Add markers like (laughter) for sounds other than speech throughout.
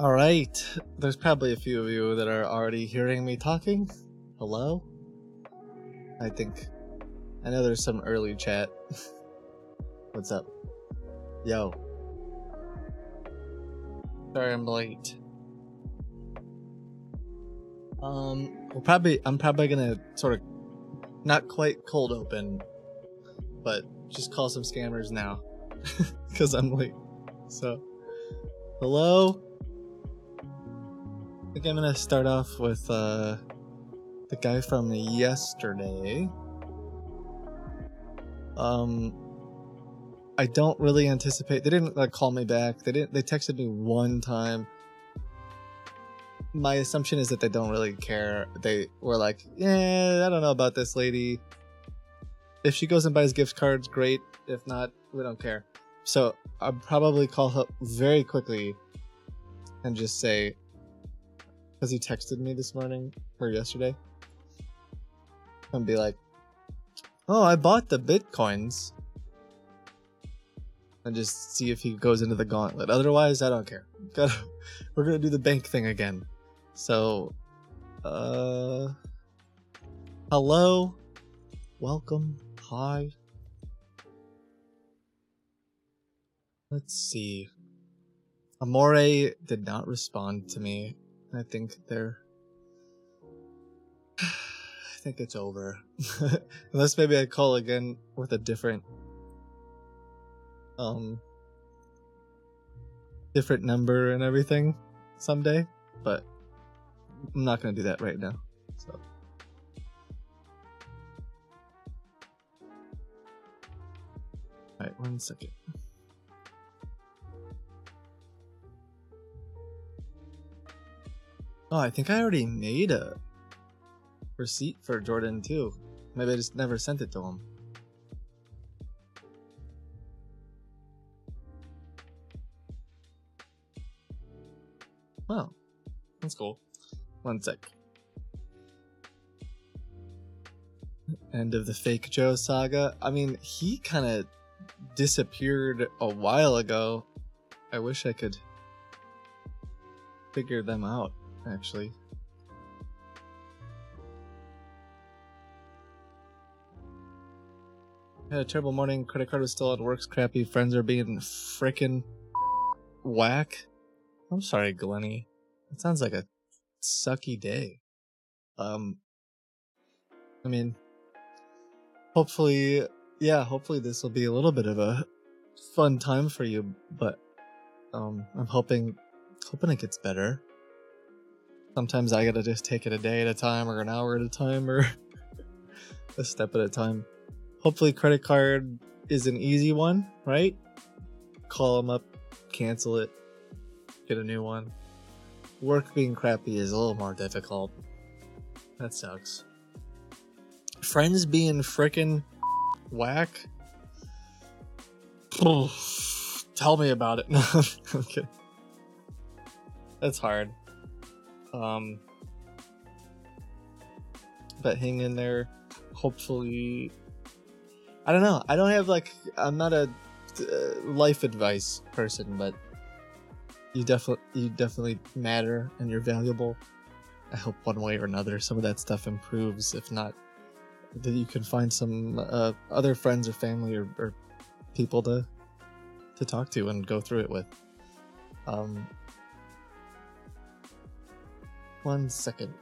All right. There's probably a few of you that are already hearing me talking. Hello? I think. I know there's some early chat. (laughs) What's up? Yo. Sorry I'm late. Um, we'll probably, I'm probably gonna sort of not quite cold open, but just call some scammers now. (laughs) Because I'm late. So, hello? I think I'm gonna start off with uh, the guy from yesterday. Um, I don't really anticipate. They didn't like call me back. They didn't. They texted me one time. My assumption is that they don't really care. They were like, "Yeah, I don't know about this lady. If she goes and buys gift cards, great. If not, we don't care." So I'll probably call her very quickly and just say, because he texted me this morning or yesterday, and be like, "Oh, I bought the bitcoins." And just see if he goes into the gauntlet. Otherwise, I don't care. (laughs) Gotta, we're gonna do the bank thing again. So, uh, hello, welcome, hi. Let's see. Amore did not respond to me. I think they're. (sighs) I think it's over. (laughs) Unless maybe I call again with a different. Um. Different number and everything someday, but I'm not gonna do that right now. So. Alright, one second. Oh, I think I already made a receipt for Jordan too. Maybe I just never sent it to him. Oh, that's cool. One sec. End of the fake Joe saga. I mean, he kind of disappeared a while ago. I wish I could figure them out actually. Had a terrible morning. Credit card was still at work's crappy. Friends are being frickin' whack. I'm sorry, Glenny. It sounds like a sucky day. Um, I mean, hopefully, yeah, hopefully this will be a little bit of a fun time for you. But um, I'm hoping, hoping it gets better sometimes I gotta just take it a day at a time or an hour at a time or (laughs) a step at a time. Hopefully, credit card is an easy one, right? Call them up, cancel it, get a new one. Work being crappy is a little more difficult. That sucks. Friends being frickin' whack. Tell me about it. (laughs) okay. That's hard. Um, but hang in there. Hopefully, I don't know. I don't have like I'm not a uh, life advice person, but you definitely you definitely matter and you're valuable. I hope one way or another some of that stuff improves. If not, that you can find some uh, other friends or family or, or people to to talk to and go through it with. Um, one second.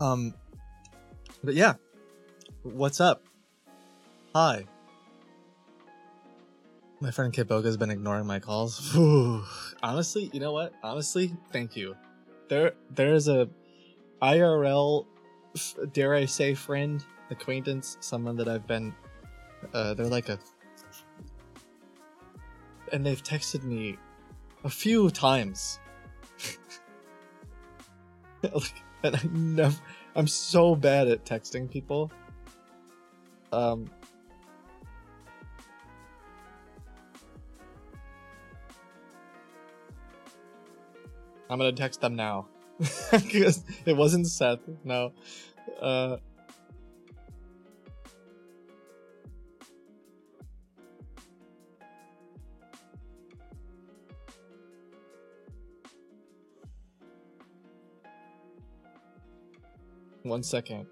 Um, but yeah, what's up? Hi. My friend Kitboga has been ignoring my calls. (sighs) Honestly, you know what? Honestly, thank you. There, there is a IRL dare I say, friend, acquaintance, someone that I've been. Uh, they're like a. And they've texted me a few times. (laughs) like, and I never. I'm so bad at texting people. Um. I'm gonna text them now. (laughs) it wasn't Seth. No. Uh, one second.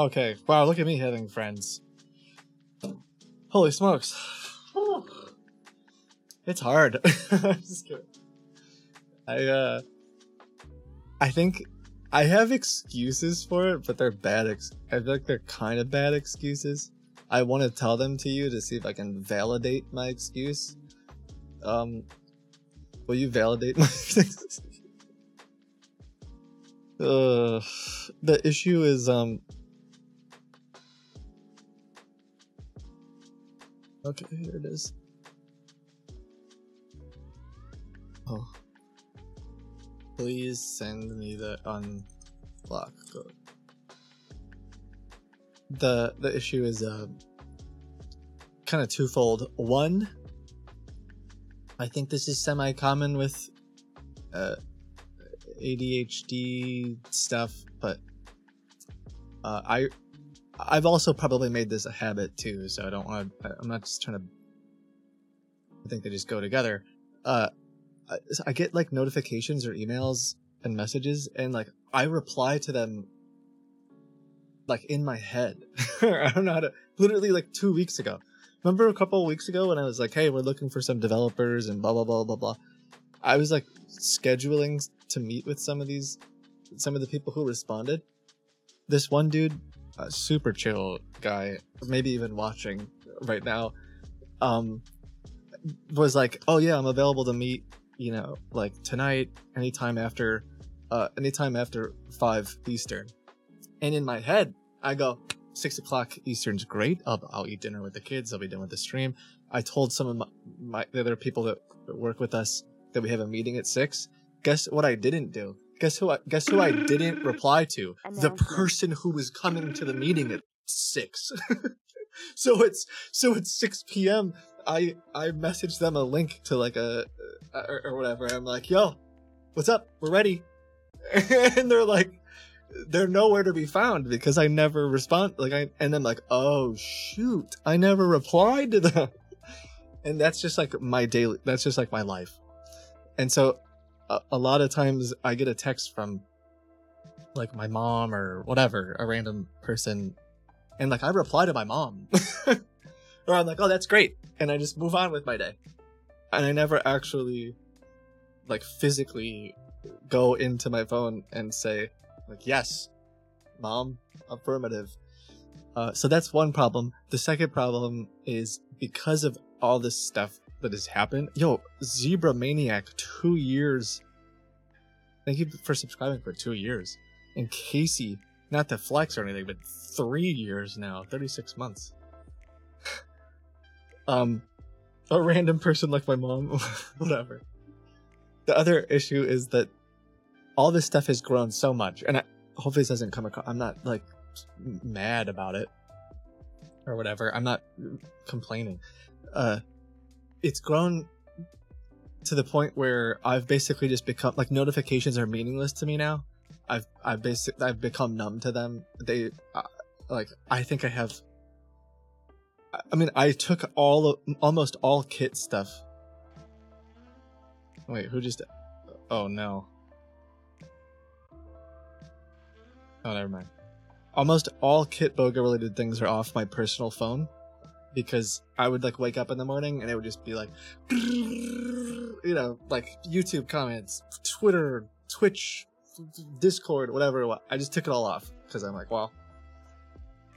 Okay. Wow, look at me having friends. Holy smokes. It's hard. (laughs) I'm just kidding. I uh I think I have excuses for it, but they're bad ex- I feel like they're kind of bad excuses. I want to tell them to you to see if I can validate my excuse. Um will you validate (laughs) my Uh the issue is um Okay, here it is. Oh. Please send me the unlock code. The the issue is uh kind of twofold. One, I think this is semi common with uh ADHD stuff, but uh, I I've also probably made this a habit too, so I don't want to. I'm not just trying to. I think they just go together. Uh, I, I get like notifications or emails and messages, and like I reply to them like in my head. (laughs) I don't know how to. Literally, like two weeks ago. Remember a couple weeks ago when I was like, "Hey, we're looking for some developers and blah blah blah blah blah." I was like scheduling to meet with some of these, some of the people who responded. This one dude a super chill guy, maybe even watching right now, um, was like, "Oh yeah, I'm available to meet, you know, like tonight, anytime after, uh, anytime after five Eastern." And in my head, I go, six o'clock Eastern's great. I'll, I'll eat dinner with the kids. I'll be done with the stream. I told some of my, my the other people that work with us that we have a meeting at six. Guess what I didn't do? Guess who? I, guess who I didn't (laughs) reply to? The person who was coming to the meeting at six. (laughs) so it's so it's six p.m. I I messaged them a link to like a or, or whatever. I'm like, yo, what's up? We're ready. (laughs) and they're like, they're nowhere to be found because I never respond. Like I and I'm like, oh shoot, I never replied to them. And that's just like my daily. That's just like my life. And so a, lot of times I get a text from like my mom or whatever, a random person, and like I reply to my mom. (laughs) or I'm like, oh, that's great. And I just move on with my day. And I never actually like physically go into my phone and say, like, yes, mom, affirmative. Uh, so that's one problem. The second problem is because of all this stuff that has happened. Yo, Zebra Maniac, two years. Thank you for subscribing for two years. And Casey, not to flex or anything, but three years now, 36 months. (laughs) um, a random person like my mom, (laughs) whatever. The other issue is that all this stuff has grown so much, and I, hopefully this doesn't come across. I'm not like mad about it or whatever. I'm not complaining. Uh, it's grown to the point where I've basically just become like notifications are meaningless to me now. I've I've basically I've become numb to them. They uh, like I think I have. I mean, I took all of, almost all kit stuff. Wait, who just? Oh no. Oh, never mind. Almost all Kitboga related things are off my personal phone because I would like wake up in the morning and it would just be like, (laughs) you know, like YouTube comments, Twitter, Twitch, Discord, whatever. I just took it all off because I'm like, well,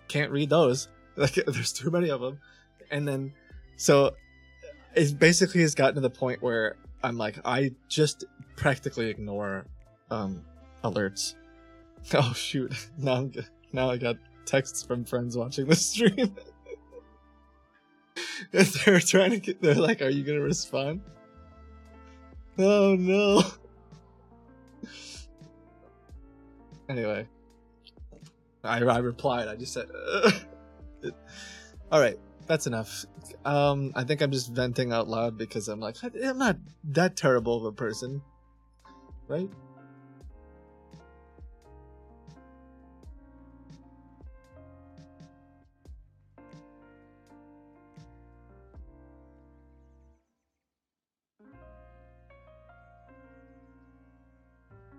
can't read those. (laughs) Like, there's too many of them. And then, so it basically has gotten to the point where I'm like, I just practically ignore um alerts. (laughs) Oh shoot! Now I'm now I got texts from friends watching the stream. They're trying to get. They're like, "Are you gonna respond?" Oh no. Anyway, I I replied. I just said, "All right, that's enough." Um, I think I'm just venting out loud because I'm like, I'm not that terrible of a person, right?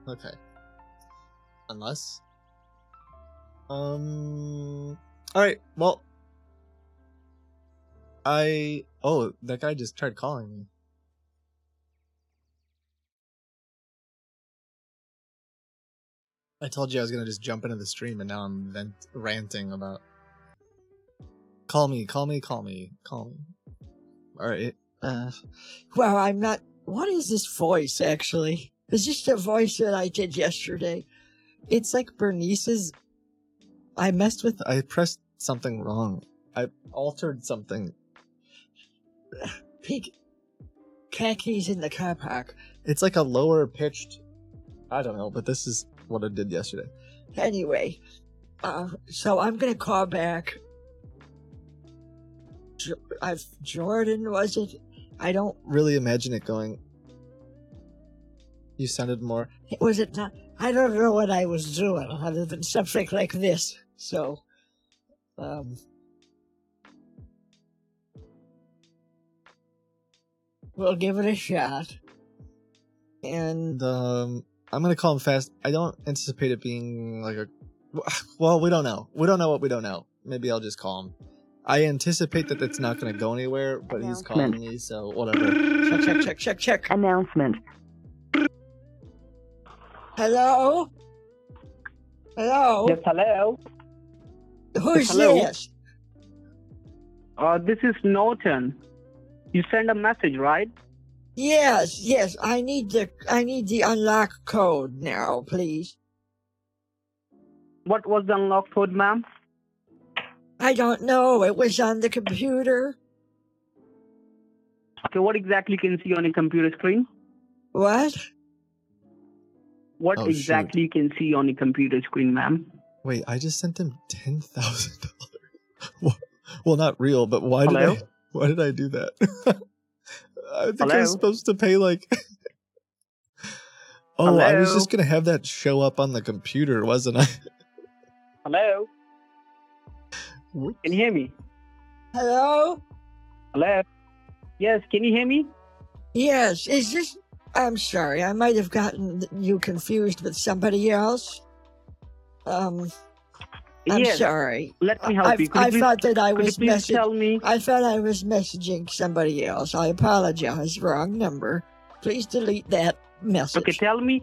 Okay. Unless. Um. Alright, well. I. Oh, that guy just tried calling me. I told you I was gonna just jump into the stream and now I'm vent- ranting about. Call me, call me, call me, call me. Alright. Uh, well, I'm not. What is this voice, actually? It's just a voice that I did yesterday. It's like Bernice's. I messed with. I pressed something wrong. I altered something. Pink khakis in the car park. It's like a lower pitched. I don't know, but this is what I did yesterday. Anyway, uh, so I'm gonna call back. Jo- I've Jordan was it? I don't. Really imagine it going. You sounded more. Was it not? I don't know what I was doing other than something like this. So, um, we'll give it a shot. And Um, I'm gonna call him fast. I don't anticipate it being like a. (laughs) Well, we don't know. We don't know what we don't know. Maybe I'll just call him. I anticipate that it's not gonna go anywhere, but he's calling me, so whatever. check, check, check, check, check. Announcement. Hello? Hello? Yes, hello. Who's hello. this? Uh, this is Norton. You send a message, right? Yes, yes. I need the I need the unlock code now, please. What was the unlock code, ma'am? I don't know. It was on the computer. Okay, what exactly can you see on a computer screen? What? What Oh, shoot. exactly you can see on a computer screen, ma'am? Wait, I just sent him ten thousand dollars. (laughs) Well, not real, but why did I? (laughs) Why did I do that? (laughs) I think I Hello? was supposed to pay like. oh, I was just gonna have that show up on the computer, wasn't I? Hello? Whoops. Can you hear me? Hello? Hello? Yes, can you hear me? Yes. Is this? I'm sorry. I might have gotten you confused with somebody else. Um, I'm yes. sorry. Let me help I, you. Could I you please, thought that I was please messaging. I thought I was messaging somebody else. I apologize. Wrong number. Please delete that message. Okay, tell me.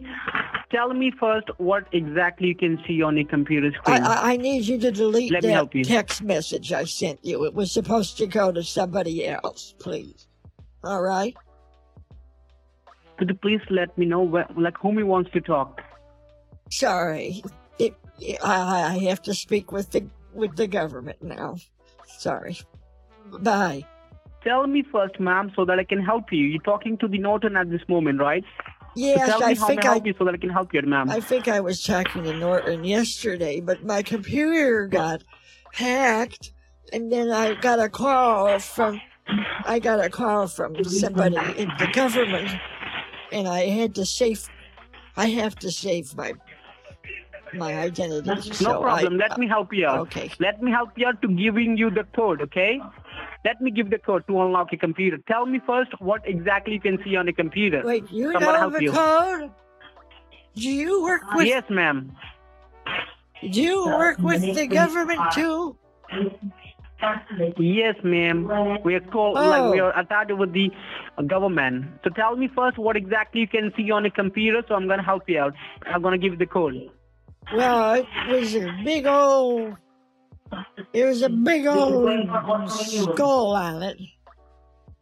Tell me first what exactly you can see on a computer screen. I, I need you to delete Let me that text message I sent you. It was supposed to go to somebody else, please. All right? Could you please let me know where, like whom he wants to talk? Sorry. It, I, I have to speak with the with the government now. Sorry. Bye. Tell me first, ma'am, so that I can help you. You're talking to the Norton at this moment, right? So Yes, tell I think I I help you so that I can help you, ma'am. I think I was talking to Norton yesterday, but my computer got hacked, and then I got a call from I got a call from somebody in the government, and I had to save. I have to save my my identity. no so problem. I, Let me help you out. Okay. Let me help you out to giving you the code, okay? Let me give the code to unlock your computer. Tell me first what exactly you can see on a computer. Wait, you gonna know help the you. code? Do you work with? Yes, ma'am. Do you work with the government too? Yes, ma'am. We are called Oh. like we are attached with the uh, government. So tell me first what exactly you can see on a computer. So I'm gonna help you out. I'm gonna give you the code. Well, it was a big old. It was a big old skull on it,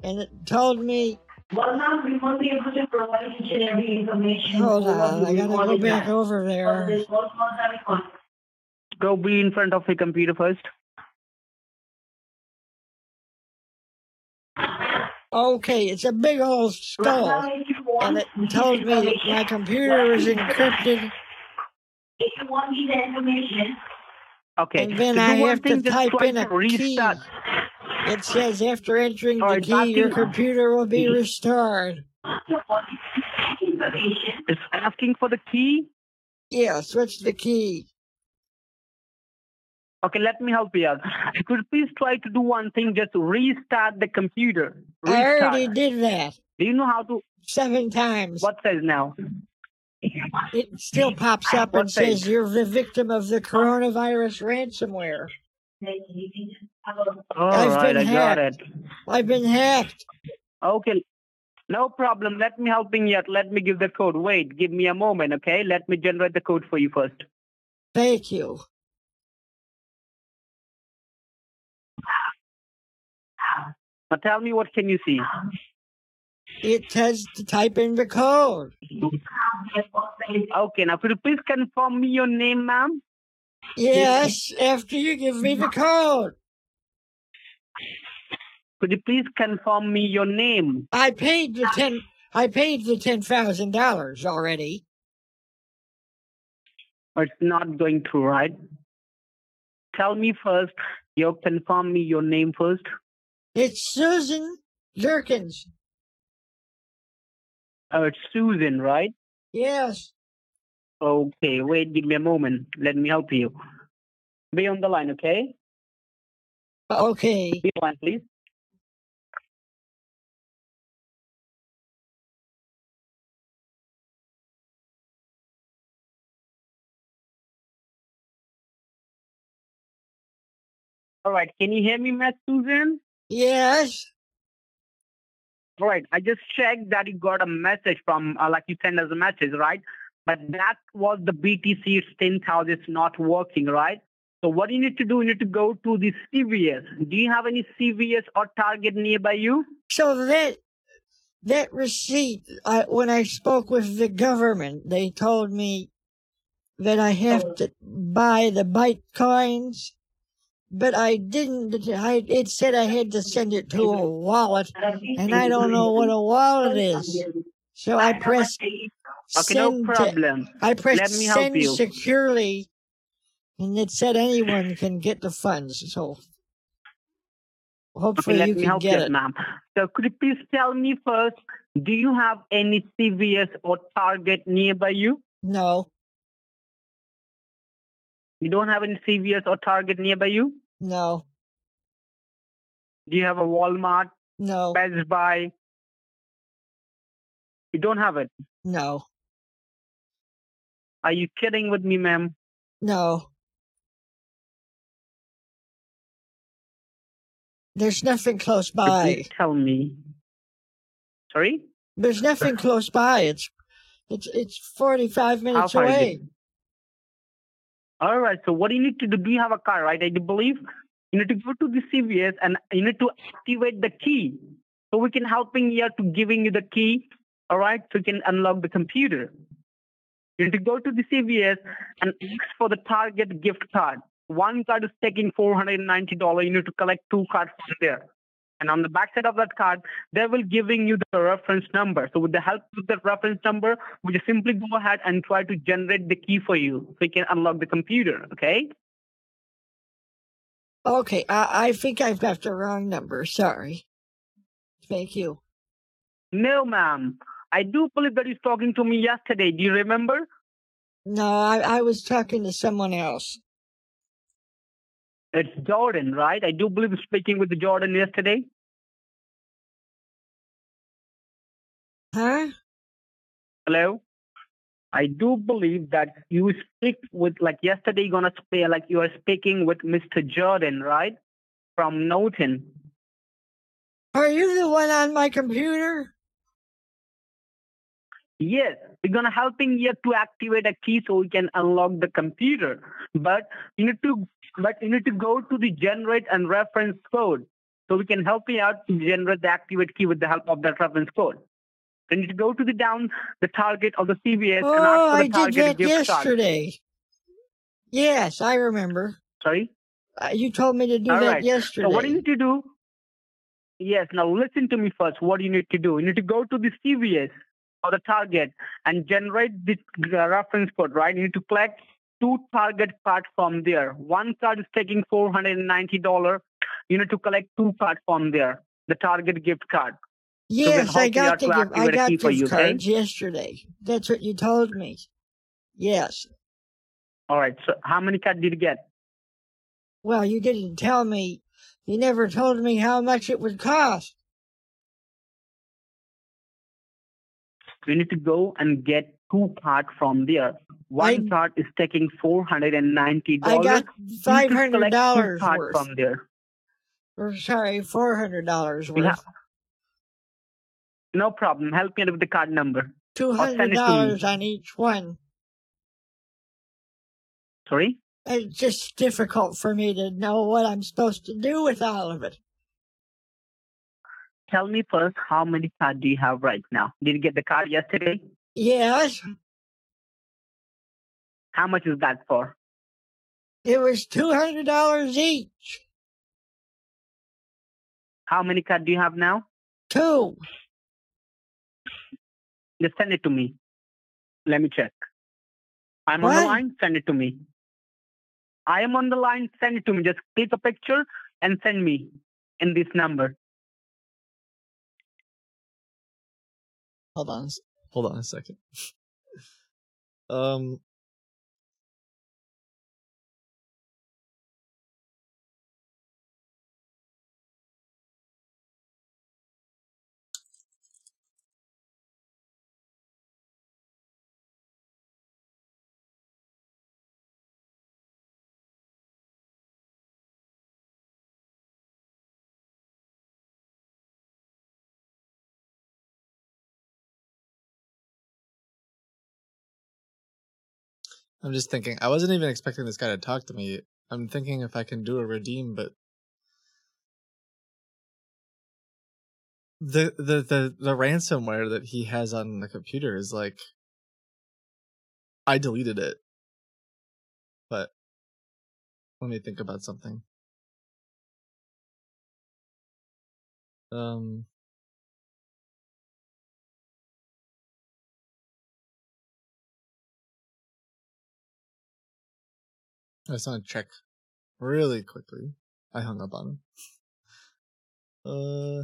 and it told me, Well, now we won't be able to provide each and every information. "Hold on, I gotta go wanted back over there." this was not having con- go be in front of your computer first. Okay, it's a big old skull. And it told me that my computer was encrypted, If you want me the information, Okay. and then so I have to type in to a key. It says after entering the key, your computer will be restored. you want information. It's asking for the key. Yeah, switch the key. Okay, let me help you out. (laughs) Could you please try to do one thing? Just restart the computer. I already did that Do you know how to? seven times. What says now? It still pops up What and says page? you're the victim of the coronavirus ransomware. All I've right, been I got it. hacked. I've been hacked. Okay, no problem. Let me helping you out. Let me give the code. Wait, give me a moment, okay? Let me generate the code for you first. Thank you. Now tell me what can you see? It says to type in the code. Okay, now could you please confirm me your name, ma'am? Yes, after you give me the code. Could you please confirm me your name? I paid the ten. I paid the ten thousand dollars already. Or it's not going through, right? Tell me first. You confirm me your name first. It's Susan Jerkins. Oh, it's Susan, right? Yes. Okay, wait, give me a moment. Let me help you. Be on the line, okay? Okay. Be on please. All right, can you hear me, Miss Susan? Yes. All right, I just checked that you got a message from, uh, like you sent us a message, right? But that was the BTC, it's 10,000, it's not working, right? So what you need to do, you need to go to the CVS. Do you have any CVS or Target nearby you? So that that receipt, I, when I spoke with the government, they told me that I have to buy the Bitcoins, but I didn't. I, it said I had to send it to a wallet, and I don't know what a wallet is. So I pressed Okay, no send. to- problem. I pressed Let me help send you. securely, and it said anyone can get the funds. So Okay, hopefully let you me can help get you, it. ma'am. So could you please tell me first, do you have any CVS or Target nearby you? No, You don't have any CVS or Target nearby you? no, Do you have a Walmart, no, Best Buy? You don't have it. no, Are you kidding with me, ma'am? no. There's nothing close Could you by. Please tell me. Sorry? There's nothing close by. It's it's it's 45 How minutes away. All right. So what do you need to do, do you have a car, right? I believe you need to go to the CVS and you need to activate the key. So we can helping you to giving you the key, all right, so you can unlock the computer. You need to go to the CVS and ask for the Target gift card. One card is taking $490. You need to collect two cards from there. And on the backside of that card, they will giving you the reference number. So with the help of that reference number, we just simply go ahead and try to generate the key for you so you can unlock the computer. Okay? Okay, I, I think I've got the wrong number. Sorry. Thank you. No, ma'am. I do believe that he's talking to me yesterday. Do you remember? No, I, I was talking to someone else. It's Jordan, right? I do believe speaking with Jordan yesterday. Huh? Hello? I do believe that you speak with, like yesterday, you're gonna speak, like you are speaking with Mr. Jordan, right? From Norton. Are you the one on my computer? Yes, we're gonna helping you to activate a key so we can unlock the computer. But you need to, but you need to go to the generate and reference code, so we can help you out to generate the activate key with the help of that reference code. You need to go to the down the target of the CVS and Oh, ask for I the did target that gift card. yesterday. Yes, I remember. Sorry. Uh, you told me to do All that right. yesterday. So what do you need to do? Yes. Now listen to me first. What do you need to do? You need to go to the CVS or the Target and generate the reference code. Right. You need to collect two Target cards from there. One card is taking four hundred and ninety dollar. You need to collect two cards from there. The Target gift card. yes, I got the gift, I got gift you, okay? yesterday. That's what you told me. Yes. All right. So how many cards did you get? Well, you didn't tell me. You never told me how much it would cost. You need to go and get two cards from there. One I- card is taking four hundred and ninety dollars. I got five hundred dollars worth. from there. Or sorry, four hundred dollars worth. Yeah. No problem. Help me with the card number. Two hundred dollars on each one. Sorry. It's just difficult for me to know what I'm supposed to do with all of it. Tell me first how many cards do you have right now? Did you get the card yesterday? Yes, How much is that for? it was two hundred dollars each. How many cards do you have now? Two. Just send it to me. Let me check. I'm on the line. Send it to me. I am on the line. Send it to me. Just click a picture and send me in this number. Hold on. Hold on a second. (laughs) um. I'm just thinking. I wasn't even expecting this guy to talk to me. I'm thinking if I can do a redeem, but the the the the ransomware that he has on the computer is like I deleted it. But let me think about something. Um I just want to check really quickly. I hung up on him. (laughs) Uh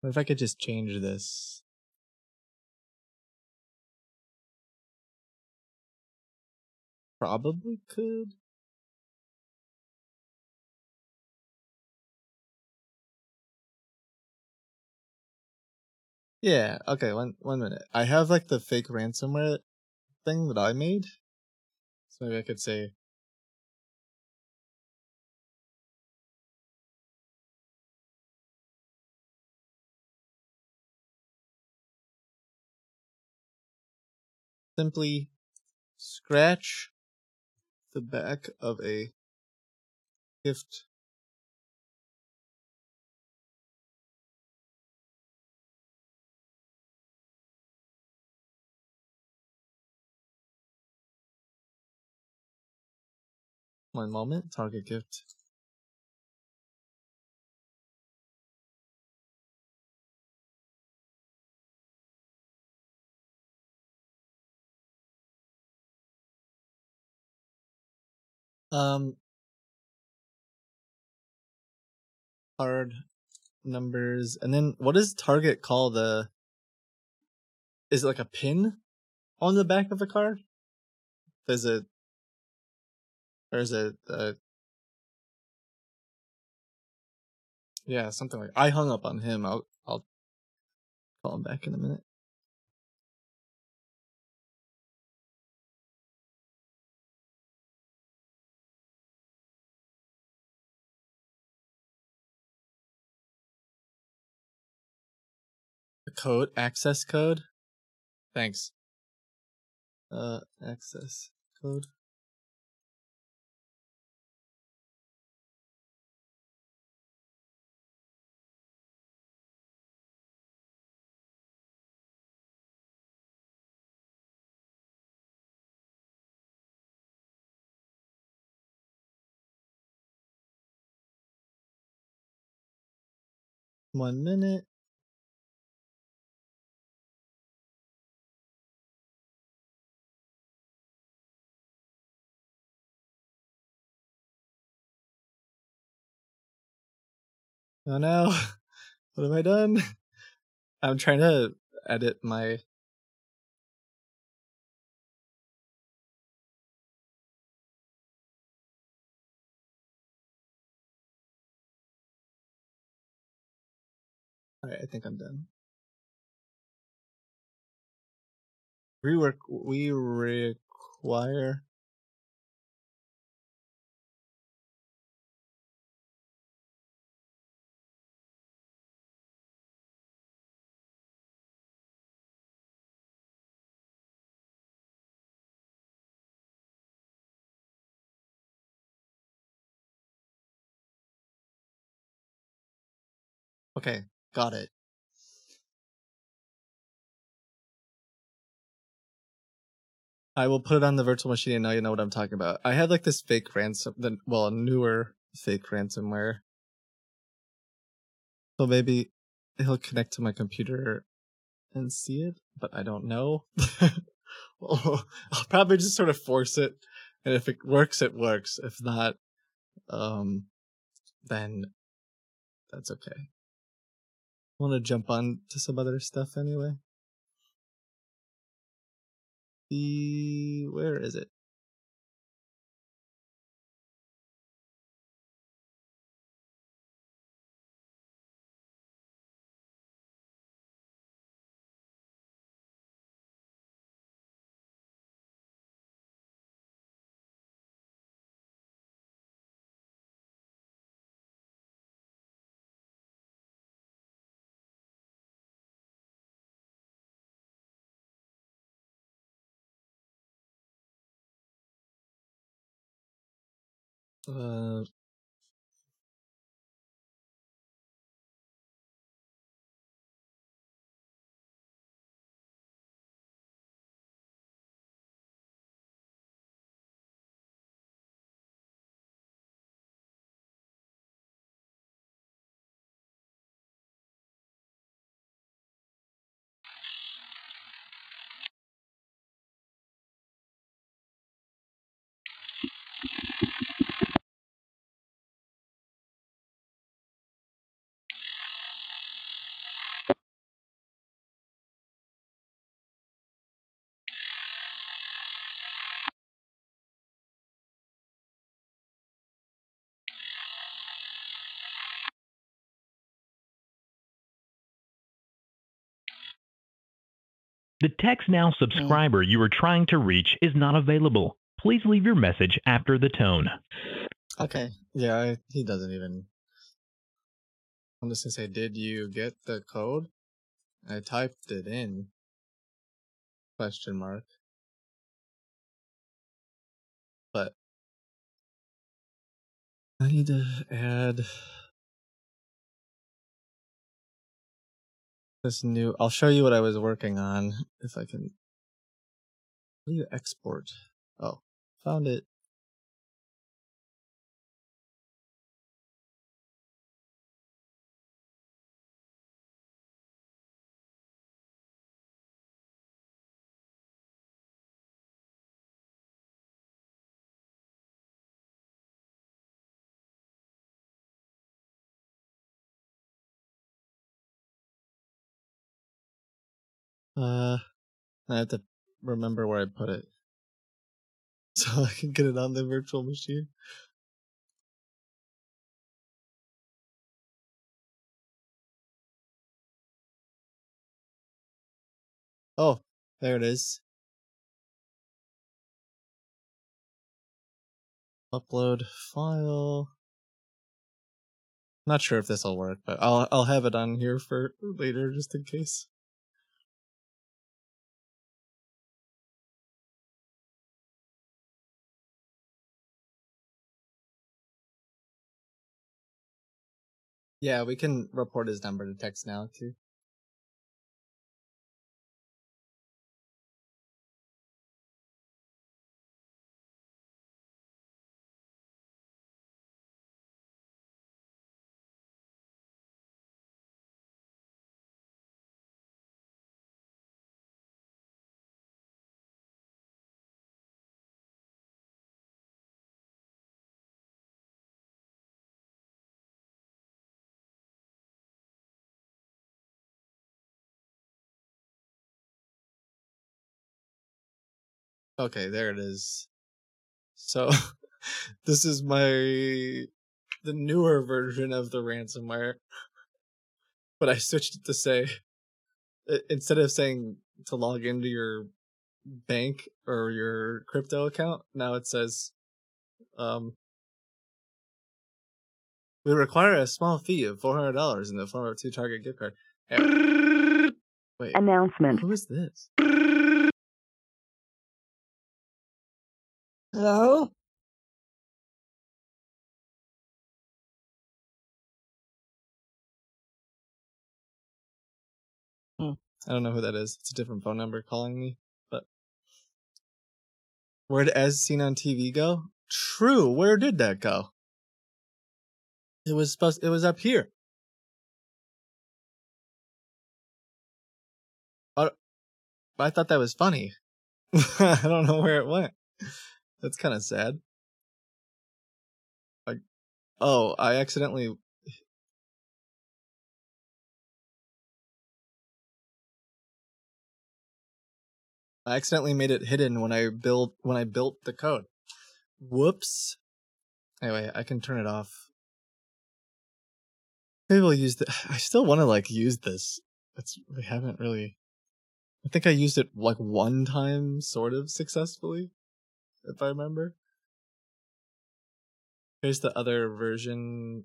What if I could just change this? Probably could. Yeah, okay, one one minute. I have like the fake ransomware thing that I made. So maybe I could say simply scratch the back of a gift one moment target gift. Um card numbers and then what does target call the is it like a pin on the back of the card? Is it or is it uh yeah something like i hung up on him i'll i'll call him back in a minute. The code access code? Thanks. Uh access code One minute. Oh no. (laughs) What have I done? (laughs) I'm trying to edit my Alright, I think I'm done. Rework we require Okay, got it. I will put it on the virtual machine and now you know what I'm talking about. I had like this fake ransom the well, a newer fake ransomware. So maybe he'll connect to my computer and see it, but I don't know. (laughs) I'll probably just sort of force it, and if it works, it works. If not, um, then that's okay. Want to jump on to some other stuff anyway. The where is it? Uh, The TextNow mm-hmm. subscriber you are trying to reach is not available. Please leave your message after the tone. okay. Yeah, I, he doesn't even. I'm just gonna say, did you get the code? I typed it in. Question mark. But I need to add this new. I'll show you what I was working on if I can. How do you export? Oh, found it. Uh, I have to remember where I put it. (laughs) So I can get it on the virtual machine. Oh, there it is. Upload file. Not sure if this will work, but I'll I'll have it on here for later just in case. Yeah, we can report his number to TextNow too. Okay, there it is. So (laughs) this is my the newer version of the ransomware. But I switched it to say instead of saying to log into your bank or your crypto account, now it says um we require a small fee of four hundred dollars in the form of a two target gift card. Wait, Announcement. who is this? Hello? Hmm, I don't know who that is. It's a different phone number calling me. But where'd as seen on TV go? True. Where did that go? It was supposed. It was up here. I, I thought that was funny. (laughs) I don't know where it went. That's kind of sad. Like, oh, I accidentally I accidentally made it hidden when I built when I built the code. Whoops. Anyway, I can turn it off. Maybe we'll use the. (sighs) I still want to like use this. It's we haven't really. I think I used it like one time, sort of successfully, if I remember. Here's the other version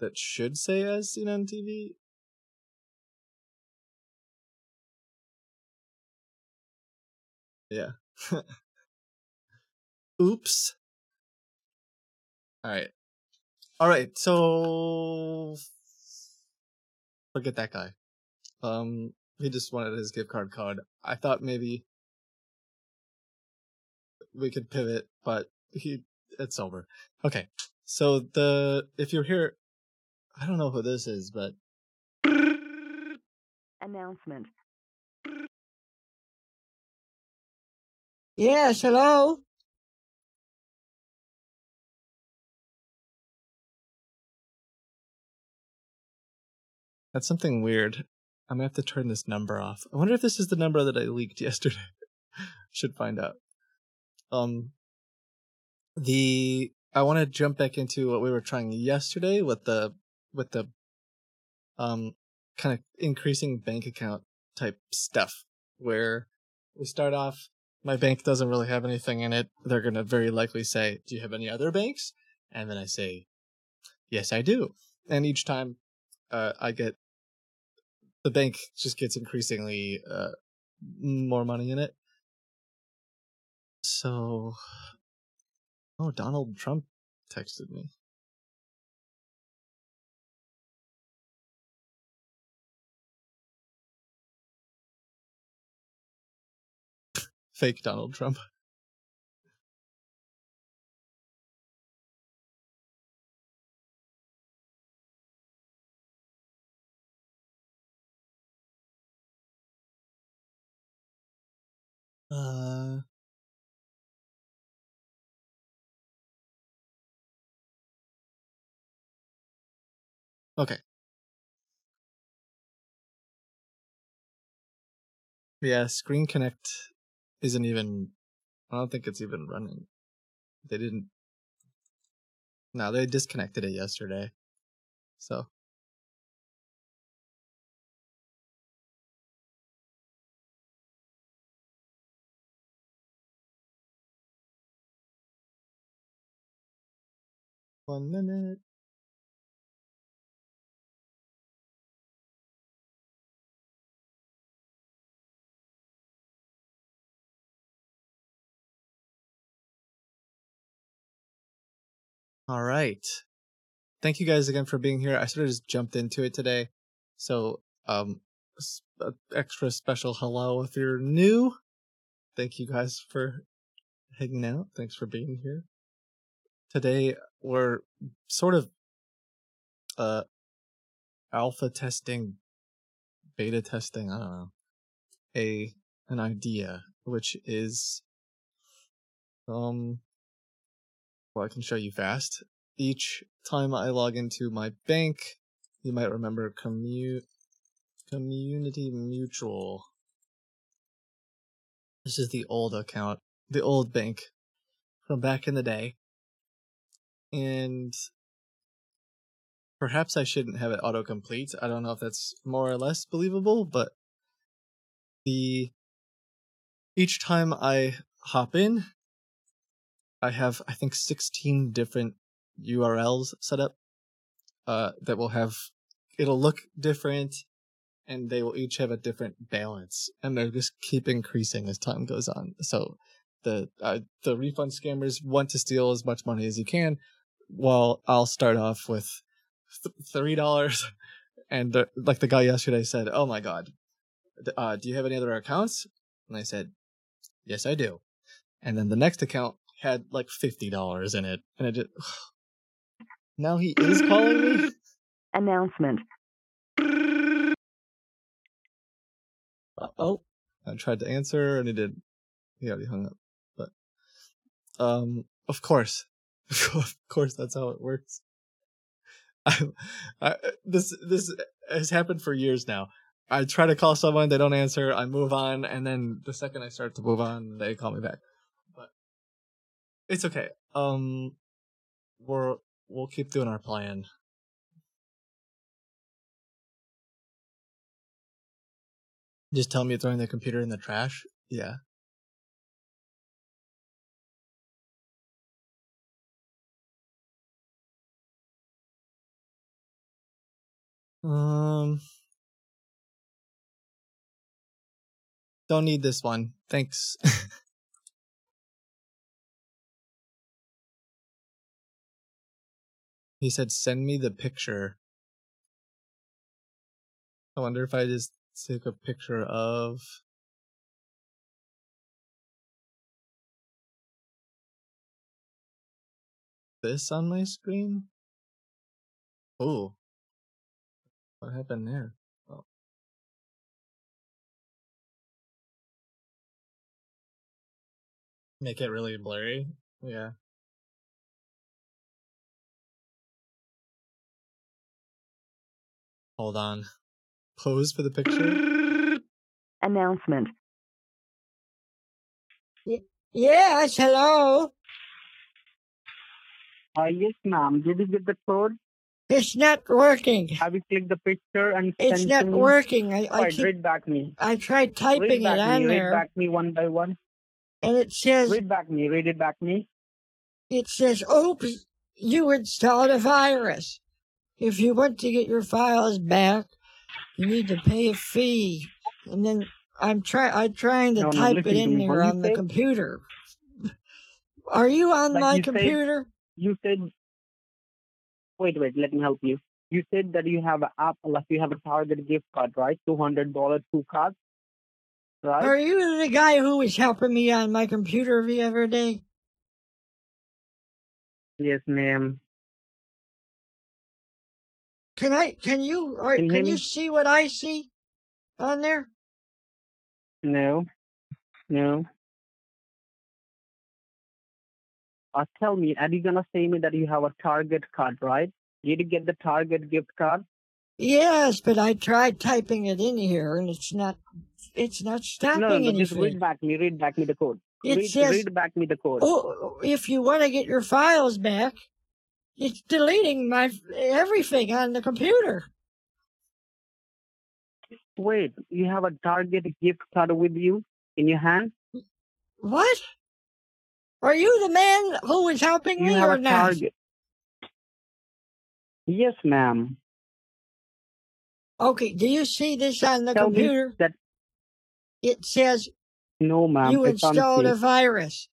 that should say as seen on TV. Yeah. (laughs) Oops. All right. All right. So forget that guy. Um, he just wanted his gift card code. I thought maybe we could pivot, but he it's over. Okay. So the if you're here, I don't know who this is, but Announcement. Yes, hello? that's something weird. I'm gonna have to turn this number off. I wonder if this is the number that I leaked (laughs) yesterday. Should find out. Um, the I want to jump back into what we were trying yesterday with the with the um kind of increasing bank account type stuff where we start off my bank doesn't really have anything in it they're going to very likely say do you have any other banks? And then i say yes i do. And each time uh, i get the bank just gets increasingly uh, more money in it so oh donald trump texted me fake donald trump (laughs) Uh. Okay. Yeah, Screen Connect isn't even. I don't think it's even running. They didn't. No, they disconnected it yesterday. So. One minute. All right. Thank you guys again for being here. I sort of just jumped into it today. So, um, a extra special hello if you're new. Thank you guys for hanging out. Thanks for being here. Today we're sort of uh alpha testing, beta testing, I don't know. A an idea which is um well I can show you fast. Each time I log into my bank, you might remember commu community mutual. This is the old account the old bank from back in the day. And perhaps I shouldn't have it autocomplete. I don't know if that's more or less believable, but the each time I hop in, I have I think 16 different URLs set up uh that will have it'll look different and they will each have a different balance and they'll just keep increasing as time goes on. So the uh, the refund scammers want to steal as much money as you can while I'll start off with th- three dollars (laughs) and the, like the guy yesterday said, "Oh my god, uh, do you have any other accounts?" And I said, "Yes, I do." And then the next account had like fifty dollars in it, and it just now he is calling me. (laughs) Announcement. Oh, I tried to answer, and he did. He already hung up. But um, of course, (laughs) of course, that's how it works. (laughs) I, I, this this has happened for years now. I try to call someone, they don't answer, I move on, and then the second I start to move on, they call me back. It's okay. Um, we're we'll keep doing our plan. Just tell me you're throwing the computer in the trash. Yeah. Um. Don't need this one. Thanks. (laughs) he said, send me the picture. I wonder if I just take a picture of. This on my screen? Oh. What happened there? Oh. Make it really blurry? Yeah. Hold on. Pose for the picture? (laughs) Announcement. Yes, hello. Uh, yes, ma'am. Did you get the code? It's not working. Have you clicked the picture and It's not me? working. I, I Right, keep, read back me. I tried Read typing back it on me. Read back me one by one. and it says Read back me. Read it back me. it says, "Oops, you installed a virus. If you want to get your files back, you need to pay a fee." And then I'm try I'm trying to No, no, type it listen to in me. there on the computer. Are you on Like my you said- computer? You said. Wait, wait. Let me help you. You said that you have an app, like you have a Target gift card, right? Two hundred dollar two cards, right? Are you the guy who was helping me on my computer the other day? Yes, ma'am. Can I? Can you? Or, Can you can you see what I see on there? No, no. Uh, tell me, are you gonna say me that you have a Target card, right? Did you get the Target gift card? Yes, but I tried typing it in here, and it's not. It's not stopping no, no, no, just read back me. Read back me the code. It read, says- read back me the code. Oh, if you want to get your files back, it's deleting my everything on the computer. Wait, you have a Target gift card with you in your hand? What? Are you the man who was helping You me or not? Target. Yes, ma'am. Okay, do you see this on the Tell computer? that It says no, ma'am. you installed a virus.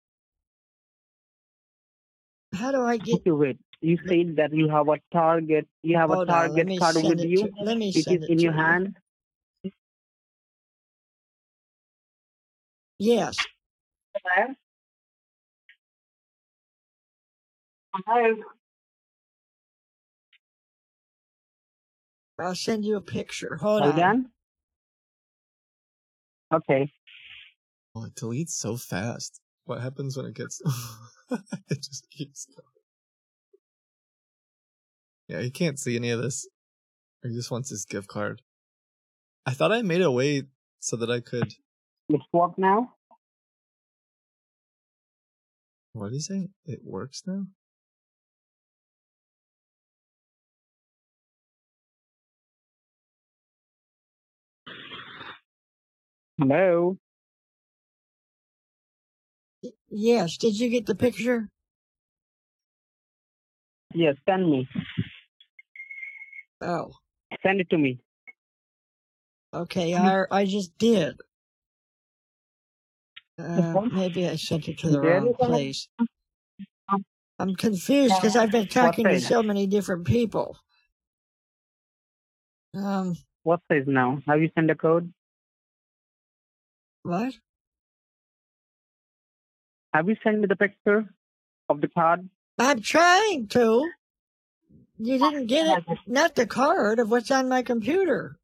How do I get? Okay, wait. You said that you have a Target. You have Hold a Target me card with it you. to- let me It it in your you. hand. Yes. Hello. Hello. I'll send you a picture. Hold Are on. done? Okay. Oh, it deletes so fast. What happens when it gets? (laughs) it just keeps going. Yeah, he can't see any of this. He just wants his gift card. I thought I made a way so that I could. Let's walk now. What did he say? It works now? Hello. Yes. Did you get the picture? Yes, send me. Oh, Send it to me. okay. I I just did. Uh, maybe I sent it to the wrong place. I'm confused because I've been talking to so many different people. Um, What size now? Have you sent a code? what? Have you sent me the picture of the card? I'm trying to. You didn't get it. Not the card of what's on my computer.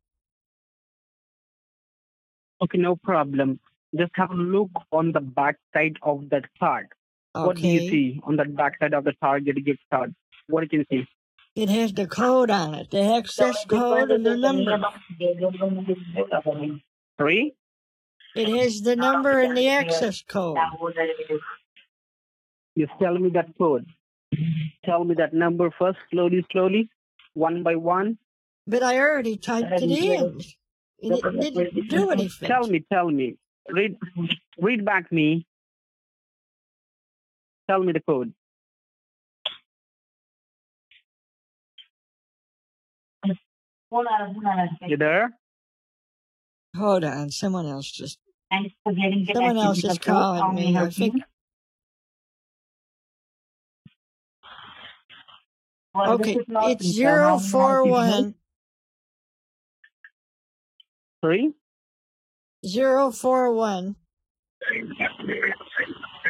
Okay, no problem. Just have a look on the back side of that card. Okay. What do you see on that back side of the Target gift card? What can you can see? It has the code on it, the access code and the number. Three? It has the number and the access code. Just tell me that code. Tell me that number first, slowly, slowly, one by one. But I already typed it in. And it didn't do anything. Tell me, tell me. Read, read back me. Tell me the code. You there? Hold on, someone else just. Thanks for getting the Someone else is calling me. I think. Okay, it's zero four one Three? zero four one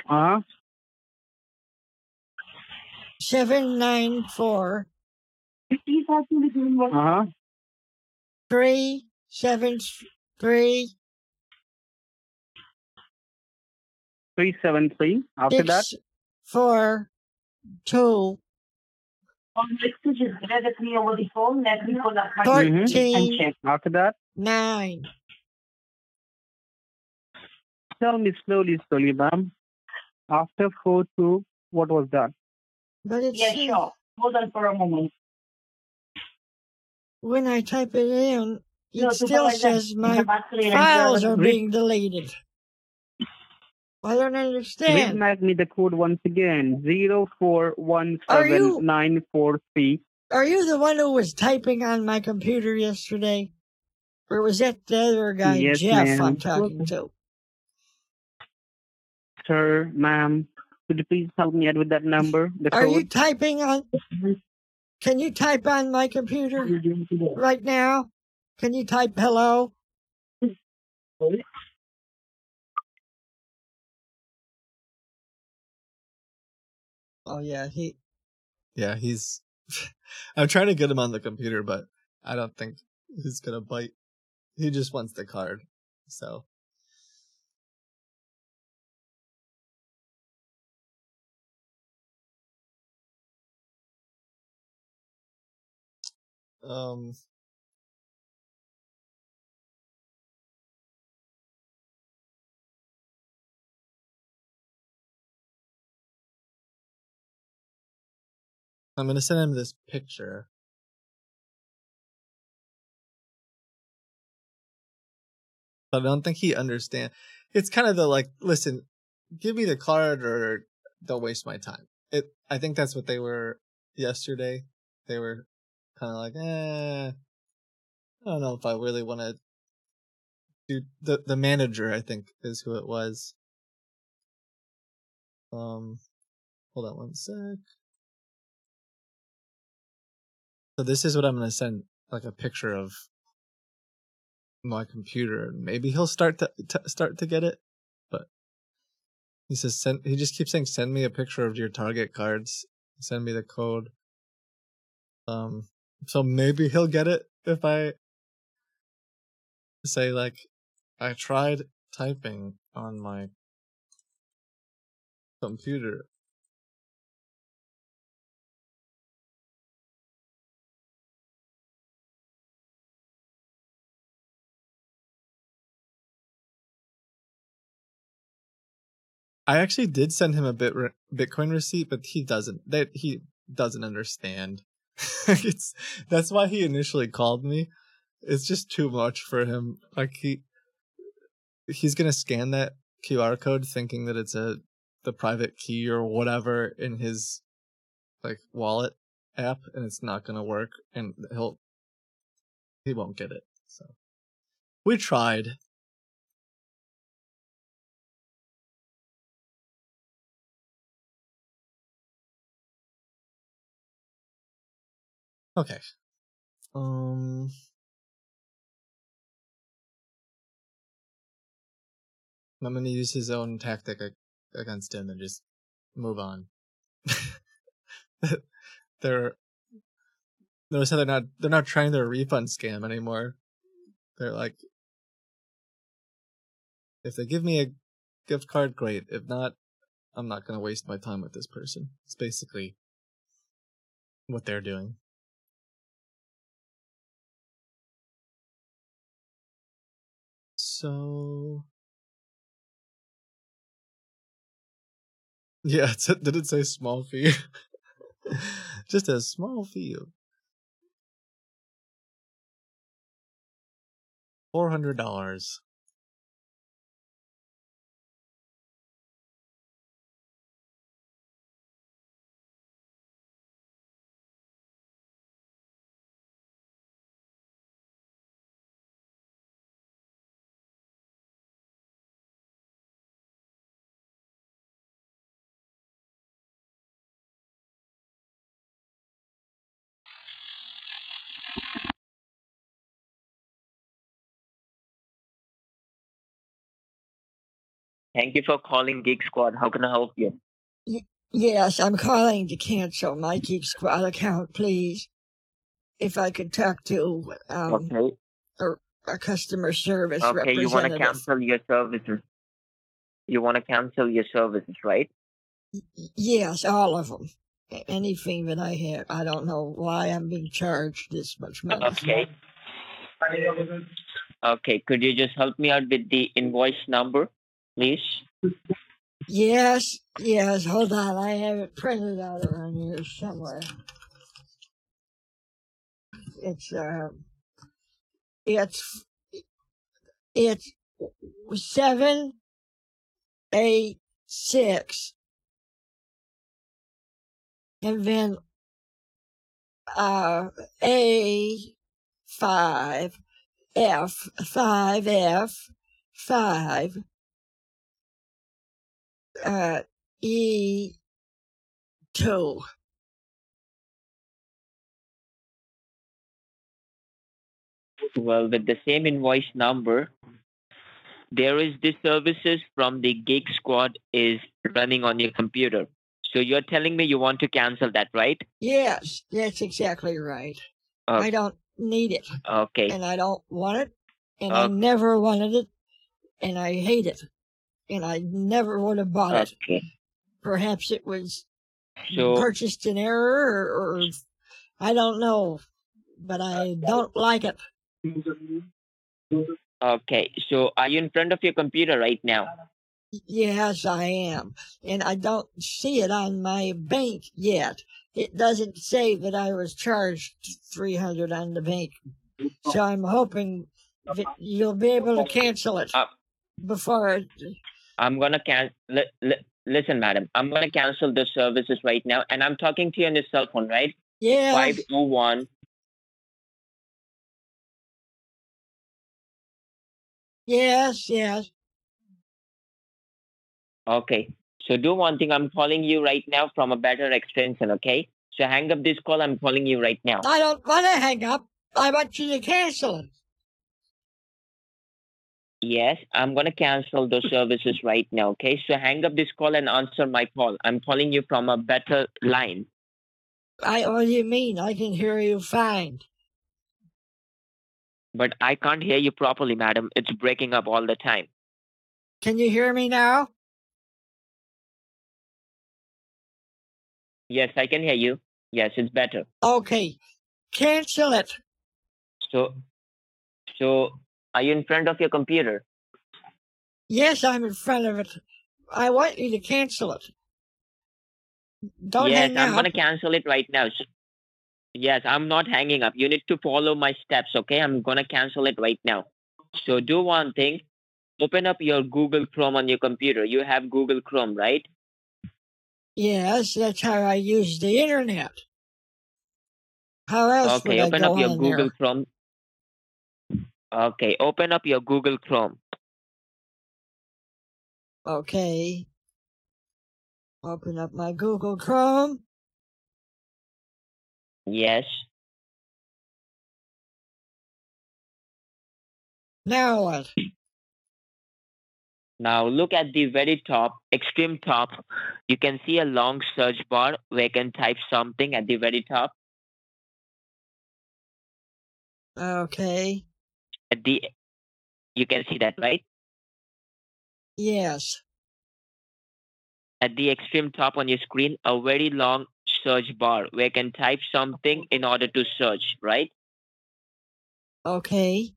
Uh-huh. seven nine four Uh-huh. three seven three 373. After that, six four two Mhm. fourteen after that, nine. tell me slowly, slowly, ma'am. After 4 2, what was that? But it's Yeah, sure. Hold on for a moment. when I type it in, it No, still says my the battery and files are being deleted. I don't understand. back me the code once again. Zero four one Are you- seven nine four three. Are you the one who was typing on my computer yesterday? Or was that the other guy, Yes, Jeff. I'm talking to? Sir, ma'am, could you please help me out with that number? The Are code? you typing on? Can you type on my computer right now? Can you type hello? Oh yeah, he. Yeah, he's. (laughs) I'm trying to get him on the computer, but I don't think he's gonna bite. He just wants the card. So. Um. I'm gonna send him this picture. I don't think he understand. It's kind of the like, listen, give me the card or don't waste my time. It. I think that's what they were yesterday. They were kind of like, eh, I don't know if I really want to do the the manager. I think is who it was. Um, hold on one sec. So this is what I'm gonna send, like a picture of my computer. Maybe he'll start to, start to get it, but he says send. He just keeps saying, "Send me a picture of your target cards. Send me the code." Um, so maybe he'll get it if I say like, I tried typing on my computer. I actually did send him a bit re- Bitcoin receipt, but he doesn't. That he doesn't understand. (laughs) it's that's why he initially called me. It's just too much for him. Like he he's gonna scan that QR code thinking that it's a the private key or whatever in his like wallet app and it's not gonna work and he'll he won't get it. So we tried. Okay. Um I'm gonna use his own tactic against him and just move on. (laughs) they're notice how they're not they're not trying their refund scam anymore. They're like if they give me a gift card, great. If not, I'm not gonna waste my time with this person. It's basically what they're doing. So Yeah, it did it say small fee? (laughs) Just a small fee four hundred dollars. Thank you for calling Geek Squad. How can I help you? Yes, I'm calling to cancel my Geek Squad account, please. If I could talk to um, Okay. a customer service Okay, you want to cancel your services. You want to cancel your services, right? Yes, all of them. Anything that I have. I don't know why I'm being charged this much money. Okay. Okay, could you just help me out with the invoice number, please? Yes, yes. Hold on, I have it printed out around here somewhere. It's uh, it's it's seven, eight, six, and then uh A five, F five, F five, uh E two. Well, with the same invoice number, there is the services from the Geek Squad is running on your computer. So you're telling me you want to cancel that, right? Yes, that's exactly right. Uh, I don't need it, Okay. and I don't want it, and I never wanted it, and I hate it, and I never would have bought it. Perhaps it was So purchased in error, or, or I don't know, but I don't like it. okay. So are you in front of your computer right now? Yes, I am, and I don't see it on my bank yet. It doesn't say that I was charged three hundred on the bank, so I'm hoping that you'll be able to cancel it Uh, before. It, I'm gonna can li- li- listen, madam. I'm gonna cancel the services right now, and I'm talking to you on your cell phone, right? yeah, Five two one. yes, yes. Okay. So do one thing. I'm calling you right now from a better extension. Okay. So hang up this call. I'm calling you right now. I don't want to hang up. I want you to cancel it. Yes, I'm gonna cancel those services right now. Okay. So hang up this call and answer my call. I'm calling you from a better line. I what do you mean? I can hear you fine. But I can't hear you properly, madam. It's breaking up all the time. Can you hear me now? Yes, I can hear you. Yes, it's better. Okay, cancel it. So, so are you in front of your computer? Yes, I'm in front of it. I want you to cancel it. Don't yes, I'm up. gonna cancel it right now. So, yes, I'm not hanging up. You need to follow my steps, okay? I'm gonna cancel it right now. So do one thing. Open up your Google Chrome on your computer. You have Google Chrome, right? Yes, that's how I use the internet. How else Okay, would open I go up your Google there? Chrome. Okay, open up your Google Chrome. Okay. Open up my Google Chrome. Yes. Now what? Now look at the very top, extreme top. You can see a long search bar where you can type something at the very top. Okay. At the you can see that, right? Yes. At the extreme top on your screen, a very long search bar where you can type something in order to search, right? Okay.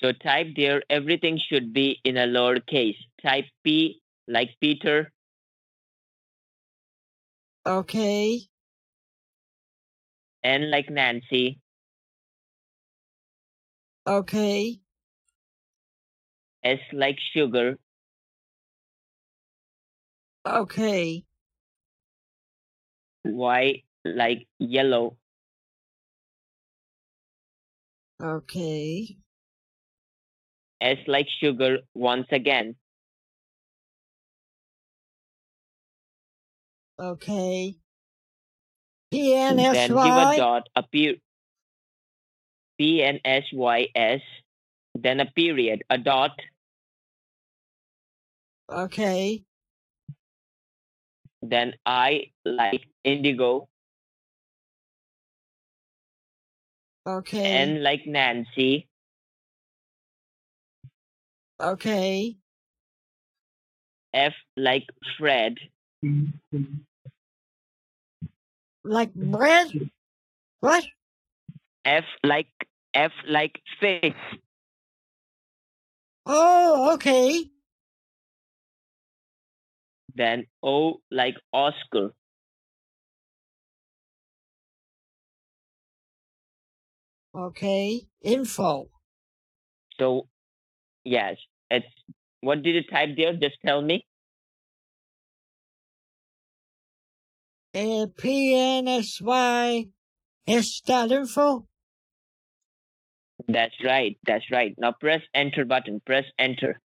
So type there, everything should be in a lowercase. Type P like Peter, Okay. N like Nancy, Okay. S like sugar, Okay. Y like yellow, Okay. S like sugar once again, Okay. P N S Y. then give a dot, a P N S Y S, then a period, a dot, Okay. then I like indigo, Okay. N like Nancy, Okay. F like Fred, Like bread? What? F like F like fish, Oh, okay. then O like Oscar, Okay. Info. So, yes, it's what did you type there? Just tell me. Uh, PNSY. S dot info. That's right. That's right. Now press enter button. Press enter.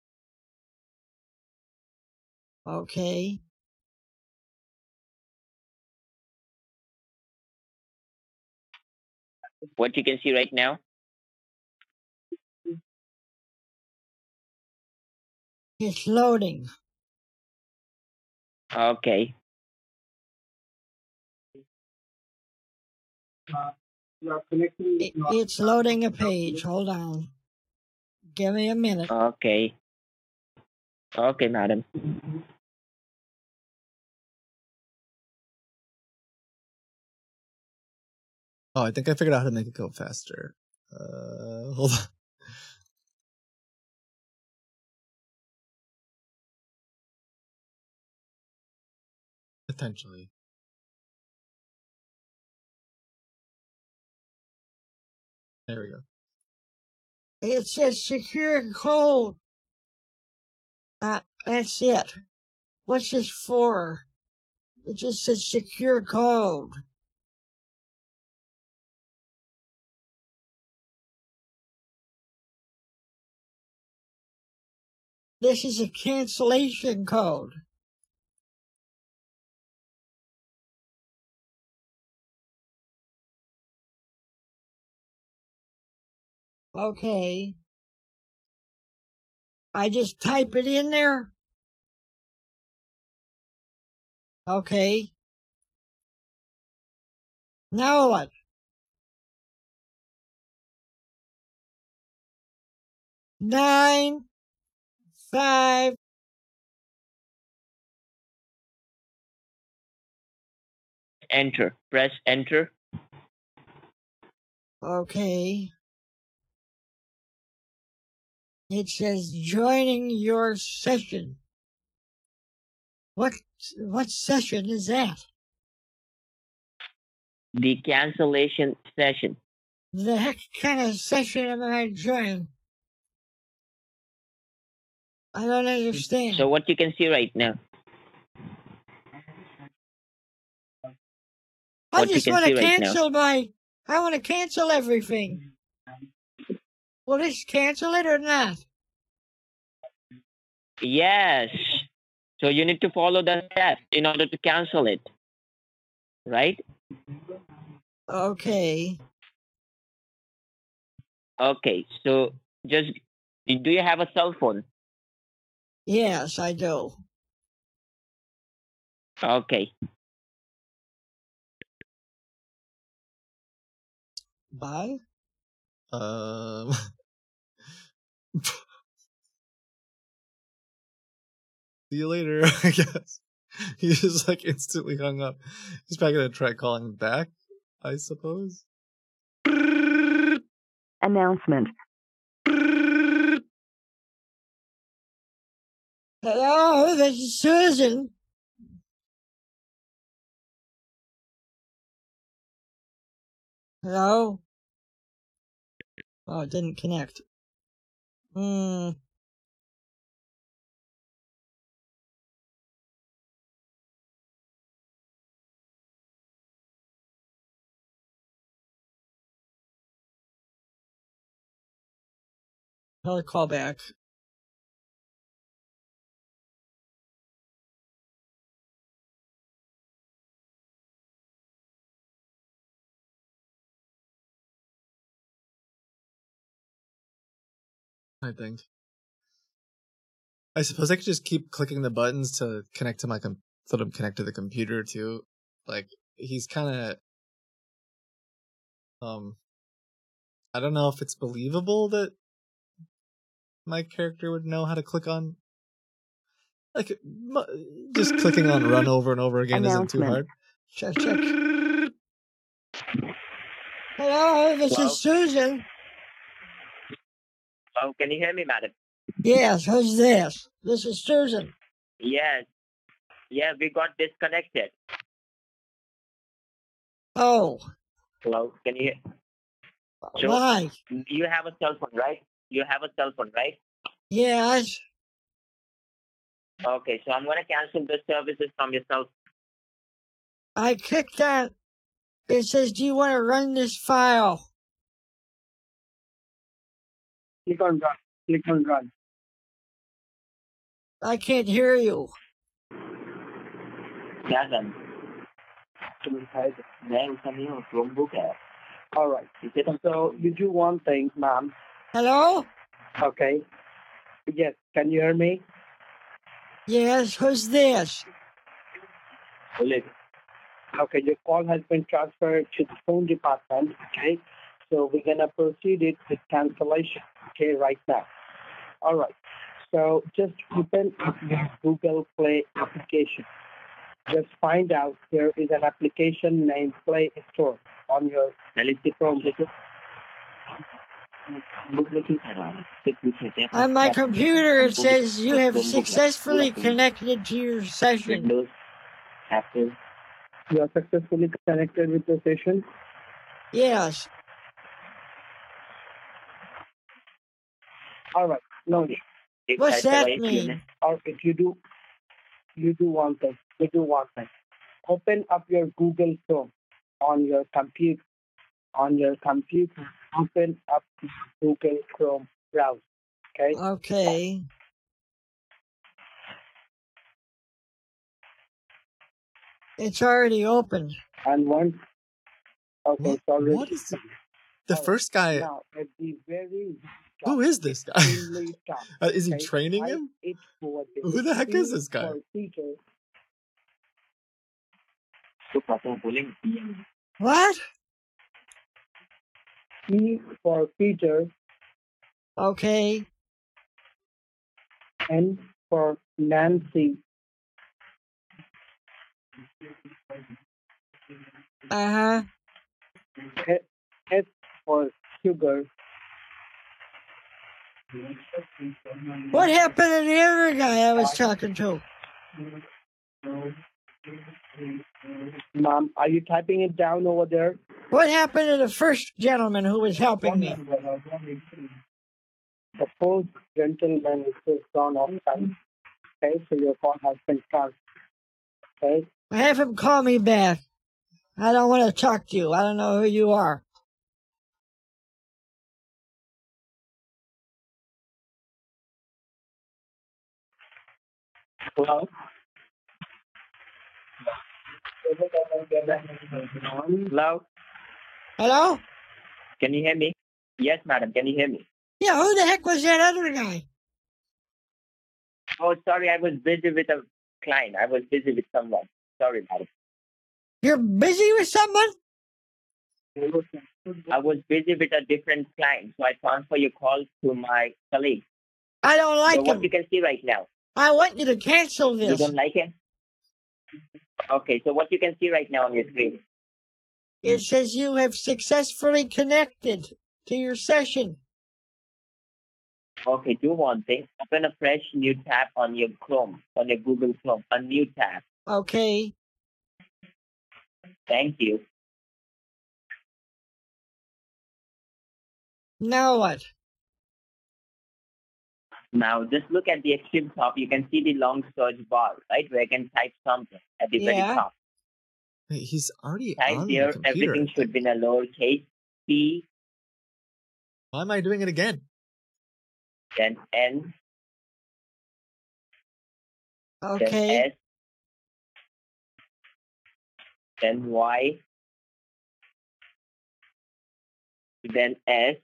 Okay. What you can see right now. It's loading. Okay. It, it's loading a page. Hold on. Give me a minute. Okay. Okay, madam. Oh, I think I figured out how to make it go faster. Uh, (laughs) hold on. Potentially. Go. It says secure code. Uh, that's it. What's this for? It just says secure code. This is a cancellation code. Okay. I just type it in there. Okay. Now what? Nine, five, Enter. Press enter. okay. It says joining your session. What what session is that? The cancellation session. The heck kind of session am I joining? I don't understand. So what you can see right now. I what you just can want to see right now. cancel my. I want to cancel everything. Will this cancel it or not? Yes. So you need to follow the steps in order to cancel it. Right? Okay. Okay. So just do you have a cell phone? Yes, I do. Okay. Bye. Um. (laughs) See you later, (laughs) I guess. (laughs) He just like instantly hung up. He's probably gonna try calling back, I suppose. Announcement. Hello, this is Susan. Hello? Oh, it didn't connect. Hmm. I'll call I think. I suppose I could just keep clicking the buttons to connect to my com- so to connect to the computer too. Like he's kind of um I don't know if it's believable that my character would know how to click on like just clicking on run over and over again isn't too hard. Check, check. Hello, this Hello? is Susan. Oh, can you hear me, madam? Yes, who's this? This is Susan. Yes. Yeah, we got disconnected. Oh, Hello. Can you hear? Sure. why? You have a cell phone, right? You have a cell phone, right? Yes. Okay, so I'm gonna cancel the services from your cell I clicked that. It says, "Do you want to run this file?" Click on run. Click on run. I can't hear you. क्या करना तुम उठाए थे। मैं उसका नहीं हूँ Chromebook है All right. इसे तो So you do one thing, ma'am. Hello? Okay. Yes. Can you hear me? Yes. Who's this? बोले Okay. Your call has been transferred to the phone department. Okay. So we're going to proceed it with cancellation, okay, right now. All right. So just open your Google Play application. Just find out there is an application named Play Store on your Chrome. On my computer, it says you have successfully connected to your session. You are successfully connected with the session? Yes. All right. No need. If What's that mean? Or if you do, you do one thing. You do one thing. Open up your Google Chrome on your computer. On your computer, open up Google Chrome browser. Okay. Okay. It's already open. And once, okay, what, it's already. What is the, the first guy? Now, at the very who is this guy? (laughs) uh, is he training him? Who the heck is this guy? What? P for Peter. Okay. N for Nancy. Uh-huh. Uh huh. S for sugar. What happened to the other guy I was talking to? Mom, are you typing it down over there? What happened to the first gentleman who was helping me? The first gentleman is gone off time. Okay, so your call has been transferred. Okay, Have him call me back. I don't want to talk to you. I don't know who you are. Hello? Hello? Hello? Can you hear me? Yes, madam. Can you hear me? Yeah, who the heck was that other guy? Oh, sorry. I was busy with a client. I was busy with someone. Sorry, madam. You're busy with someone? I was busy with a different client, so I transfer your call to my colleague. I don't like so like what you can see right now. I want you to cancel this. You don't like it? Okay, so what you can see right now on your screen. It says you have successfully connected to your session. Okay, do one thing. Open a fresh new tab on your Chrome, on your Google Chrome, a new tab. Okay. Thank you. Now what? Now, just look at the extreme top. You can see the long search bar, right? Where I can type something at the very Yeah. top. Wait, he's already Type on the there, computer. everything should be in a lowercase p, Why am I doing it again? then n, then Okay. s, then y, then s,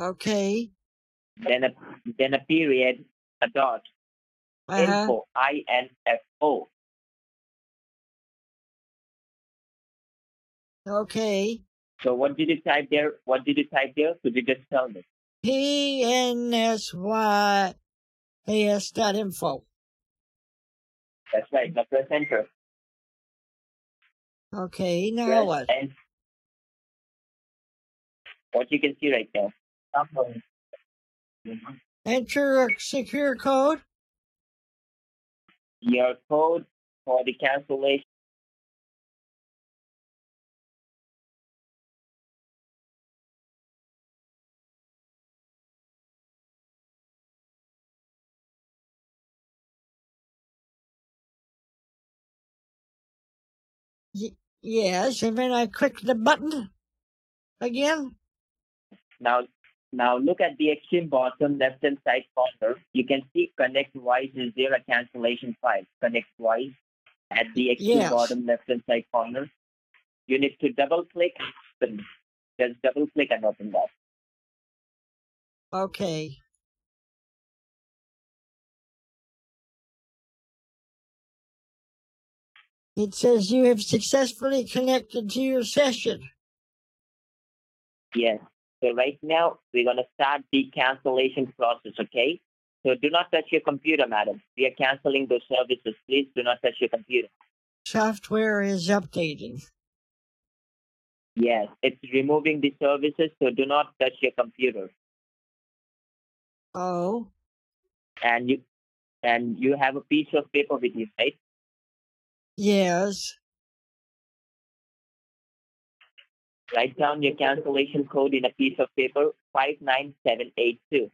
Okay. Then a then a period, a dot, Uh-huh. info, I N F O. Okay. So what did you type there? What did you type there? Could you just tell me? P N S Y A S dot info. That's right. Now press enter. Okay. Now Press what? What you can see right now. Enter a secure code. Your code for the cancellation. Yes, and then I click the button again. Now, now look at the extreme bottom left hand side corner. You can see ConnectWise is there a cancellation file. Connect wise at the extreme Yes. bottom left hand side corner. You need to double click. and Just double click and open that. Okay. It says you have successfully connected to your session. Yes. So right now we're gonna start the cancellation process, okay? So do not touch your computer, madam. We are canceling those services. Please do not touch your computer. Software is updating. Yes, it's removing the services, so do not touch your computer. Oh, And you and you have a piece of paper with you, right? yes. Write down your cancellation code in a piece of paper, five nine seven eight two.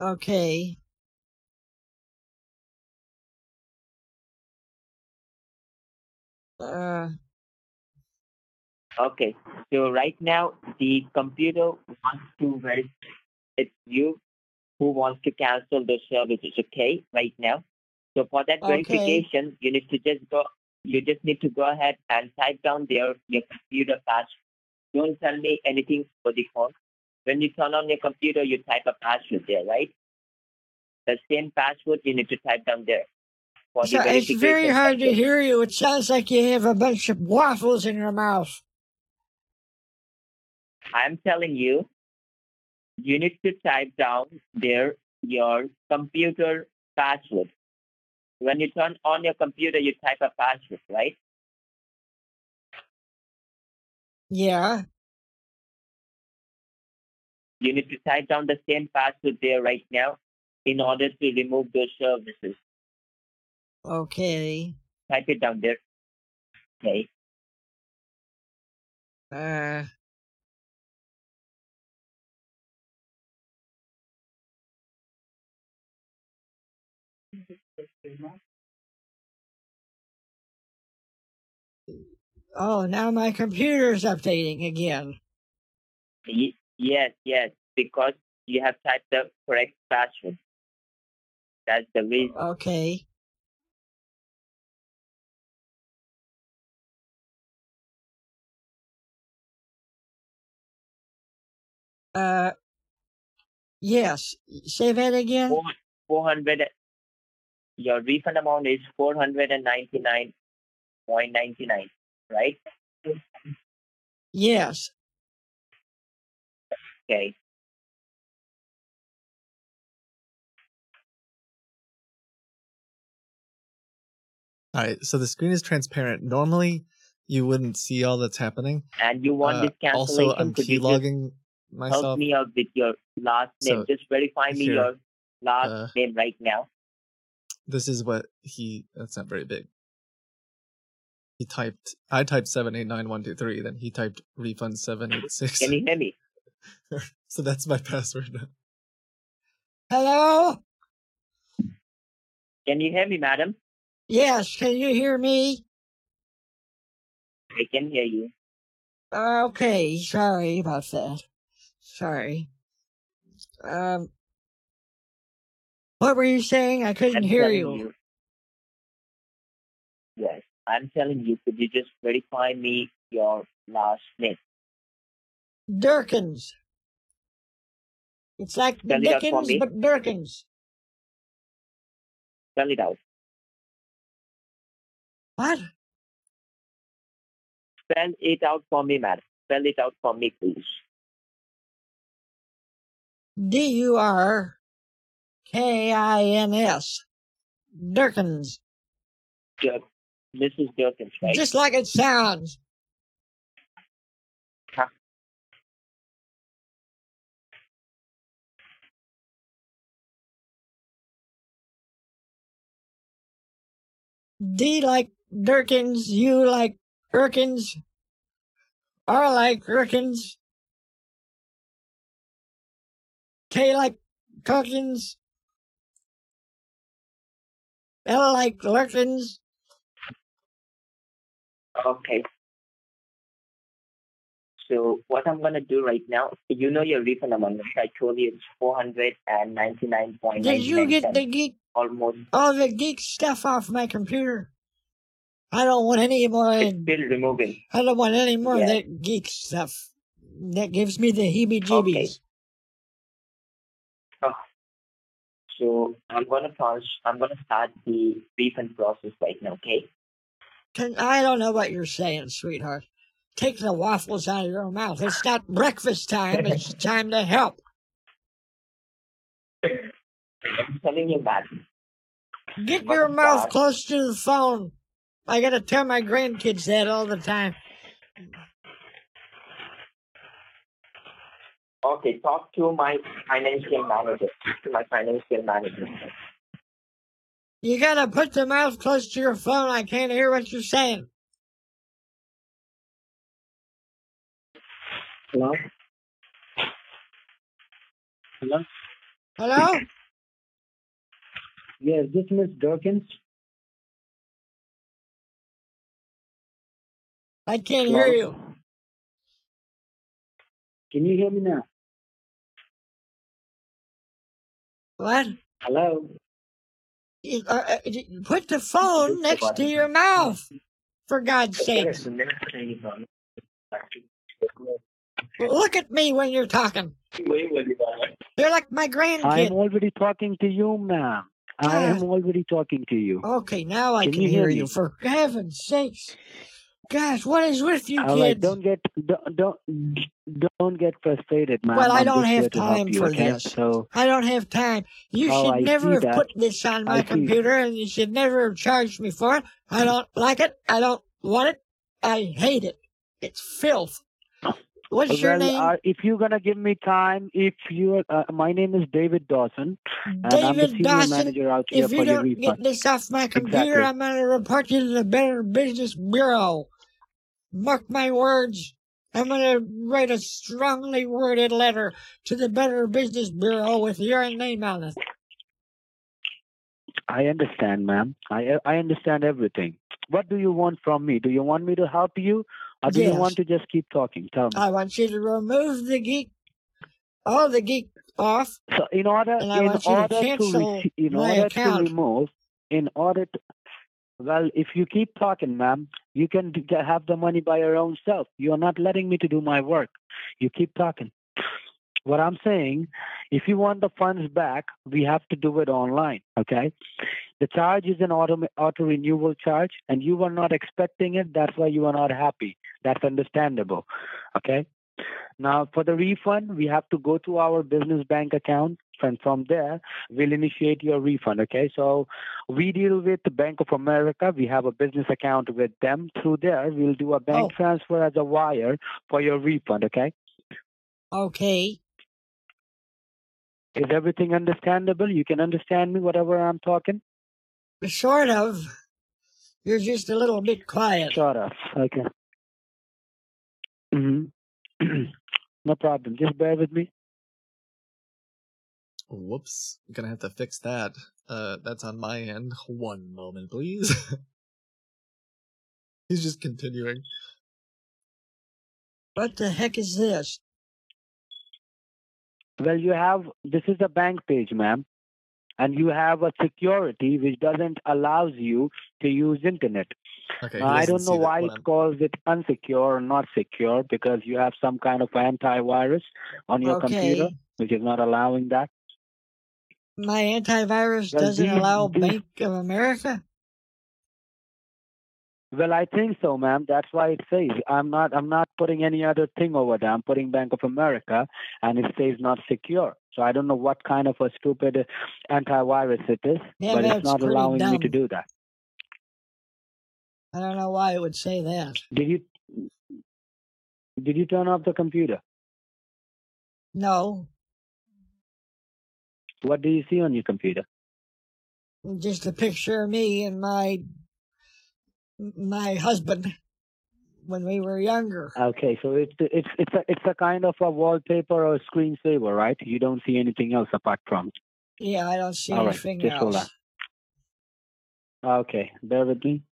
Okay. Uh, Okay. So right now the computer wants to verify it's you who wants to cancel those services, okay? Right now. So for that Okay. verification, you need to just go you just need to go ahead and type down there your computer password. Don't tell me anything for the phone. When you turn on your computer, you type a password there, right? The same password you need to type down there. So it's very hard to hear you. It sounds like you have a bunch of waffles in your mouth. I'm telling you, you need to type down there your computer password. When you turn on your computer, you type a password, right? Yeah. You need to type down the same password there right now in order to remove those services. Okay. Type it down there. Okay. Uh. Oh, now my computer's updating again. Y- yes, yes, because you have typed the correct password. That's the reason. Okay. Uh, yes. Say that again. Four, 400 your refund amount is 499.99 right Yes. okay All right, so the screen is transparent. Normally, you wouldn't see all that's happening. and you want Uh, this cancellation also, I'm could you just keylogging help me out with your last name So, just verify me here, your last uh, name right now This is what he. That's not very big. He typed. I typed seven eight nine one two three. Then he typed refund seven eight six. can you hear me so that's my password. now. Hello? can you hear me madam Yes. Can you hear me? i can hear you Okay. Sorry about that. Sorry. Um, what were you saying? I couldn't i'm hear you. you yes i'm telling you could you just verify me your last name Durkins. It's like Spell it Dickens, me. but Durkins. spell it out What? spell it out for me madam spell it out for me please D U R K I N S. Durkins. Dirk, mrs Durkins, right Just like it sounds. Huh. D like Durkins, U like Erkins, R like Erkins, K like Cookins, L like Lurkins. Okay. So what I'm gonna do right now, you know your refund amount. I told you it's four hundred and ninety nine point Did you get the geek Almost all the geek stuff off my computer? I don't want any more. it's still removing. I don't want any more Yeah. of that geek stuff. That gives me the heebie-jeebies. Okay. So I'm gonna pause. I'm gonna start the refund process right now. Okay. Can, I don't know what you're saying, sweetheart. Take the waffles out of your mouth. It's not breakfast time. It's (laughs) time to help. I'm telling you that. Get your mouth that? close to the phone. I gotta tell my grandkids that all the time. Okay. Talk to my financial manager. Talk to my financial manager. You gotta put the mouth close to your phone. I can't hear what you're saying. Hello? Hello? Hello? Yes, this is Miss Dawkins. I can't hear you. Can you hear me now? What? Hello? You- uh, uh, Put the phone next to your mouth. For God's sake. Look at me when you're talking. You're like my grandkids. I am already talking to you, ma'am. I am already talking to you. Okay, now I Can can, you hear hear you. For heaven's sakes. Gosh, what is with you All right, kids? don't get don't don't, don't get frustrated, man. Well, I I'm don't just here have to help time you, for okay? this. So I don't have time. You Oh, should I never have that. put this on my I see. computer and you should never have charged me for it. I don't like it. I don't want it. I hate it. It's filth. What's your well, name? uh, if you're gonna give me time, if you, uh, my name is David Dawson, and I'm the David senior Dawson. manager out here If for you your don't refund. get this off my computer, Exactly. I'm going to report you to the Better Business Bureau. Mark my words. I'm going to write a strongly worded letter to the Better Business Bureau with your name on it. I understand, ma'am. I I understand everything. What do you want from me? Do you want me to help you, or do Yes. you want to just keep talking? Tell me. I want you to remove the geek, all the geek off. So in order in to order to in order account. to remove in order to well, if you keep talking, ma'am, you can have the money by your own self. You are not letting me to do my work. You keep talking. What I'm saying, if you want the funds back, we have to do it online. Okay, the charge is an auto auto renewal charge, and you were not expecting it. That's why you are not happy. That's understandable. Okay. Now, for the refund, we have to go to our business bank account, and from there, we'll initiate your refund. Okay, so we deal with the Bank of America. We have a business account with them. Through there, we'll do a bank Oh. transfer as a wire for your refund. Okay, Okay. is everything understandable? You can understand me, whatever I'm talking. Sort of. You're just a little bit quiet. Shut of Okay. hmm (clears throat) no problem. Just bear with me. Whoops. I'm gonna have to fix that. Uh, that's on my end. One moment, please. (laughs) He's just continuing. What the heck is this? Well, you have this is a bank page, ma'am, and you have a security which doesn't allows you to use internet. Okay. he I don't know why it calls it unsecure or not secure because you have some kind of antivirus on your computer which is not allowing that. My antivirus doesn't allow Bank of America? Well, I think so, ma'am. That's why it says I'm not. I'm not putting any other thing over there. I'm putting Bank of America, and it says not secure. So I don't know what kind of a stupid antivirus it is, Yeah, but it's not allowing me to do that. I don't know why it would say that. Did you? Did you turn off the computer? No, What do you see on your computer? just a picture of me and my my husband when we were younger. Okay, so it's it's it's a it's a kind of a wallpaper or a screensaver, right? You don't see anything else apart from. Yeah, I don't see All right, anything just hold else. Okay, bear with me.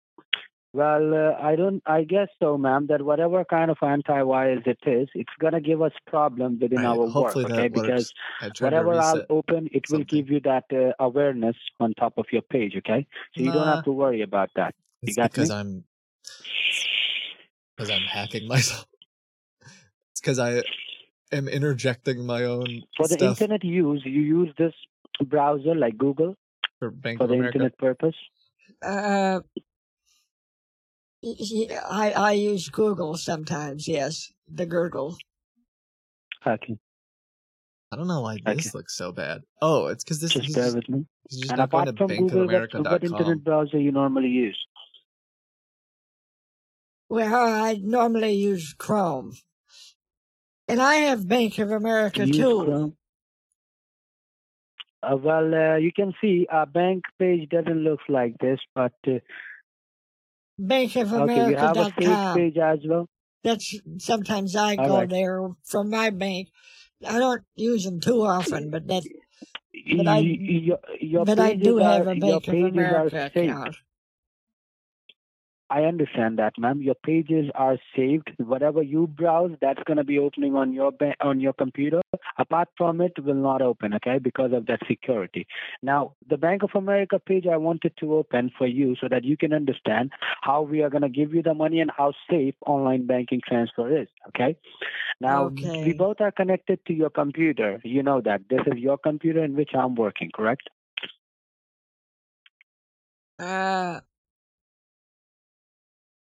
Well, uh, I don't. I guess so, ma'am. That whatever kind of antivirus it is, it's gonna give us problem within Right, our work. hopefully that Okay, because I tried to whatever I'll open, it will give you that uh, awareness on top of your page. Okay, so you don't have to worry about that. You It's because me? I'm because I'm hacking (laughs) myself. It's because I am interjecting my own For the stuff internet use, you use this browser like Google for for the America. internet purpose. Uh, I I use Google sometimes. Yes, the Gurgle. Okay, I don't know why Okay. this looks so bad. Oh, it's because this just he's bear just, with me. just And not going apart to from Google, what, what internet browser you normally use? Well, I normally use Chrome, and I have Bank of America too. Chrome? Uh, well, uh, you can see our bank page doesn't look like this, but uh, okay, you have a save bankofamerica.com. page as well. That's sometimes I All go right. there from my bank. I don't use them too often, but that But I- your, your but I do are, have a Bank of America account. I understand that, ma'am. Your pages are saved. Whatever you browse, that's going to be opening on your ba- on your computer. Apart from it, will not open, okay, because of that security. Now, the Bank of America page I wanted to open for you so that you can understand how we are going to give you the money and how safe online banking transfer is, okay? Now, Okay. we both are connected to your computer. You know that. This is your computer in which I'm working, correct? Uh,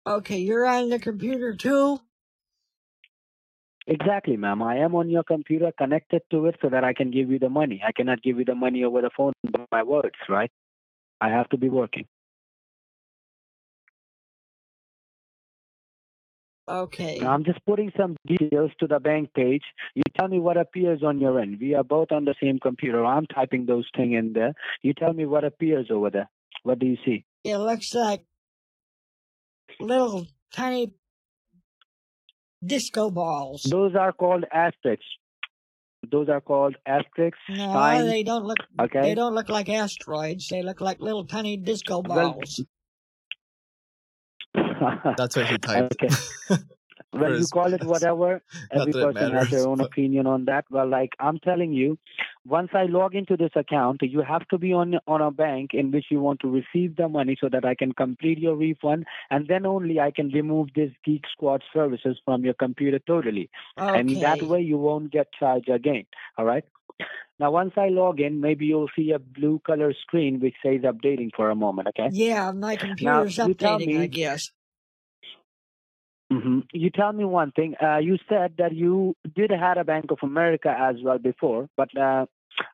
okay, you're on the computer too? Exactly, ma'am. I am on your computer connected to it so that I can give you the money. I cannot give you the money over the phone by my words, right? I have to be working. Okay. Now, I'm just putting some details to the bank page. You tell me what appears on your end. We are both on the same computer. I'm typing those things in there. You tell me what appears over there. What do you see? It looks like little tiny disco balls. Those are called asterisks. Those are called asterisks. No, signs. they don't look. Okay. They don't look like asteroids. They look like little tiny disco Well, balls. (laughs) That's what he typed. Okay. (laughs) Well, you call it (laughs) whatever. Every that it person has their own but- opinion on that. Well, like I'm telling you, once I log into this account, you have to be on on a bank in which you want to receive the money so that I can complete your refund, and then only I can remove this Geek Squad services from your computer totally. And that way you won't get charged again. All right. Now, once I log in, maybe you'll see a blue color screen which says updating for a moment. Okay. Yeah, my computer's you tell updating. I guess. Hmm You tell me one thing. Uh, you said that you did had a Bank of America as well before, but uh,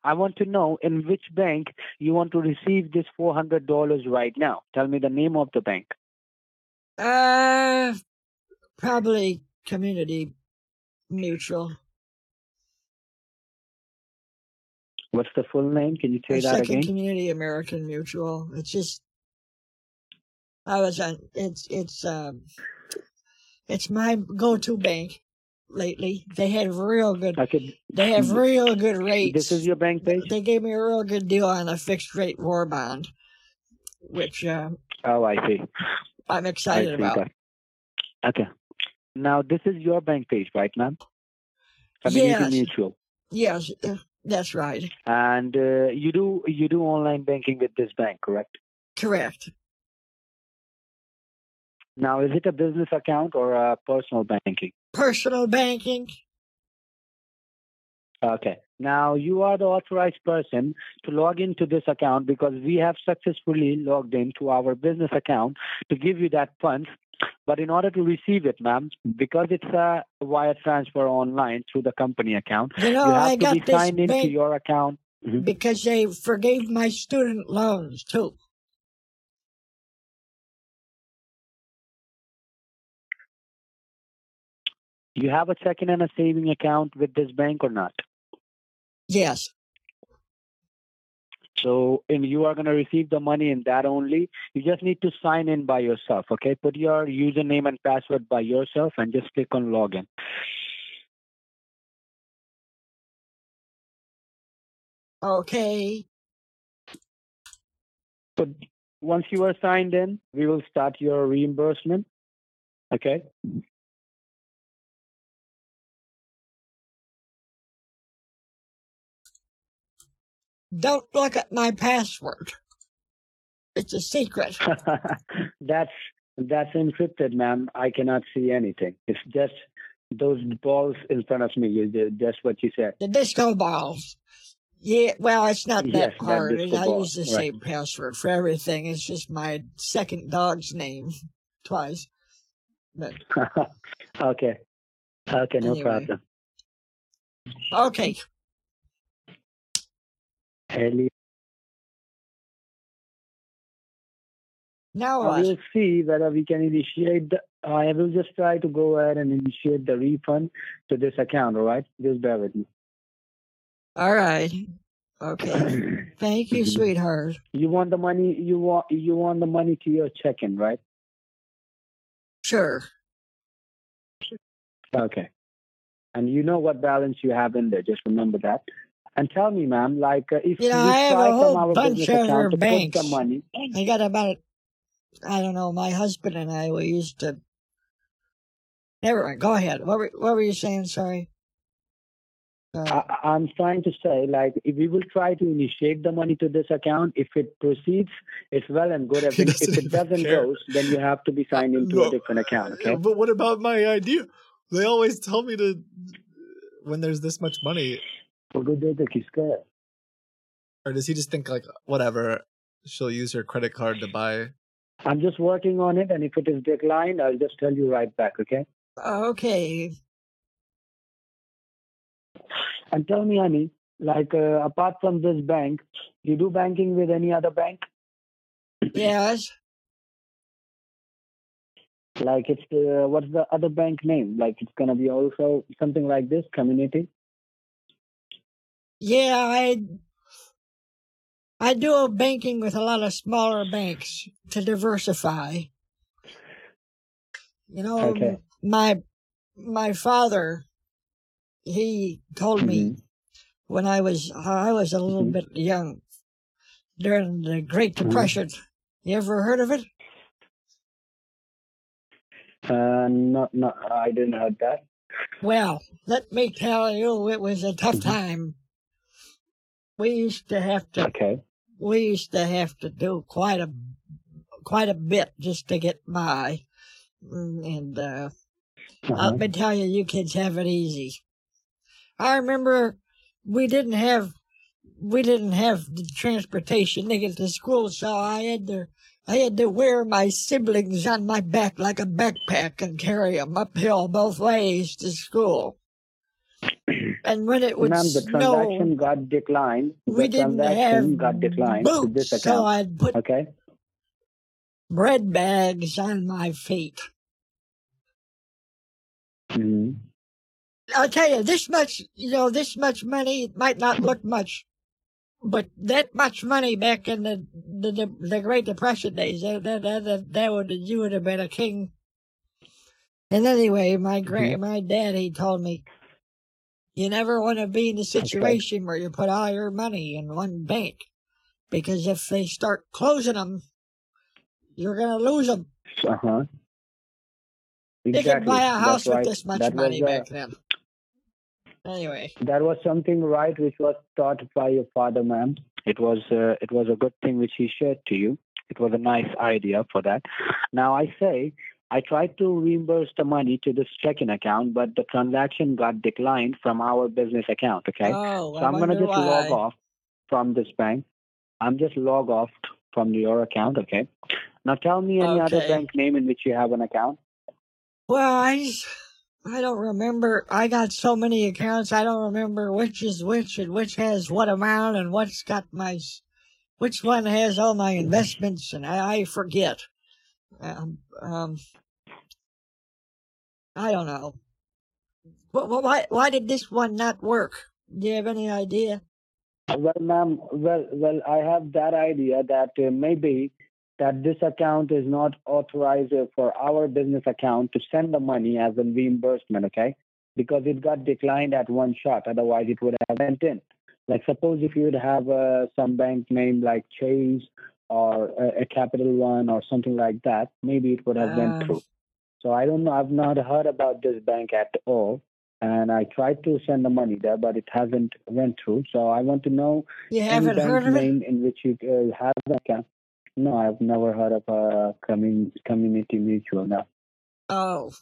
I want to know in which bank you want to receive this four hundred dollars right now. Tell me the name of the bank. Uh, probably community mutual. What's the full name? Can you say that Second again? Community American Mutual. It's just I was on. It's it's um it's my go-to bank lately. They had real good. Okay, They have real good rates. this is your bank page. They gave me a real good deal on a fixed rate war bond, which uh, Oh, I see. I'm excited about. that. Okay. Now this is your bank page, right, ma'am? Community Yes. Mutual. Yes, uh, that's right. And uh, you do you do online banking with this bank, correct? Correct. Now, is it a business account or a personal banking? Personal banking. Okay. Now, you are the authorized person to log into this account because we have successfully logged into our business account to give you that funds. But in order to receive it, ma'am, because it's a wire transfer online through the company account, You know, you have I to got be signed into your account. Mhm. because they forgave my student loans too. You have a checking and a saving account with this bank or not? Yes. So, and you are going to receive the money in that only. You just need to sign in by yourself, okay? Put your username and password by yourself and just click on login. Okay. So, once you are signed in, we will start your reimbursement, okay? Don't look at my password. It's a secret. (laughs) that's that's encrypted, ma'am. I cannot see anything. It's just those balls in front of me. You did just what you said. The disco balls. Yeah, well, it's not that Yes, hard. I ball, use the right. same password for everything. It's just my second dog's name (laughs) twice. But (laughs) okay. Okay, no Anyway. problem. okay, Now I will see whether we can initiate the. I will just try to go ahead and initiate the refund to this account. All right, just bear with me. All right. Okay. (clears throat) Thank you, sweetheart. You want the money? You want you want the money to your check-in, right? Sure. Okay. And you know what balance you have in there. Just remember that. And tell me, ma'am, like uh, if You know, we I have try a from whole our bunch of other account to banks. the money, I got about, I don't know, my husband and I, we used to. Never mind. Go ahead. What were, what were you saying? Sorry. Uh, I, I'm trying to say, like, if we will try to initiate the money to this account, if it proceeds, it's well and good. If, (laughs) it- doesn't if it doesn't go, then you have to be signed into No. a different account. Okay. But what about my idea? They always tell me to when there's this much money. तो वो दे दो किसका है? Or does he just think like whatever? She'll use her credit card to buy. I'm just working on it, and if it is declined, I'll just tell you right back. Okay. okay. And tell me, honey, like uh, apart from this bank, you do banking with any other bank? Yes. Like it's uh, what's the other bank name? Like it's gonna be also something like this community. Yeah, I I do banking with a lot of smaller banks to diversify. You know, Okay. my my father, he told me Mhm. when I was I was a little Mhm. bit young during the Great Mhm. Depression. You ever heard of it? Uh, not, not, I didn't heard that. Well, let me tell you, it was a tough Mhm. time. We used to have to Okay. we used to have to do quite a quite a bit just to get by. Mm, And uh, Uh-huh. let me tell you, you kids have it easy. I remember we didn't have we didn't have the transportation to get to school, so I had to I had to wear my siblings on my back like a backpack and carry them uphill both ways to school. And when it would Ma'am, the snow, transaction got declined. we the didn't have got declined boots, so. I'd put Okay. bread bags on my feet. hmm I'll tell you, this much, you know, this much money it might not look much, but that much money back in the the, the, the Great Depression days, that, that, that, that, would you would have been a king. And anyway, my grand, my dad, he told me, you never want to be in a situation where you put all your money in one bank, because if they start closing them, you're gonna lose them. Uh huh. They Exactly. could buy a house That's with right. this much that money was, uh, back then. Anyway, that was something right which was taught by your father, ma'am. It was uh, it was a good thing which he shared to you. It was a nice idea for that. Now I say I tried to reimburse the money to this checking account, but the transaction got declined from our business account. Okay, oh, so I I'm gonna wonder just log off from this bank. I'm just log off from your account. Okay. Now tell me any other bank name in which you have an account. Well, I, I don't remember. I got so many accounts. I don't remember which is which and which has what amount and what's got my, which one has all my investments, and I, I forget. Um, um, I don't know. But why, why did this one not work? Do you have any idea? Well, ma'am, well, well, I have that idea that uh, maybe that this account is not authorized uh, for our business account to send the money as a reimbursement, okay? Because it got declined at one shot. Otherwise, it would have went in. Like, suppose if you would have uh, some bank name like Chase or a, a Capital One or something like that, maybe it would have Um, went through. So I don't know. I've not heard about this bank at all. And I tried to send the money there, but it hasn't went through. So I want to know You haven't heard of it? name in which you uh, have an account. No, I've never heard of a commun- community mutual. No. Oh,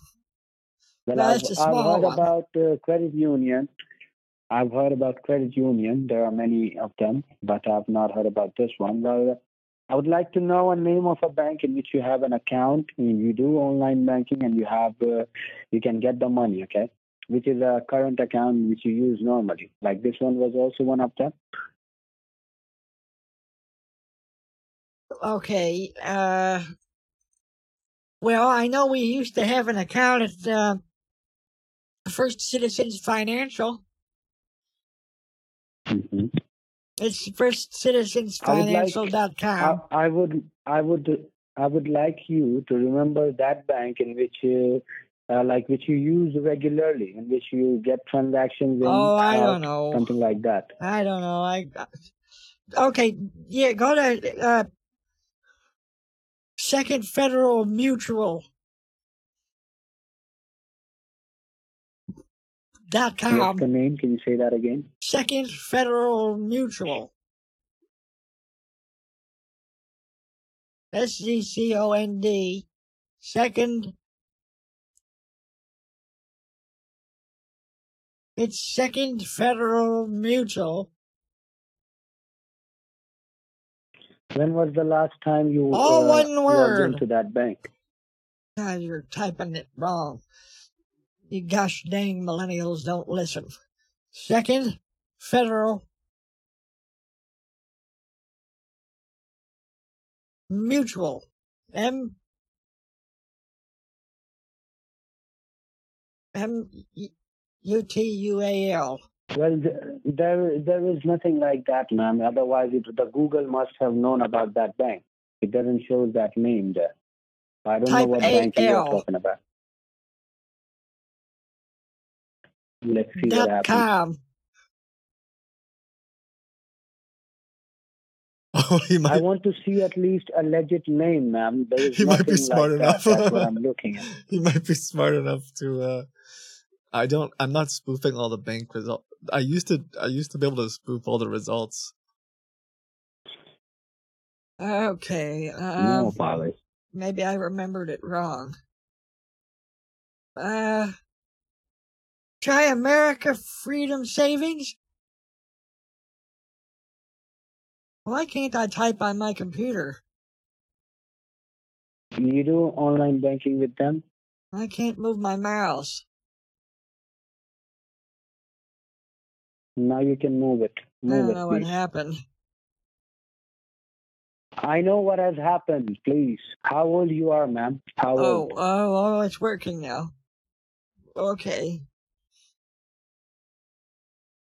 Well, No, I've, I've heard one. about uh, credit union. I've heard about credit union. There are many of them, but I've not heard about this one. Well, I would like to know a name of a bank in which you have an account and you do online banking and you have uh, you can get the money. Okay, which is a current account which you use normally. Like this one was also one of them. okay. Uh, well, I know we used to have an account at uh, First Citizens Financial. hmm It's firstcitizensfinancial.com. I, I would, I would, I would like you to remember that bank in which, uh, uh, like which you use regularly, in which you get transactions in, Oh, I out, don't know. something like that. I don't know. I okay. Yeah, go to uh, Second Federal Mutual dot What's the name? Can you say that again? Second Federal Mutual. S C C O N D. Second. It's Second Federal Mutual. When was the last time you All uh, one logged word. into that bank? God, you're typing it wrong. You gosh dang millennials don't listen. Second Federal Mutual. M M U T U A L. Well, there there is nothing like that, ma'am. Otherwise, it, the Google must have known about that bank. It doesn't show that name there. I don't Type know what bank you are talking about. Let's see what Dot happens. com. (laughs) Oh, he I want to see at least a legit name, ma'am. There is he might be smart like enough. That. That's what I'm (laughs) looking at. he might be smart enough to uh I don't I'm not spoofing all the bank results. I used to I used to be able to spoof all the results. Okay. no, Um, Polly. maybe I remembered it wrong. Uh, try America Freedom Savings. Why can't I type on my computer? You do online banking with them? I can't move my mouse. Now you can move it. I Move don't it, know what happened. I know what has happened. Please, how old you are, ma'am? How Oh, old? oh, oh, it's working now. Okay.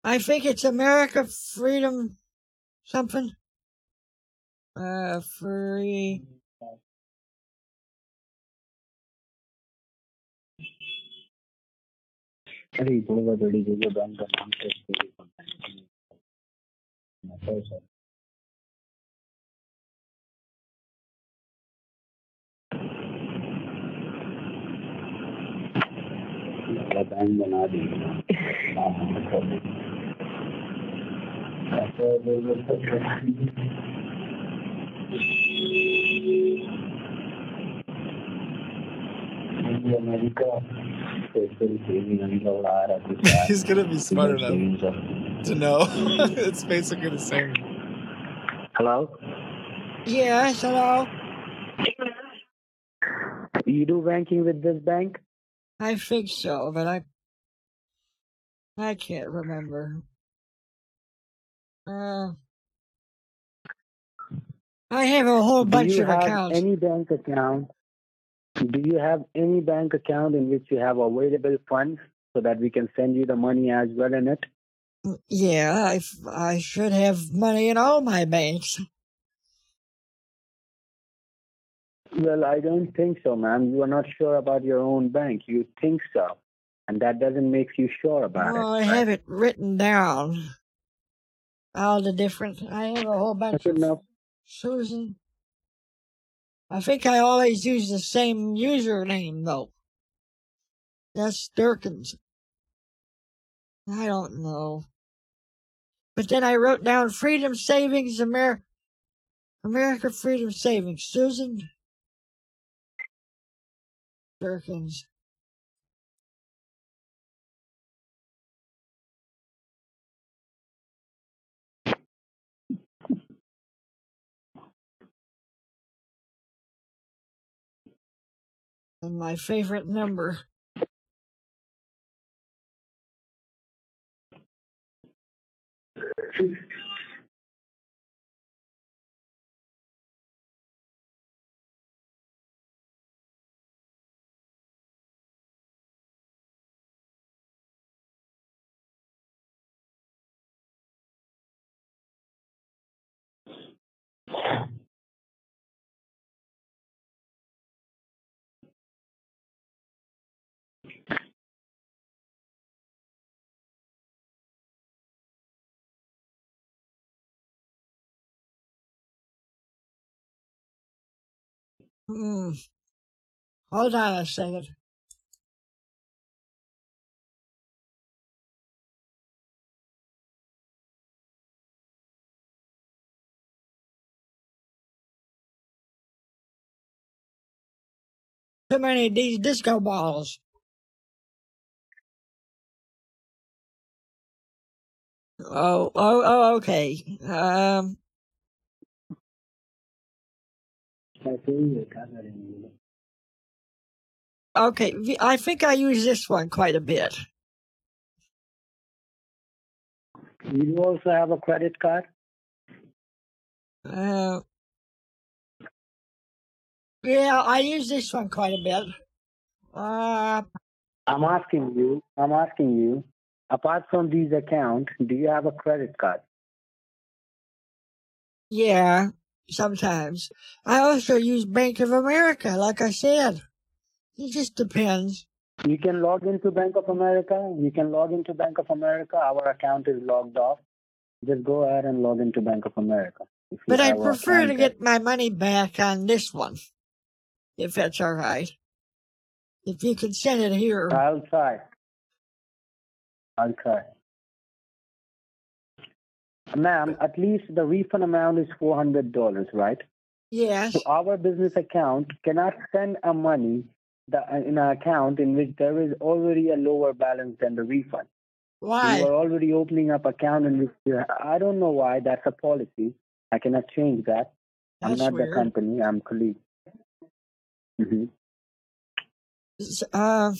I think it's America Freedom something. Uh, free. अरे बोला बड़ी जगह bank का नाम test bank बना दी (laughs) He's gonna be smart enough to know (laughs) it's basically the same. Hello? Yes, hello. You do banking with this bank? I think so, but I I can't remember. Uh, I have a whole bunch of have accounts. any bank account? Do you have any bank account in which you have available funds so that we can send you the money as well in it? Yeah, I, I should have money in all my banks. Well, I don't think so, ma'am. You are not sure about your own bank. You think so. And that doesn't make you sure about it. Oh, I it. have it written down. All the different. I have a whole bunch That's of enough. Susan. I think I always use the same username though. That's Durkins. I don't know. But then I wrote down Freedom Savings Amer America Freedom Savings. Susan Durkins. And my favorite number. Hmm. Hold on a second. Too many of these disco balls. Oh, oh, oh, okay. Um, okay. I think I use this one quite a bit. You also have a credit card? Uh, yeah, I use this one quite a bit. Uh, I'm asking you, I'm asking you, apart from these accounts, do you have a credit card? Yeah, sometimes. I also use Bank of America, like I said. It just depends. You can log into Bank of America. You can log into Bank of America. Our account is logged off. Just go ahead and log into Bank of America. But a prefer to get my money back on this one, if that's all right. If you can send it here. I'll try. I'll try. Ma'am, at least the refund amount is $400, right? Yes. So our business account cannot send a money the, in an account in which there is already a lower balance than the refund. Why? You are already opening up account in which you I don't know why that's a policy. I cannot change that. I'm not weird. the company. I'm colleague. hmm S- Uh,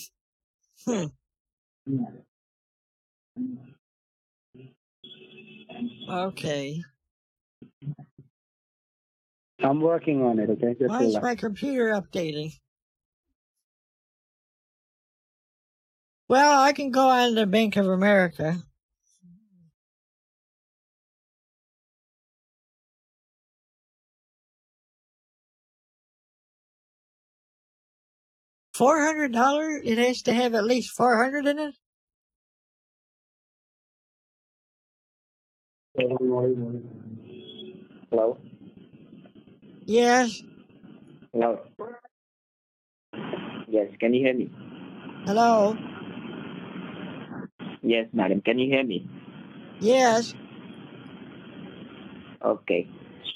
hmm. Okay. I'm working on it. Okay, just Why is my computer updating? Well, I can go on to Bank of America. Four hundred dollars? It has to have at least four hundred in it. Hello? Yes. Hello? Yes, can you hear me? Hello. Yes, madam, can you hear me? Yes. Okay.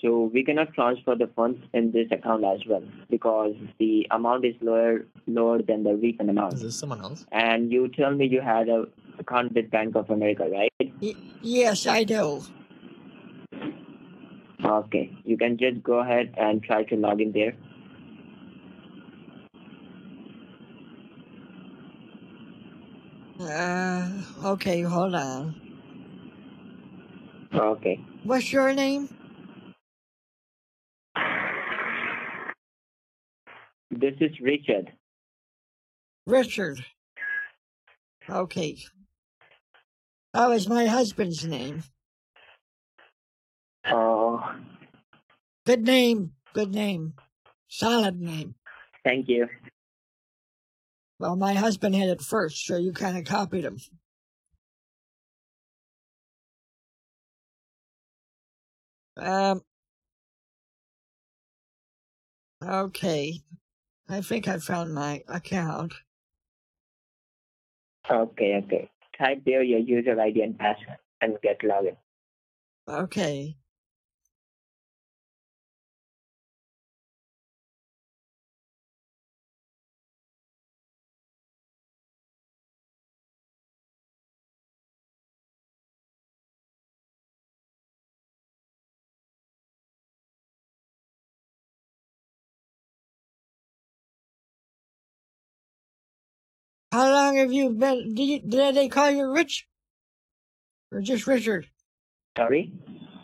So we cannot transfer the funds in this account as well because the amount is lower lower than the refund amount. Is this someone else? And you tell me you had a account with Bank of America, right? Y- yes, I do. Okay. You can just go ahead and try to log in there. Uh, okay, hold on. Okay. What's your name? This is Richard. Richard. Okay. That was my husband's name. Oh, Good name. Good name. Solid name. thank you. Well, my husband had it first, so you kind of copied him. Um. Okay. I think I found my account. Okay, okay. Type there your user ID and password and get login. Okay. How long have you been? Did, you, did they call you Rich? Or just Richard? Sorry?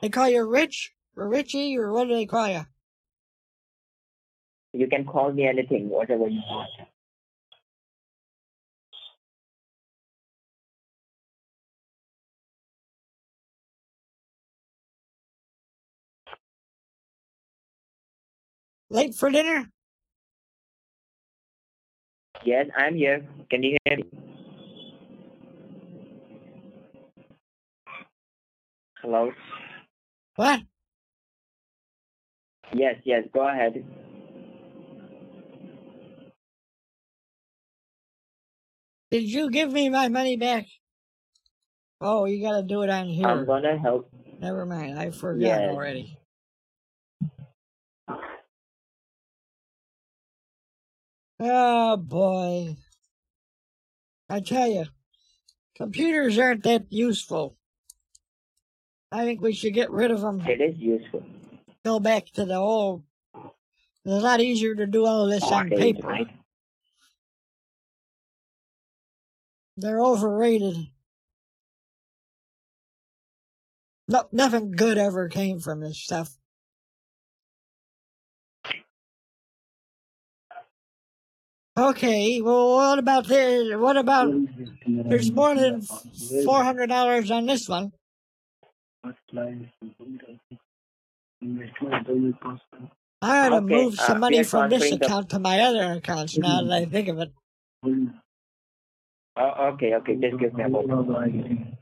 They call you Rich? Or Richie? Or what do they call you? You can call me anything, whatever you want. Late for dinner? Yes, I'm here. Can you hear me? Hello? What? Yes, yes, go ahead. Did you give me my money back? Oh, you gotta do it on here. I'm gonna help. Never mind, I forgot Yes. already. Oh boy. I tell you, computers aren't that useful. I think we should get rid of them. It is useful. Go back to the old. It's a lot easier to do all this oh, on paper. right. They're overrated. No, nothing good ever came from this stuff. Okay, well, what about this? What about there's more than four hundred dollars on this one? I ought to Okay, move some uh, money from this transferring the- account to my other accounts now that I think of it. Oh, okay, okay. Just give me a moment.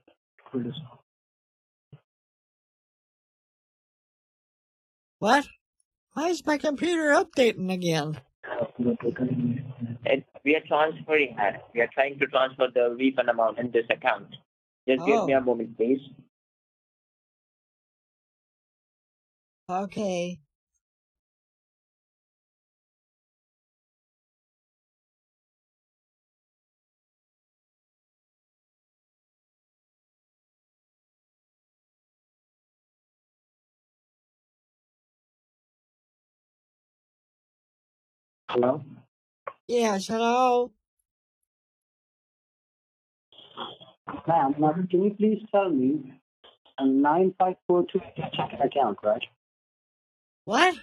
What? Why is my computer updating again? It, we are transferring that. We are trying to transfer the refund amount in this account. Just give me Oh. a moment, please. Okay. Hello? Yes, hello. Ma'am, now can you please tell me a 9542 checking account, right? What?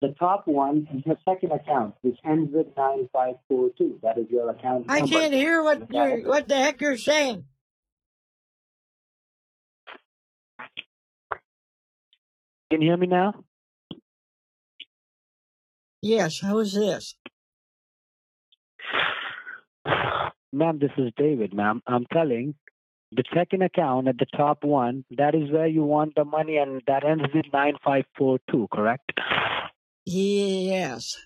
The top one is your second account, which ends with 9542. That is your account I number. can't hear what you're, what the heck you're saying. Can you hear me now? Yes, who's this? Ma'am, this is David, ma'am. I'm telling the checking account at the top one, that is where you want the money and that ends with 9542, correct? Yes.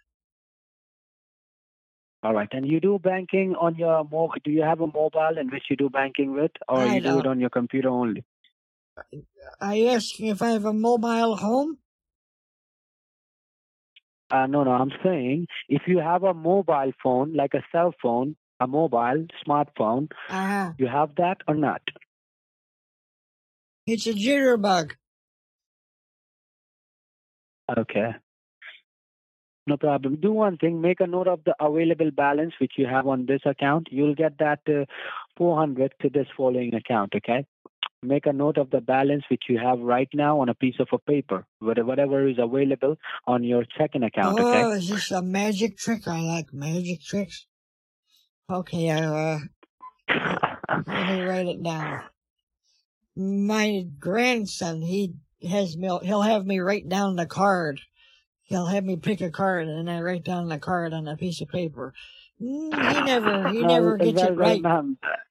All right. And you do banking on your mobile. Do you have a mobile in which you do banking with or I you do it don't. on your computer only? Are you asking if I have a mobile home? Uh, no, no. I'm saying if you have a mobile phone, like a cell phone, a mobile smartphone, Uh-huh. you have that or not? It's a Jitterbug. Okay. No problem. Do one thing. Make a note of the available balance which you have on this account. You'll get that uh, 400 to this following account. Okay. Make a note of the balance which you have right now on a piece of a paper, whatever is available on your checking account. Oh, Okay. is this a magic trick? I like magic tricks. Okay, uh, let me write it down. My grandson, he has me, he'll have me write down the card. He'll have me pick a card and I write down the card on a piece of paper. Mm, He never, he (laughs) No, never gets it right.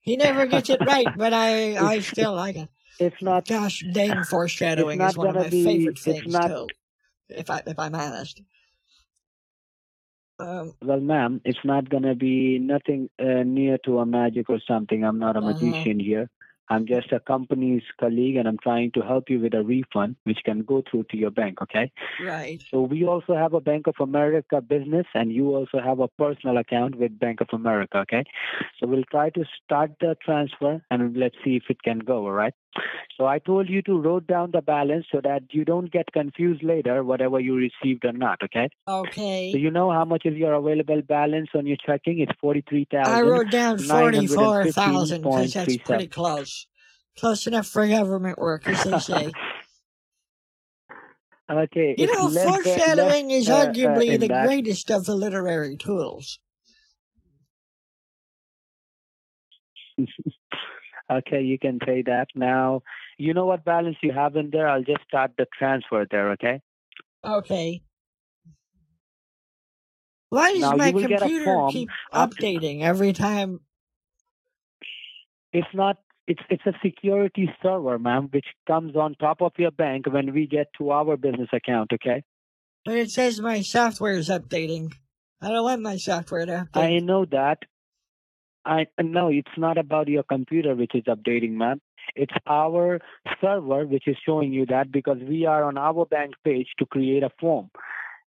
He never gets it right, but I, (laughs) I still like it. It's not. Gosh dang, foreshadowing is one of my be- favorite it's things not- too. If I, if I'm honest. Um, Well, ma'am, it's not gonna be nothing uh, near to a magic or something. I'm not a Uh-huh. magician here. I'm just a company's colleague, and I'm trying to help you with a refund, which can go through to your bank. Okay. right. So we also have a Bank of America business, and you also have a personal account with Bank of America. Okay. So we'll try to start the transfer, and let's see if it can go. All right. So I told you to wrote down the balance so that you don't get confused later, whatever you received or not. Okay. Okay. So you know how much is your available balance on your checking? It's forty-three thousand. I wrote down 915.37. forty-four thousand because that's pretty close. Close enough for government work, as they say. (laughs) Okay. You know, less foreshadowing less, is uh, uh, arguably in the that. greatest of the literary tools. (laughs) Okay, you can say that. Now, you know what balance you have in there? I'll just start the transfer there, okay? Okay. Why does Now, my you will get a computer keep up- updating every time? It's not it's it's a security server, ma'am, which comes on top of your bank when we get to our business account, okay? But it says my software is updating. I don't want my software to update. I know that. I no, it's not about your computer which is updating, ma'am. It's our server which is showing you that because we are on our bank page to create a form,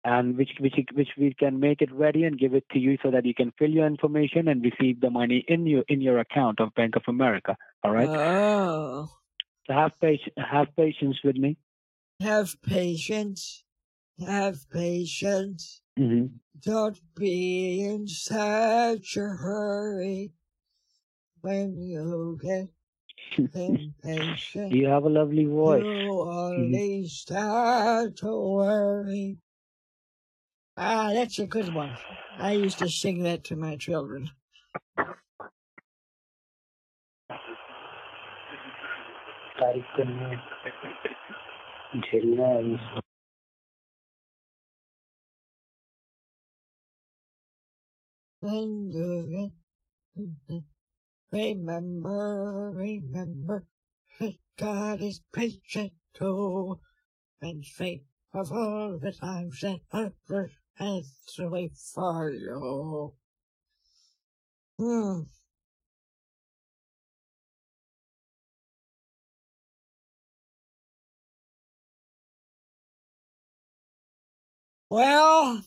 and which which which we can make it ready and give it to you so that you can fill your information and receive the money in your in your account of Bank of America. All right. Oh. so have patience. Have patience with me. Have patience. Have patience. Mm-hmm. Don't be in such a hurry when you get (laughs) impatient. You have a lovely voice. You only start to worry. Ah, that's a good one. I used to sing that to my children. कार्यक्रम में झेलना है Remember, remember, that God is patient too, and fate of all the times that ever has to wait for you. Hmm. Well,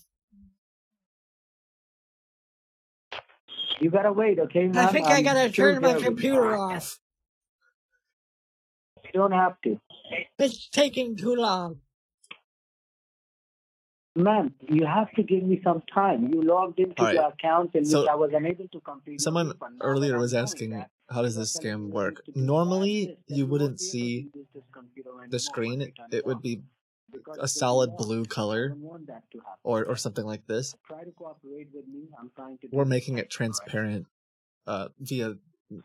You gotta wait, okay, I think I I'm gotta still turn my there with you. computer off. You don't have to. It's taking too long. Ma'am, you have to give me some time. You logged into All right. the account in So, which I was unable to complete. Someone earlier was asking, how does this scam work? to do that Normally, you you wouldn't won't be able see to use this computer the screen. when we turn It it would be Because a solid blue color or, or something like this. We're making it transparent uh, via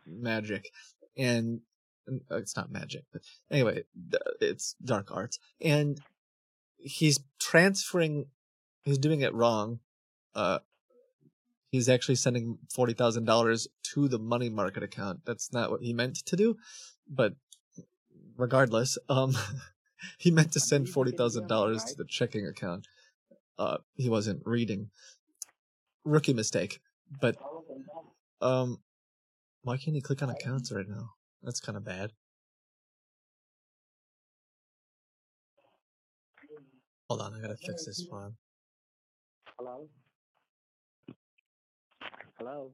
magic. And and, uh, it's not magic, but anyway, it's dark arts. And he's transferring, he's doing it wrong. Uh, he's actually sending $40,000 to the money market account. That's not what he meant to do. But regardless, um, (laughs) (laughs) he meant to send believe you can hear me, $40,000 to the checking account. Uh, he wasn't reading. Rookie mistake. But um, why can't he click on accounts right now? That's kind of bad. Hold on, I gotta fix this him. Hello? Hello?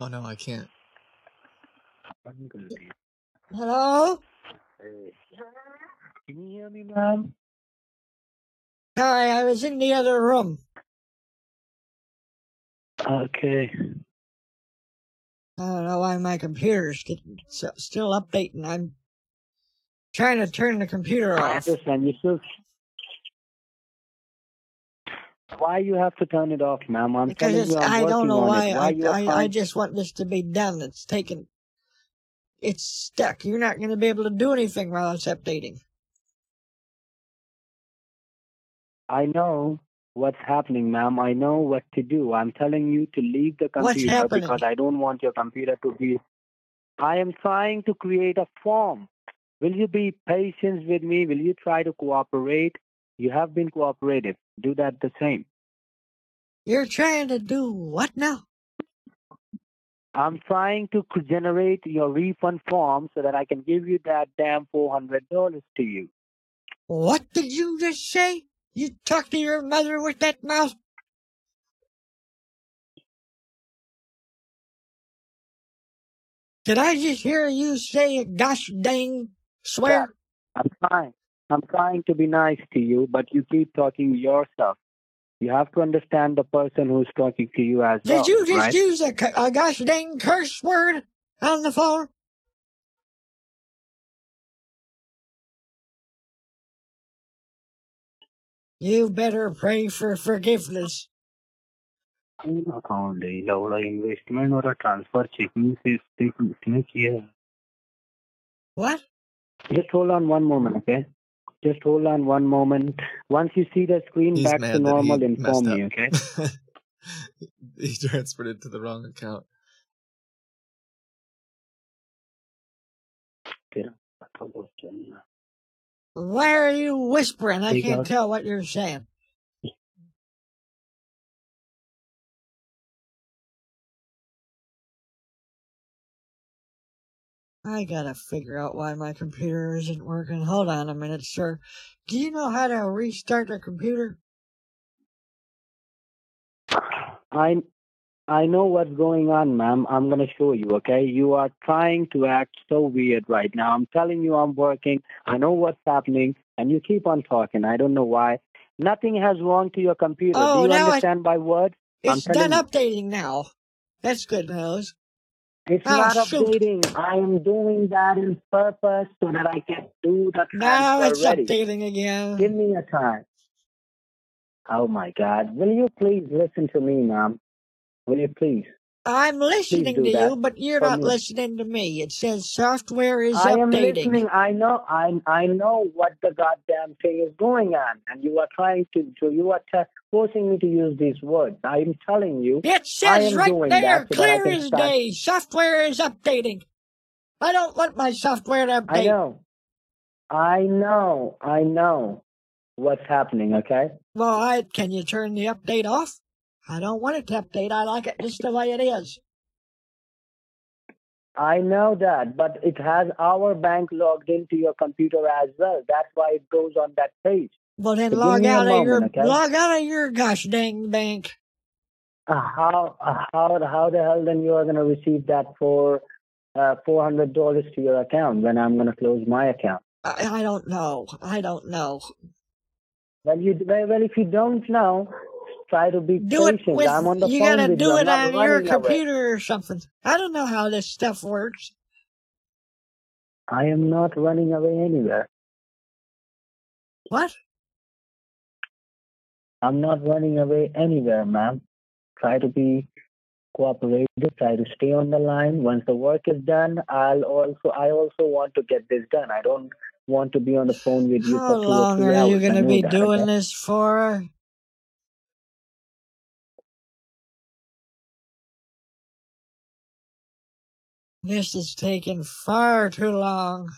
Oh no, I can't. I'm gonna be- Hello? Hey. Can you hear me, ma'am? Sorry, I was in the other room. Okay. I don't know why my computer's getting, s- still updating. I'm trying to turn the computer I off. understand. You still. Why you have to turn it off, ma'am? I'm Because telling you, I'm I don't know why. Why I, I, I just want this to be done. It's taken. It's stuck. You're not going to be able to do anything while it's updating. I know what's happening, ma'am. I know what to do. I'm telling you to leave the computer because I don't want your computer to be. I am trying to create a form. Will you be patient with me? Will you try to cooperate? You have been cooperative. Do that the same. You're trying to do what now? I'm trying to generate your refund form so that I can give you that damn $400 to you. What did you just say? You talk to your mother with that mouth? Did I just hear you say a gosh dang swear? I'm trying. I'm trying to be nice to you, but you keep talking yourself. You have to understand the person who's talking to you as well. Did you just right? use a, cu- a gosh dang curse word on the phone? You better pray for forgiveness. Account है लौड़ा investment और transfer checking से इसने इसने किया है What? Just hold on one moment, okay? Just hold on one moment. Once you see the screen He's back to normal, inform me, okay? (laughs) he transferred it to the wrong account. Why are you whispering? I can't tell what you're saying. I gotta figure out why my computer isn't working. Hold on a minute, sir. Do you know how to restart the computer? I I know what's going on, ma'am. I'm gonna show you, okay? You are trying to act so weird right now. I'm telling you I'm working. I know what's happening, and you keep on talking. I don't know why. Nothing has wrong to your computer. Oh, Do you now it- understand my word? It's done updating now. That's good news. It's Ah, not shoot. updating. I am doing that in purpose so that I can do the transfer Now it's ready. updating again. Give me a time. Oh my God! Will you please listen to me, ma'am? Will you please? I'm listening to that you, but you're for not me. listening to me. It says software is I am listening. I know. I I know what the goddamn thing is going on, and you are trying to. to you are t- forcing me to use these words. I am telling you. It I says right there, so clear as start- day, software is updating. I don't want my software to update. I know. I know. I know what's happening. Okay. Well, I, can you turn the update off? I don't want it to update. I like it just the way it is. I know that, but it has our bank logged into your computer as well. That's why it goes on that page. Well, then So log out of your moment, okay? log out of your gosh dang bank. Uh, how uh, how how the hell then you are going to receive that for uh, four hundred dollars to your account when I'm going to close my account? I, I don't know. I don't know. Well, you well, if you don't know, try to be Do it patient. with I'm on the you phone gotta with do you. It on your running away. computer or something. I don't know how this stuff works. I am not running away anywhere. What? I'm not running away anywhere, ma'am. Try to be cooperative. Try to stay on the line. Once the work is done, I'll also I also want to get this done. I don't want to be on the phone with you How for two or long three are hours. you gonna be doing this for? This is taking far too long.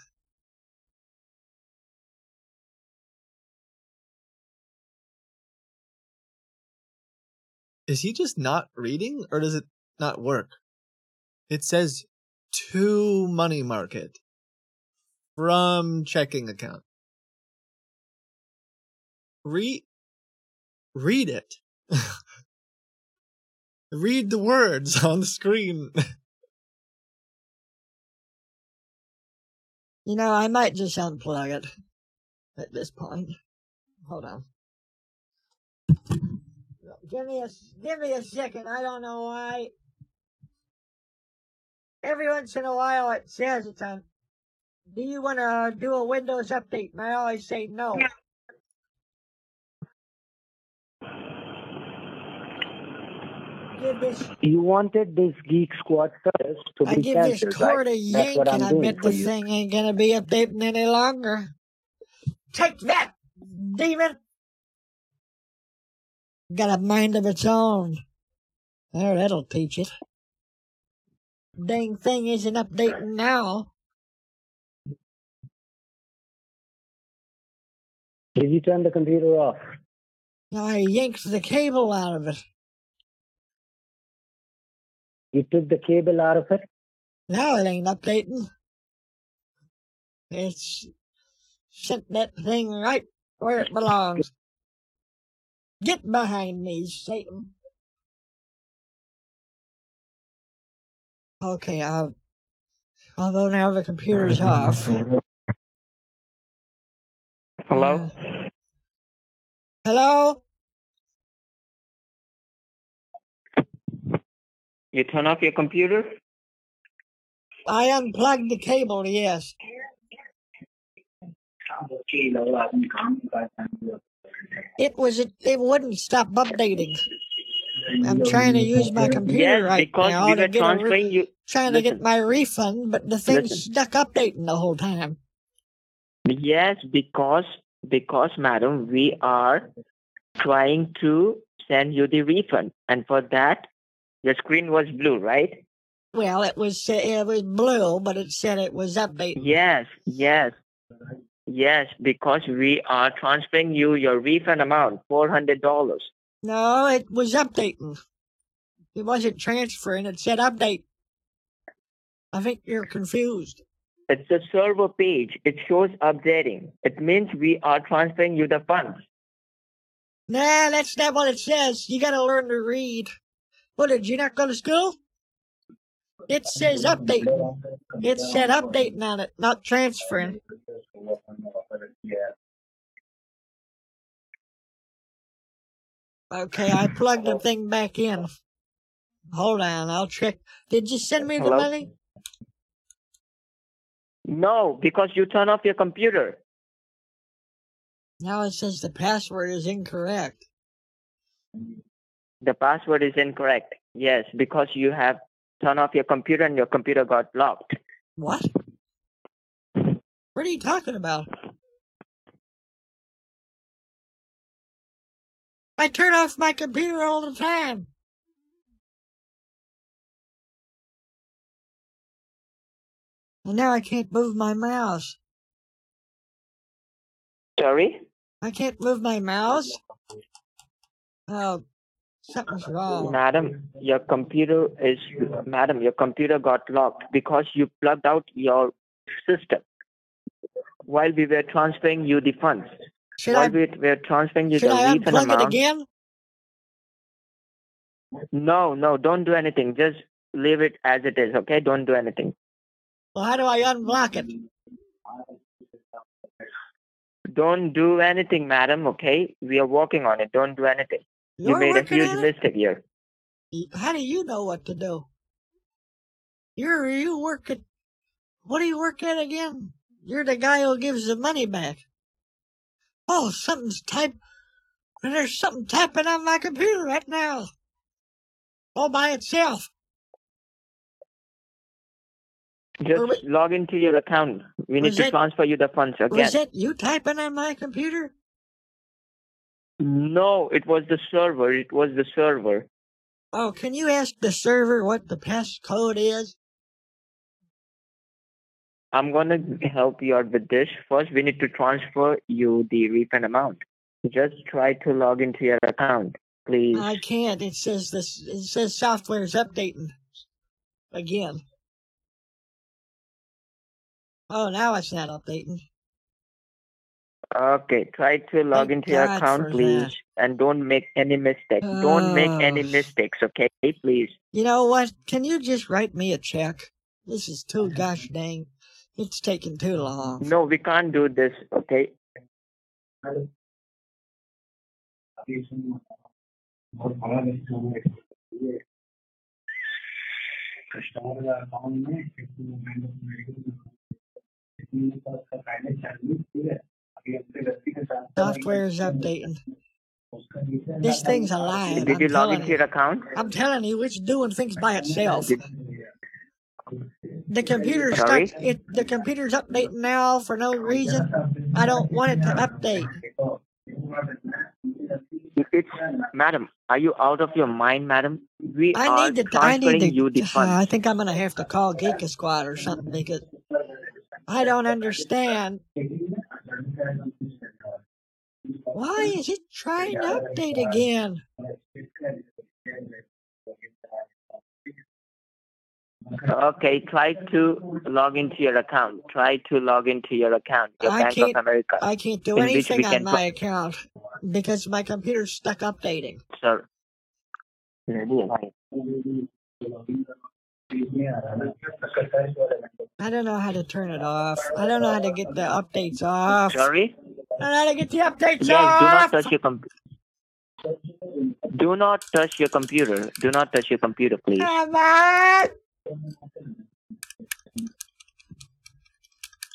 Is he just not reading or does it not work? It says to money market from checking account. Read read it. (laughs) read the words (laughs) on the screen. You know, I might just unplug it at this point. Hold on. Give me a give me a second. I don't know why. Every once in a while, it says it's on. Do you want to do a Windows update? And I always say no. Give this You wanted this Geek Squad service to I be give this cancelled, cord right? a That's yank, what I'm and I doing bet for you. thing ain't gonna be updating any longer. Take that, demon! Got a mind of its own. There, that'll teach it. Dang thing isn't updating now. Did you turn the computer off? I yanked the cable out of it. You took the cable out of it? Now it ain't updating. It's sent that thing right where it belongs. Get behind me, Satan. Okay, I'll, although now the computer's off. Hello? Hello? You turn off your computer? I unplugged the cable, yes. It was, it, wouldn't stop updating. I'm trying to use my computer Yes, right because now we to were get re- you. trying to get my refund, but the thing's Listen. stuck updating the whole time. Yes, because because madam, we are trying to send you the refund, and for that, the screen was blue, right? Well, it was it was blue, but it said it was updating. Yes, yes, yes. Because we are transferring you your refund amount, four hundred dollars. No, it was updating. It wasn't transferring. It said update. I think you're confused. It's a server page. It shows updating. It means we are transferring you the funds. Nah, that's not what it says. You gotta learn to read. What, did you not go to school? It says update. It said updating on it, not transferring. Okay, I plugged the thing back in. Hold on, I'll check. Did you send me the Hello? money? No, because you turn off your computer. Now it says the password is incorrect. The password is incorrect. Yes, because you have turned off your computer and your computer got locked. What? What are you talking about? I turn off my computer all the time. And now I can't move my mouse. Sorry? I can't move my mouse. Oh. Madam, your computer is, madam, your computer got locked because you plugged out your system while we were transferring you the funds. Should while I we were transferring you should the I refund unplug it again? No, no, don't do anything. Just leave it as it is, okay? Don't do anything. Well, how do I unblock it? Don't do anything, madam, okay? We are working on it. Don't do anything. You You're made a working huge mistake here. How do you know what to do? You're you work at what do you work at again? You're the guy who gives the money back. Oh, something's type. There's something tapping on my computer right now. All by itself. Just wait- log into your account. We need to it- transfer you the funds again. Was that you typing on my computer? No, it was the server. It was the server. Oh, can you ask the server what the passcode is? I'm gonna help you out with this. First, we need to transfer you the refund amount. Just try to log into your account, please. I can't. It says this. It says software is updating again. Oh, now it's not updating. Okay, try to log Thank into your God account, for please, that. and don't make any mistakes. don't make oh. any Oh. mistakes, okay? Please. You know what? Can you just write me a check? This is too (laughs) gosh dang. It's taking too long. No, we can't do this, okay? (laughs) Software's updating. This thing's alive. Did I'm you log into you. your account? I'm telling you, it's doing things by itself. Did- The computer's Sorry? stuck. It the computer's updating now for no reason. I don't want it to update. It's madam. Are you out of your mind, madam? We I are need to. I need to. you the uh, I think I'm gonna have to call Geeka Squad or something because I don't understand. Why is it trying to update again? Okay, try to log into your account. Try to log into your account, your I Bank can't- of America, I can't do In which anything on can my account because my computer's stuck updating. sir. I don't know how to turn it off. I don't know how to get the updates off. Sorry. I don't know how to get the updates Yes, do not off. touch your computer. Do not touch your computer. Do not touch your computer, please. Come on.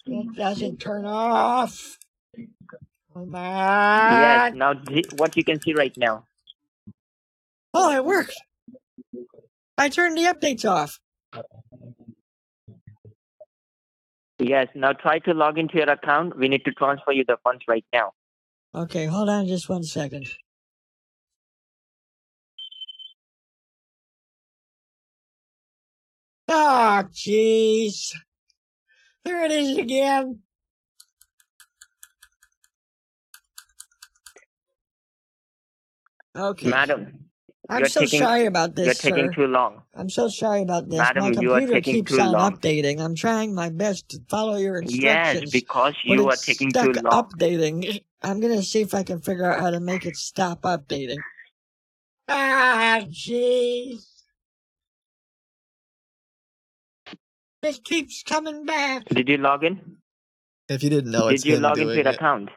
It doesn't turn off. Come Yes. Now, what you can see right now. Oh, it worked. I turned the updates off. Yes. Now, try to log into your account. We need to transfer you the funds right now. Okay, hold on just one second. Oh, jeez. There it is again. Okay. Madam, I'm you're so taking- sorry about you're this, taking sir. too long. I'm so sorry about this. Madam, my you are computer taking keeps too on long. updating. I'm trying my best to follow your instructions. Yes, because but you are it's taking stuck too long. updating. (laughs) I'm gonna see if I can figure out how to make it stop updating. Ah, jeez. It keeps coming back. Did you log in? If you didn't know, it's Did you him log into doing your it. account?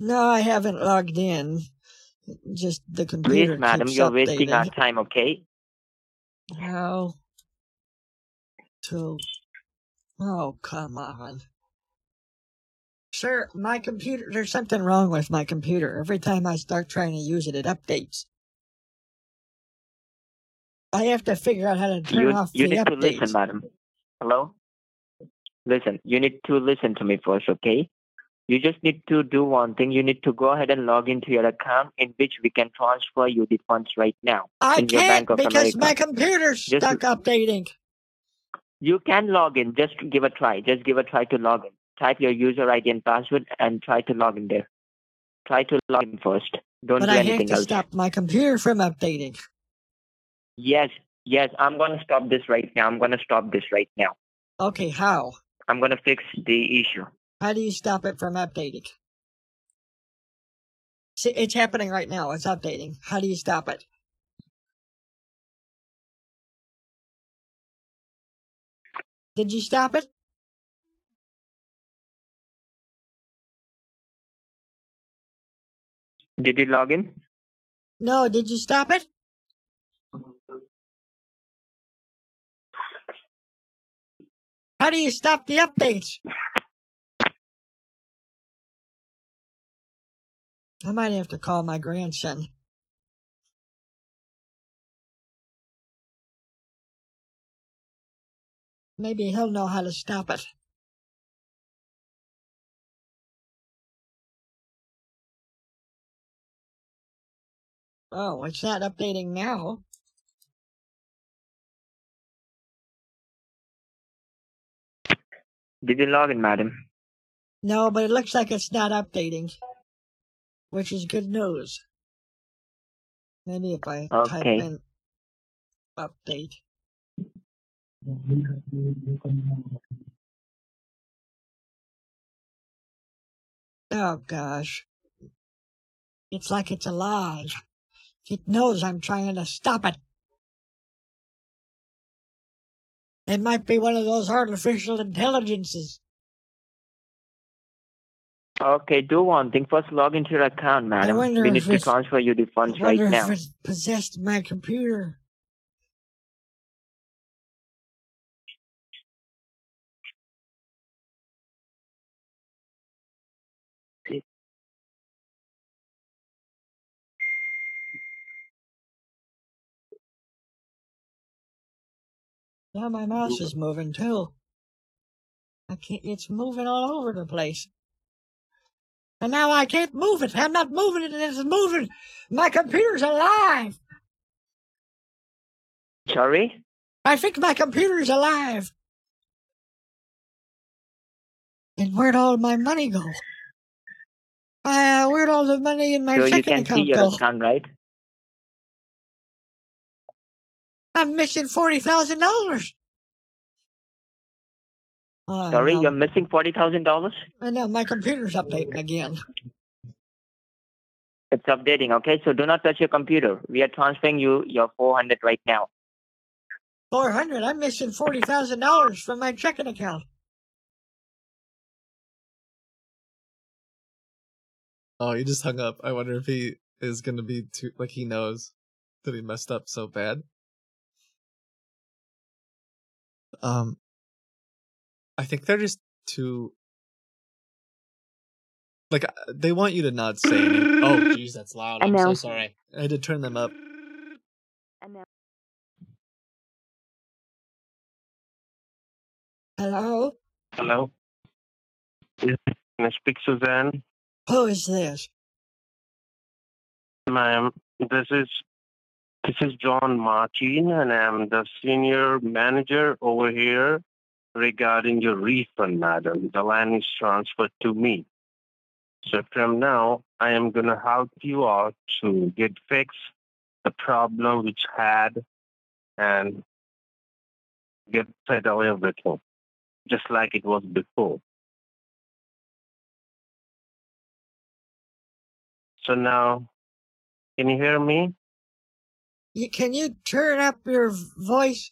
No, I haven't logged in. Just the computer Please, madam, you're wasting our time, okay? How to? Oh, come on. Sir, my computer, there's something wrong with my computer. Every time I start trying to use it, it updates. I have to figure out how to turn You, off you the need to listen, madam. Hello? Listen, you need to listen to me first, okay? You just need to do one thing. You need to go ahead and log into your account in which we can transfer you the funds right now. I your can't Bank of because America. my computer's Just- stuck updating. You can log in. Just give a try. Just give a try to log in. Type your user ID and password and try to log in there. Try to log in first. Don't But do I have anything to else. stop my computer from updating. Yes, yes, I'm going to stop this right now. I'm going to stop this right now. Okay, how? I'm going to fix the issue. How do you stop it from updating? See, it's happening right now. It's updating. How do you stop it? Did you stop it? Did you log in? No, did you stop it? How do you stop the updates? I might have to call my grandson. Maybe he'll know how to stop it. Oh, it's not updating now. Did you log in, madam? No, but it looks like it's not updating, which is good news. Maybe if I type in update. Oh gosh. It's like it's alive. It knows I'm trying to stop it. It might be one of those artificial intelligences. Okay, do one thing. First, log into your account, madam. wonder We need to transfer you the funds I right wonder now. if it possessed my computer. Now my mouse is moving too. I can't, it's moving all over the place. And now I can't move it. I'm not moving it and it's moving. My computer's alive. Sorry? I think my computer's alive. And where'd all my money go? Uh, where'd all the money in my so you checking can see your go? account, right? I'm missing forty thousand dollars. Oh, Sorry, no. you're missing $40,000? I know my computer's updating again. It's updating, okay? So do not touch your computer. We are transferring you your 400 right now. Four hundred. I'm missing forty thousand dollars from my checking account. Oh, he just hung up. I wonder if he is gonna be too like he knows that he messed up so bad. Um, I think they're just too like uh, they want you to not say. Any- oh, (laughs) jeez, that's loud. I'm so sorry. I had to turn them up. Hello, Hello. Yes, Can I speak Suzanne? who is this? Ma'am, this is this is John Martin, and I'm the senior manager over here regarding your refund, madam. The land is transferred to me. So from now, I am gonna help you out to get fixed the problem which had and get settle everything, just like it was before. So now, can you hear me? Can you turn up your voice?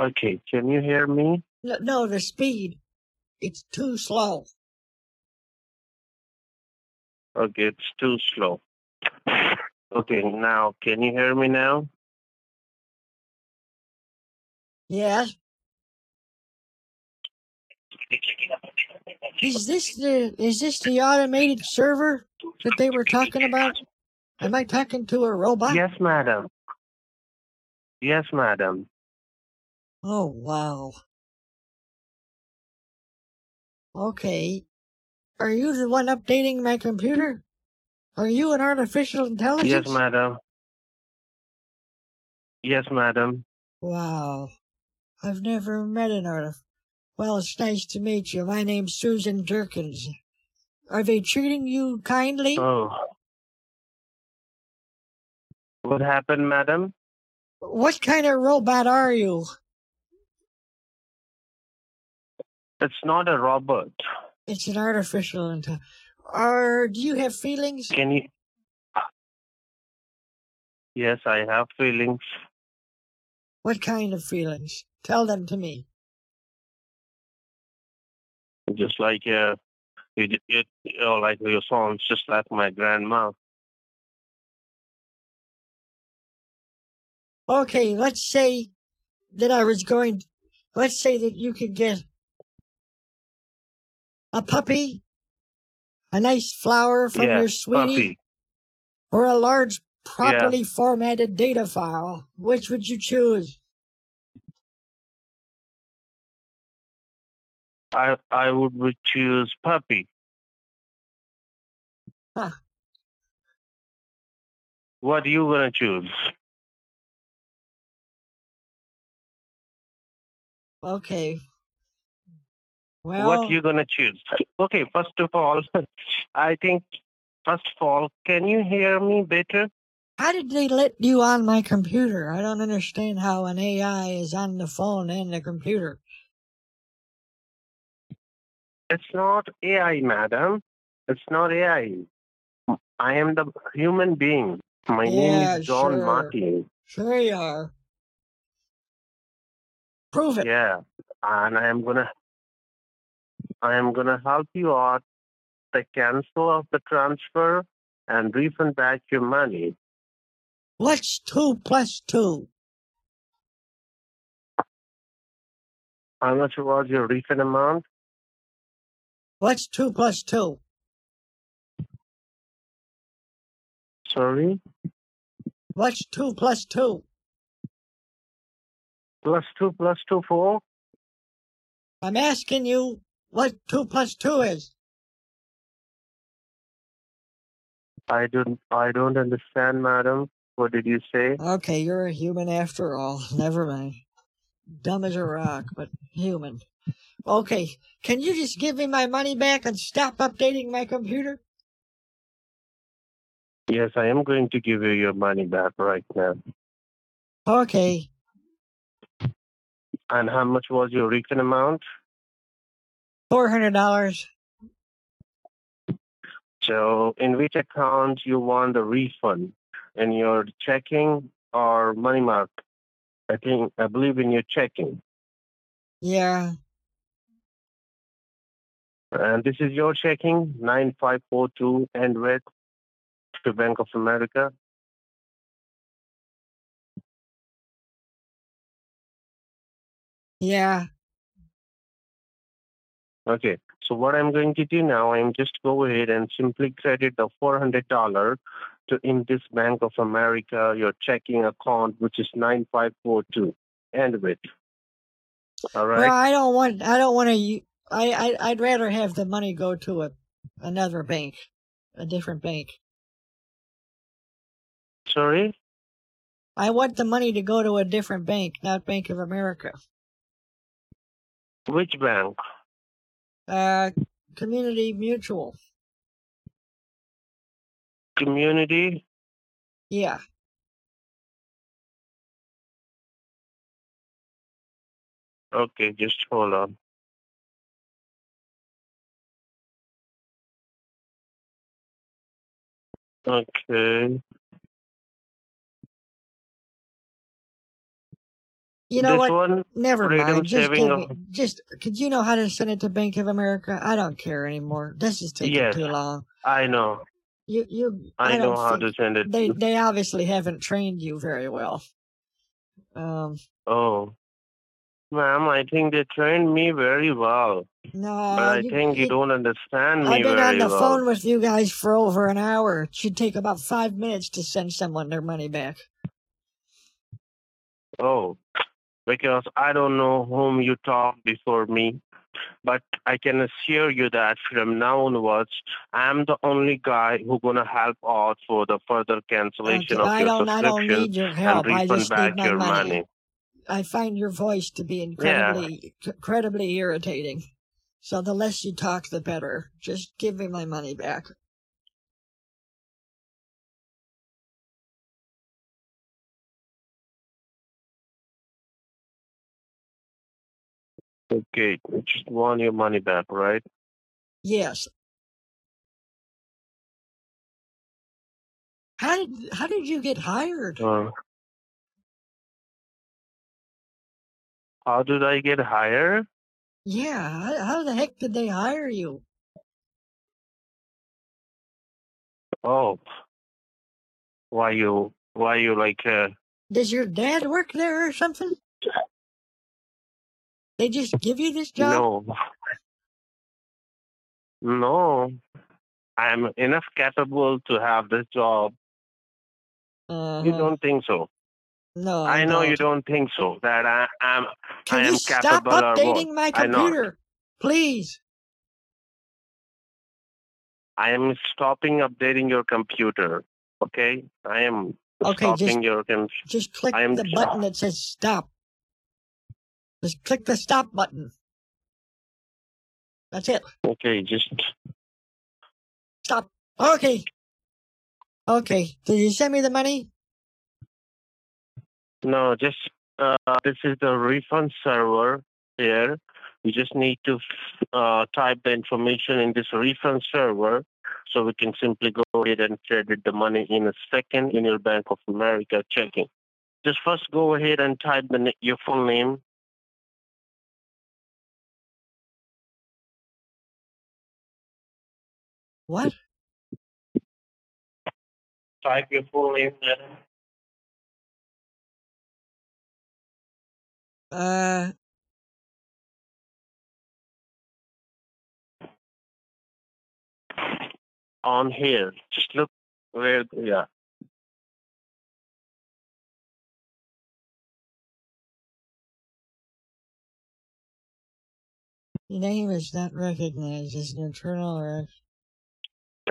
Okay, can you hear me? No, no, the speed. It's too slow. Okay, it's too slow. Okay, now can you hear me now? Yes. Is this the is this the automated server that they were talking about? Am I talking to a robot? Yes, madam. Yes, madam. Oh wow. Okay. Are you the one updating my computer? Are you an artificial intelligence? Yes, madam. Yes, madam. Wow. I've never met an artist. Well, it's nice to meet you. My name's Susan Jerkins. Are they treating you kindly? Oh. What happened, madam? What kind of robot are you? It's not a robot. It's an artificial intelligence. Or do you have feelings? Can you? Yes, I have feelings. What kind of feelings? Tell them to me. Just like uh, you, you, you know, like your songs, just like my grandma. Okay, let's say that I was going. Let's say that you could get a puppy, a nice flower from yeah, your sweetie, puppy. or a large, properly formatted data file. Which would you choose? I I would would choose puppy. Huh. What are you gonna choose? Okay. Well, what you gonna choose? (laughs) Okay, first of all, (laughs) I think first of all, can you hear me better? how did they let you on my computer? I don't understand how an AI is on the phone and the computer. It's not AI, madam. It's not AI. I am the human being. My name is John sure. Martin. Sure you are. Prove it. Yeah, and I am gonna, I am gonna help you out the cancel of the transfer and refund back your money. What's two plus two? How much was your refund amount? What's two plus two? Sorry, What's two plus two? plus two plus two four. I'm asking you what two plus two is. I don't, I don't understand, madam. What did you say? Okay, you're a human after all. (laughs) Never mind. Dumb as a rock, but human. Okay, can you just give me my money back and stop updating my computer? Yes, I am going to give you your money back right now. Okay, And how much was your refund amount? Four hundred dollars. So, in which account you want the refund? In your checking or money mark? I think I believe in your checking. Yeah, And this is your checking nine five four two end with to Bank of America. yeah. Okay. So what I'm going to do now, I'm just go ahead and simply credit the four hundred dollar to in this Bank of America your checking account, which is nine five four two end with. All right. Well, I don't want. I don't want to. I, I I'd rather have the money go to a another bank, a different bank. Sorry. I want the money to go to a different bank, not Bank of America. Which bank? Uh, Community Mutual. Community. Yeah. Okay, just hold on. Okay. You know this what? one, Never mind. Just give me, just could you know how to send it to Bank of America? I don't care anymore. This is taking Yes. too long. I know. You you I, know don't how to send it. they they obviously haven't trained you very well. Um Oh, Ma'am, I think they trained me very well. No, But I you- think you you- don't understand me I've been on the well. phone with you guys for over an hour. It should take about five minutes to send someone their money back. Oh, because I don't know whom you talked before me, but I can assure you that from now onwards, I'm the only guy who gonna help out for the further cancellation Okay, of I your don't. I don't subscription need your and help. I refund just back need my your money. money. I find your voice to be incredibly, incredibly irritating. So the less you talk, the better. Just give me my money back. Okay, you just want your money back, right? Yes. How did how did you get hired? Uh, how did I get hired? Yeah, how, how the heck did they hire you? Oh, why you why you like uh, Does your dad work there or something? They just give you this job? no no I'm enough capable to have this job. Uh, You don't think so? no, I, I know you don't. think so. That I am Can I am you stop updating my computer, please? I am stopping updating your computer. Okay, I am Okay, stopping just your com- just click I am the button that says stop. Just click the stop button. That's it. Okay, just Stop. Okay. Okay. Did you send me the money? no, just uh, this is the refund server here. You just need to uh, type the information in this refund server, so we can simply go ahead and credit the money in a second in your Bank of America checking. Just first go ahead and type the your full name. What? Type your full name. madam. Uh, on here. Just look where, yeah. your name is not recognized as an internal or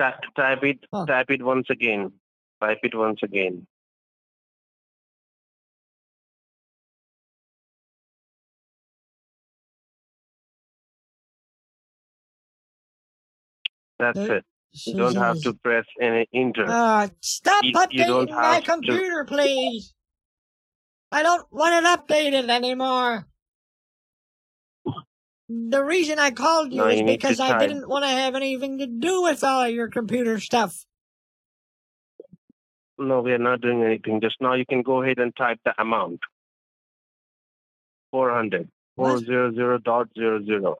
Type, type it, Huh. type it once again. Type it once again. That's There- it. You don't have to press any enter. Uh, stop You- you updating my have to- computer, please. I don't want it updated anymore. The reason I called you No, is you because I didn't want to have anything to do with all of your computer stuff. No, we are not doing anything. Just now you can go ahead and type the amount. 400. 400 dot zero zero.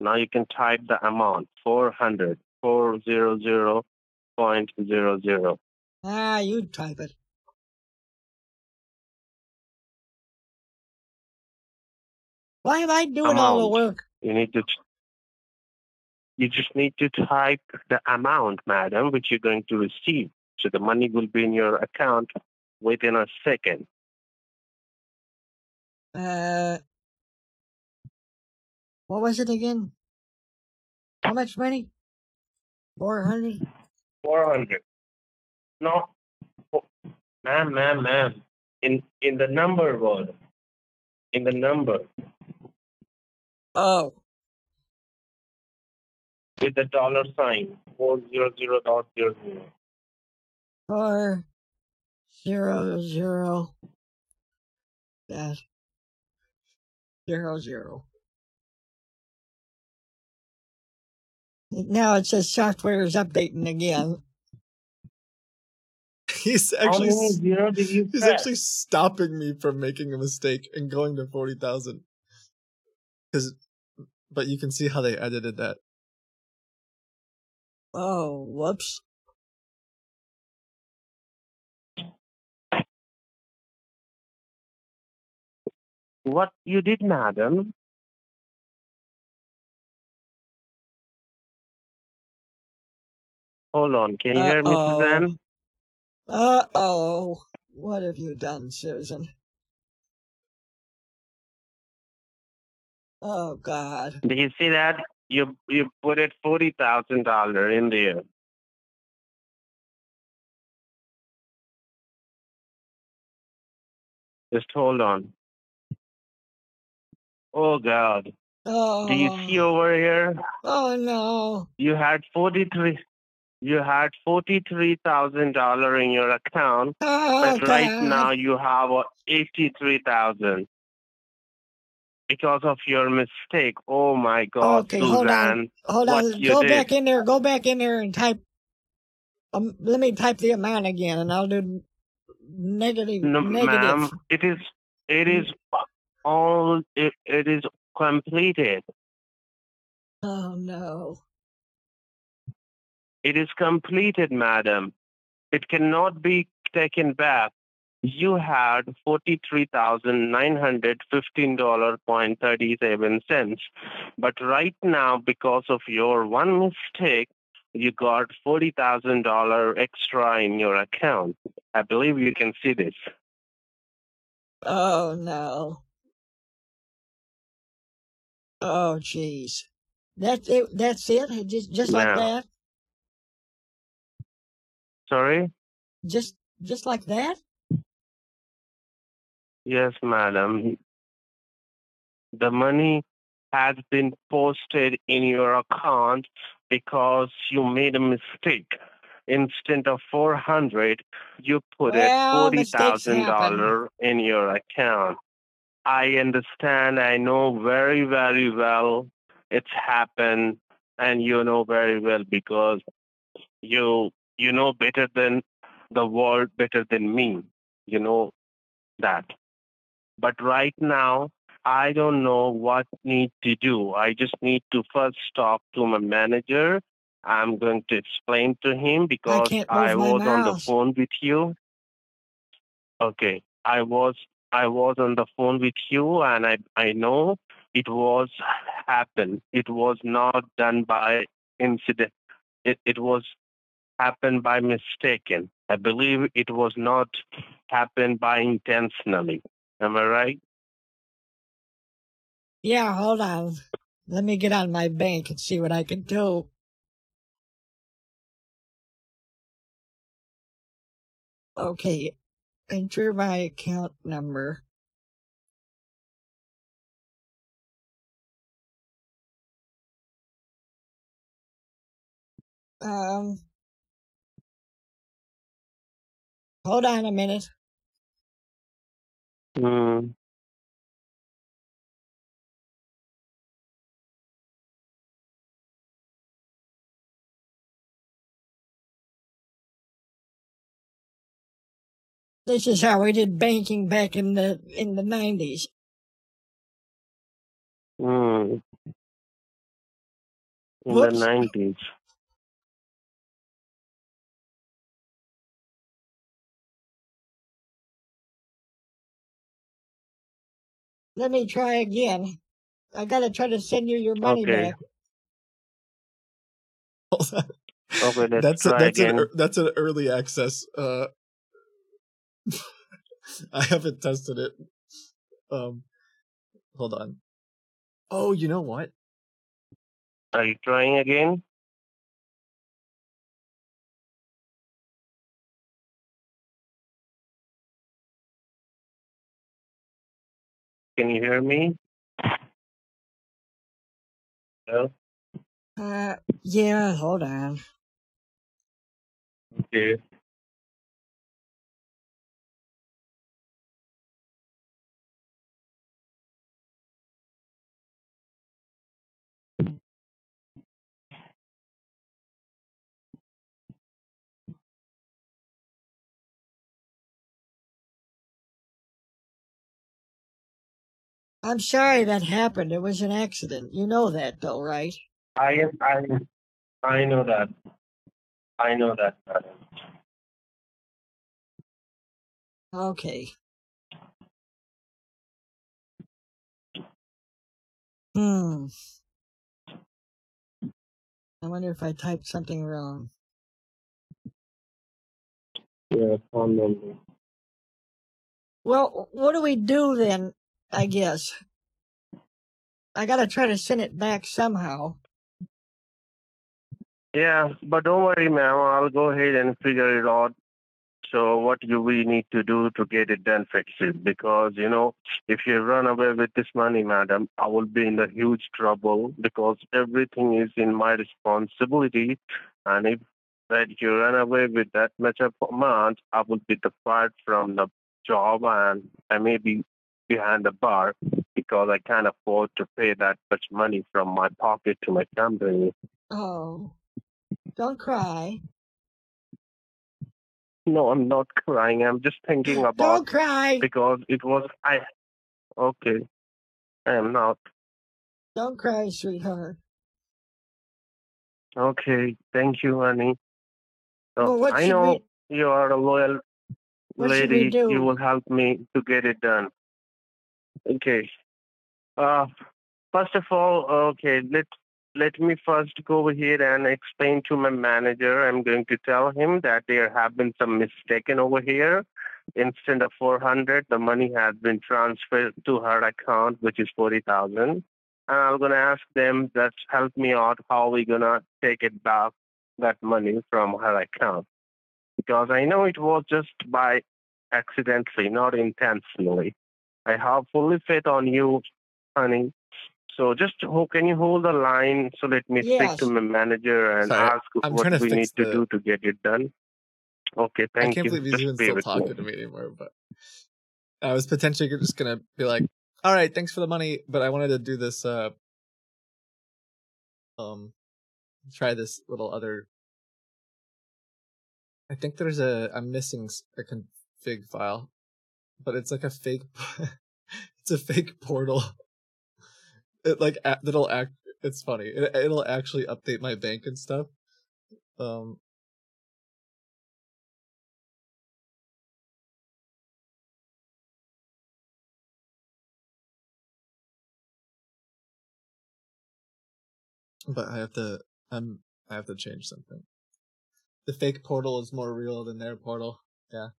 Now you can type the amount. 400. 400 point zero zero. Ah, you type it. Why am I doing all the work? You need to. You just need to type the amount, madam, which you're going to receive. So the money will be in your account within a second. Uh, what was it again? How much money? Four hundred. 400. No. Oh, Ma'am, ma'am, ma'am. In, in the number word. In the number. Oh, With the dollar sign. 400 dot zero zero. four zero zero dash zero zero. Now it says software is updating again. (laughs) He's actually many s- zero did you he's actually stopping me from making a mistake and going to forty thousand. Because, but you can see how they edited that. Oh, whoops. What you did, madam? Hold on. Can you hear me, Suzanne? Uh oh. What have you done, Susan? Oh God. Do you see that? You you put it forty thousand dollar in there. Just hold on. Oh God. Oh. Do you see oh. over here? Oh no. You had forty three. You had forty three thousand dollar in your account, Oh but right now you have eighty three thousand because of your mistake. Oh my God, Okay, hold on. Hold on. Go did. back in there. Go back in there and type. Um, let me type the amount again, and I'll do negative. No, negative. ma'am, it is it is all it, it is completed. Oh no. It is completed, madam. It cannot be taken back. You had forty-three thousand nine hundred fifteen dollar point thirty-seven cents, but right now, because of your one mistake, you got forty thousand dollar extra in your account. I believe you can see this. Oh no. Oh jeez. That's it. That's it. Just just like that. Sorry. Just just like that. Yes, madam. The money has been posted in your account because you made a mistake. Instead of 400, you put Well, it mistakes $40,000 in your account. I understand. I know very, very well it's happened and you know very well because you you know better than the world better than me. You know that. But right now, I don't know what need to do. I just need to first talk to my manager. I'm going to explain to him because I my was on the phone with you. Okay, I was I was on the phone with you, and I I know it was happened. It was not done by incident. It it was happened by mistaken. I believe it was not happened by intentionally. Am I right? Yeah. Hold on. Let me get on my bank and see what I can do. Okay. Enter my account number. Um. Hold on a minute. Ah. This is how we did banking back in the in the 90s. Mm. Ah. In the 90s. Let me try again. I gotta try to send you your money Okay. back. Okay, (laughs) let's that's a, try that's again. an that's an early access. Uh, (laughs) I haven't tested it. Um, hold on. Oh, you know what? Are you trying again? Can you hear me? Hello? Uh, yeah. Hold on. Okay. I'm sorry that happened. It was an accident. You know that, though, right? I. I. I know that. I know that. Okay. Hmm. I wonder if I typed something wrong. Yeah, phone number. Well, what do we do then? I guess I gotta try to send it back somehow. Yeah, but don't worry, ma'am. I'll go ahead and figure it out. So what do we need to do to get it done, fix it? Because, you know, if you run away with this money, madam, I will be in a huge trouble because everything is in my responsibility. And if that you run away with that much amount, I will be deprived from the job and I may be behind the bar because I can't afford to pay that much money from my pocket to my company. Oh, don't cry. No, I'm not crying. I'm just thinking (gasps) about Don't cry. because it was I. Okay, I am not. Don't cry, sweetheart. Okay, thank you, honey. So Well, I know we- you are a loyal What lady. do? You will help me to get it done. Okay. Uh, first of all, okay, let let me first go over here and explain to my manager. I'm going to tell him that there have been some mistaken over here. Instead of 400, the money has been transferred to her account, which is 40,000. And I'm gonna ask them that help me out how we gonna take it back that money from her account because I know it was just by accidentally, not intentionally. I have fully faith on you, honey. So just ho- can you hold the line? So let me speak to my manager and Sorry, ask I'm what we need fix to do to get it done. Okay, I thank can't you. believe he's Just even still with me. talking to me anymore. But I was potentially just gonna be like, "All right, thanks for the money," but I wanted to do this. uh Um, try this little other. I think there's a. I'm missing a config file, but it's like a fake. (laughs) it's a fake portal. It like a- that'll act. It's funny. It, it'll actually update my bank and stuff. Um, but I have to. I'm. I have to change something. The fake portal is more real than their portal. Yeah.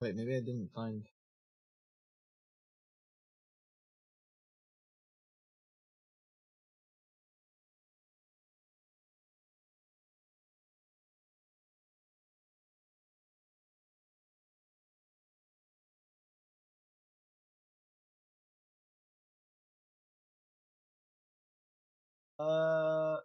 Wait, maybe I didn't find. Uh.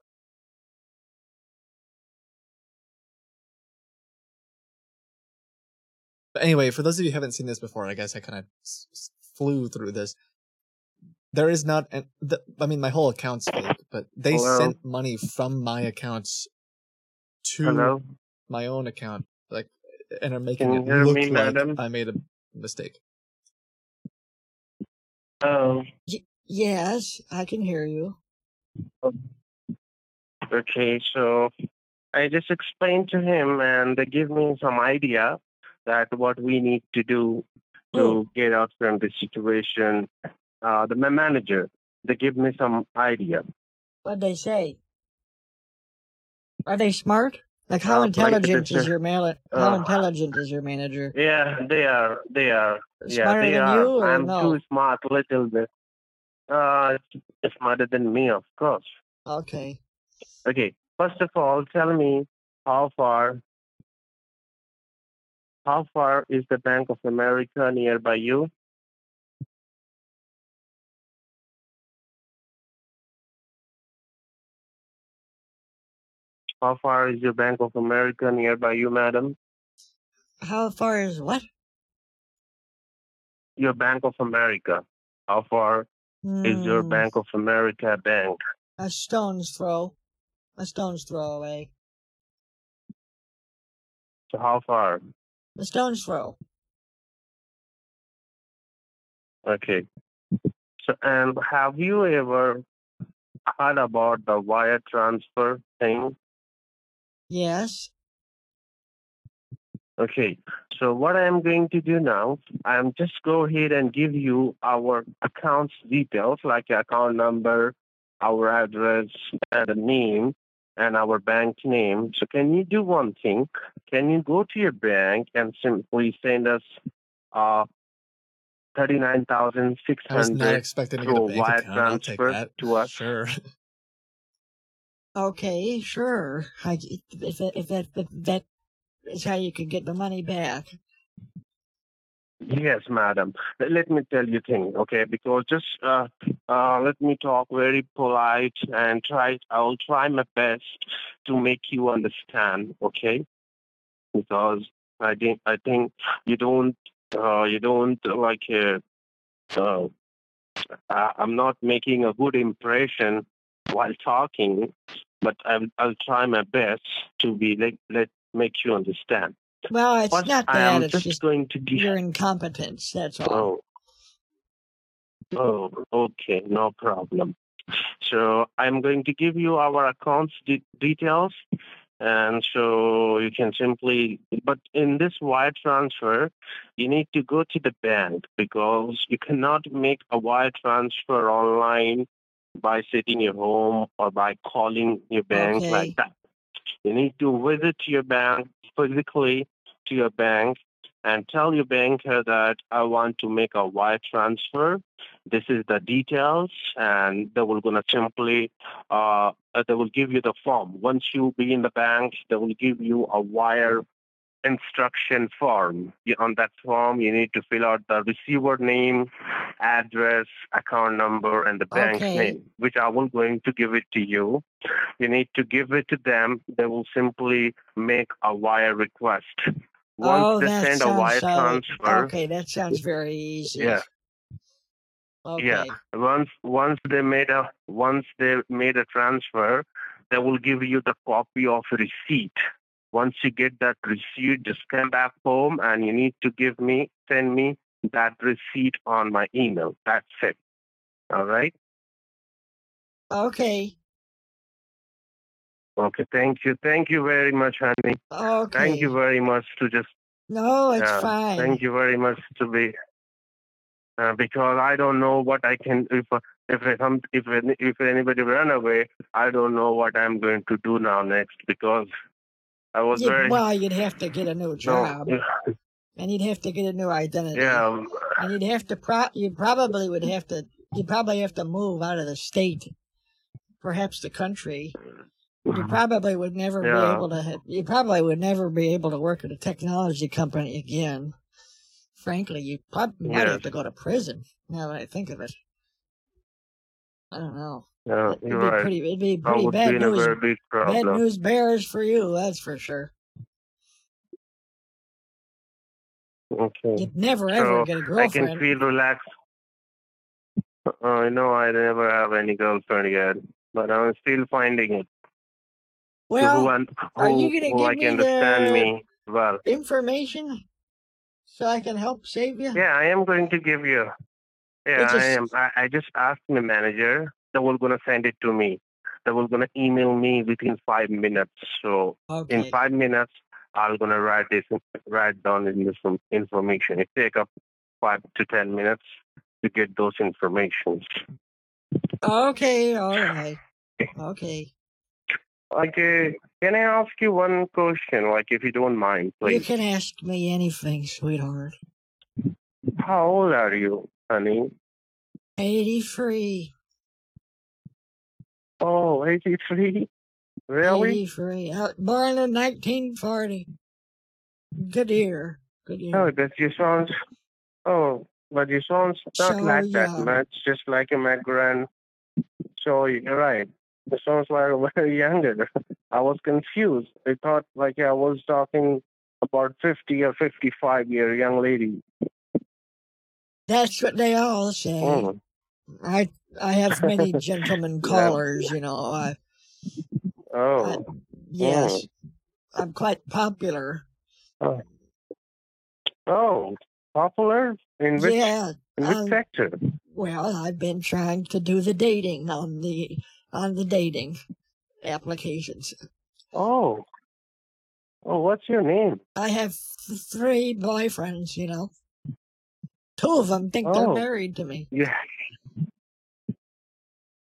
But anyway, for those of you who haven't seen this before, I guess I kind of s- s- flew through this. There is not, an, the, I mean, my whole account's fake, but they Hello? sent money from my accounts to Hello? my own account, like, and are making Can you it hear look me, like madam? I made a mistake. Oh, Yes, I can hear you. Oh. okay. So I just explained to him, and they give me some idea that what we need to do to Who? get out from this situation. Uh, the my manager, they give me some idea. What'd they say? Are they smart? Like how Uh, intelligent is uh, your mal- How uh, intelligent is your manager? Yeah, they are. They are. Yeah, they than are. you or I'm no? too smart, little bit. Uh, smarter than me, of course. Okay. Okay. First of all, tell me how far. How far is the Bank of America nearby you? How far is your Bank of America nearby you, madam? How far is what? Your Bank of America. How far is your Hmm, Bank of America bank? A stone's throw. A stone's throw away. So how far? A stone's throw. Okay. So, and have you ever heard about the wire transfer thing? Yes. Okay, so what I am going to do now, I am just go ahead and give you our accounts details like account number, our address, and the name, and our bank name. So can you do one thing? Can you go to your bank and simply send us uh, thirty-nine thousand six I was not hundred expecting to through get a a wire. I'll take transfer that. to us? Sure. Okay, sure. I, if, that- if that if that is how you can get the money back. Yes, madam. Let me tell you thing, okay? Because just uh, uh, let me talk very polite and try. I'll try my best to make you understand, okay? Because I think I think you don't uh, you don't like uh, uh, I- I'm not making a good impression while talking, but I'm, I'll try my best to be let let make you understand. Well, it's First, not that. It's just just going to give. your incompetence. That's all. Oh. Oh, okay, no problem. So I'm going to give you our accounts de- details, and so you can simply. But in this wire transfer, you need to go to the bank because you cannot make a wire transfer online by sitting your home or by calling your bank Okay. like that. You need to visit your bank physically to your bank and tell your banker that I want to make a wire transfer. This is the details, and they will gonna simply uh, uh, they will give you the form. Once you be in the bank, they will give you a wire instruction form. On that form, you need to fill out the receiver name, address, account number, and the bank Okay. name, which I will going to give it to you. You need to give it to them. They will simply make a wire request. Once oh, they that send a sounds wire so. transfer, Okay, that sounds very easy. yeah, Okay. yeah. Once once they made a once they made a transfer, they will give you the copy of receipt. Once you get that receipt, just come back home and you need to give me send me that receipt on my email. That's it. All right. Okay. Okay. Thank you. Thank you very much, honey. Okay. Thank you very much to just No, it's Yeah, fine. Thank you very much to be uh, because I don't know what I can if uh, if if if anybody run away, I don't know what I'm going to do now next because I was Yeah, very well, you'd have to get a new no, job, and you'd have to get a new identity. yeah um, And you'd have to pro. You probably would have to. You probably have to move out of the state, perhaps the country. You probably would never be able to. You probably would never be able to work at a technology company again. Frankly, you probably might have to go to prison. Now that I think of it, I don't know. yeah It'd be right. pretty. It'd be pretty bad be news. Bad news bears for you. That's for sure. Okay. You'd never ever So get a I can feel relaxed. Uh, I know I never have any girlfriend yet, but I'm still finding it. Who, Well, un- are you gonna who give me understand the- me well. information so I can help save you. Yeah, I am going to give you. Yeah, It's I am. I, I just asked my manager. They were gonna send it to me. They were gonna email me within five minutes. So Okay. in five minutes, I'm gonna write this, write down in this information. It take up five to ten minutes to get those information. Okay, all right. Okay. Okay, can I ask you one question? Like, if you don't mind, please. You can ask me anything, sweetheart. How old are you, honey? 83. Oh, 83? Really? 83. Uh, born in 1940. Good year. Good year. Oh, that you sounds. Oh, but you sounds not So like that much, just like a my grand. So you're right. It sounds like very younger. I was confused. I thought like I was talking about 50 or 55 year young lady. That's what they all say. Oh, I I have many (laughs) gentlemen callers, you know. I, oh, yes. I'm quite popular. oh, popular in which yeah. in which um, sector? Well, I've been trying to do the dating on the on the dating applications. Oh. Oh, what's your name? I have three boyfriends, you know. Two of them think they're Oh. married to me. You.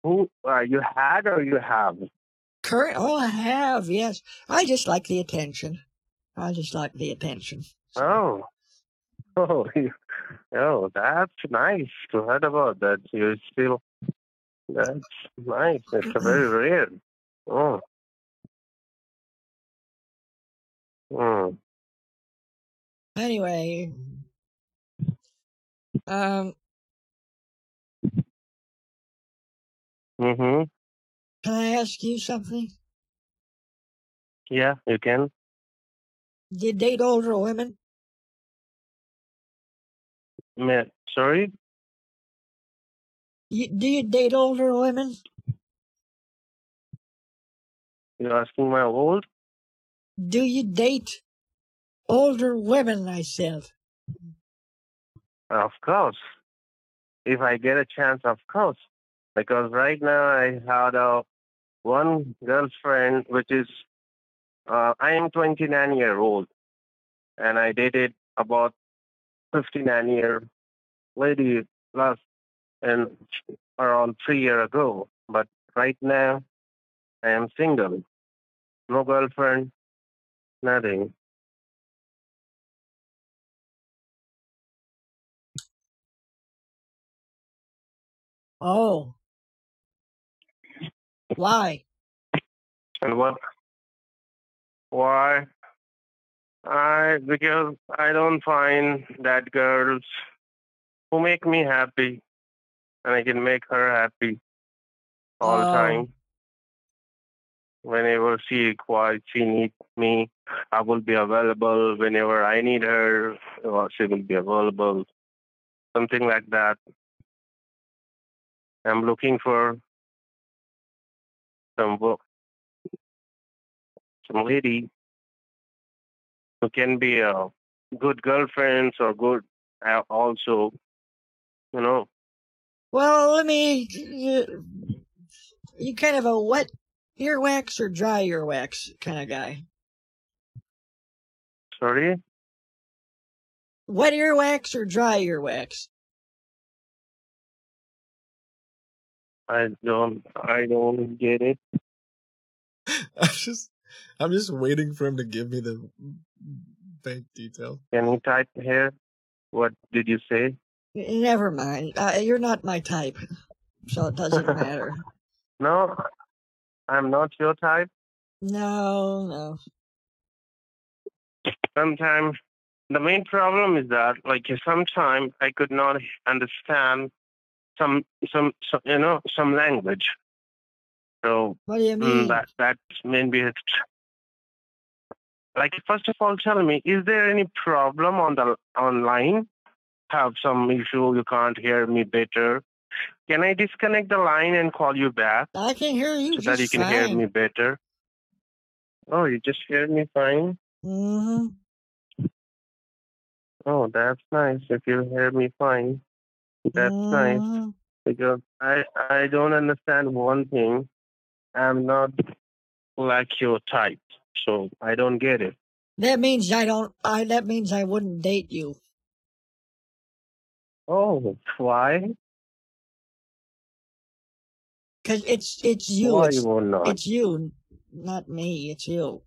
Who uh, you had or you have? Current, oh, I have, yes. I just like the attention. I just like the attention. Oh. (laughs) Oh, you, oh, that's nice to about that. You still, that's nice. It's very rare. Oh. Hmm. Anyway, um, Mm-hmm. can I ask you something? Yeah, you can. Do you date older women? Ma- Sorry? You, do you date older women? You're asking my old? Do you date older women? I said. Of course. If I get a chance, of course. Because right now I had a one girlfriend, which is uh, I am 29 year old, and I dated about 59 year lady last and around three year ago. But right now I am single, no girlfriend, nothing. Oh. Why? And what? Why? I because I don't find that girls who make me happy, and I can make her happy all the Oh. time. Whenever she requires, she needs me, I will be available. Whenever I need her, or she will be available. Something like that. I'm looking for some wo- some lady who can be a good girlfriend or good uh, also, you know. Well, let me. You, you kind of a wet earwax or dry earwax kind of guy. Sorry, Wet earwax or dry earwax? I don't, I don't get it. (laughs) I'm just, I'm just waiting for him to give me the bank detail. Can you type here? What did you say? Never mind. Uh, you're not my type, so it doesn't (laughs) matter. No, I'm not your type. No, no. Sometimes the main problem is that, like, sometimes I could not understand some, some, some you know, some language. So What do you Mm, mean? that that's maybe it's like first of all tell me is there any problem on the online have some issue you can't hear me better. Can i disconnect the line and call you back? I can hear you so that you can hear me better. Oh you just hear me fine? Hmm oh that's nice. If you hear me fine that's nice. Mhm. because i i don't understand one thing. I'm not like your type so i don't get it. That means I don't. I that means I wouldn't date you. Oh, why? Cause it's it's you. Why it's, you will not? it's you, not me. It's you.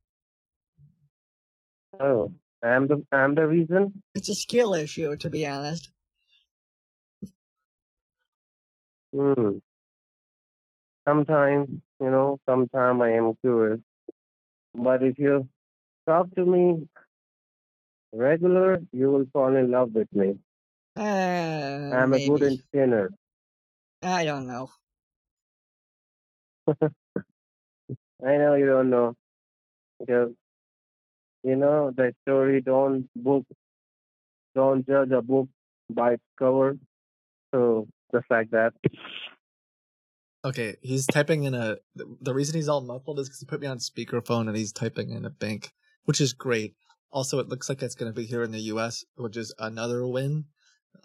Oh, I'm the I'm the reason. It's a skill issue, to be honest. Hmm. Sometimes, you know, sometimes I am curious. But if you talk to me regular, you will fall in love with me. Uh, I'm a good maybe. entertainer. I don't know. (laughs) I know you don't know because you know the story. Don't book, don't judge a book by its cover. So just like that. Okay, he's typing in a. The reason he's all muffled is because he put me on speakerphone and he's typing in a bank, which is great. Also, it looks like it's going to be here in the U.S., which is another win.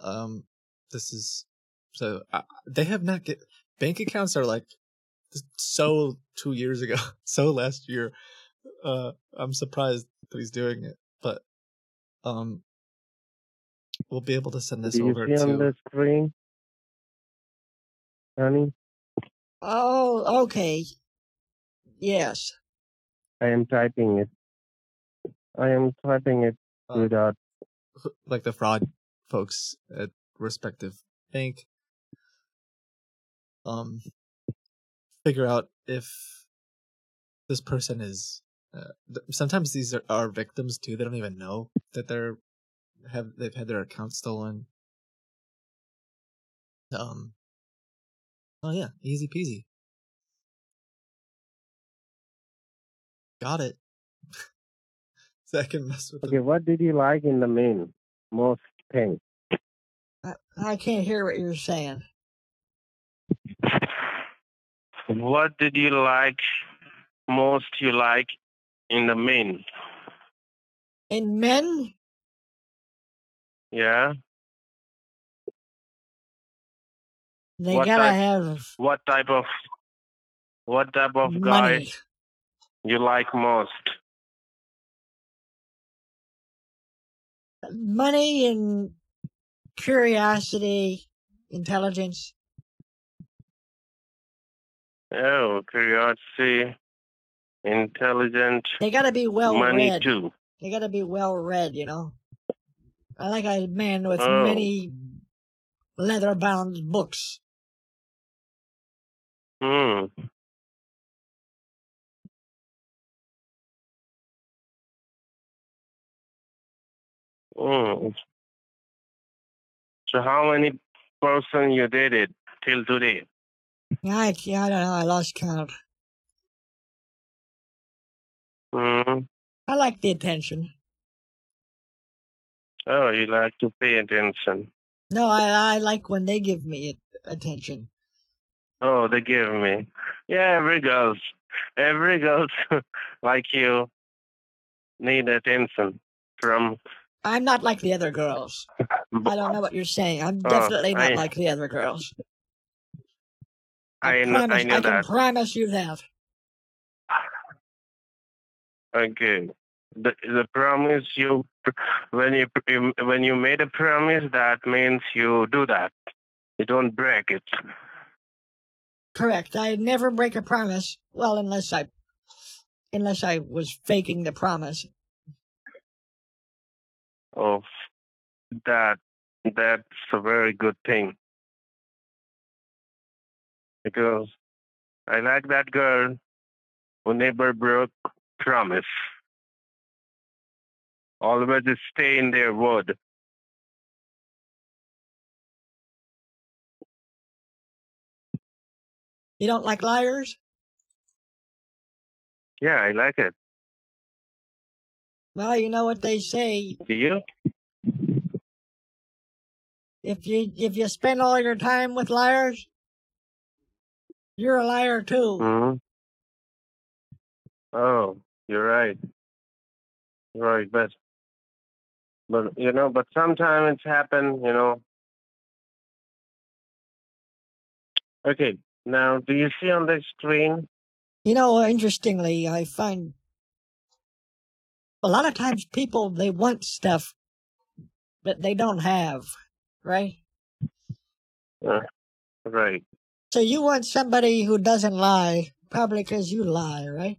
Um, this is so uh, they have not get bank accounts are like so two years ago, (laughs) so last year. Uh, I'm surprised that he's doing it, but um, we'll be able to send this Do you over see on to. the screen, honey? Oh, okay. Yes. I am typing it. I am typing it Uh, without. like the fraud folks at respective bank um figure out if this person is uh, th- sometimes these are, are victims too they don't even know that they're have they've had their account stolen. Um oh yeah easy peasy. Got it. (laughs) So i can mess with Okay, them. what did you like in the main most thing? I, I can't hear what you're saying. What did you like most? You like in the men? In men, Yeah. they What gotta type- have What type of what type of guy you like most? Money and curiosity, intelligence. Oh, curiosity, intelligent, They gotta be well money read. too. They gotta be well read, you know. I like a man with Oh. many leather bound books. Hmm. Hmm. So how many person you dated till today? I, I don't know, I lost count. Hmm. I like the attention. Oh, you like to pay attention. No, I, I like when they give me it, attention. Oh, they give me. Yeah, every girls, every girls (laughs) like you need attention from. I'm not like the other girls. I don't know what you're saying. I'm (laughs) Oh, definitely not I- like the other girls. I, kn- promise, I know I can that. promise you that. (sighs) Okay. The the promise you when you when you made a promise that means you do that. You don't break it. Correct. I never break a promise. Well, unless I, unless I was faking the promise. Oh, that that's a very good thing. Because I like that girl who never broke promise. Always stay in their word. You don't like liars? Yeah, I like it. Well, you know what they say. Do you? If you if you spend all your time with liars, you're a liar too. hmm Oh, you're right. Right, but but you know, but sometimes it's happened, you know. Okay, now do you see on the screen? You know, interestingly, I find a lot of times people they want stuff that they don't have, right? Uh, right. So you want somebody who doesn't lie, probably because you lie, right?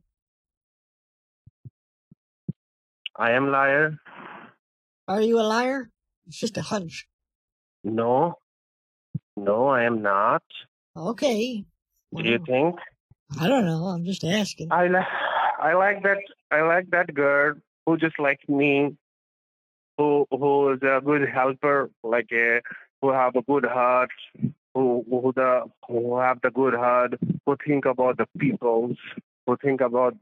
I am liar. Are you a liar? It's just a hunch. No. No, I am not. Okay. Do you think? I don't know. I'm just asking. I like I like that I like that girl who just like me who who is a good helper, like a who have a good heart, who who the who have the good heart, who think about the peoples, who think about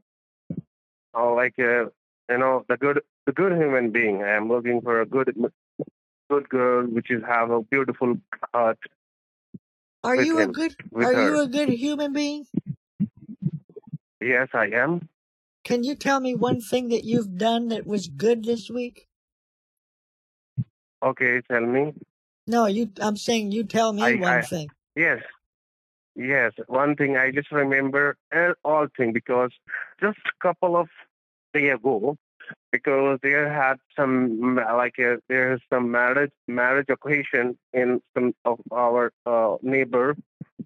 uh, like uh, you know the good the good human being. I am looking for a good good girl which is have a beautiful heart. Are you a good are her. you a good human being? Yes, I am. Can you tell me one thing that you've done that was good this week? Okay, tell me. No, you I'm saying you tell me I- one I- thing. Yes. Yes, one thing I just remember uh, all thing because just a couple of day ago, because they had some like uh, there's some marriage marriage occasion in some of our uh, neighbor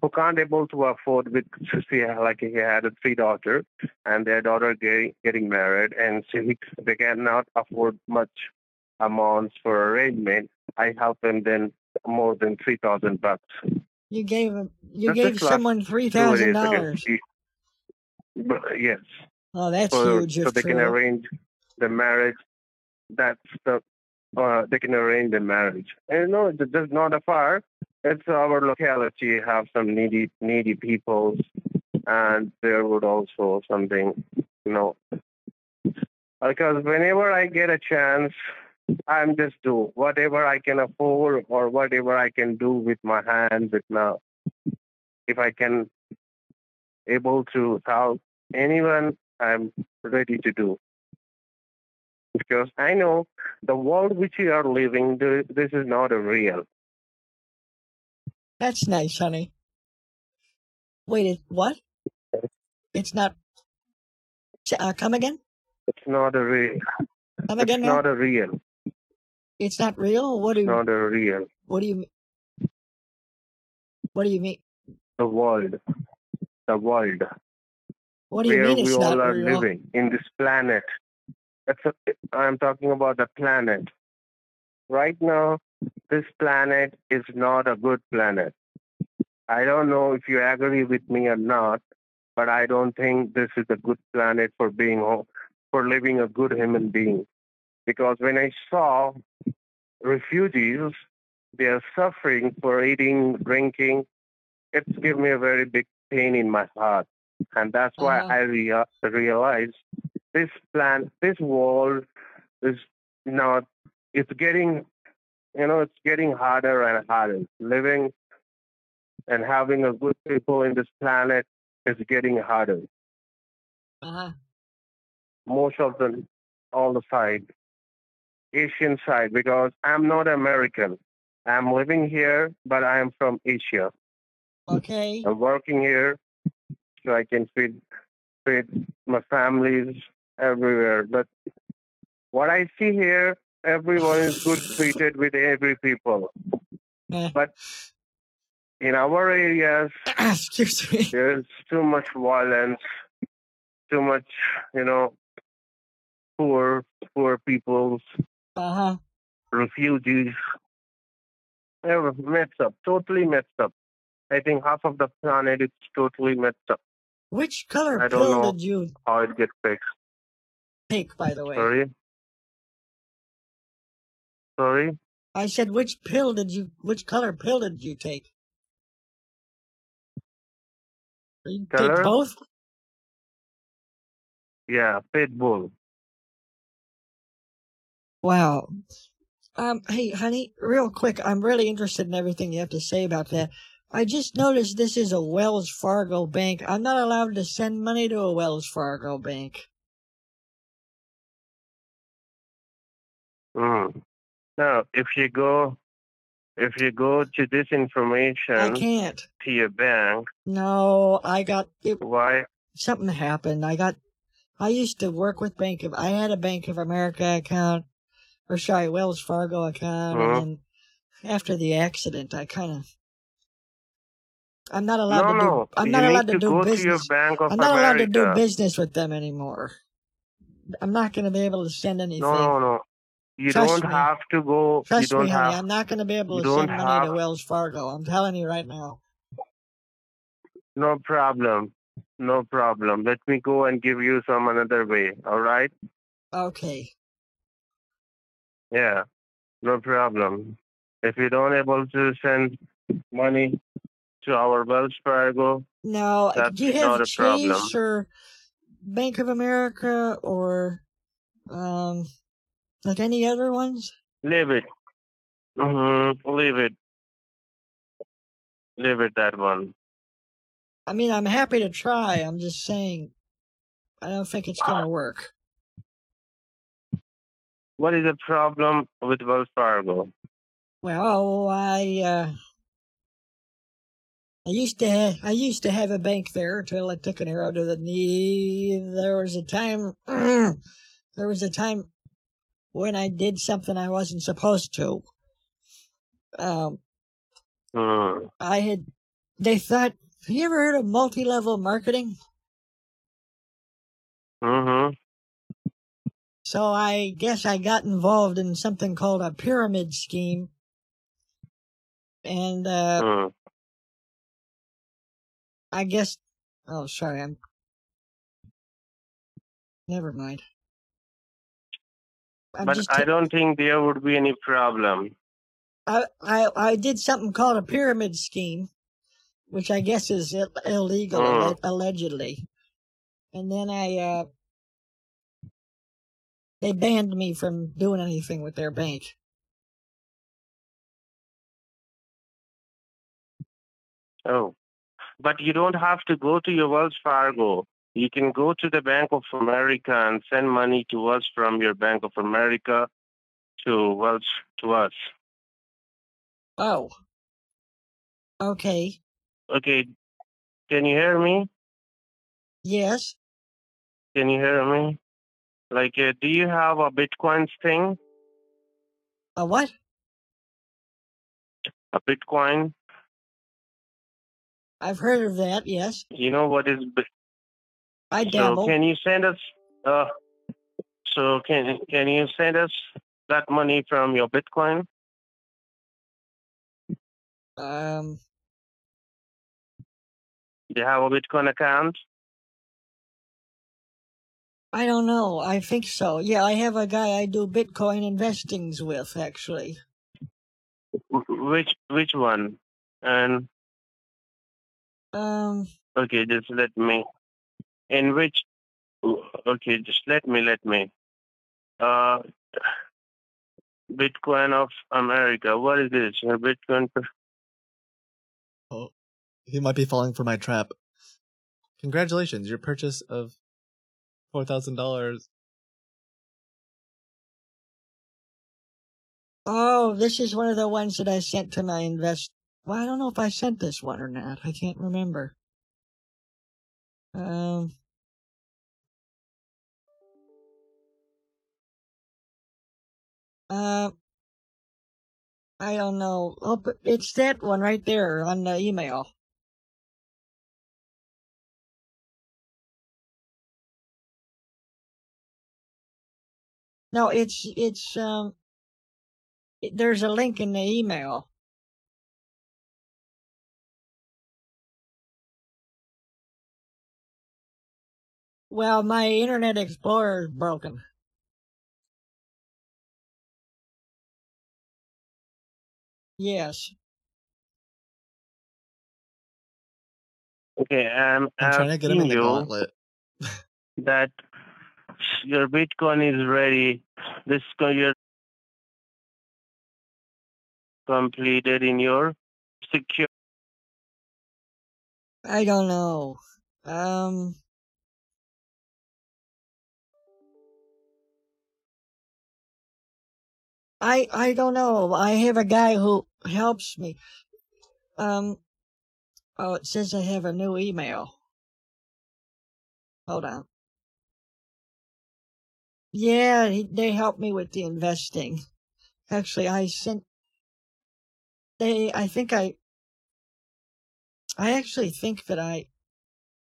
who can't able to afford with she like he had a three daughter and their daughter getting getting married and so they cannot afford much amounts for arrangement. I helped them then more than three thousand bucks. You gave him. You That's gave someone three thousand two days thousand ago. dollars. Yes, Oh, that's so, huge. so they can arrange the marriage. That's the uh, they can arrange the marriage. And no, it's just not afar. It's our locality have some needy needy peoples, and there would also something, you know, because whenever I get a chance, I'm just do whatever I can afford or whatever I can do with my hands. With now, if I can able to help anyone, I'm ready to do. Because I know the world which we are living, this is not a real. That's nice, honey. Wait, what? It's not. Uh, come again? It's not a real. Come It's again now? not a real. It's not real. What do you? not a real. What do you? What do you mean? The world. The world. What do you where mean we it's all not are real? living in this planet. A, I'm talking about the planet. Right now, this planet is not a good planet. I don't know if you agree with me or not, but I don't think this is a good planet for being for living a good human being. Because when I saw refugees, they are suffering for eating, drinking. It's given me a very big pain in my heart, and that's why Uh-huh. I rea- realized this plan, this world is not. It's getting, you know, it's getting harder and harder. Living and having a good people in this planet is getting harder. Uh-huh. Most of the, all the side, Asian side, because I'm not American. I'm living here, but I am from Asia. Okay. I'm working here so I can feed feed my families everywhere. But what I see here, everyone is good treated with every people. Eh. But in our areas, (clears throat) Excuse me. there's too much violence, too much, you know, poor poor people, Uh huh. refugees. They're messed up, totally messed up. I think half of the planet is totally messed up. Which color I don't pill know. did you How it gets fixed. Take, by the way? Sorry. Sorry. I said, which pill did you? Which color pill did you take? You Color? take both? Yeah, Pitbull. Wow. Um, hey, honey, real quick, I'm really interested in everything you have to say about that. I just noticed this is a Wells Fargo bank. I'm not allowed to send money to a Wells Fargo bank. Mm. Now, if you go, if you go to this information, I can't. to your bank, No, I got it, why? something happened. I got. I used to work with Bank of. I had a Bank of America account, or sorry, Wells Fargo account, Uh-huh. and then after the accident, I kind of. I'm not allowed No, to do. no. I'm you not allowed to, to do business. to your Bank of I'm not allowed to do business with them anymore. I'm not going to be able to send anything. No, no, no. You Trust don't me. have to go. you Trust don't me, honey. have. I'm not going to be able to send money to Wells Fargo. I'm telling you right now. No problem. No problem. Let me go and give you some another way. All right? Okay. Yeah. No problem. If you don't able to send money to our Wells Fargo, no, That's do you have not a problem. Chase or Bank of America or um like any other ones? leave it. Mm-hmm. Leave it. Leave it that one. I mean, I'm happy to try. I'm just saying, I don't think it's going to work. What is the problem with Wells Fargo? Well, I uh I used to ha- I used to have a bank there until I took an arrow to the knee. There was a time (clears throat) there was a time when I did something I wasn't supposed to. Um, Hmm. I had they thought. Have you ever heard of multi-level marketing? Mm-hmm. So I guess I got involved in something called a pyramid scheme, and uh, Hmm. I guess. Oh, sorry, I'm. Never mind. I'm But I don't think there would be any problem. I, I I did something called a pyramid scheme, which I guess is Ill- illegal Mm. alle- allegedly, and then I uh, they banned me from doing anything with their bank. Oh. But you don't have to go to your Wells Fargo. You can go to the Bank of America and send money to us from your Bank of America to Wells to us. Oh. Okay. Okay. Can you hear me? Yes. Can you hear me? Like, uh, do you have a Bitcoin thing? A what? A Bitcoin? I've heard of that. Yes. You know what is I So can you send us? Uh, so can can you send us that money from your Bitcoin? Um. Do you have a Bitcoin account? I don't know. I think so. Yeah, I have a guy I do Bitcoin investings with, actually. Which which one? And Um. okay, just let me. In which? Okay, just let me let me. Uh, Bitcoin of America. What is this? Your Bitcoin. Oh, he might be falling for my trap. Congratulations, your purchase of four thousand dollars. Oh, this is one of the ones that I sent to my invest. Well, I don't know if I sent this one or not. I can't remember. Um. Uh, I don't know. Oh, it's that one right there on the email. No, it's it's um. It, there's a link in the email. Well, my Internet Explorer is broken. Yes. Okay, I'm, I'm trying to get him in the you gauntlet. (laughs) that your Bitcoin is ready. This your completed in your secure. I don't know. Um. I I don't know. I have a guy who helps me. Um. Oh, it says I have a new email. Hold on. Yeah, he, they helped me with the investing. Actually, I sent. They, I think I. I actually think that I.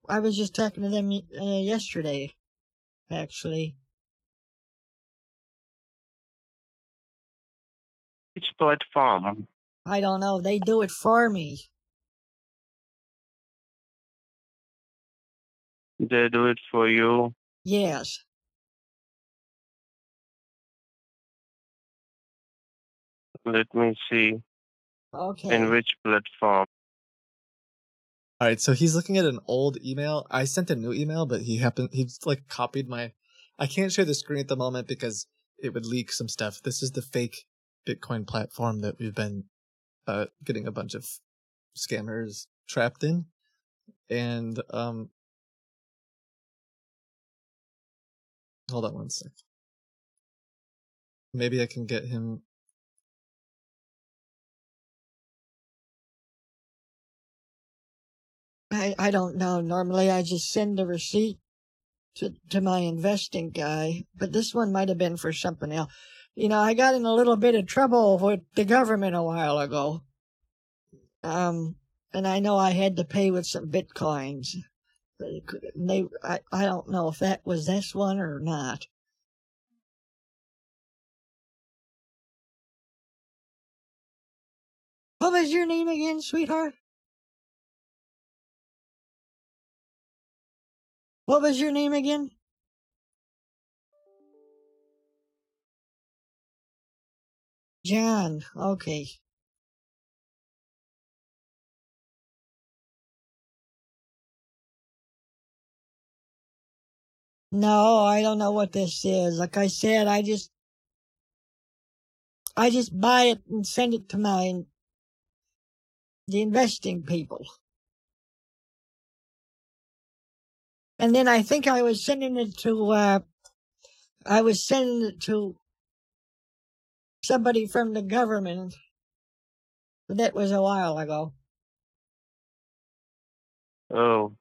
I was just talking to them uh, yesterday. Actually, Which platform? I don't know. They do it for me. They do it for you. Yes. Let me see. Okay. In which platform? All right, so he's looking at an old email. I sent a new email, but he happened he's like copied my. I can't share the screen at the moment because it would leak some stuff. This is the fake Bitcoin platform that we've been uh, getting a bunch of scammers trapped in, and um, hold on one sec. Maybe I can get him. I, I don't know. Normally I just send the receipt to, to my investing guy, but this one might have been for something else. You know, I got in a little bit of trouble with the government a while ago. Um, and I know I had to pay with some bitcoins. But They, I, I don't know if that was this one or not. What was your name again, sweetheart? What was your name again? John. Okay. No, I don't know what this is. Like I said, I just I just buy it and send it to my the investing people. And then I think I was sending it to uh I was sending it to somebody from the government. That was a while ago. Oh.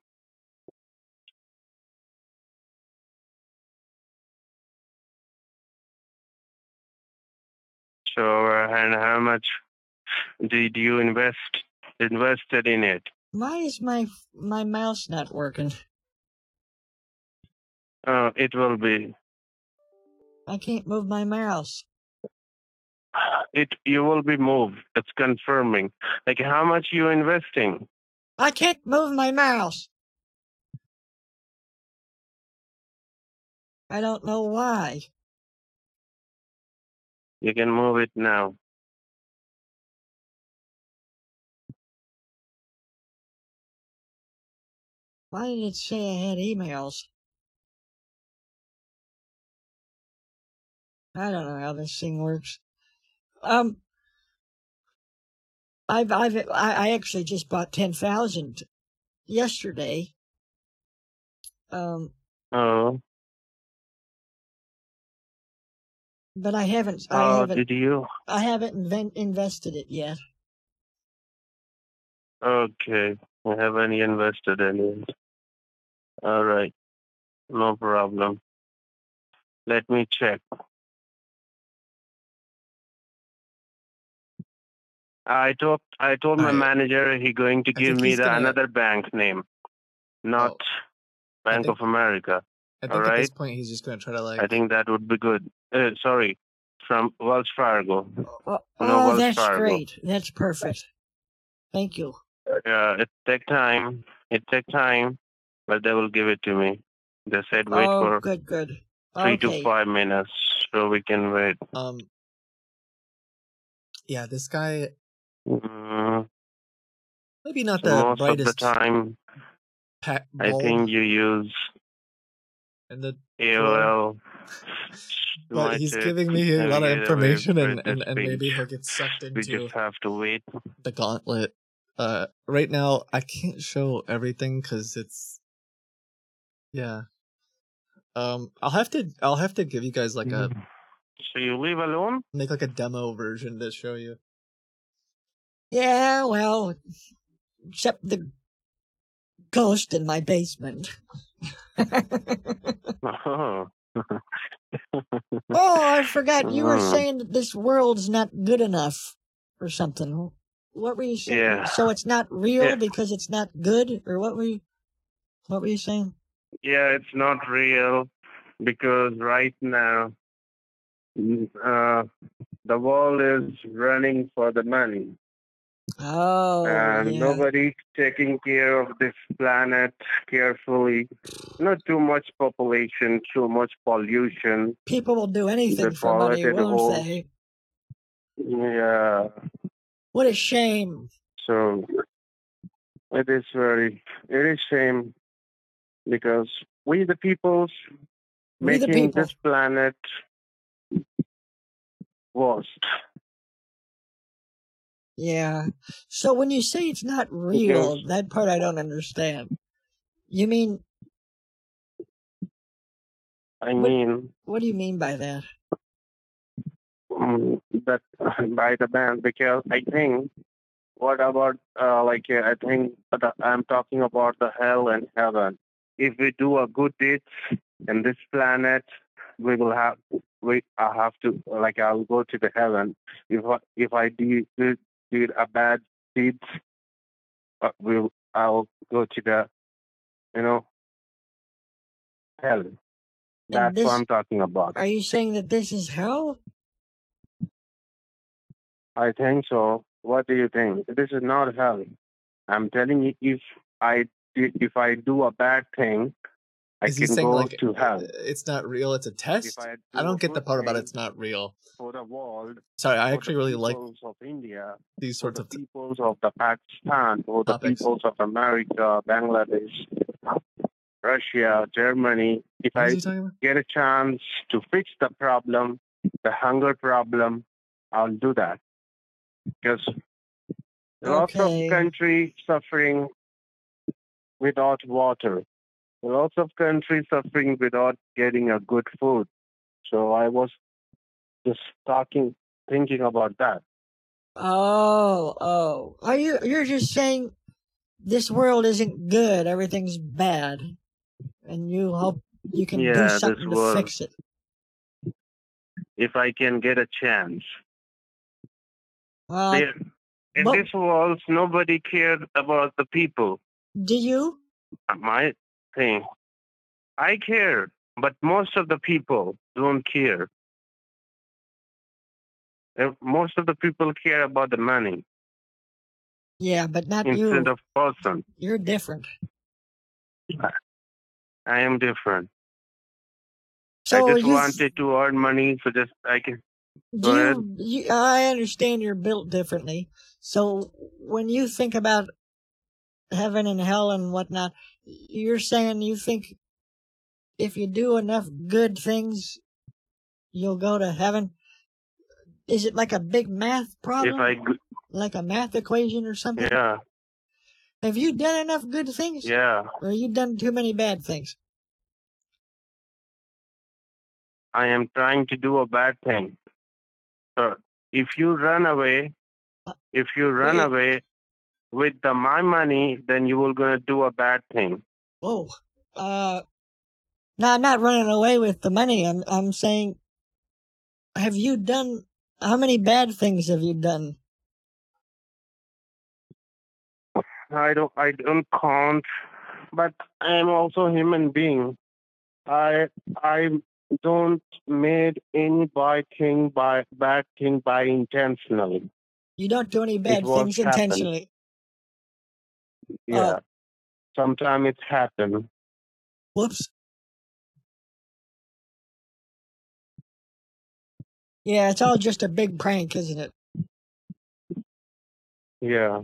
So, uh, and how much did you invest invested in it? Why is my my mouse not working? Uh, it will be. I can't move my mouse. It you will be moved. It's confirming. Like how much you investing? I can't move my mouse. I don't know why. You can move it now. Why did it say I had emails? I don't know how this thing works. Um, I've, I've, I I actually just bought 10,000 yesterday. Um, Oh. but I haven't, I Oh, haven't, did you? I haven't invested it yet. Okay. I haven't invested in it. All right. No problem. Let me check. I told I told my Alright. manager he going to I give me the gonna- another bank name, not Bank think- of America. I think at Alright. this point he's just gonna try to like. I think that would be good. Uh, sorry, from Wells Fargo. Oh, No, oh, Wells that's Fargo. great. That's perfect. Thank you. Yeah, it take time. It take time, but they will give it to me. They said wait oh, for good, good. three okay. to five minutes, so we can wait. Um. Yeah, this guy Mm, maybe not the most of the brightest time, I bulb think you use in the AOL. but he's giving me a lot of information and, and, and maybe he'll get sucked We into just have to wait. the gauntlet. Uh, right now I can't show everything because it's yeah. Um, I'll have to I'll have to give you guys like a So you leave alone? make like a demo version to show you. Yeah, well, except the ghost in my basement. (laughs) Oh. Oh, I forgot. You were Mm. saying that this world's not good enough or something. What were you saying? Yeah. So it's not real Yeah. because it's not good, or what were you? What were you saying? Yeah, it's not real because right now mm, uh, the world is running for the money. Oh, and yeah. nobody's taking care of this planet carefully. Not too much population, too much pollution. People will do anything They for money, the won't they? Yeah. What a shame. So it is very, it is shame because we the peoples We the making people. this planet worst. Yeah. So when you say it's not real, that part I don't understand. You mean I mean, what do you mean by that? mm, that (laughs) by the band because I think what about uh, like uh, I think that I'm talking about the hell and heaven. If we do a good deed in this planet, we will have we I have to like I'll go to the heaven. If I, if I did did, did a bad deeds, uh, will I'll go to the you know hell. That's this- what I'm talking about. Are you saying that this is hell? I think so. What do you think? This is not hell. I'm telling you, if I if I do a bad thing, I Is he saying like uh, it's not real? It's a test. I, I do a don't get the part about it's not real. for the world. Sorry, I actually really like of India, these sorts the of. Peoples of the Pakistan, or the Topics. peoples of America, Bangladesh, Russia, Germany. If I he talking about? get a chance to fix the problem, the hunger problem, I'll do that. Because lots of countries suffering without water. Lots of countries suffering without getting a good food. So I was just talking, thinking about that. Oh, oh. Are you you're just saying this world isn't good, everything's bad. And you hope you can Yeah, do something to fix it. If I can get a chance. Uh, There, in this world, nobody cared about the people. do you? My thing. I care, but most of the people don't care. Uh, Most of the people care about the money Yeah, but not instead you. of person. You're different. I am different. So I just you wanted to earn money so just I can. do you, you I understand you're built differently. So when you think about heaven and hell and whatnot, you're saying you think if you do enough good things, you'll go to heaven. Is it like a big math problem? If I, g- like a math equation or something? yeah, Have you done enough good things? yeah, Or you done too many bad things? I am trying to do a bad thing. So if you run away, if you run away with the my money, then you will gonna do a bad thing. Whoa. Uh, no, I'm not running away with the money. I'm, I'm saying, have you done, how many bad things have you done? I don't I don't count, but I am also a human being. I I don't made any bad thing by bad thing by intentionally. You don't do any bad things intentionally. Yeah. Oh. Sometimes it's happened. Whoops. Yeah, it's all just a big prank, isn't it? Yeah.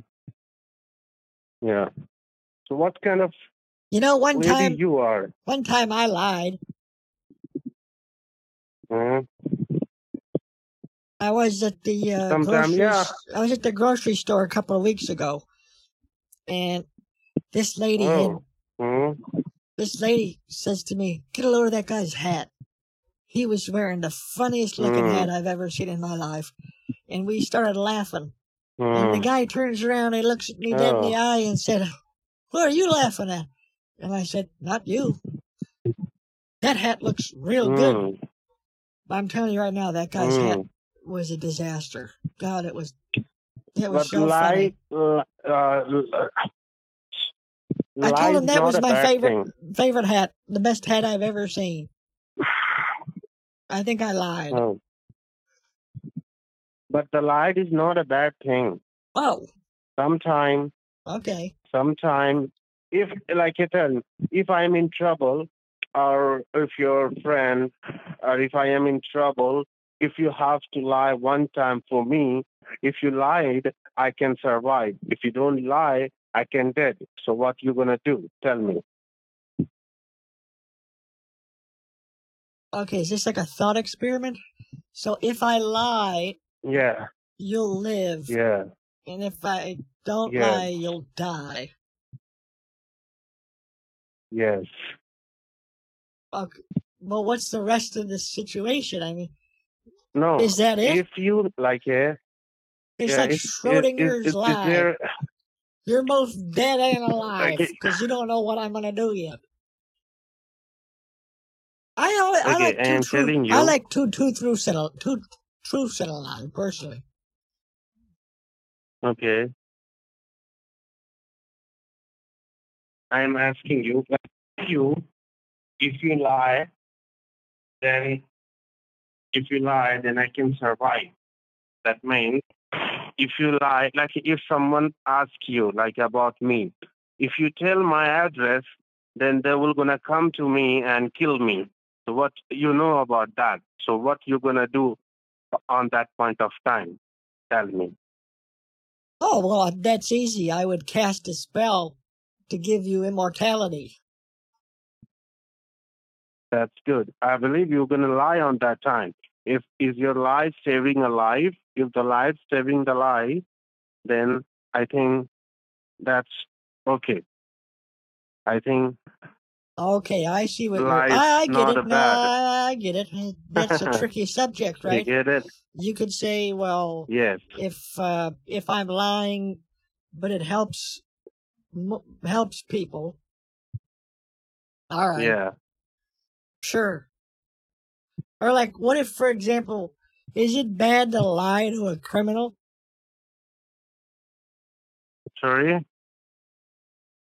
Yeah. So what kind of You know, one time, you are? one time I lied. Huh? I was at the uh, grocery. yeah. I was at the grocery store a couple of weeks ago, and this lady Oh. Huh? this lady says to me, "Get a load of that guy's hat." He was wearing the funniest looking Mm. hat I've ever seen in my life, and we started laughing. And the Hmm. guy turns around and looks at me dead in the Oh. eye and said, "What are you laughing at?" And I said, "Not you. That hat looks real good." But I'm telling you right now, that guy's hat was a disaster. God, it was. It was so lie, funny. uh, uh, I told him that was my favorite favorite hat, the best hat I've ever seen. I think I lied. Oh. But the light is not a bad thing. Oh, Sometime, okay. sometime, if like I tell, if I'm in trouble, or if your friend, or if I am in trouble, if you have to lie one time for me, if you lied, I can survive. If you don't lie, I can dead. So what you gonna do? Tell me. Okay, is this like a thought experiment? So if I lie, Yeah, you'll live. yeah. And if I don't Yeah. lie, you'll die. Yes. Okay. Well, what's the rest of the situation? I mean, No. Is that it? If you like, eh, It's Yeah, like is- Schrodinger's is lie. there- (sighs) You're both dead and alive because you don't know what I'm gonna do yet. I always, I like two true, I like two two through settle two truths and a lie personally. Okay. I'm asking you, you, if you lie, then if you lie, then I can survive. That means if you lie, like if someone asks you, like about me, if you tell my address, then they will gonna come to me and kill me. So what you know about that? So what you gonna do on that point of time? Tell me. Oh well, uh, that's easy. I would cast a spell to give you immortality. That's good. I believe you're going to lie on that time. If is your lie saving a life, if the life saving the life, then I think that's okay. I think Okay, I see what you're. I, I get it. I get it. That's a tricky subject, you right? get it. You could say, well, Yes. if uh, if I'm lying, but it helps helps people. All right, Yeah. sure. Or like, what if, for example, is it bad to lie to a criminal? Sorry.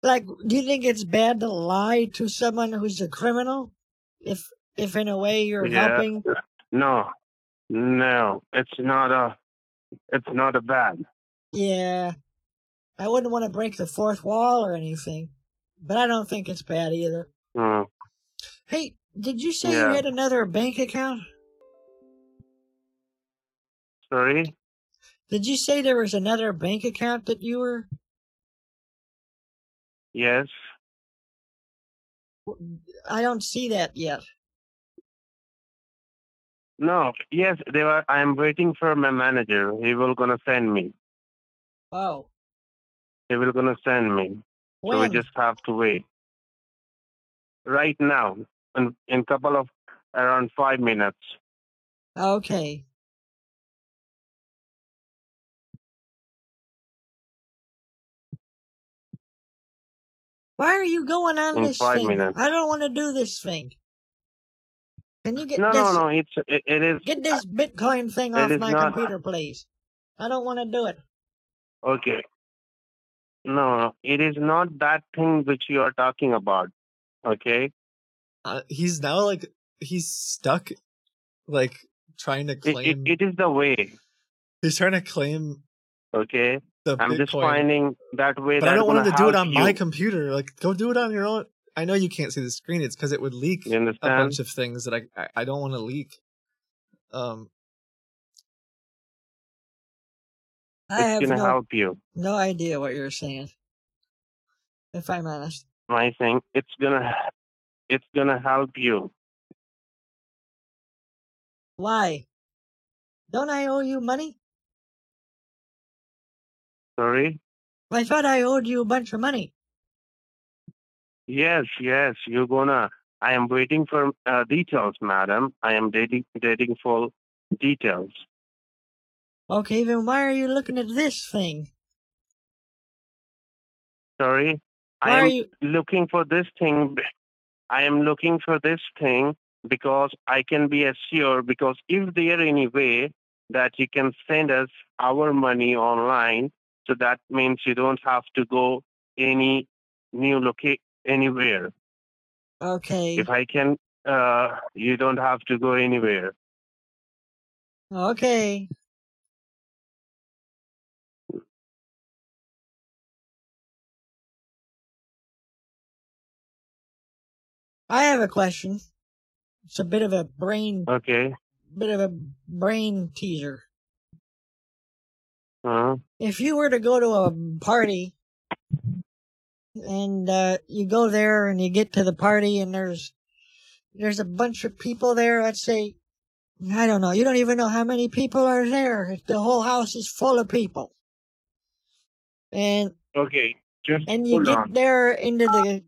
Like, do you think it's bad to lie to someone who's a criminal? If if in a way you're Yeah. helping. No. No. It's not a. It's not a bad. Yeah. I wouldn't want to break the fourth wall or anything, but I don't think it's bad either. Hmm. Hey, did you say you had another bank account? Sorry. Did you say there was another bank account that you were? Yes. I don't see that yet. No. Yes. They were. I am waiting for my manager. He will gonna send me. Oh, He will gonna send me. So we just have to wait. Right now, in in couple of around five minutes. Okay. Why are you going on In this five thing? minutes. I don't want to do this thing. Can you get No, this? no, no. It's it, it is Get uh, this Bitcoin thing off my not- computer, please. I don't want to do it. okay. No, no, it is not that thing which you are talking about. Okay. Uh, he's now like he's stuck, like trying to It, it, claim. it is the way. he's trying to claim Okay. the I'm just finding that way. but I don't want him gonna do it help on my computer. Like, go do it on your own. I know you can't see the screen. It's because it would leak You a bunch of things that I I, I don't want to leak. Um, I have it's gonna no, help you. no idea what you're saying. If I'm honest. My thing. It's gonna. It's gonna help you. Why? Don't I owe you money? Sorry. I thought I owed you a bunch of money. Yes, yes. You're gonna. I am waiting for uh, details, madam. I am dating dating for details. Okay, then why are you looking at this thing? Sorry. Why I are am you? looking for this thing. I am looking for this thing because I can be assured because if there any way that you can send us our money online, so that means you don't have to go any new locate anywhere. Okay. If I can, uh, you don't have to go anywhere. Okay. I have a question. It's a bit of a brain, Okay. bit of a brain teaser. Uh-huh. If you were to go to a party and uh, you go there and you get to the party and there's there's a bunch of people there, let's say I don't know, you don't even know how many people are there. The whole house is full of people. And okay. Just and you get on. there into the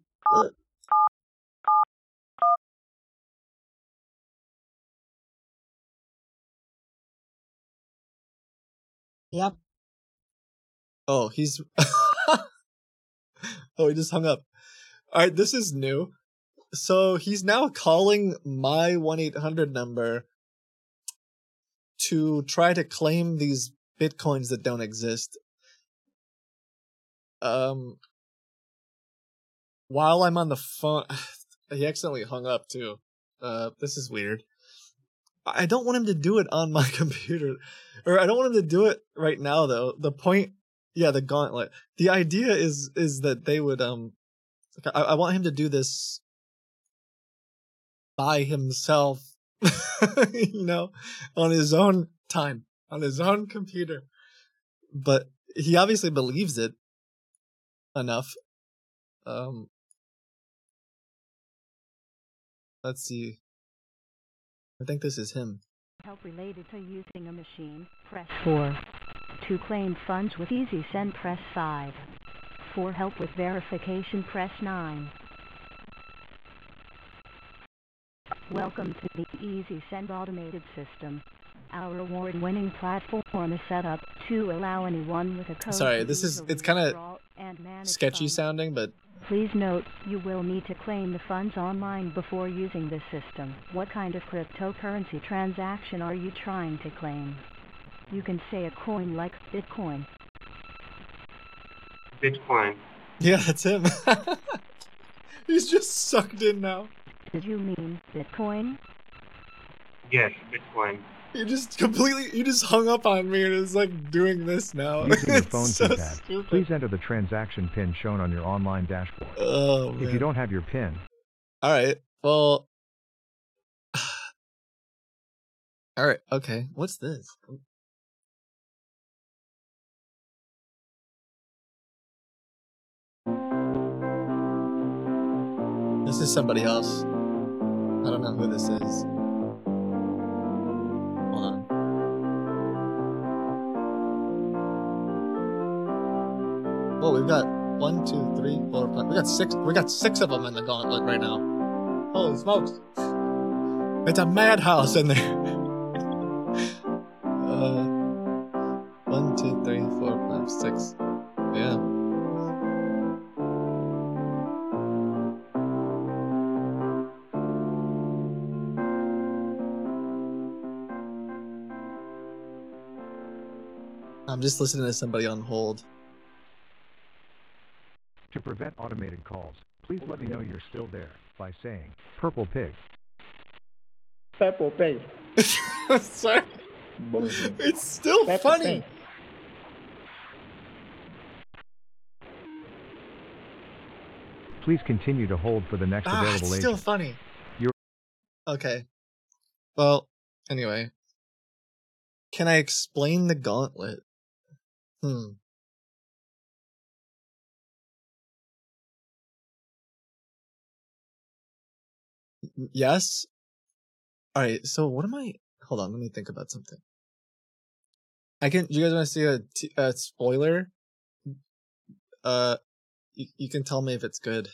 Yep. Oh, he's. (laughs) oh, he just hung up. All right, this is new. So he's now calling my 1 800 number to try to claim these bitcoins that don't exist. Um, while I'm on the phone, (sighs) he accidentally hung up too. Uh, this is weird. I don't want him to do it on my (laughs) computer, or I don't want him to do it right now. Though the point, yeah, the gauntlet. The idea is is that they would um, I, I want him to do this by himself, (laughs) you know, on his own time, on his own computer. But he obviously believes it enough. Um, let's see. I think this is him. Help related to using a machine, press 4. To claim funds with Easy Send, press 5. For help with verification, press 9. Welcome to the Easy Send automated system. Our award-winning platform is set up to allow anyone with a code Sorry, this is it's kind of withdraw and manage sketchy sounding, but Please note, you will need to claim the funds online before using this system. What kind of cryptocurrency transaction are you trying to claim? You can say a coin like Bitcoin. Bitcoin. yeah, that's him. (laughs) He's just sucked in now. Did you mean Bitcoin? Yes, Bitcoin. You just completely, you just hung up on me and is like doing this now. Using your (laughs) phone so keypad, stupid. please enter the transaction PIN shown on your online dashboard. Oh, man. If you don't have your PIN, All right. Well. (sighs) All right. Okay. What's this? This is somebody else. I don't know who this is. Well, we've got one, two, three, four, five. We got six. We got six of them in the gauntlet right now. Holy smokes! It's a madhouse in there. (laughs) uh, one, two, three, four, five, six. Yeah. I'm just listening to somebody on hold. To prevent automated calls, please let me know you're still there by saying Purple Pig. Purple Pig. (laughs) Sorry. It's still Pepper funny. Pig. Please continue to hold for the next Ah, available it's still agent. funny. You're- Okay. Well, anyway. Can I explain the gauntlet? Hmm. Yes. All right. So what am I? Hold on. Let me think about something. I can. You guys want to see a, t- a spoiler? Uh, you, you can tell me if it's good.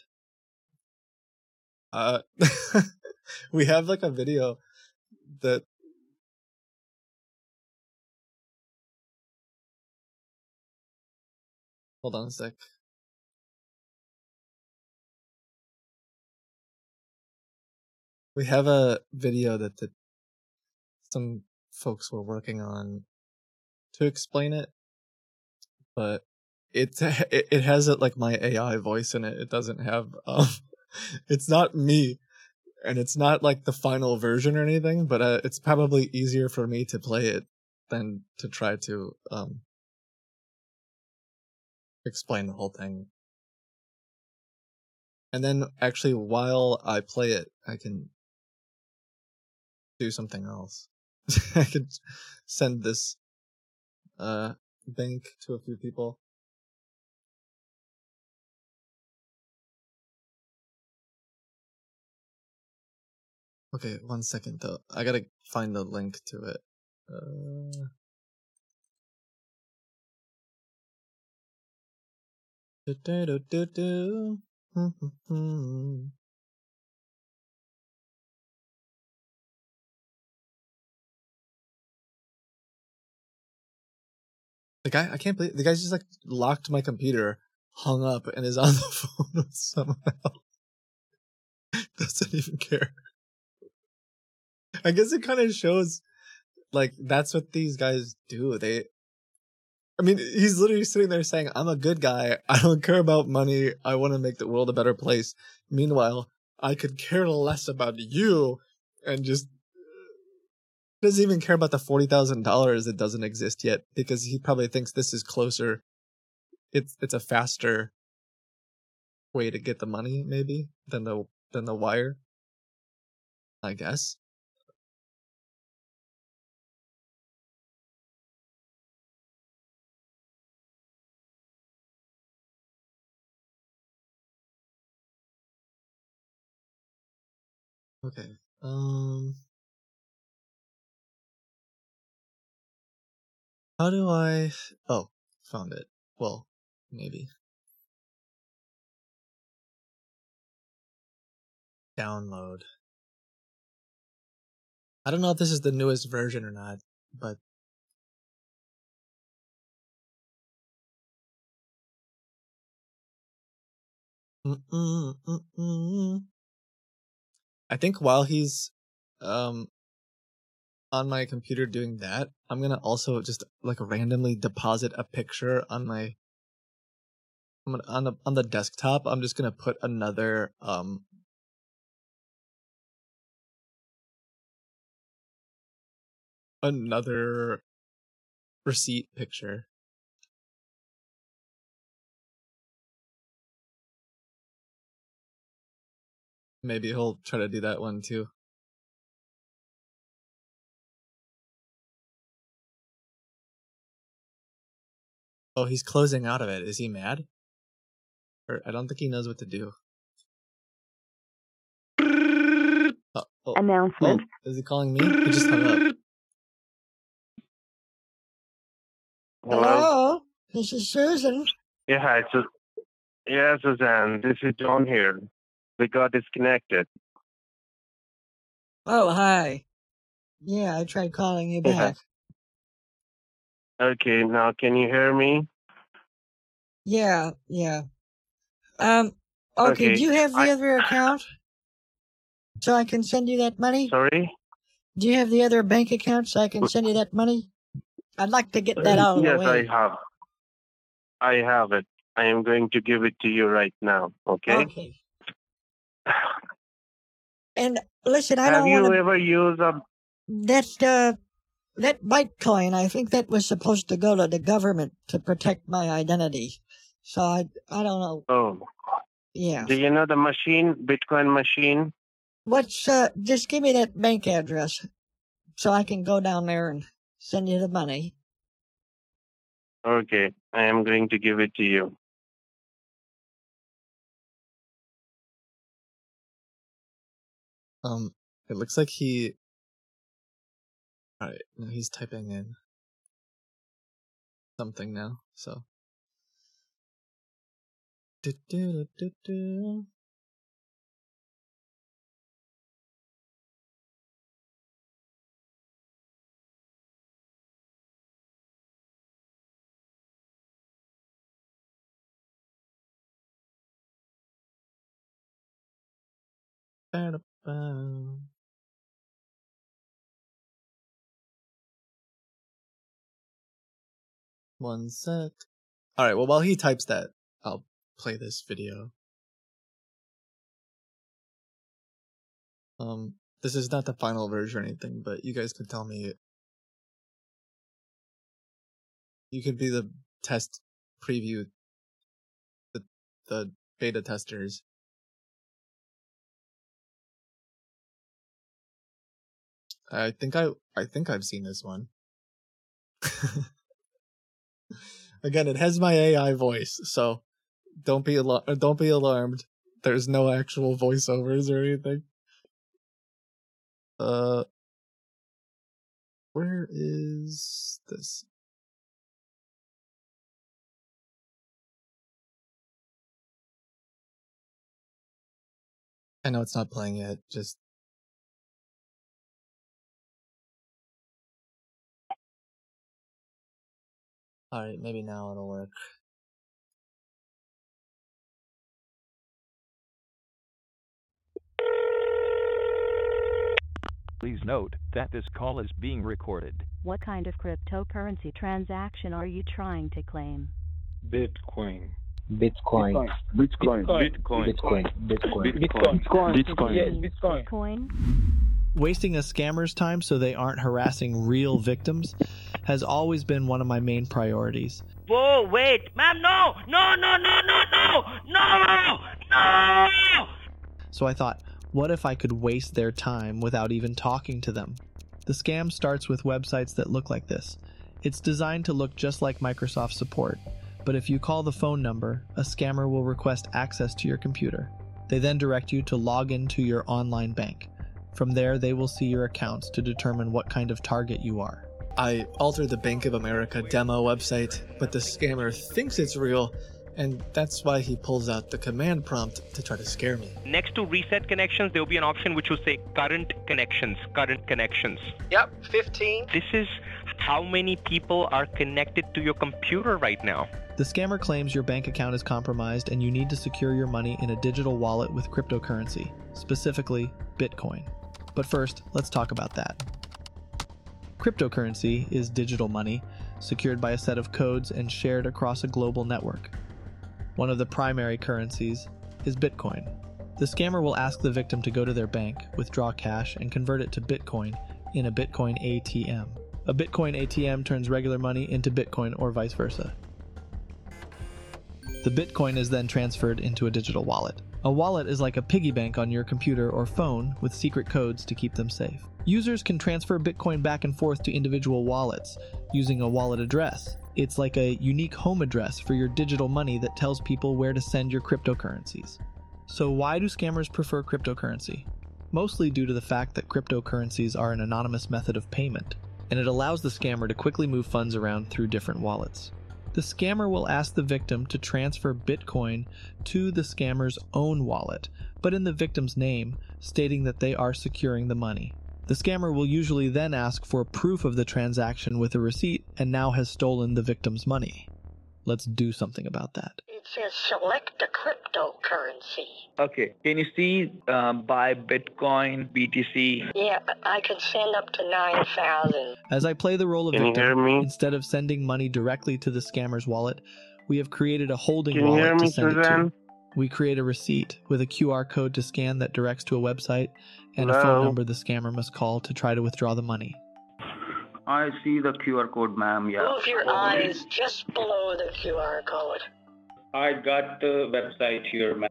Uh, (laughs) we have like a video that hold on a sec. We have a video that the, some folks were working on to explain it, but (laughs) it it, has it like my AI voice in it. It doesn't have um, (laughs) it's not me, and it's not like the final version or anything. But uh, it's probably easier for me to play it than to try to um explain the whole thing. And then actually, while I play it, I can do something else. (laughs) I could send this uh bank to a few people. Okay, one second though. I gotta find the link to it. Uh... Do-do-do-do-do. The guy, I can't believe the guy's just like locked my computer, hung up, and is on (laughs) the phone with someone else. (laughs) Doesn't even care. I guess it kind of shows, like that's what these guys do. They, I mean, he's literally sitting there saying, "I'm a good guy. I don't care about money. I want to make the world a better place." Meanwhile, I could care less about you, and just doesn't even care about the forty thousand dollars that doesn't exist yet because he probably thinks this is closer. It's it's a faster way to get the money, maybe than the than the wire. I guess. Okay. Um. How do I? Oh, found it. Well, maybe. Download. I don't know if this is the newest version or not, but Mm-mm, mm-mm. I think while he's um on my computer doing that, I'm gonna also just like randomly deposit a picture on my on the on the desktop. I'm just gonna put another um another receipt picture. Maybe he'll try to do that one too. Oh, he's closing out of it. Is he mad? Or I don't think he knows what to do. (laughs) Uh, oh, oh, Announcement. oh, is he calling me? He just hung up. Hello, this is Susan. Yeah, hi. So, yeah, Suzanne, this is John here. We got disconnected. Oh, hi. Yeah, I tried calling you back. Okay, now can you hear me? Yeah, yeah. Um, okay, Okay, do you have the I- other account? So I can send you that money? Sorry? Do you have the other bank account so I can send you that money? I'd like to get that out of yes, the way. I have. I have it. I am going to give it to you right now. Okay. Okay. And listen, I have don't Have you want to. ever used a? That uh, that Bitcoin, I think that was supposed to go to the government to protect my identity. So I, I don't know. Oh, Yeah. do you know the machine, Bitcoin machine? What's uh? Just give me that bank address, so I can go down there and send you the money. Okay, I am going to give it to you. Um, it looks like he. Alright, now he's typing in something now, so. Ba-da-ba. One sec. Alright, well, while he types that, I'll play this video. Um, this is not the final version or anything, but you guys could tell me. You could be the test preview, the the beta testers. I think I I think I've seen this one. (laughs) Again, it has my AI voice, so don't be alar- uh, don't be alarmed. There's no actual voiceovers or anything. Uh, where is this? I know it's not playing yet. Just Alright, maybe now it'll work. Please note that this call is being recorded. What kind of cryptocurrency transaction are you trying to claim? Bitcoin. Bitcoin. Bitcoin. Bitcoin. Bitcoin. Bitcoin. Bitcoin. Yes, Bitcoin. Coin? Wasting a scammer's time so they aren't harassing real victims has always been one of my main priorities. Whoa, wait, ma'am, no, no, no, no, no, no, no, no. So I thought, what if I could waste their time without even talking to them? The scam starts with websites that look like this. It's designed to look just like Microsoft support, but if you call the phone number, a scammer will request access to your computer. They then direct you to log into your online bank. From there, they will see your accounts to determine what kind of target you are. I altered the Bank of America demo website, but the scammer thinks it's real, and that's why he pulls out the command prompt to try to scare me. Next to reset connections, there will be an option which will say current connections, current connections. Yep, 15. This is how many people are connected to your computer right now. The scammer claims your bank account is compromised and you need to secure your money in a digital wallet with cryptocurrency, specifically Bitcoin. But first, let's talk about that. Cryptocurrency is digital money, secured by a set of codes and shared across a global network. One of the primary currencies is Bitcoin. The scammer will ask the victim to go to their bank, withdraw cash, and convert it to Bitcoin in a Bitcoin ATM. A Bitcoin ATM turns regular money into Bitcoin or vice versa. The Bitcoin is then transferred into a digital wallet. A wallet is like a piggy bank on your computer or phone with secret codes to keep them safe. Users can transfer Bitcoin back and forth to individual wallets using a wallet address. It's like a unique home address for your digital money that tells people where to send your cryptocurrencies. So, why do scammers prefer cryptocurrency? Mostly due to the fact that cryptocurrencies are an anonymous method of payment, and it allows the scammer to quickly move funds around through different wallets. The scammer will ask the victim to transfer Bitcoin to the scammer's own wallet, but in the victim's name, stating that they are securing the money. The scammer will usually then ask for proof of the transaction with a receipt and now has stolen the victim's money. Let's do something about that. It says select a cryptocurrency. Okay. Can you see um, buy Bitcoin, BTC? Yeah, I can send up to 9,000. As I play the role of Can you hear victim, me? instead of sending money directly to the scammer's wallet, we have created a holding Can you wallet hear to me, send it to. Suzanne? We create a receipt with a QR code to scan that directs to a website and a phone number the scammer must call to try to withdraw the money. I see the QR code, ma'am. Yeah. Move your eyes just below the QR code. I got the website here, ma'am.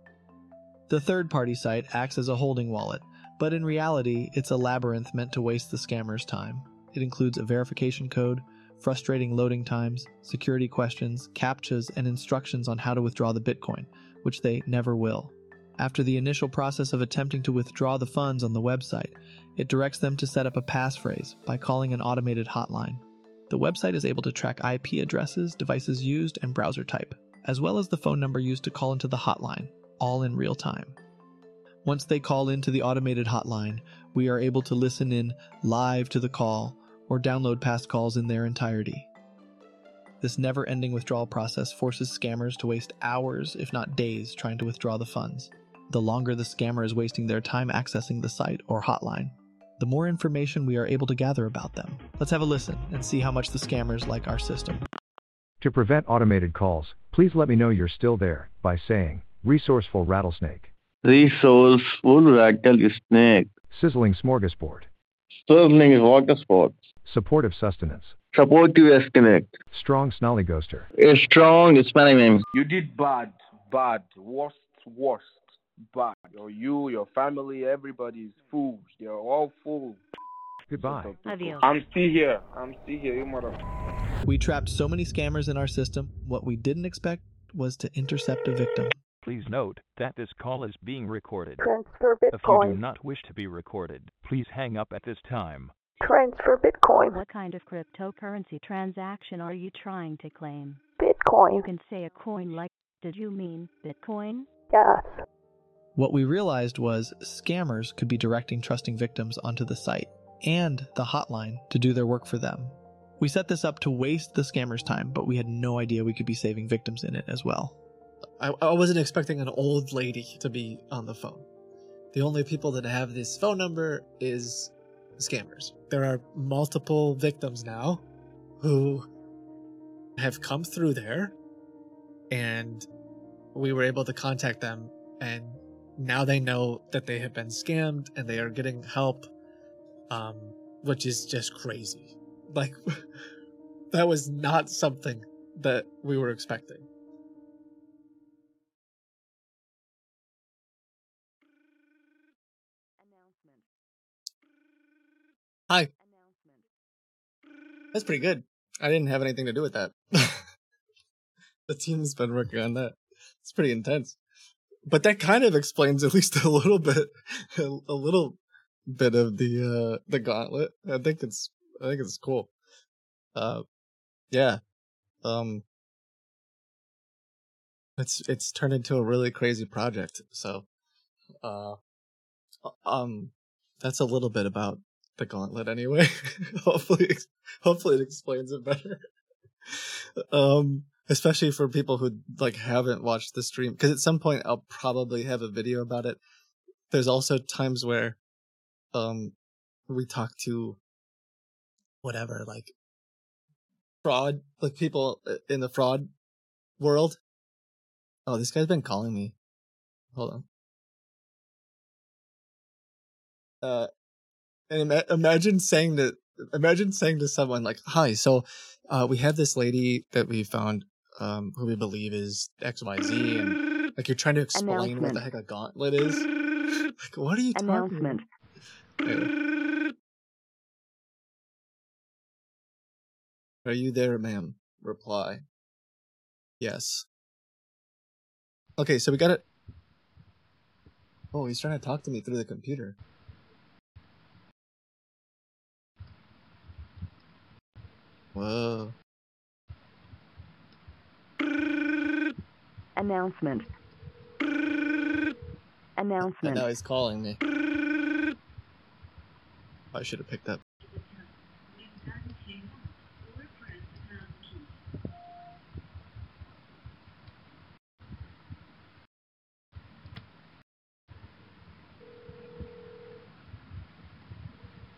The third party site acts as a holding wallet, but in reality, it's a labyrinth meant to waste the scammer's time. It includes a verification code, frustrating loading times, security questions, captchas, and instructions on how to withdraw the Bitcoin, which they never will. After the initial process of attempting to withdraw the funds on the website, it directs them to set up a passphrase by calling an automated hotline. The website is able to track IP addresses, devices used, and browser type, as well as the phone number used to call into the hotline, all in real time. Once they call into the automated hotline, we are able to listen in live to the call or download past calls in their entirety. This never ending withdrawal process forces scammers to waste hours, if not days, trying to withdraw the funds. The longer the scammer is wasting their time accessing the site or hotline, the more information we are able to gather about them. Let's have a listen and see how much the scammers like our system. To prevent automated calls, please let me know you're still there by saying, Resourceful Rattlesnake, Resourceful rattlesnake. Sizzling Smorgasbord, Sizzling water sports. Supportive Sustenance, Supportive estimate. Strong Snolly Ghoster, A strong spelling name. You did bad, bad, worst, worst, bad. Or you, your family, everybody's fools. They're all fools. Goodbye. I'm still here. I'm still here, you mother. We trapped so many scammers in our system, what we didn't expect was to intercept a victim. Please note that this call is being recorded. Transfer Bitcoin. If you do not wish to be recorded, please hang up at this time. Transfer Bitcoin. What kind of cryptocurrency transaction are you trying to claim? Bitcoin. You can say a coin like, did you mean Bitcoin? Yes. What we realized was scammers could be directing trusting victims onto the site and the hotline to do their work for them. We set this up to waste the scammer's time, but we had no idea we could be saving victims in it as well. I, I wasn't expecting an old lady to be on the phone. The only people that have this phone number is scammers. There are multiple victims now who have come through there and we were able to contact them and now they know that they have been scammed and they are getting help um which is just crazy like (laughs) that was not something that we were expecting. Hi. That's pretty good. I didn't have anything to do with that. (laughs) The team's been working on that. It's pretty intense. But that kind of explains at least a little bit a, (laughs) a little bit of the uh the gauntlet. I think it's i think it's cool. Uh yeah um it's it's turned into a really crazy project so uh um that's a little bit about the gauntlet anyway. (laughs) Hopefully hopefully it explains it better. (laughs) Um especially for people who like haven't watched the stream because at some point i'll probably have a video about it. There's also times where um we talk to whatever like fraud like people in the fraud world. Oh this guy's been calling me. Hold on. Uh and ima- imagine saying that imagine saying to someone like hi so uh we have this lady that we found um who we believe is xyz and like you're trying to explain what the heck a gauntlet is. (laughs) Like what are you talking Announcement. Anyway. Are you there ma'am reply yes okay so we got it oh he's trying to talk to me through the computer Whoa. Announcement. And Announcement. now he's calling me. I should have picked up.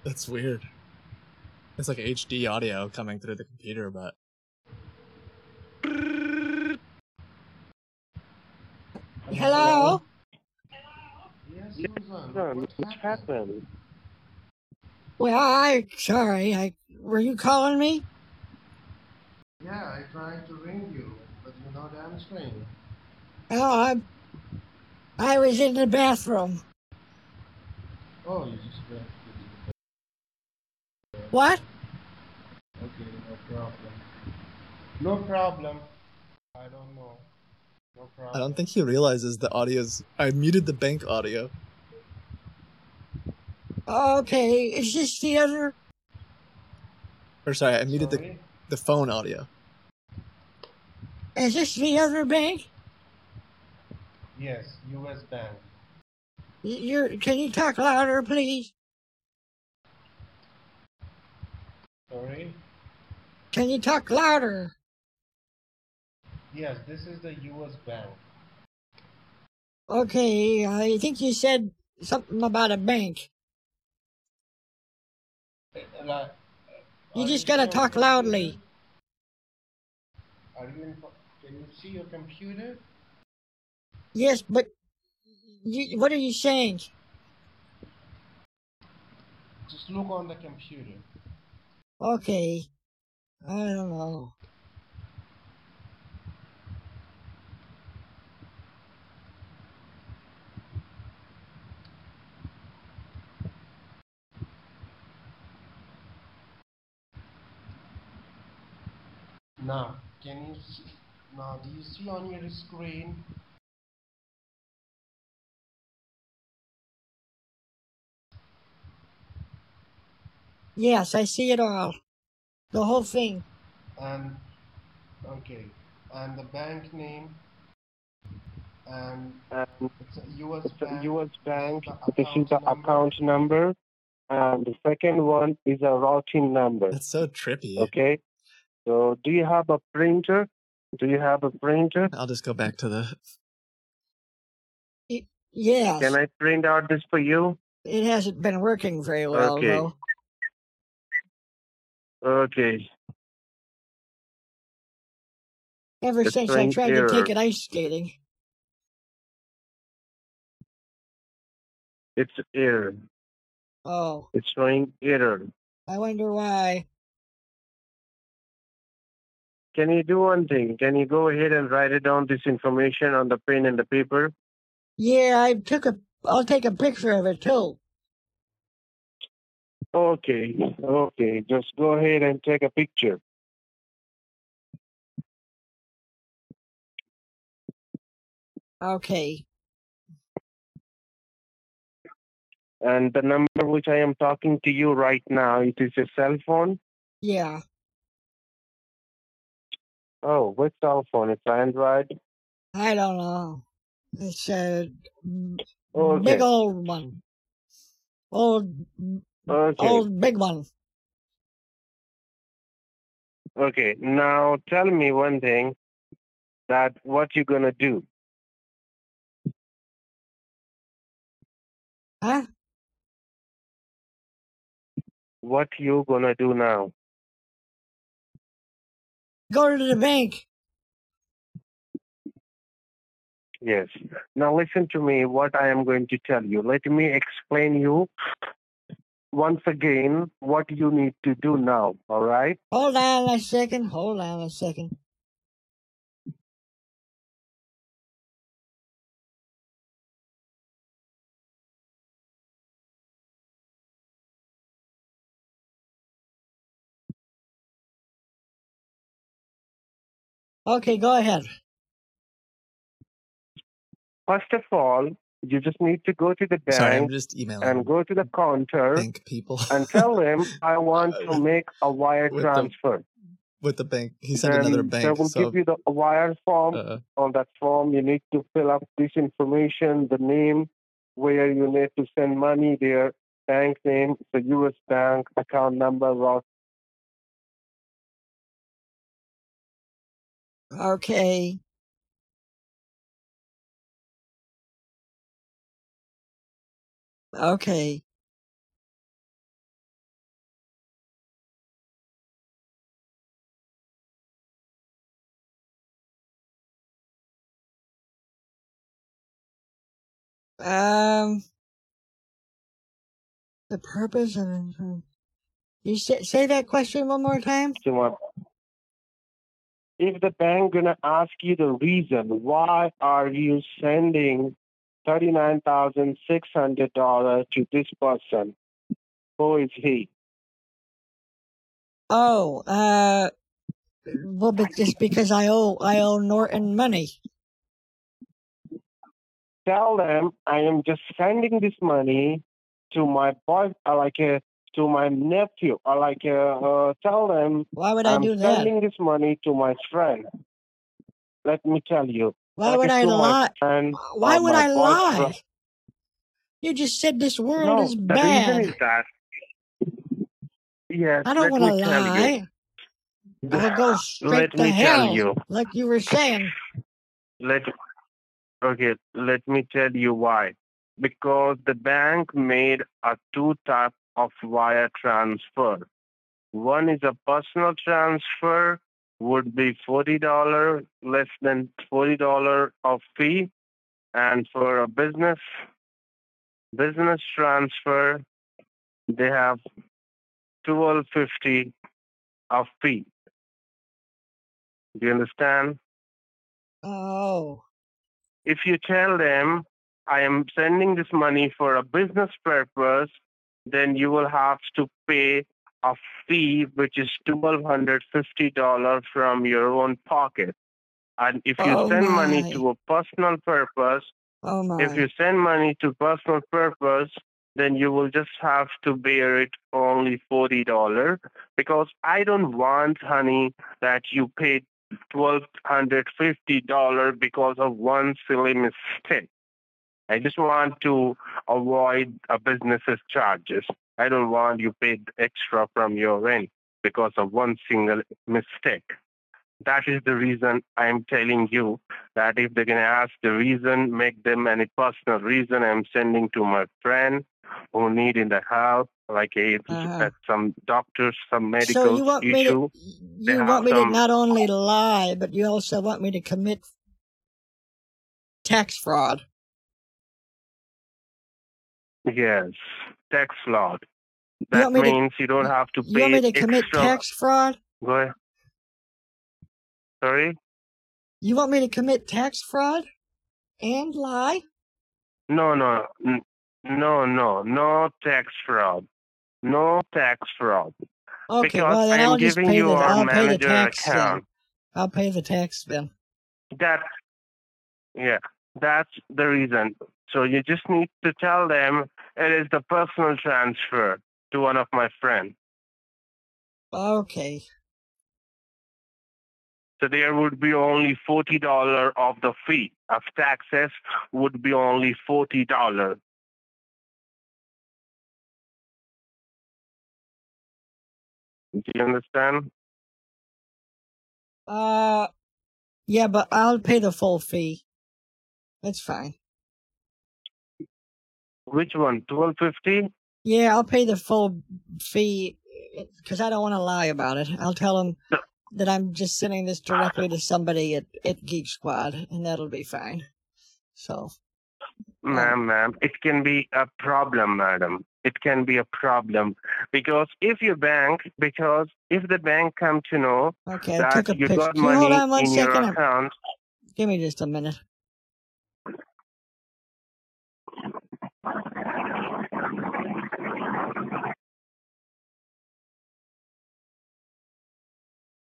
That's weird. It's like HD audio coming through the computer, but Hello? Yes, Susan, what happened? Well, I sorry. I were you calling me? Yeah, I tried to ring you, but you're not answering. Oh, I I was in the bathroom. Oh, you just went to What? Okay, no problem. No problem. I don't know. No problem. I don't think he realizes the audio's. I muted the bank audio. Okay, is this the other? Or sorry, I muted the Sorry? the phone audio. Is this the other bank? Yes, U.S. Bank. You're. Can you talk louder, please? Sorry? Can you talk louder? Yes, this is the U.S. Bank. Okay, I think you said something about a bank. Uh, You just gotta talk loudly. Are you in? Can you see your computer? Yes, but you, what are you saying? Just look on the computer. Okay, I don't know. Now, can you see? Now, do you see on your screen? Yes, I see it all. The whole thing. And okay, and the bank name. And it's a U.S. Bank. U.S. Bank. the This is the account account number. and the second one is a routing number. That's so trippy. Okay. So, do you have a printer? Do you have a printer? I'll just go back to the. Yes. Can I print out this for you? It hasn't been working very well, Okay. though. Okay. Ever It's since I tried to take error. it ice skating. It's error. Oh, It's showing error. I wonder why. Can you do one thing? Can you go ahead and write it down this information on the pen and the paper? Yeah, I took a. I'll take a picture of it too. Okay. Okay. Just go ahead and take a picture. Okay. And the number which I am talking to you right now, it is your cell phone? Yeah. Oh, which cell phone? It's Android? I don't know. It's a Okay. big old one. Old, Okay. old big one. Okay. Now tell me one thing that what you're gonna do. Huh? What you gonna do now? Go to the bank. Yes. Now listen to me what I am going to tell you. Let me explain you once again what you need to do now, all right? Hold on a second. Hold on a second. Okay, go ahead. First of all, you just need to go to the bank Sorry, I'm just emailing and go to the counter bank people and tell them (laughs) I want to make a wire With the- transfer. with the bank. He sent Then another They will So give you the wire form. uh, On that form, you need to fill up this information, the name, where you need to send money, their bank name, the U.S. bank, account number, route. Okay. Okay. Um, the purpose of insurance. You say, say that question one more time. If the bank gonna ask you the reason why are you sending thirty-nine thousand six hundred dollars to this person, who is he? Oh, uh, well, but just because I owe I owe Norton money. tell them I am just sending this money to my boy, uh, like uh, to my nephew, or like uh, uh, tell them Why would I I'm do that? sending this money to my friend. Let me tell you. Why would I lie? Why would I lie? You just said this world No, is bad. is that. Yes, I don't want to lie. you. I'll go (sighs) straight Let to me hell, tell you. like you were saying. Let okay, let me tell you why. Because the bank made a two type of wire transfer. One is a personal transfer, would be forty dollar, less than forty dollar of fee, and for a business business transfer, they have twelve fifty of fee. Do you understand? Oh, if you tell them I am sending this money for a business purpose, then you will have to pay a fee which is twelve hundred fifty dollars from your own pocket. And if you Oh send money to a personal purpose, oh my. if you send money to personal purpose, then you will just have to bear it only forty dollar because I don't want, honey, that you paid twelve hundred fifty dollar because of one silly mistake. I just want to avoid a business's charges. I don't want you paid extra from your end because of one single mistake. That is the reason I'm telling you that if they're going to ask the reason, make them any personal reason. I'm sending to my friend who need in the house, like a, Uh-huh. some doctors, some medical So you want me issue. to you want me to not only lie, but you also want me to commit tax fraud. Yes, tax fraud. That want me to- means you don't have to pay. You want me to commit tax fraud? Go ahead. Sorry? You want me to commit tax fraud and lie? No, no, no, no, no tax fraud. No tax fraud. Okay, because well then I'm I'll just pay you the our I'll pay the manager tax account. then. I'll pay the tax then. That, yeah, that's the reason. So you just need to tell them it is the personal transfer to one of my friends. Okay. So there would be only forty dollar of the fee of taxes would be only forty dollar. Do you understand? Uh yeah, but I'll pay the full fee. That's fine. Which one? Twelve fifty? Yeah, I'll pay the full fee because I don't want to lie about it. I'll tell them that I'm just sending this directly to somebody at, at Geek Squad, and that'll be fine. So, Ma'am, um, ma'am, it can be a problem, madam. It can be a problem because if your bank, because if the bank come to know okay, that took a you picture. got Can you money hold on one in your account, Give me just a minute.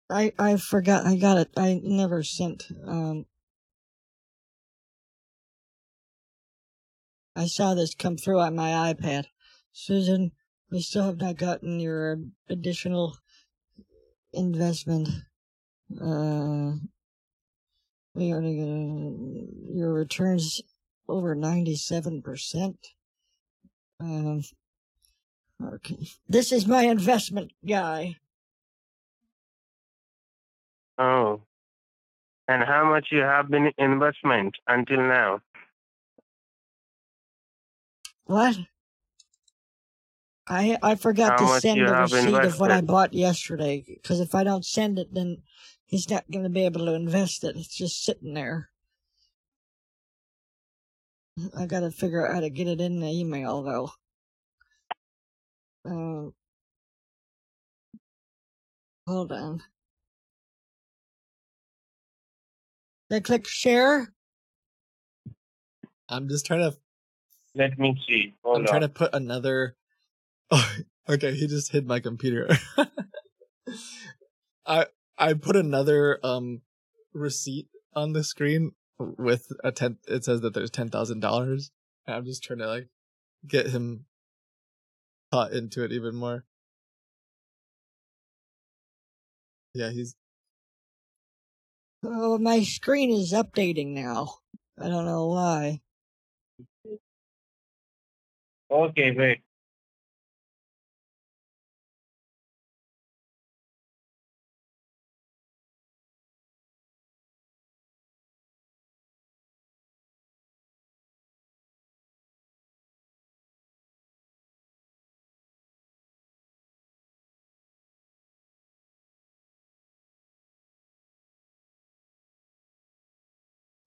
I I forgot. I got it. I never sent. Um, I saw this come through on my iPad. Susan, we still have not gotten your additional investment. Uh, we already got your returns over ninety-seven percent. Um, okay, this is my investment guy. oh, and how much you have been investment until now? What? I I forgot How to send the receipt of what I bought yesterday. Because if I don't send it, then he's not going to be able to invest it. It's just sitting there. I got to figure out how to get it in the email though. Uh, hold on. Did I click share? I'm just trying to. Let me see. Hold I'm on. trying to put another. (laughs) Oh, okay. He just hid my computer. (laughs) I I put another um receipt on the screen with a ten. It says that there's ten thousand dollars. and I'm just trying to like get him caught into it even more. Yeah, he's Oh, my screen is updating now. I don't know why. Okay, wait.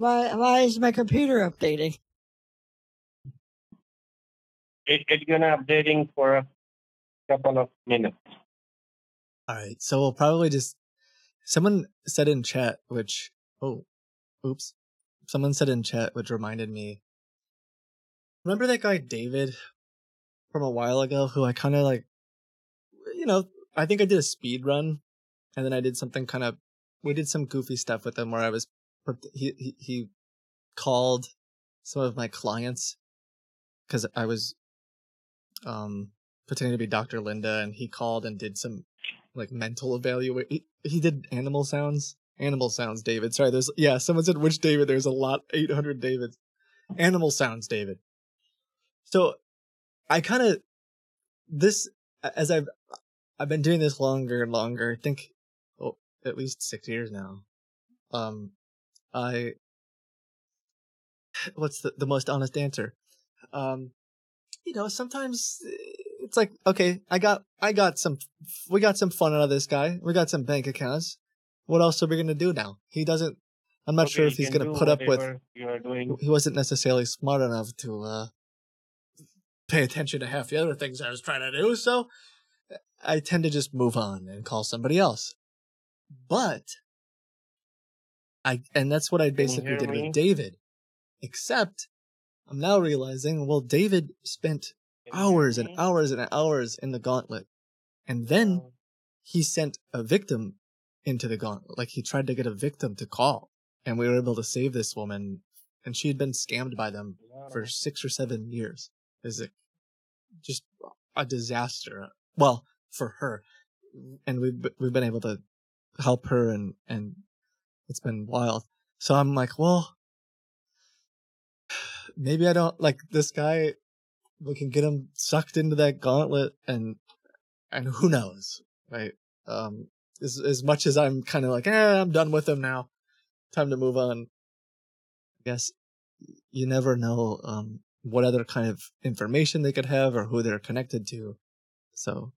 Why why is my computer updating? It, it's gonna updating for a couple of minutes. All right, so we'll probably just. Someone said in chat, which oh, oops, someone said in chat, which reminded me. Remember that guy David from a while ago, who I kind of like, you know, I think I did a speed run, and then I did something kind of, we did some goofy stuff with him where I was, he he, he called some of my clients because I was um pretending to be Dr. Linda and he called and did some like mental evaluate he, he did animal sounds animal sounds David sorry there's yeah someone said which David there's a lot 800 Davids animal sounds David so I kind of this as I've I've been doing this longer and longer. I think oh, at least six years now. Um, I what's the the most honest answer? Um, you know, sometimes it's like okay, I got I got some we got some fun out of this guy. We got some bank accounts. What else are we gonna do now? He doesn't. I'm not Okay, sure if he's gonna put up with. you are doing. He wasn't necessarily smart enough to uh pay attention to half the other things I was trying to do. So I tend to just move on and call somebody else. But I and that's what I basically did me? with David. Except I'm now realizing, well, David spent hours and hours and hours in the gauntlet. And then he sent a victim into the gauntlet. Like he tried to get a victim to call. And we were able to save this woman. And she had been scammed by them for six or seven years. Is it just a disaster? Well, for her. And we've, we've been able to help her and, and it's been wild. So I'm like, well, maybe I don't like this guy. We can get him sucked into that gauntlet, and and who knows, right? Um, as as much as I'm kind of like, eh, I'm done with him now. Time to move on. I guess you never know um what other kind of information they could have or who they're connected to. So,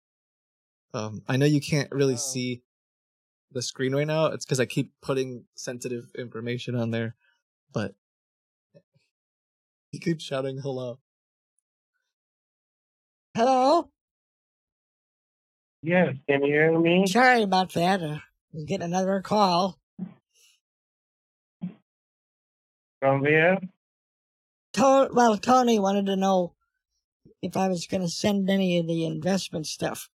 um, I know you can't really see the screen right now. It's because I keep putting sensitive information on there, but he keeps shouting hello. Hello? Yes, can you hear me? Sorry about that. Uh, I'm getting another call. From where? To- well, Tony wanted to know if I was going to send any of the investment stuff.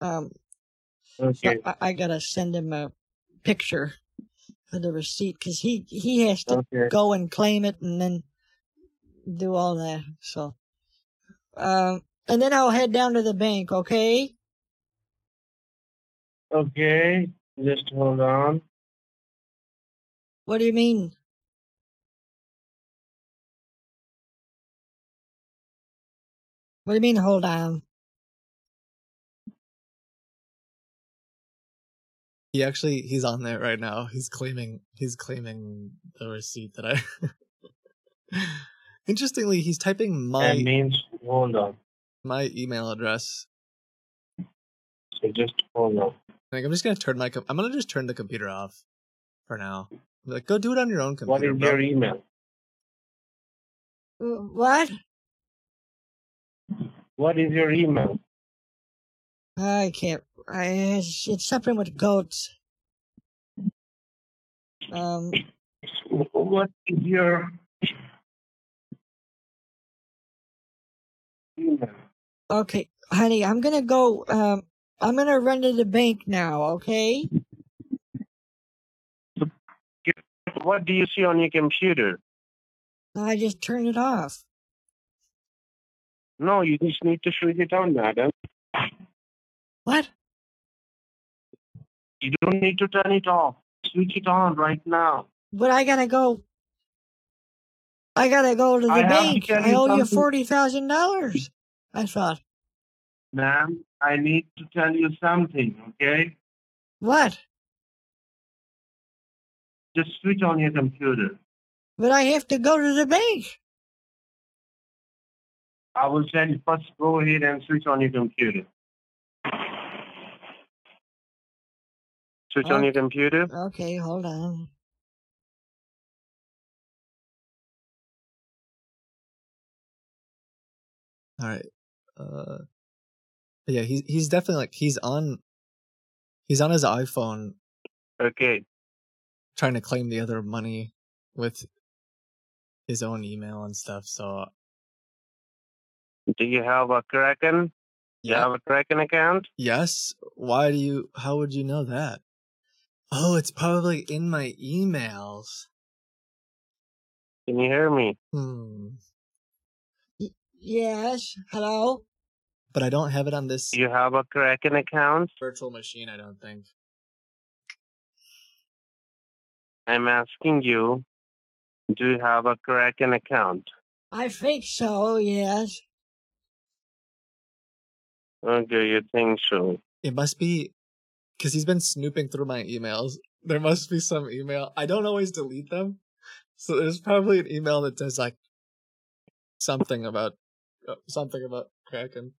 Um, so Okay. I, I got to send him a picture of the receipt because he, he has to Okay. go and claim it and then do all that. So, um, and then I'll head down to the bank, okay? Okay, just hold on. What do you mean? What do you mean, hold on? He actually he's on there right now. He's claiming he's claiming the receipt that I (laughs) Interestingly, he's typing my That means hold on. my email address. So just hold on. Like I'm just gonna turn my com- I'm gonna just turn the computer off for now. Like go do it on your own computer. is bro. your email? What? What is your email? I can't. I, it's, something with goats. Um, What is your okay, honey, I'm gonna go. Um, I'm gonna run to the bank now. Okay. What do you see on your computer? I just turned it off. No, you just need to switch it on, madam. What? You don't need to turn it off. Switch it on right now. But I gotta go. I gotta go to the I have to bank. I owe you forty thousand dollars. I thought. Ma'am, I need to tell you something, okay? What? Just switch on your computer. But I have to go to the bank. I will tell you first go ahead and switch on your computer. Switch on your computer. Okay, hold on. All right. Uh, yeah, he's he's definitely like he's on. He's on his iPhone Okay. trying to claim the other money with his own email and stuff. So Do you have a Kraken? You have a Kraken account? yes, why do you? How would you know that? Oh, it's probably in my emails. Can you hear me? Hmm. Yes. Hello. But I don't have it on this You have a Kraken account? virtual machine. I don't think. I'm asking you, do you have a Kraken account? I think so. Yes. Okay, you think so? It must be because he's been snooping through my emails. There must be some email. I don't always delete them, so there's probably an email that says like something about uh, something about Kraken.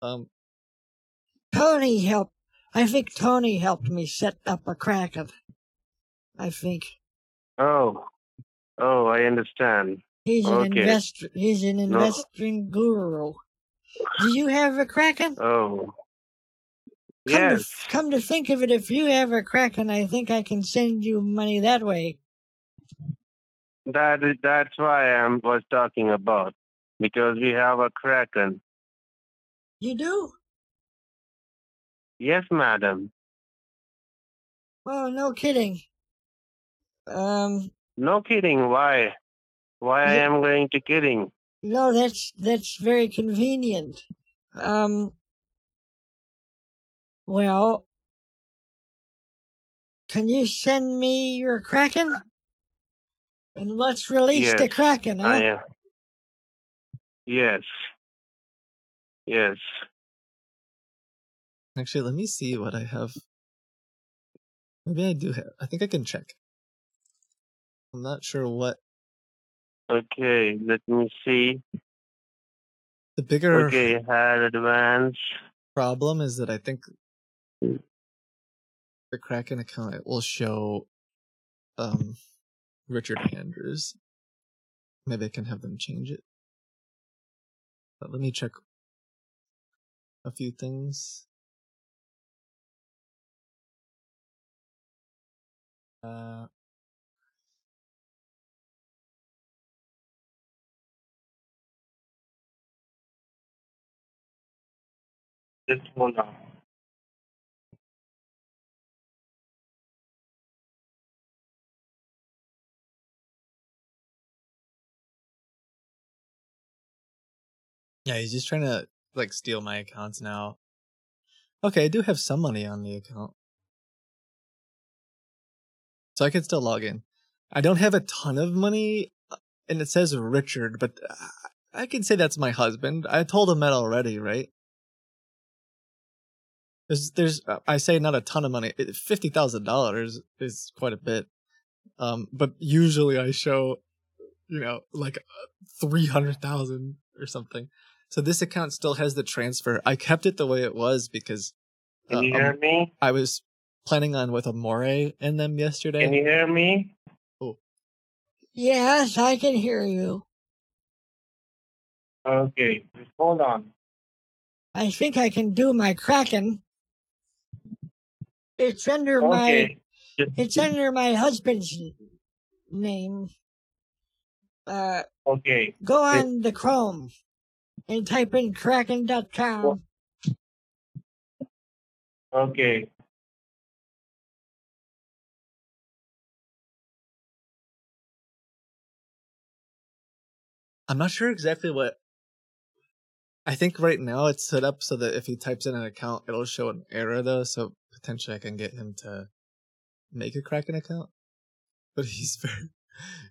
Um, Tony helped. I think Tony helped me set up a Kraken. I think Oh, oh, I understand. he's an Okay. investor. He's an No. investing guru. Do you have a Kraken? Oh, Come yes. To, come to think of it, if you have a Kraken, I think I can send you money that way. That is, that's why I was talking about because we have a kraken. You do? Yes, madam. Oh, no kidding. Um, No kidding. Why? Why I am going to kidding? no, that's that's very convenient. Um, well, can you send me your Kraken? And let's release the Kraken, huh? I am. Yes. Yes. actually, let me see what I have. Maybe I do have. I think I can check. I'm not sure what Okay. Let me see. the bigger Okay. Had advance. problem is that I think the Kraken account will show um Richard Andrews. Maybe I can have them change it. But let me check a few things. Uh Just hold on. Yeah, he's just trying to like steal my accounts now. Okay, I do have some money on the account. So I can still log in. I don't have a ton of money uh, and it says Richard, but uh, I can say that's my husband. I told him that already, right? There's, there's, uh, I say not a ton of money. Fifty thousand dollars is quite a bit, um, but usually I show, you know, like three hundred thousand or something. So this account still has the transfer. I kept it the way it was because Can you uh, hear um, me? I was planning on with Amore in them yesterday. Can you hear me? Oh. Yes, I can hear you. Okay. Just hold on. I think I can do my Kraken. It's under my Okay. it's under my husband's name. Uh, Okay. go on the Chrome and type in kraken.com. Okay. I'm not sure exactly what. I think right now it's set up so that if he types in an account, it'll show an error though. So potentially I can get him to make a Kraken account. But he's (laughs) very.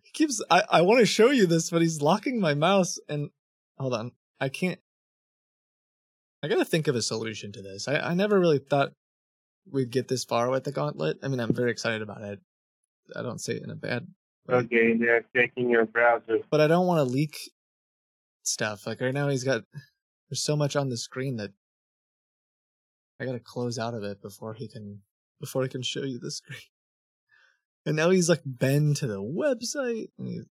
He keeps. I I want to show you this, but he's locking my mouse. And hold on, I can't. I gotta think of a solution to this. I I never really thought we'd get this far with the gauntlet. I mean, I'm very excited about it. I don't say it in a bad Okay. They're checking your browser. but I don't want to leak stuff. Like right now, he's got there's so much on the screen that I gotta close out of it before he can before I can show you the screen. And now he's like been to the website. And he's,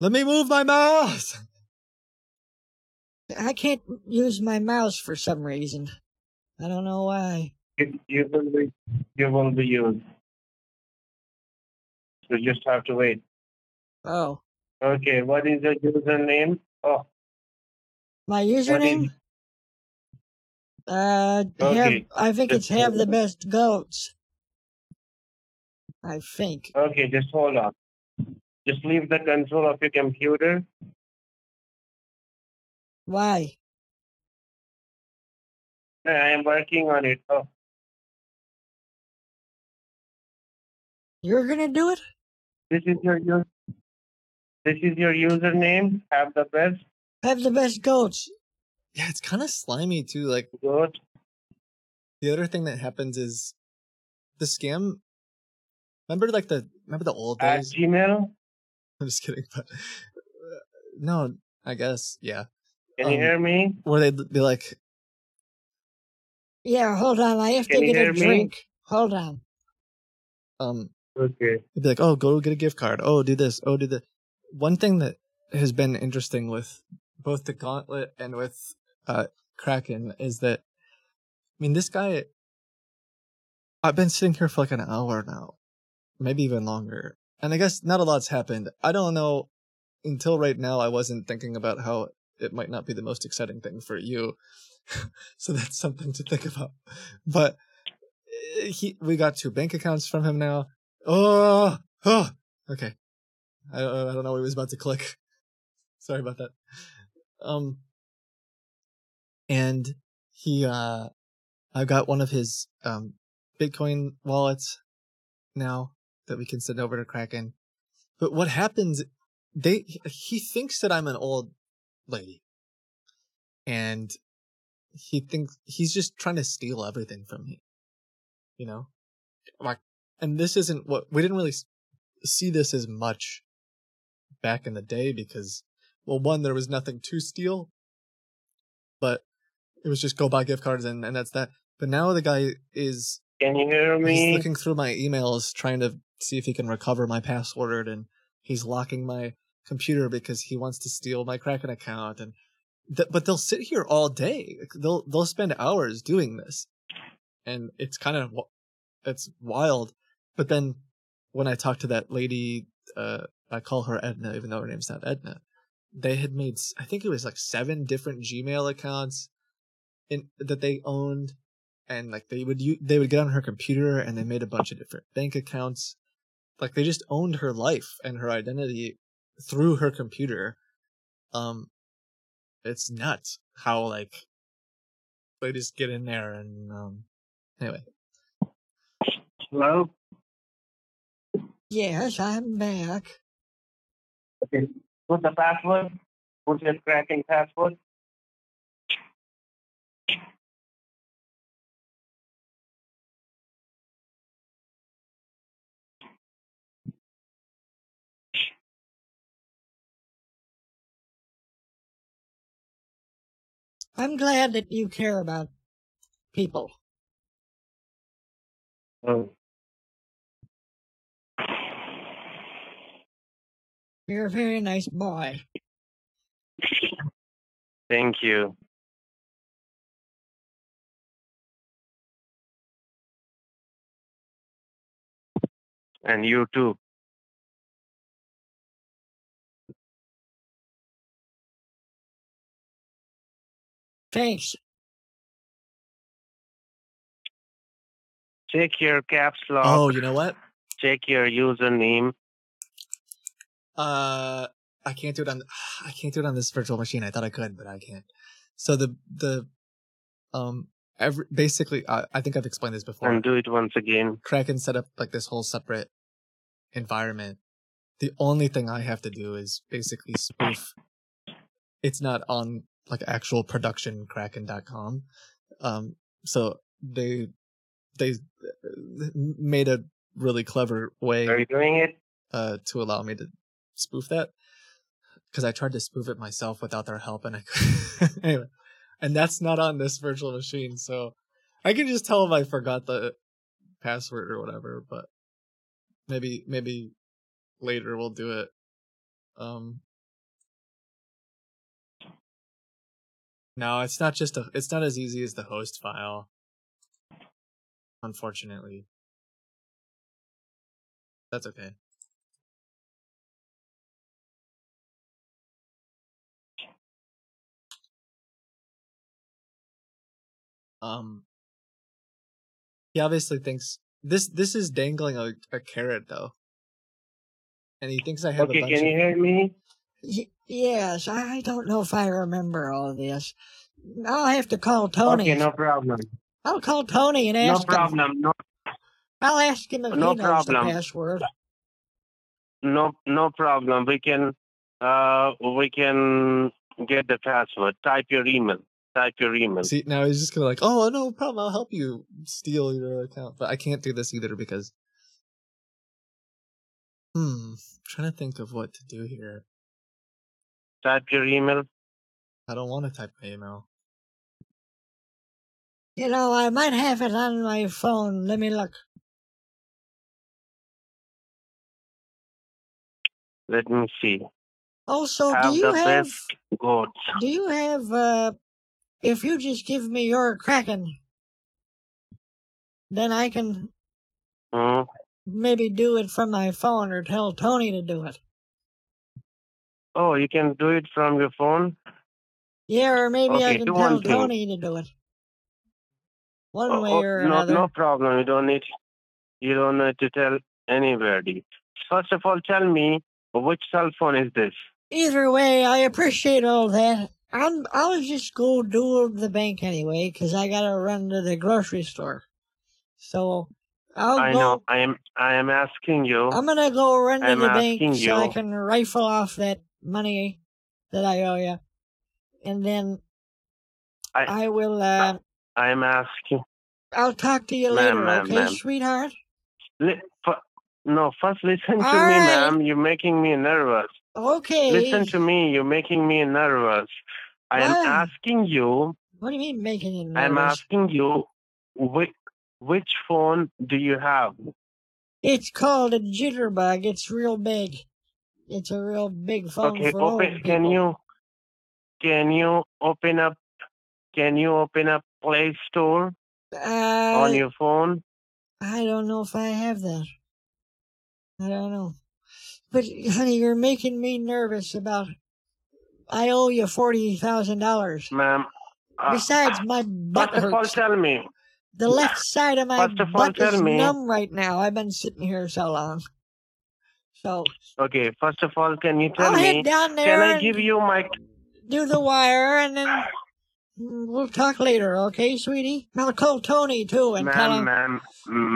Let me move my mouse. I can't use my mouse for some reason. I don't know why. You, you will be you will be used. So you just have to wait. Oh, Okay. What is your username? Oh, my username? is? Uh, have, Okay. I think it's have the best goats. I think. Okay. Just hold on. Just leave the control of your computer. Why? Uh, I am working on it. Oh, You're gonna do it? this is your. This is your username. Have the best. have the best goats. Yeah, it's kind of slimy too. Like Good. the other thing that happens is the scam. Remember, like the remember the old days. At. Gmail. (laughs) I'm just kidding, but uh, no, I guess yeah. Can you Um, hear me? Where they'd be like, Yeah, hold on. I have Can to get a me? drink. Hold on. um, Okay. They'd be like, "Oh, go get a gift card. Oh, do this. Oh, do the." One thing that has been interesting with both the Gauntlet and with uh, Kraken is that, I mean, this guy. I've been sitting here for like an hour now, maybe even longer, and I guess not a lot's happened. I don't know. Until right now, I wasn't thinking about how it might not be the most exciting thing for you, (laughs) so that's something to think about. But eh, he, we got two bank accounts from him now. Oh, oh, okay. I don't, I don't know what he was about to click. (laughs) Sorry about that. Um, and he, uh, I got one of his, um, Bitcoin wallets now that we can send over to Kraken. But what happens, they, he thinks that I'm an old lady. And he thinks, he's just trying to steal everything from me. You know? Like, and this isn't what we didn't really see this as much back in the day because well one there was nothing to steal but it was just go buy gift cards and, and that's that but now the guy is Can you hear he's me? looking through my emails trying to see if he can recover my password and he's locking my computer because he wants to steal my kraken account and th- but they'll sit here all day they'll they'll spend hours doing this and it's kind of it's wild but then when I talked to that lady, uh, I call her Edna, even though her name's not Edna. They had made, I think it was like seven different Gmail accounts in that they owned, and like they would u- they would get on her computer and they made a bunch of different bank accounts. Like they just owned her life and her identity through her computer. Um, it's nuts how like they just get in there and um. Anyway, Hello. Yes, I'm back. Okay. What's the password? What's your Kraken password? I'm glad that you care about people. Oh. You're a very nice boy. Thank you. And you too. Thanks. Check your caps lock. oh, you know what? Check your username. Uh, I can't do it on. I can't do it on this virtual machine. I thought I could, but I can't. So the the um every basically, I, I think I've explained this before. And do it once again. Kraken set up like this whole separate environment. The only thing I have to do is basically spoof. It's not on like actual production kraken.com. Um, so they they uh, made a really clever way Are you doing it? uh, to allow me to spoof that because I tried to spoof it myself without their help, and I (laughs) anyway, and that's not on this virtual machine, so I can just tell them I forgot the password or whatever. But maybe maybe later we'll do it. Um, no, it's not just a. It's not as easy as the host file. Unfortunately, that's okay. Um, he obviously thinks this this is dangling a, a carrot though, and he thinks I have Okay, a bunch can you of. hear me? Y- yes, I don't know if I remember all this. I'll have to call Tony. Okay, no problem. I'll call Tony and ask him. No problem. No, I'll ask him if No he knows problem. the password. no, no problem. We can, uh, we can get the password. Type your email. Type your email. See, now he's just gonna like, oh, no problem, I'll help you steal your account. But I can't do this either because. Hmm. I'm trying to think of what to do here. Type your email. I don't want to type my email. You know, I might have it on my phone. Let me look. Let me see. Also, have do you the have best goats. do you have uh if you just give me your Kraken then I can Hmm? maybe do it from my phone or tell Tony to do it. Oh, you can do it from your phone. Yeah, or maybe I can tell thing. Tony to do it. One Oh, way oh, or no, another. no problem. You don't need. You don't need to tell anybody. First of all, tell me which cell phone is this? Either way, I appreciate all that. I'm, I'll just go do the bank anyway because I gotta run to the grocery store. So, I'll I go. know. I am. I am asking you. I'm gonna go run to I'm the bank asking so I can rifle off that money that I owe you, and then I, I will. Uh, I am asking. I'll talk to you later, ma'am, okay, ma'am. sweetheart? Li- f- no, first listen to All me, right. ma'am. You're making me nervous. Okay. Listen to me. You're making me nervous. I am asking you. What do you mean making you nervous? I'm asking you. Which which phone do you have? It's called a Jitterbug. It's real big. It's a real big phone Okay, for old open. Can you can you open up? Can you open up Play Store Uh, on your phone? I don't know if I have that. I don't know. But honey, you're making me nervous about. I owe you forty thousand dollars. Ma'am. uh, Besides, my butt First of all, hurts. tell me. The left side of my First of all, butt is tell me. numb right now. I've been sitting here so long. So Okay, first of all, can you tell I'll me? head down there Can I and- give you my? do the wire, and then we'll talk later, okay, sweetie? I'll call Tony too and tell him ma'am,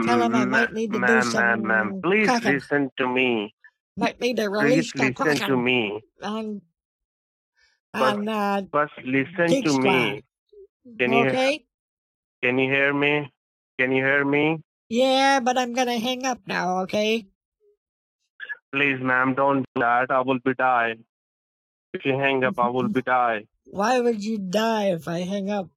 tell him I might need to do ma'am, some ma'am, ma'am. Please cracking. listen to me. might need to Please release the listen to me. But on uh, first, listen to me. Can you okay? can you hear me? Can you hear me? Yeah, but I'm gonna hang up now, okay? Please, ma'am, don't do that. I will be die. If you hang up, I will be die. Why would you die if I hang up?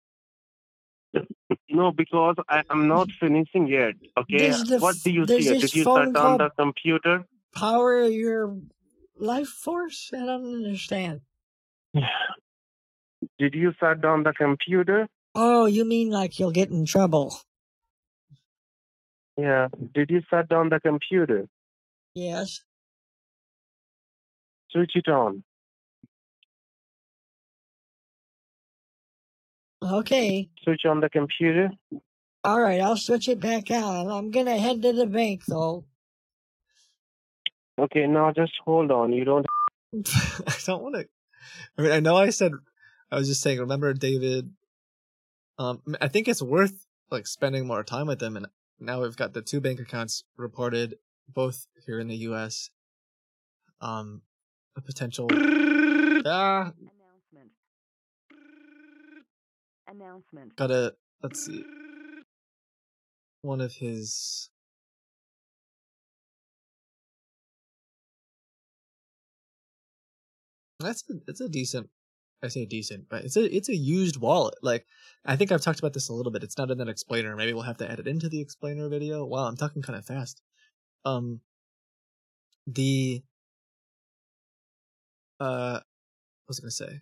No, because I am not finishing yet. Okay. Does the what do you does see? this Did you phone shut call- down the computer? Power your life force? I don't understand. (sighs) Did you shut down the computer? Oh, you mean like you'll get in trouble? Yeah. Did you shut down the computer? Yes. Switch it on. Okay. Switch on the computer. All right, I'll switch it back on. I'm gonna head to the bank though. Okay, now just hold on. You don't. (laughs) I don't want to. I mean, I know I said I was just saying. Remember, David. Um, I think it's worth like spending more time with them, and now we've got the two bank accounts reported, both here in the U.S. Um, a potential. ah, Announcement. Announcement. got a. Let's see. One of his. That's a, it's a decent. I say decent, but it's a it's a used wallet. Like I think I've talked about this a little bit. It's not in that explainer. Maybe we'll have to add it into the explainer video. Wow, I'm talking kind of fast. Um, the uh, what was I gonna say?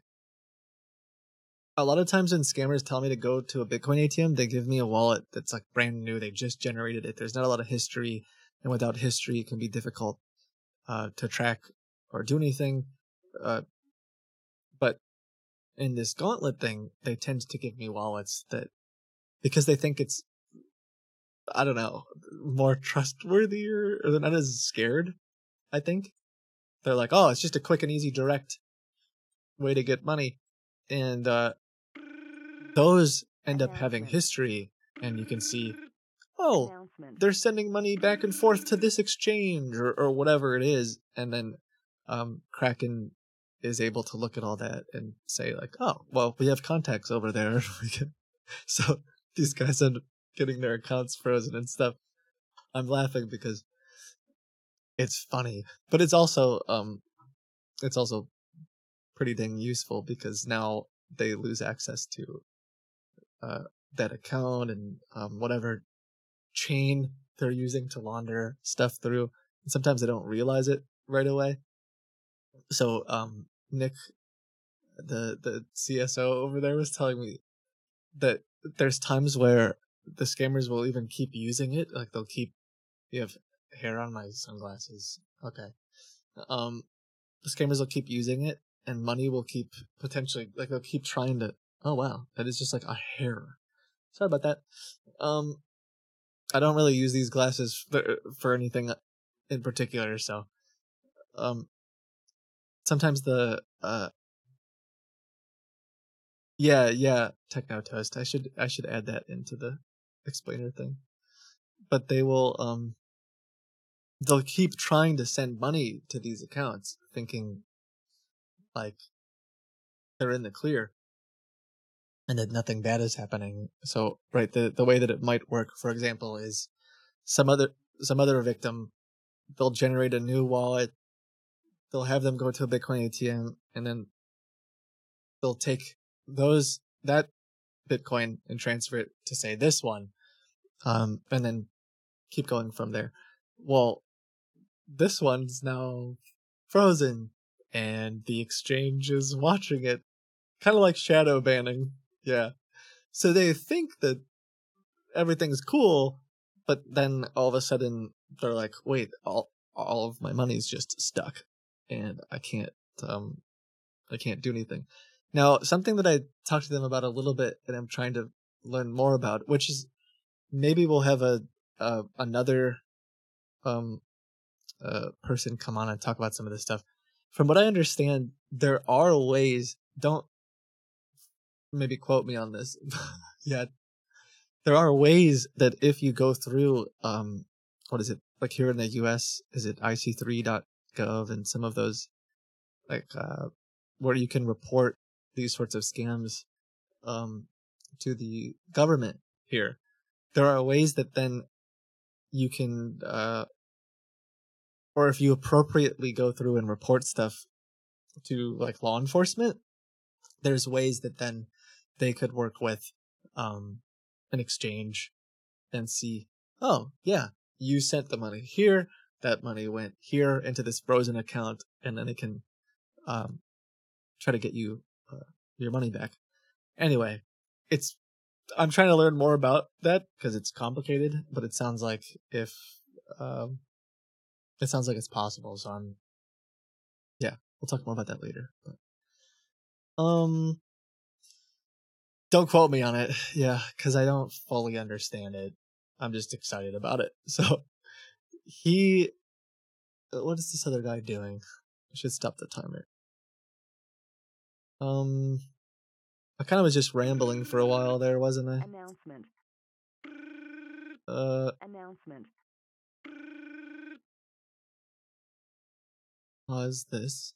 A lot of times when scammers tell me to go to a Bitcoin ATM, they give me a wallet that's like brand new. They just generated it. There's not a lot of history, and without history, it can be difficult uh, to track or do anything. Uh, but in this gauntlet thing, they tend to give me wallets that because they think it's I don't know more trustworthy or, they're not as scared. I think they're like, oh, it's just a quick and easy, direct way to get money, and uh, those end up having history, and you can see, oh, they're sending money back and forth to this exchange or, or whatever it is, and then um, Kraken is able to look at all that and say like, oh, well, we have contacts over there. (laughs) So these guys end up getting their accounts frozen and stuff. I'm laughing because it's funny, but it's also um, it's also pretty dang useful because now they lose access to uh that account and um whatever chain they're using to launder stuff through. And sometimes they don't realize it right away. So um Nick the the CSO over there was telling me that there's times where the scammers will even keep using it. Like they'll keep you have hair on my sunglasses. Okay. Um the scammers will keep using it and money will keep potentially like they'll keep trying to oh wow, that is just like a hair. Sorry about that. Um I don't really use these glasses for, for anything in particular, so um sometimes the uh yeah, yeah, techno toast. I should I should add that into the explainer thing. But they will um they'll keep trying to send money to these accounts thinking like they're in the clear and that nothing bad is happening. So right the the way that it might work for example is some other some other victim they'll generate a new wallet they'll have them go to a Bitcoin ATM and then they'll take those that Bitcoin and transfer it to say this one, um, and then keep going from there. Well, this one's now frozen, and the exchange is watching it, kind of like shadow banning. Yeah, so they think that everything's cool, but then all of a sudden they're like, wait, all all of my money's just stuck and I can't um I can't do anything. Now, something that I talked to them about a little bit and I'm trying to learn more about, which is maybe we'll have a uh, another um person come on and talk about some of this stuff. From what I understand, there are ways don't maybe quote me on this. (laughs) yeah. There are ways that if you go through um what is it? Like here in the US, is it ic3.gov and some of those like uh where you can report these sorts of scams um to the government here. There are ways that then you can uh or if you appropriately go through and report stuff to like law enforcement, there's ways that then they could work with um an exchange and see, oh yeah, you sent the money here, that money went here into this frozen account, and then they can um try to get you uh, your money back. Anyway, it's I'm trying to learn more about that because it's complicated, but it sounds like if um it sounds like it's possible, so I'm yeah, we'll talk more about that later. But um don't quote me on it. (laughs) Yeah, cuz I don't fully understand it. I'm just excited about it. (laughs) So he what is this other guy doing? I should stop the timer. Um I kind of was just rambling for a while there, wasn't I? Announcement. Uh Announcement. Pause this.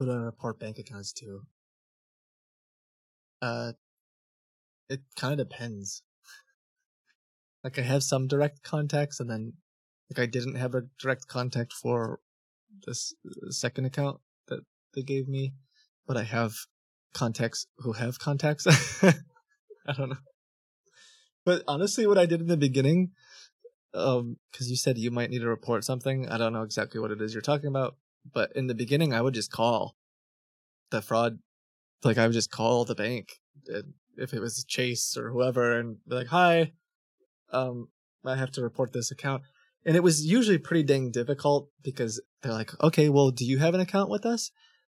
Do I report bank accounts to? Uh, it kind of depends. Like I have some direct contacts, and then like I didn't have a direct contact for this uh, second account that they gave me, but I have contacts who have contacts. (laughs) (laughs) I don't know. But honestly, what I did in the beginning, um, because you said you might need to report something. I don't know exactly what it is you're talking about, but in the beginning, I would just call the fraud. Like I would just call the bank, and if it was Chase or whoever, and be like, "Hi, um, I have to report this account." And it was usually pretty dang difficult because they're like, "Okay, well, do you have an account with us?"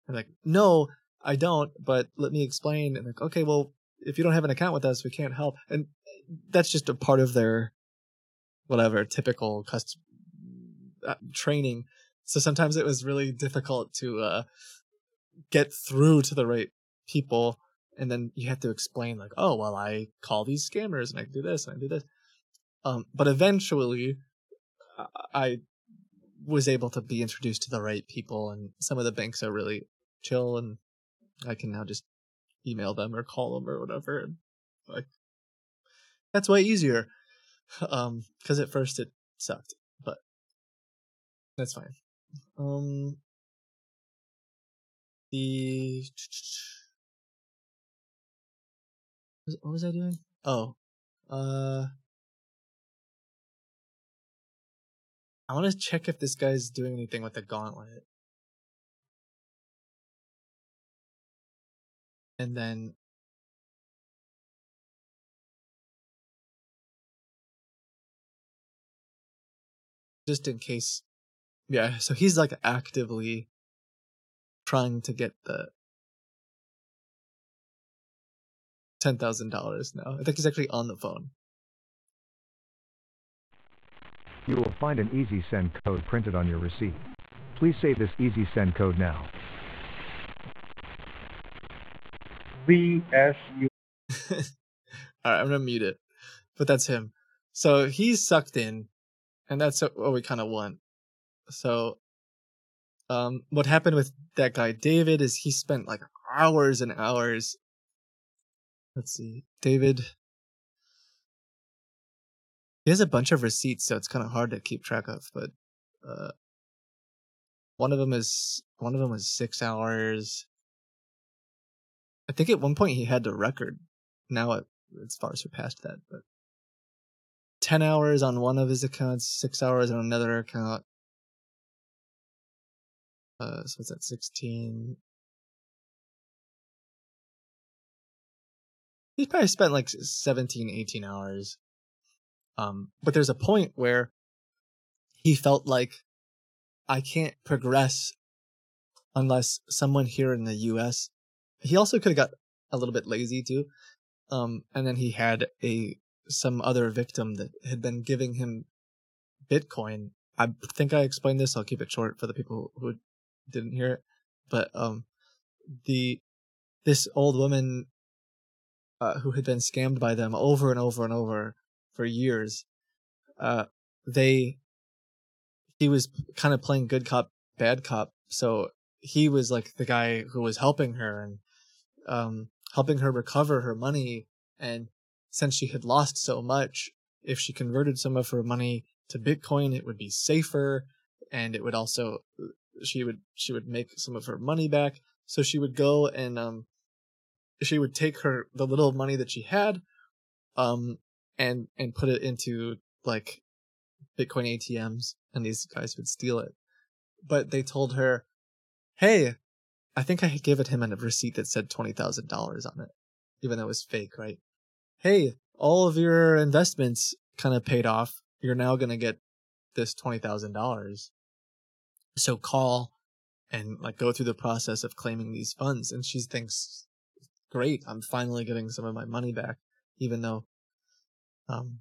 I'm like, "No, I don't, but let me explain." And like, "Okay, well, if you don't have an account with us, we can't help." And that's just a part of their whatever typical custom uh, training. So sometimes it was really difficult to uh, get through to the right people, and then you have to explain like, oh well, I call these scammers and I do this and I do this. Um, but eventually, I- I was able to be introduced to the right people, and some of the banks are really chill, and I can now just email them or call them or whatever. And like, that's way easier. Um, because at first it sucked, but that's fine. Um, the what was I doing? Oh, uh, I want to check if this guy's doing anything with the gauntlet. And then just in case yeah, so he's like actively trying to get the ten thousand dollars now. I think he's actually on the phone. You will find an Easy Send code printed on your receipt. Please save this Easy Send code now. VSU. (laughs) All right, I'm gonna mute it, but that's him. So he's sucked in, and that's what we kind of want. So, um, what happened with that guy David is he spent like hours and hours. Let's see, David. He has a bunch of receipts, so it's kind of hard to keep track of. But uh, one of them is one of them was six hours. I think at one point he had the record. Now it, it's far surpassed that, but 10 hours on one of his accounts, 6 hours on another account. Uh, so what's that, 16? He's probably spent like 17, 18 hours. Um, but there's a point where he felt like I can't progress unless someone here in the US he also could have got a little bit lazy too. Um, and then he had a some other victim that had been giving him Bitcoin. I think I explained this. I'll keep it short for the people who didn't hear it. But um, the this old woman uh, who had been scammed by them over and over and over for years. Uh, they he was kind of playing good cop bad cop, so he was like the guy who was helping her and um, helping her recover her money. And since she had lost so much, if she converted some of her money to Bitcoin, it would be safer, and it would also she would she would make some of her money back. So she would go and um, she would take her the little money that she had, um, and and put it into like Bitcoin ATMs, and these guys would steal it. But they told her, "Hey, I think I had given him a receipt that said twenty thousand dollars on it, even though it was fake, right? Hey, all of your investments kind of paid off. You're now gonna get this twenty thousand dollars. So call and like go through the process of claiming these funds. And she thinks, great, I'm finally getting some of my money back, even though um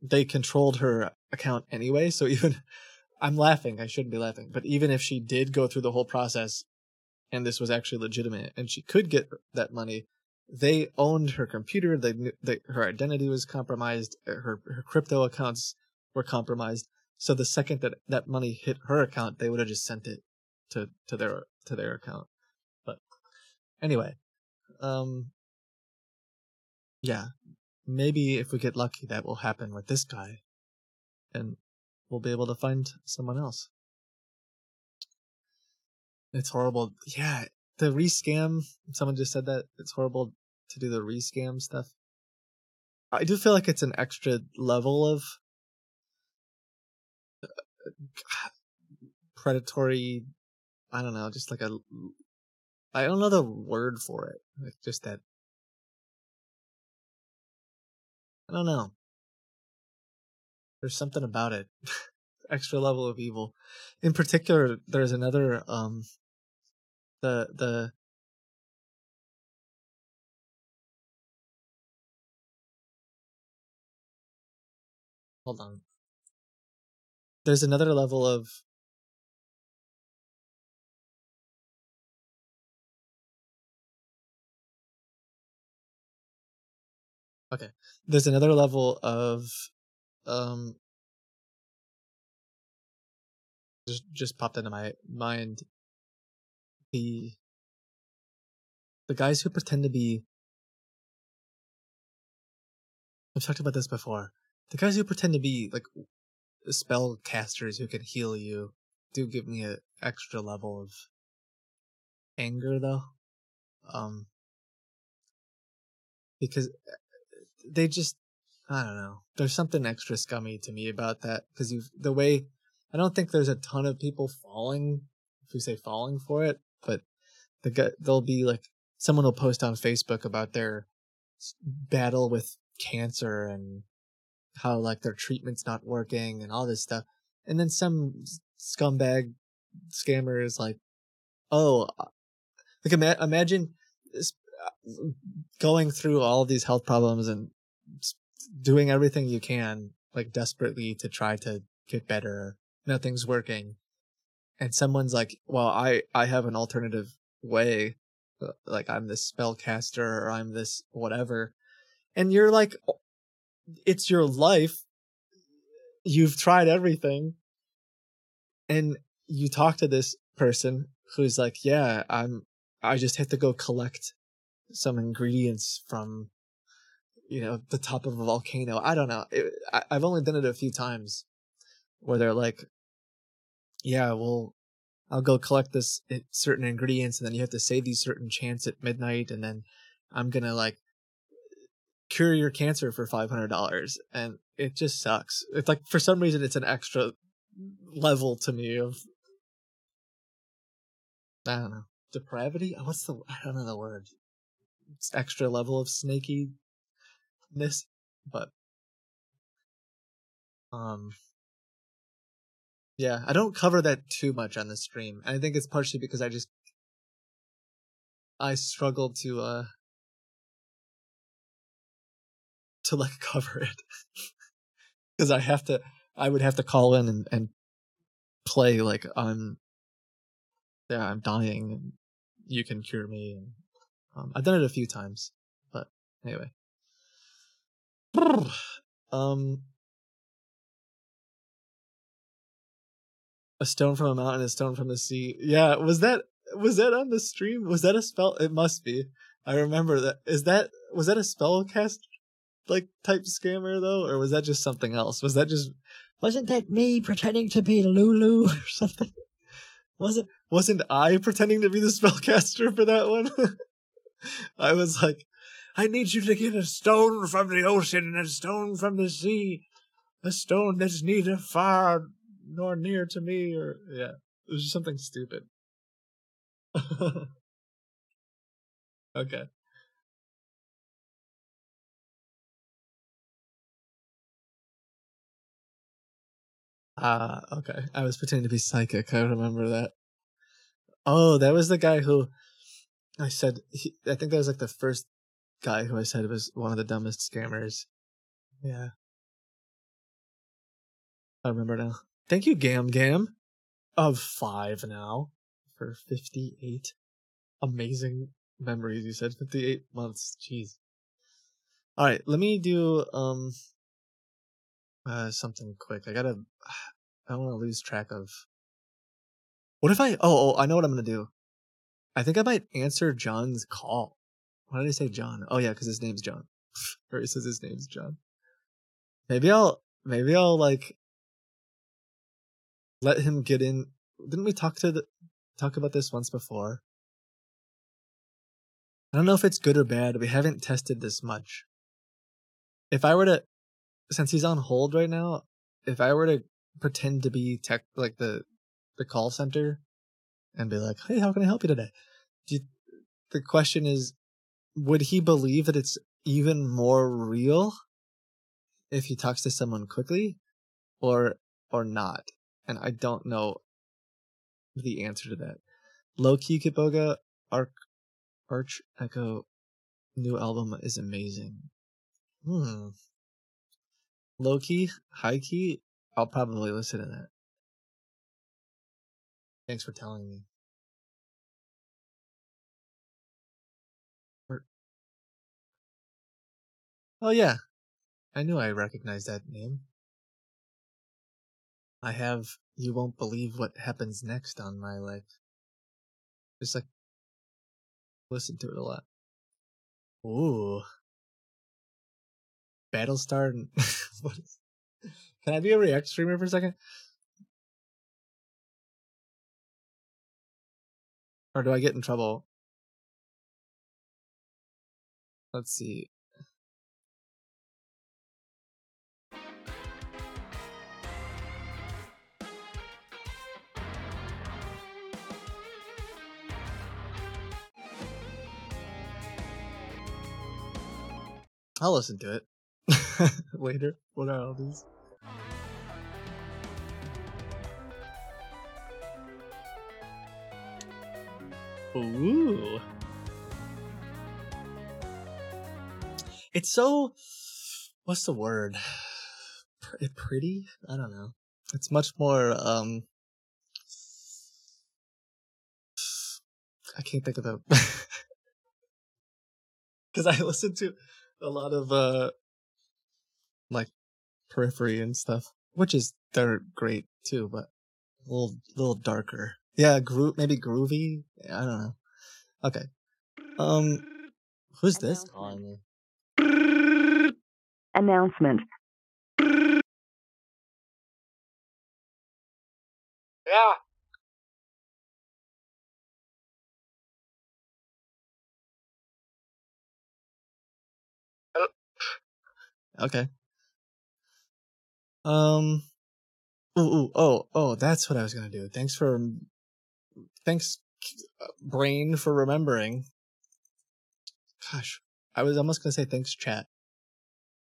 they controlled her account anyway. So even (laughs) I'm laughing, I shouldn't be laughing, but even if she did go through the whole process and this was actually legitimate and she could get that money. They owned her computer. They, they her identity was compromised. Her her crypto accounts were compromised. So the second that that money hit her account they would have just sent it to to their to their account. But anyway um yeah maybe if we get lucky that will happen with this guy and we'll be able to find someone else it's horrible. Yeah, the rescam. Someone just said that it's horrible to do the rescam stuff. I do feel like it's an extra level of uh, predatory. I don't know, just like a. I don't know the word for it. Like just that. I don't know. There's something about it. (laughs) extra level of evil. In particular, there's another um the the hold on there's another level of Okay. There's another level of um just just popped into my mind the the guys who pretend to be I've talked about this before. The guys who pretend to be like spell casters who can heal you do give me an extra level of anger though. Um because they just I don't know. There's something extra scummy to me about that because you the way I don't think there's a ton of people falling if we say falling for it, but the guy there'll be like someone will post on Facebook about their battle with cancer and how like their treatment's not working and all this stuff, and then some scumbag scammer is like, oh, uh, like ima- imagine uh, going through all these health problems and doing everything you can like desperately to try to get better nothing's working and someone's like well i i have an alternative way uh, like i'm this spellcaster or i'm this whatever and you're like "Oh, it's your life. You've tried everything. And you talk to this person who's like yeah i'm i just have to go collect some ingredients from you know the top of a volcano. I don't know. It, I, i've only done it a few times where they're like yeah well i'll go collect this i- certain ingredients and then you have to say these certain chants at midnight and then i'm gonna like cure your cancer for $500 and it just sucks. It's like for some reason it's an extra level to me of i don't know. Depravity? What's the i don't know the word. It's extra level of snakiness but um yeah i don't cover that too much on the stream i think it's partially because i just i struggle to uh to like (laughs) cover it. Because i have to i would have to call in and, and play like i'm yeah i'm dying and you can cure me and um, i've done it a few times but anyway. Um a stone from a mountain a stone from the sea. Yeah was that was that on the stream? Was that a spell? It must be. I remember that. Is that was that a spell cast like type scammer though? Or was that just something else? Was that just Wasn't that me pretending to be Lulu (laughs) or something? wasn't wasn't i pretending to be the spellcaster for that one? (laughs) I was like i need you to get a stone from the ocean and a stone from the sea. A stone that's neither far nor near to me or yeah it was just something stupid (laughs) okay Ah, okay. I was pretending to be psychic. I remember that. Oh, that was the guy who I said. He, I think that was like the first guy who I said was one of the dumbest scammers. Yeah, I remember now. Thank you, Gam Gam, of five now for fifty-eight amazing memories. You said fifty-eight months. Jeez. All right, let me do um uh something quick. I gotta. (sighs) I don't want to lose track of. What if I? Oh, oh, I know what I'm gonna do. I think I might answer John's call. Why did I say John? Oh yeah, because his name's John. (laughs) or he says his name's John. Maybe I'll maybe I'll like let him get in. Didn't we talk to the talk about this once before? I don't know if it's good or bad. We haven't tested this much. If I were to, since he's on hold right now, if I were to pretend to be tech like the the call center and be like, "Hey, how can I help you today?" You, the question is, would he believe that it's even more real if he talks to someone quickly, or or not? And I don't know the answer to that. Low key Kitboga Arc Arch Echo new album is amazing. Hmm. Low key, high key, I'll probably listen to that. Thanks for telling me. Oh yeah, I knew I recognized that name. I have you won't believe what happens next on my life. just like listen to it a lot. Ooh. Battlestar (laughs) what is Can I be a react streamer for a second? Or do I get in trouble? Let's see. I'll listen to it (laughs) later. What are all these? Ooh. It's so. What's the word? Pr- Pretty? I don't know. It's much more. um I can't think of the. (laughs) Because I listened to a lot of uh like periphery and stuff, which is they're great too, but a little little darker. Yeah, gro- maybe groovy. I don't know. Okay. Um, who's this calling me? Announcement. Yeah. Okay. Um. Ooh, ooh, oh, oh, that's what I was gonna do. Thanks for, thanks, uh, brain, for remembering. Gosh, I was almost gonna say thanks, chat.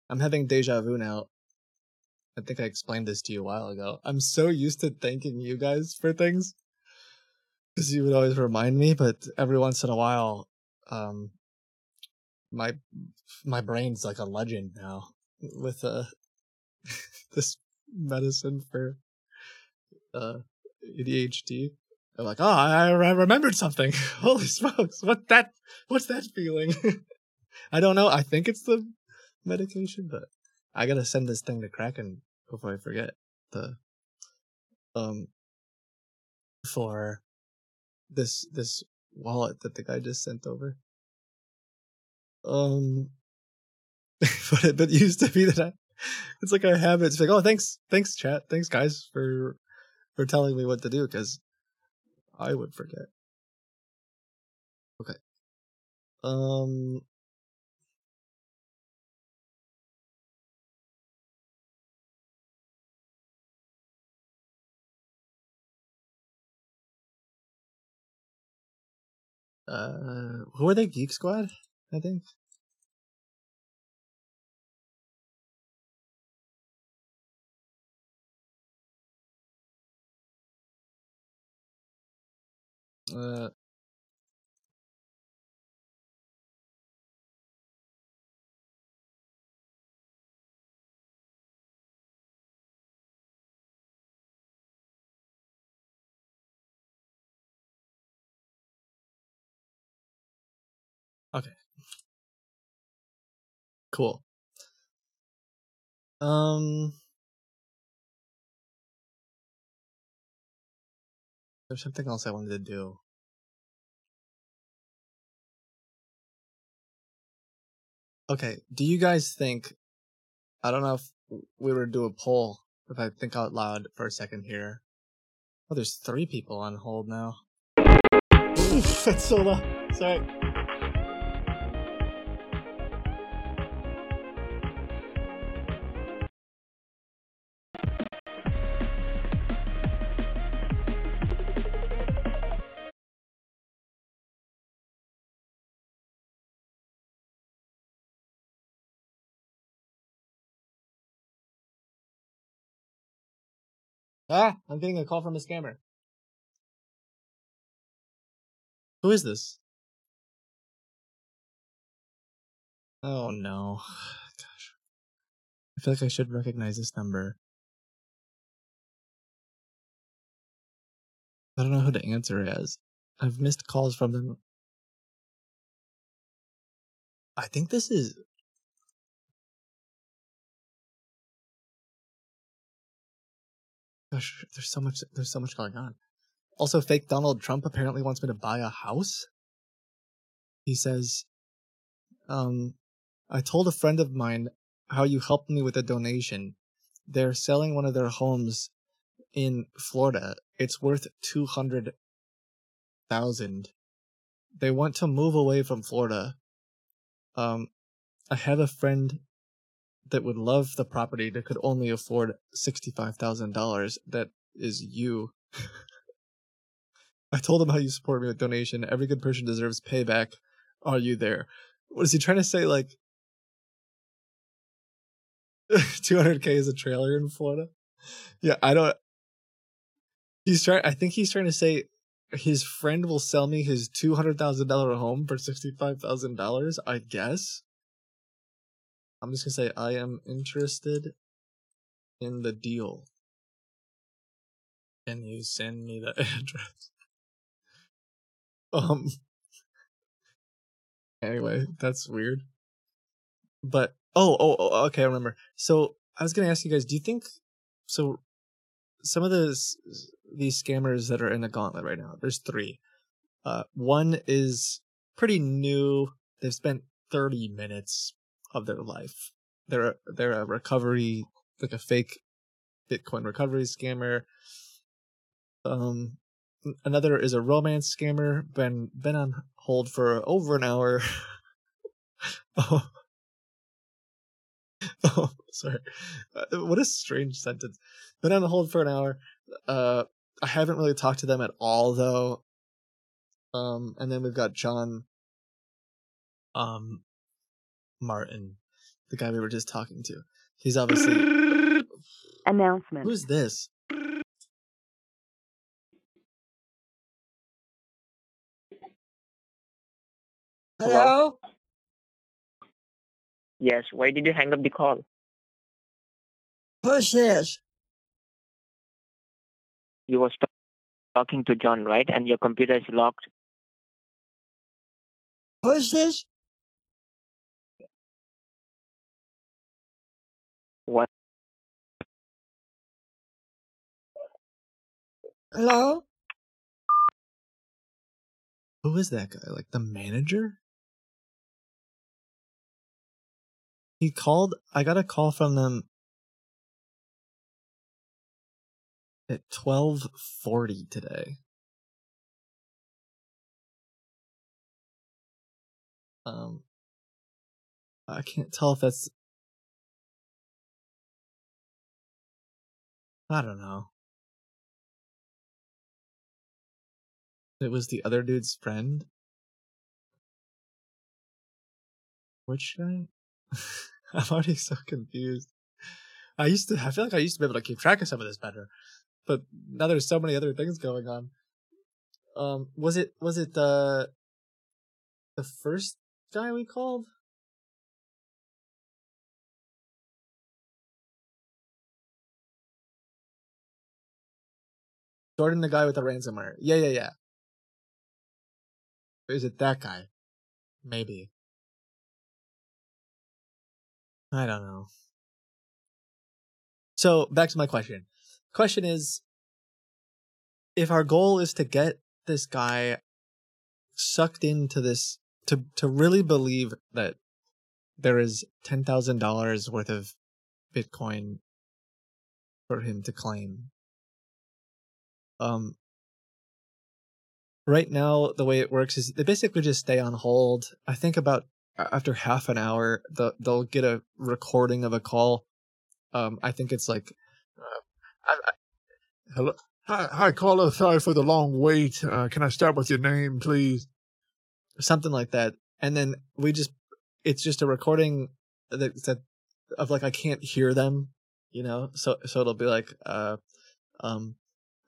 I'm having deja vu now. I think I explained this to you a while ago. I'm so used to thanking you guys for things because you would always remind me, but every once in a while, um, my my brain's like a legend now with uh (laughs) this medicine for uh ADHD. I'm like, oh, I, I remembered something. (laughs) Holy smokes! What that? What's that feeling? (laughs) I don't know. I think it's the medication, but I gotta send this thing to Kraken before I forget the um for this this wallet that the guy just sent over. Um, (laughs) but it, but it used to be that I, it's like a habit. It's like, oh, thanks, thanks, chat, thanks, guys, for for telling me what to do because I would forget. Okay. Um. Uh, who are they? Geek Squad, I think. Uh, okay. Cool. Um. There's something else I wanted to do. Okay, do you guys think? I don't know if we were to do a poll. If I think out loud for a second here. Oh, there's three people on hold now. (laughs) That's so loud. Sorry. Ah, I'm getting a call from a scammer. Who is this? Oh no. (sighs) Gosh. I feel like I should recognize this number. I don't know who to answer as. I've missed calls from them. I think this is gosh, there's so much. There's so much going on. Also, fake Donald Trump apparently wants me to buy a house. He says, um, I told a friend of mine how you helped me with a donation. They're selling one of their homes in Florida. It's worth two hundred thousand. They want to move away from Florida. Um, I have a friend that would love the property that could only afford sixty-five thousand dollars. That is you. (laughs) I told him how you support me with donation. Every good person deserves payback. Are you there? What is he trying to say? Like, (laughs) 200k is a trailer in Florida? Yeah, I don't. He's trying. I think he's trying to say his friend will sell me his two hundred thousand dollar home for sixty five thousand dollars. I guess. I'm just gonna say I am interested in the deal. Can you send me the (laughs) address? Um. Anyway, that's weird. But oh, oh, oh, okay, I remember. So I was gonna ask you guys, do you think so? Some of those these scammers that are in the gauntlet right now, there's three. Uh, one is pretty new. They've spent 30 minutes of their life. They're they're a recovery, like a fake Bitcoin recovery scammer. Um, another is a romance scammer. Been been on hold for over an hour. (laughs) oh. (laughs) oh, sorry. Uh, what a strange sentence. Been on hold for an hour. Uh, I haven't really talked to them at all though. Um, and then we've got John, um, Martin, the guy we were just talking to. He's obviously. Announcement. Who's this? Hello? Yes. Why did you hang up the call? Who's this? You were st- talking to John, right? And your computer is locked. Who's this? What? Hello? Who is that guy? Like the manager? He called. I got a call from them at 12:40 today. Um I can't tell if that's I don't know. It was the other dude's friend. Which guy? (laughs) I'm already so confused. I used to. I feel like I used to be able to keep track of some of this better, but now there's so many other things going on. Um, was it was it the the first guy we called? Jordan, the guy with the ransomware. Yeah, yeah, yeah. Or is it that guy? Maybe. I don't know. So back to my question. Question is if our goal is to get this guy sucked into this to to really believe that there is ten thousand dollars worth of Bitcoin for him to claim. Um right now the way it works is they basically just stay on hold. I think about after half an hour the, they'll get a recording of a call. Um I think it's like uh, I, I, Hello. Hi, hi, caller. Sorry for the long wait. Uh, can I start with your name, please? something like that and then we just it's just a recording that, that of like i can't hear them you know so so it'll be like uh um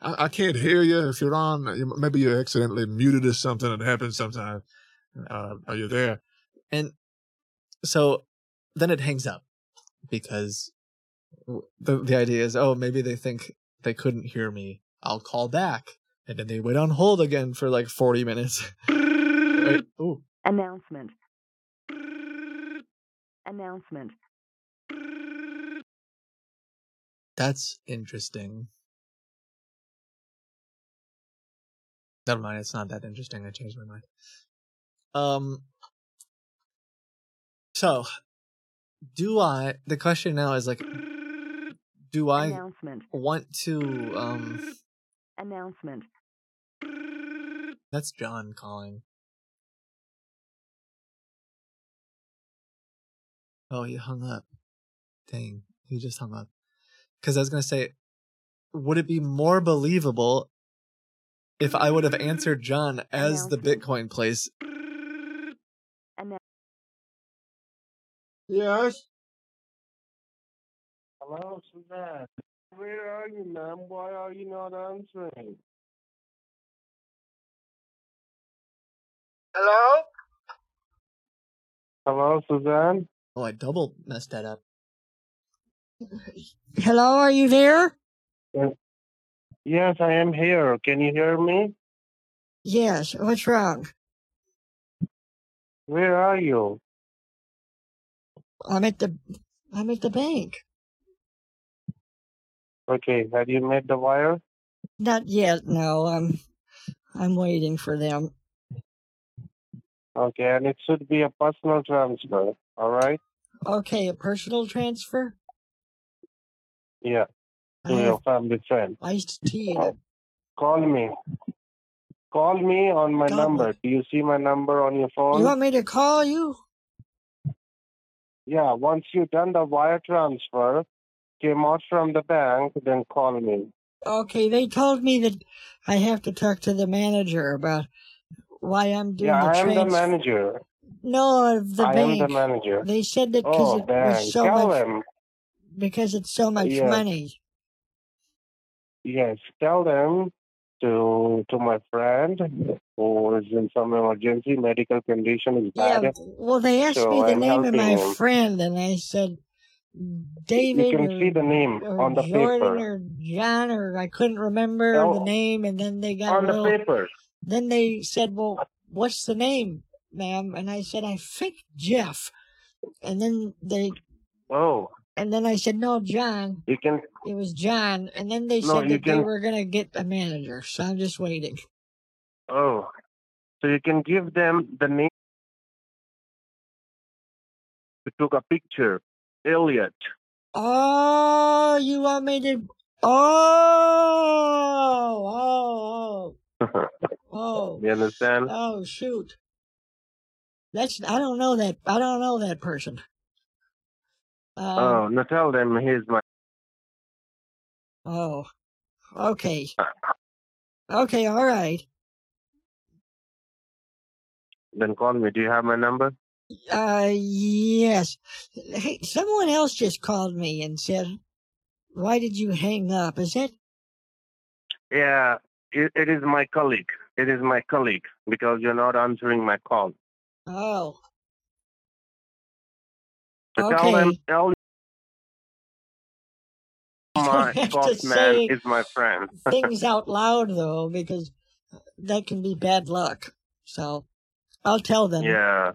I, I can't hear you. If you're on, maybe you accidentally muted or something. It happens sometimes. Uh, are you there? and so then it hangs up because the the idea is oh maybe they think they couldn't hear me i'll call back and then they wait on hold again for like 40 minutes (laughs) right? Ooh. Announcement. Announcement. That's interesting. Never mind. It's not that interesting. I changed my mind. Um. So, do I? The question now is like, do I Announcement. want to? Um. Announcement. That's John calling. Oh, he hung up. Dang, he just hung up. Because I was gonna say, would it be more believable if I would have answered (laughs) John as the Bitcoin place? Yes. Hello, Suzanne. Where are you, ma'am? Why are you not answering? Hello? Hello, Suzanne? Oh, I double messed that up. Hello, are you there? Yes. Yes, I am here. Can you hear me? Yes. What's wrong? Where are you? I'm at the I'm at the bank. Okay, have you made the wire? Not yet. No, I'm I'm waiting for them. Okay, and it should be a personal transfer, all right? Okay, a personal transfer. Yeah, to I your family friend. iced tea. it. Call me. Call me on my Got number. Do you see my number on your phone? You want me to call you? Yeah, once you've done the wire transfer, came out from the bank, then call me. Okay, they told me that I have to talk to the manager about why I'm doing Yeah, the I am the manager. No, the I am bank. the manager. They said that because Oh, it bank. was so Tell much them. because it's so much Yes. money. Yes, tell them to to my friend who is in some emergency medical condition is bad. Yeah, well, they asked So me the I'm name of my him. friend, and I said You David can or, see the name on the Jordan paper. or John, or I couldn't remember Oh, the name, and then they got on a the little. paper. Then they said, "Well, what's the name, ma'am?" And I said, "I think Jeff." And then they, Oh, and then I said, "No, John." you can. It was John, and then they No, said you that they were gonna get a manager, so I'm just waiting. Oh, so you can give them the name. We took a picture, Elliot. Oh, you want me to? Oh, oh, oh, oh, (laughs) you understand? oh, shoot. That's I don't know that I don't know that person. Um, oh, no, tell them here's my. oh, okay, okay, all right. Then call me. Do you have my number? Uh, yes. Hey, someone else just called me and said, "Why did you hang up?" Is it? Yeah, it, it is my colleague. It is my colleague because you're not answering my call. oh? So tell them Okay. Elliot, (laughs) my Scotsman say is my friend. (laughs) things out loud though, because uh, that can be bad luck. So I'll tell them. yeah.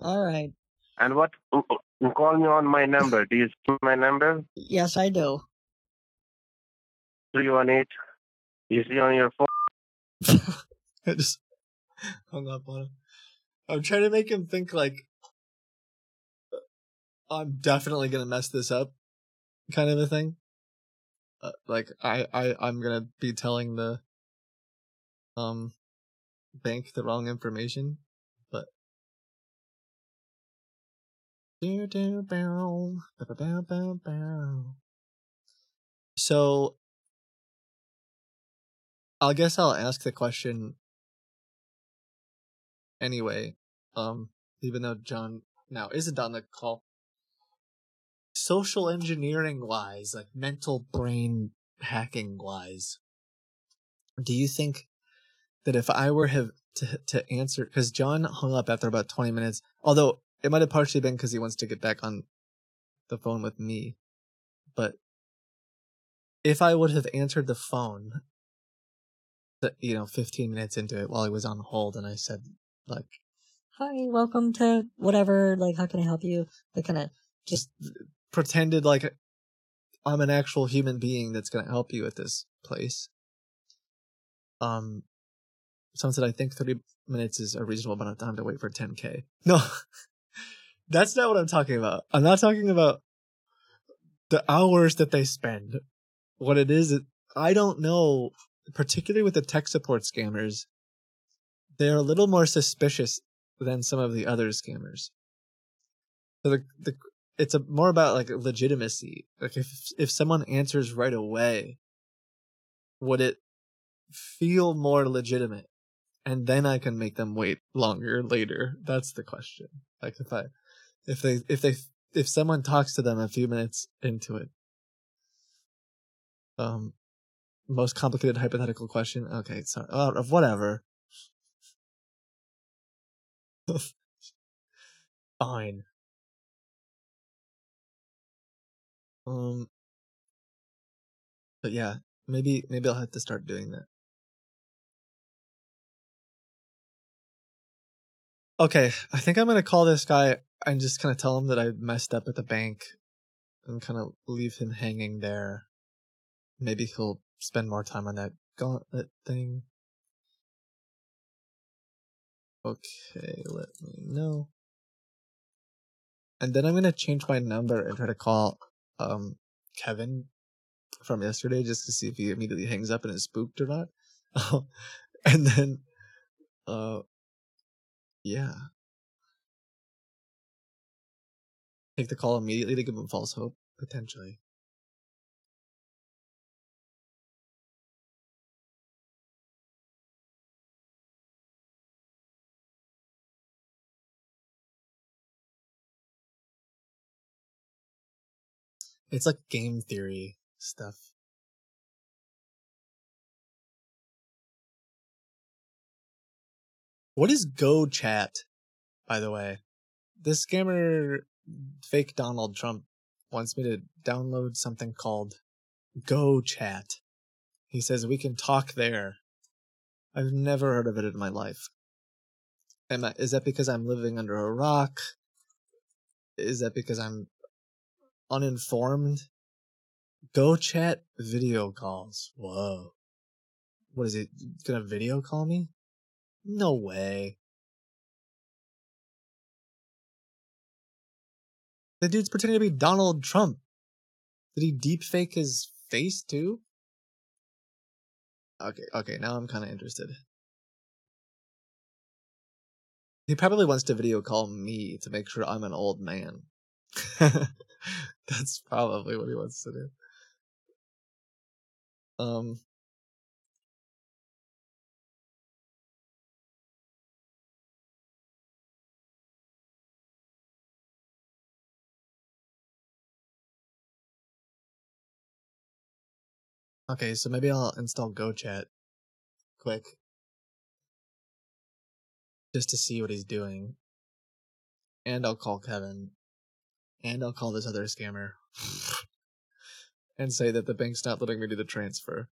All right. And what? Call me on my number. Do you see my number? Yes, I do. Three one eight. You see on your phone? (laughs) I just hung up on him. I'm trying to make him think like I'm definitely gonna mess this up, kind of a thing. Uh, like I I I'm gonna be telling the um bank the wrong information, but. So I guess I'll ask the question anyway. Um, even though John now isn't on the call. Social engineering wise, like mental brain hacking wise, do you think that if I were have to to answer because John hung up after about twenty minutes, although it might have partially been because he wants to get back on the phone with me, but if I would have answered the phone you know, 15 minutes into it while he was on hold, and I said, like, hi, welcome to whatever, like, how can I help you? I kind of just pretended like I'm an actual human being that's going to help you at this place. Um, someone said I think 30 minutes is a reasonable amount of time to wait for 10k. (laughs) No, that's not what I'm talking about. I'm not talking about the hours that they spend. What it is, I don't know. Particularly with the tech support scammers, they're a little more suspicious than some of the other scammers. So the the it's a more about like legitimacy. Like if if someone answers right away, would it feel more legitimate? And then I can make them wait longer later. That's the question. Like if I if they if they if someone talks to them a few minutes into it. Um most complicated hypothetical question. Okay, sorry. Uh, whatever. (laughs) Fine. Um but yeah, maybe maybe I'll have to start doing that. Okay, I think I'm gonna call this guy and just kind of tell him that I messed up at the bank and kind of leave him hanging there. Maybe he'll spend more time on that gauntlet thing. Okay, let me know. And then I'm gonna change my number and try to call um Kevin from yesterday just to see if he immediately hangs up and is spooked or not. (laughs) and then uh yeah. Take the call immediately to give him false hope, potentially. It's like game theory stuff. What is Go Chat, by the way? This scammer, fake Donald Trump, wants me to download something called Go Chat. He says we can talk there. I've never heard of it in my life. Am I, is that because I'm living under a rock? Is that because I'm uninformed? Go Chat video calls. Whoa. What is it? Gonna video call me? No way. The dude's pretending to be Donald Trump. Did he deepfake his face too? Okay, okay, now I'm kind of interested. He probably wants to video call me to make sure I'm an old man. (laughs) (laughs) That's probably what he wants to do. Um Okay, so maybe I'll install GoChat quick. Just to see what he's doing. And I'll call Kevin. And I'll call this other scammer. (laughs) and say that the bank's not letting me do the transfer.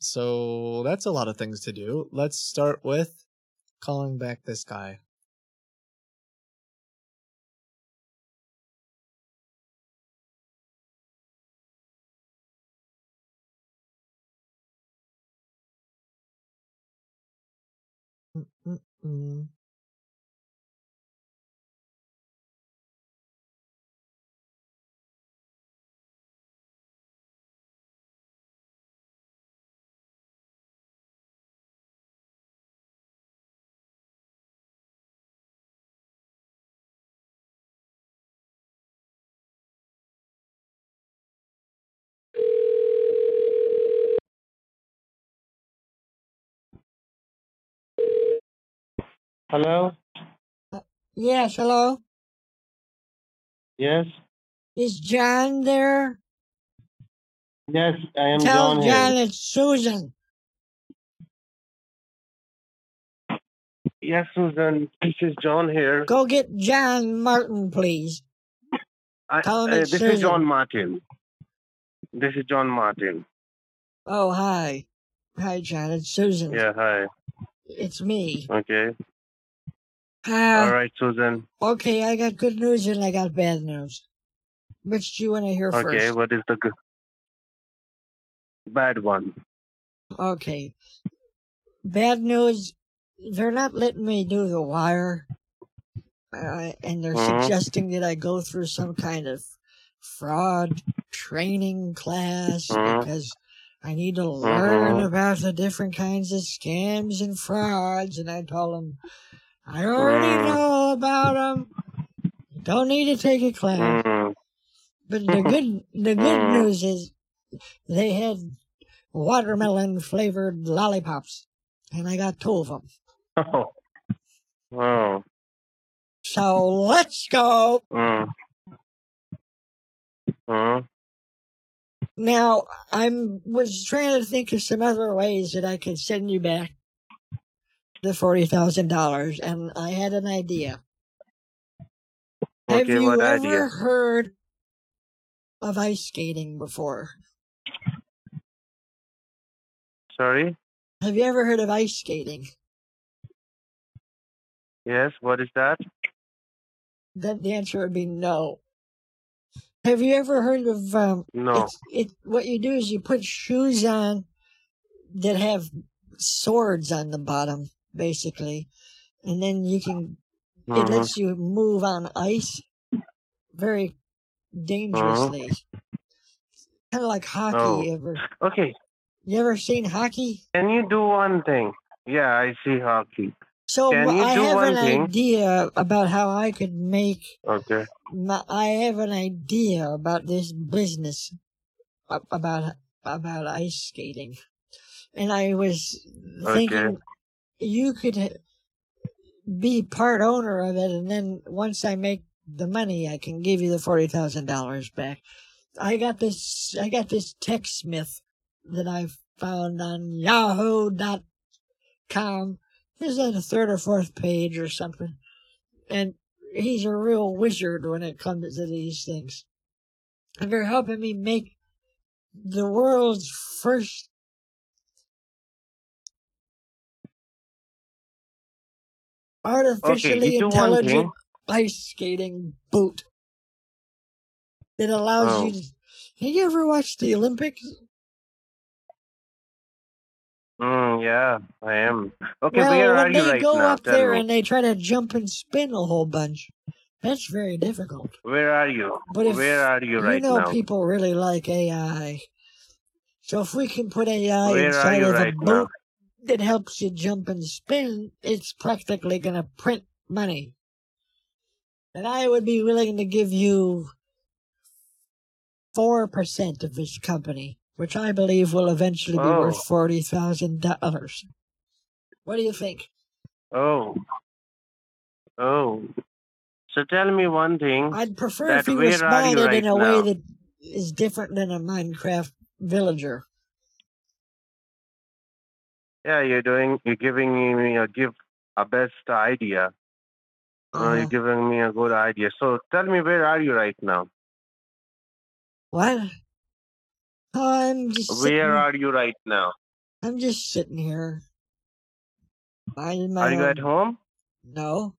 So that's a lot of things to do. Let's start with calling back this guy. Mm-mm-mm. Hello? Yes, hello? Yes? Is John there? Yes, I am Tell John John here. it's Susan. Yes, Susan. This is John here. Go get John Martin, please. I, Tell him uh, it's this Susan. is John Martin. This is John Martin. Oh, hi. Hi, John. It's Susan. Yeah, hi. It's me. Okay. Uh, All right, Susan. Okay, I got good news and I got bad news. Which do you want to hear Okay, first? what is the good? Bad one. Okay. Bad news they're not letting me do the wire, uh, and they're Mhm. suggesting that I go through some kind of fraud training class Mhm. because I need to learn Mhm. about the different kinds of scams and frauds. And I told them, I already Mm. know about them. Don't need to take a class. Mm. But the (laughs) good the good Mm. news is they had watermelon flavored lollipops, and I got two of them. Oh. Oh. So let's go. Mm. Mm. Now I'm was trying to think of some other ways that I could send you back the forty thousand dollars, and I had an idea. Have you what ever idea? heard of ice skating before? Sorry? Have you ever heard of ice skating? Yes, what is that? Then the answer would be no. Have you ever heard of um? No. It's, it what you do is you put shoes on that have swords on the bottom, basically, and then you can. It Mhm. lets you move on ice very dangerously. Kind of like hockey. Oh. Ever Okay. you ever seen hockey? Can you do one thing? Yeah, I see hockey. So I have an thing? idea about how I could make Okay. my, I have an idea about this business about about ice skating, and I was thinking Okay. You could be part owner of it, and then once I make the money, I can give you the forty thousand dollars back. I got this. I got this TechSmith that I found on Yahoo.com. Is on the third or fourth page or something, and he's a real wizard when it comes to these things. And they're helping me make the world's first artificially one intelligent ice skating boot that allows Oh. you to. Have you ever watched the Olympics? Mm, yeah, I am. Okay, well, when they right go now? up there me. and they try to jump and spin a whole bunch, that's very difficult. Where are you? But if Where are you right you know now? people really like AI, so if we can put AI Where inside of a right boat now? That helps you jump and spin, it's practically going to print money. And I would be willing to give you four percent of this company, which I believe will eventually be Oh. worth forty thousand dollars. What do you think? Oh. Oh. So tell me one thing. I'd prefer if you are you responded right in a now? way that is different than a Minecraft villager. Yeah, you're doing. You're giving me a give a best idea. Uh, Uh-huh. you're giving me a good idea. So tell me, where are you right now? What? Oh, I'm just sitting, Where are you right now? I'm just sitting here. Minding my Are you at home? No.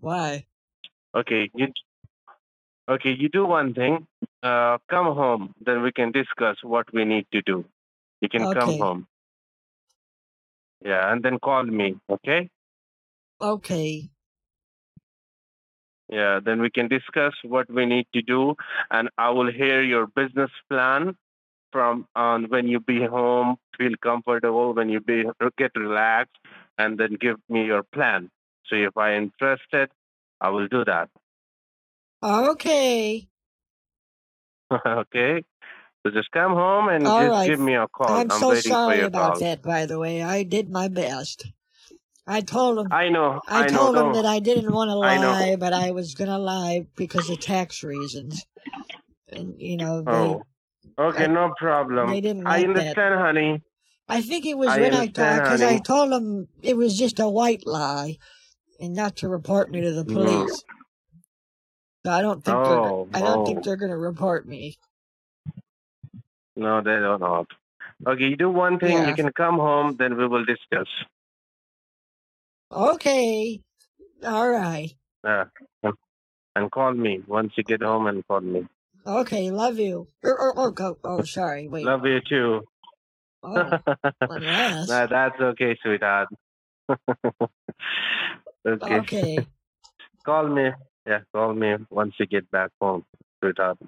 Why? Okay, you. Okay, you do one thing. Uh, come home, then we can discuss what we need to do. You can come home. Yeah, and then call me. Okay. Okay. Yeah, then we can discuss what we need to do, and I will hear your business plan from on when you be home, feel comfortable, when you be get relaxed, and then give me your plan. So if I interested, I will do that. Okay. (laughs) okay. So just come home and All just right. give me a call. I'm, I'm so sorry about call. that, by the way. I did my best. I told him. I know. I, I, know. told him Don't- that I didn't want to I lie, but I was gonna lie because of tax reasons. And you know, they, Oh. Okay, I- no problem. they didn't I like that. understand, honey. I think it was I when I talked because I told him it was just a white lie, and not to report me to the Mm. police. So I don't think Oh, they're. I don't oh. think they're gonna report me. No, they don't not. Okay, you do one thing. Yeah. You can come home, then we will discuss. Okay. All right. Uh, and- call me once you get home and call me. Okay. Love you. Oh, oh, oh, go- oh sorry. Wait. Love you too. Oh, unless. (laughs) no, that's okay, sweetheart. (laughs) okay. Okay. (laughs) Call me. Yeah, call me once you get back home, sweetheart.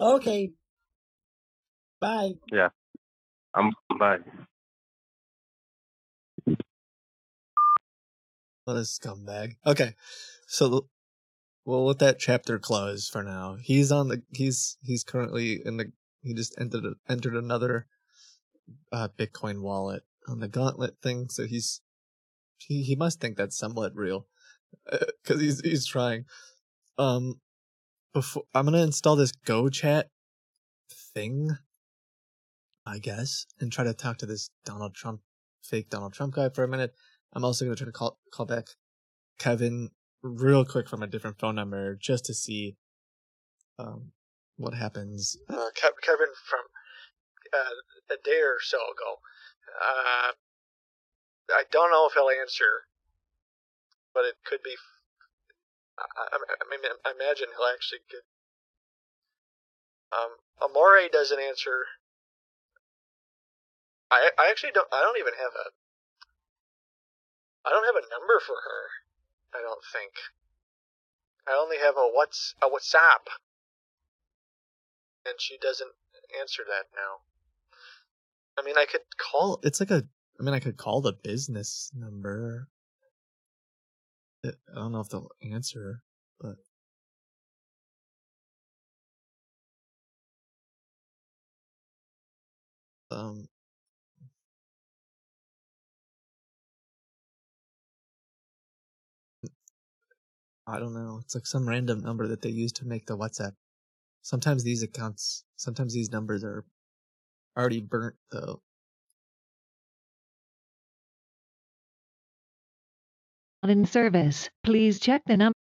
Okay. Bye. Yeah. Um. Bye. What a scumbag. Okay, so we'll let that chapter close for now. He's on the. He's he's currently in the. He just entered entered another uh, Bitcoin wallet on the Gauntlet thing. So he's he he must think that's somewhat real (laughs) because he's he's trying. Um, before I'm gonna install this Go Chat thing, I guess, and try to talk to this Donald Trump fake Donald Trump guy for a minute. I'm also gonna try to call call back Kevin real quick from a different phone number just to see um what happens. Uh, Kev- Kevin from uh, a day or so ago. Uh, I don't know if he'll answer, but it could be. I, I, mean, I imagine he'll actually get. Um, Amore doesn't answer. I I actually don't. I don't even have a. I don't have a number for her. I don't think. I only have a what's a WhatsApp, and she doesn't answer that now. I mean, I could Call it's like a. I mean, I could call the business number. I don't know if they'll answer, but um. I don't know. It's like some random number that they use to make the WhatsApp. Sometimes these accounts, sometimes these numbers are already burnt though. In service. Please check the number.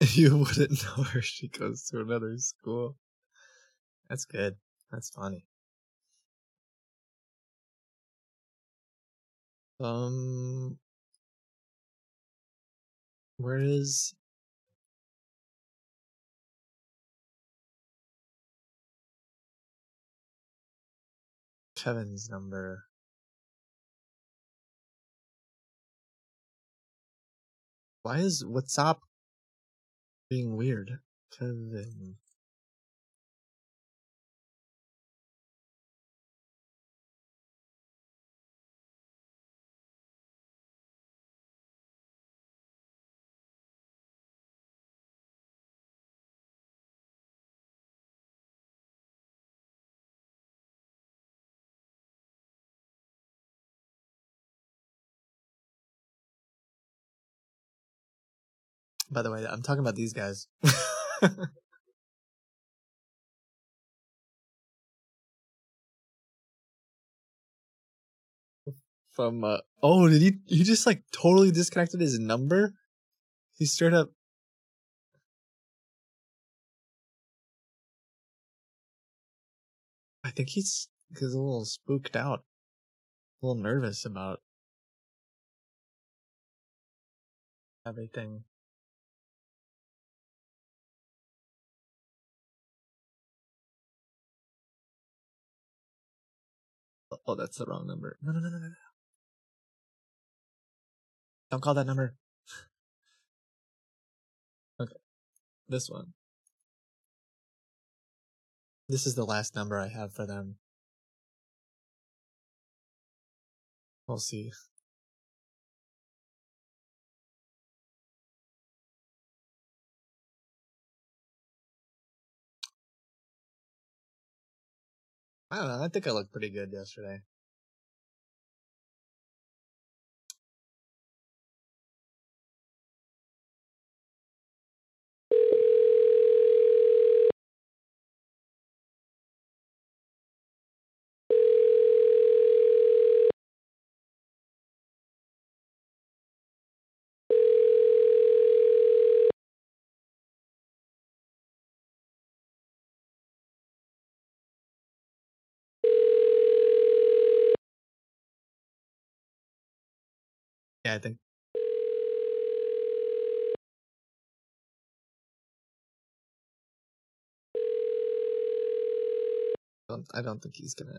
(laughs) You wouldn't (laughs) know her. She goes to another school. That's good. That's funny. Um, where is Kevin's number? Why is WhatsApp being weird? Kevin. By the way, I'm talking about these guys. (laughs) From uh oh, did he he just like totally disconnected his number? He straight up I think he's he's a little spooked out. A little nervous about everything. Oh, that's the wrong number. No, no, no, no, no. Don't call that number. (laughs) okay. This one. This is the last number I have for them. We'll see. I don't know. I think I looked pretty good yesterday. Yeah, I think. I don't, I don't think he's gonna.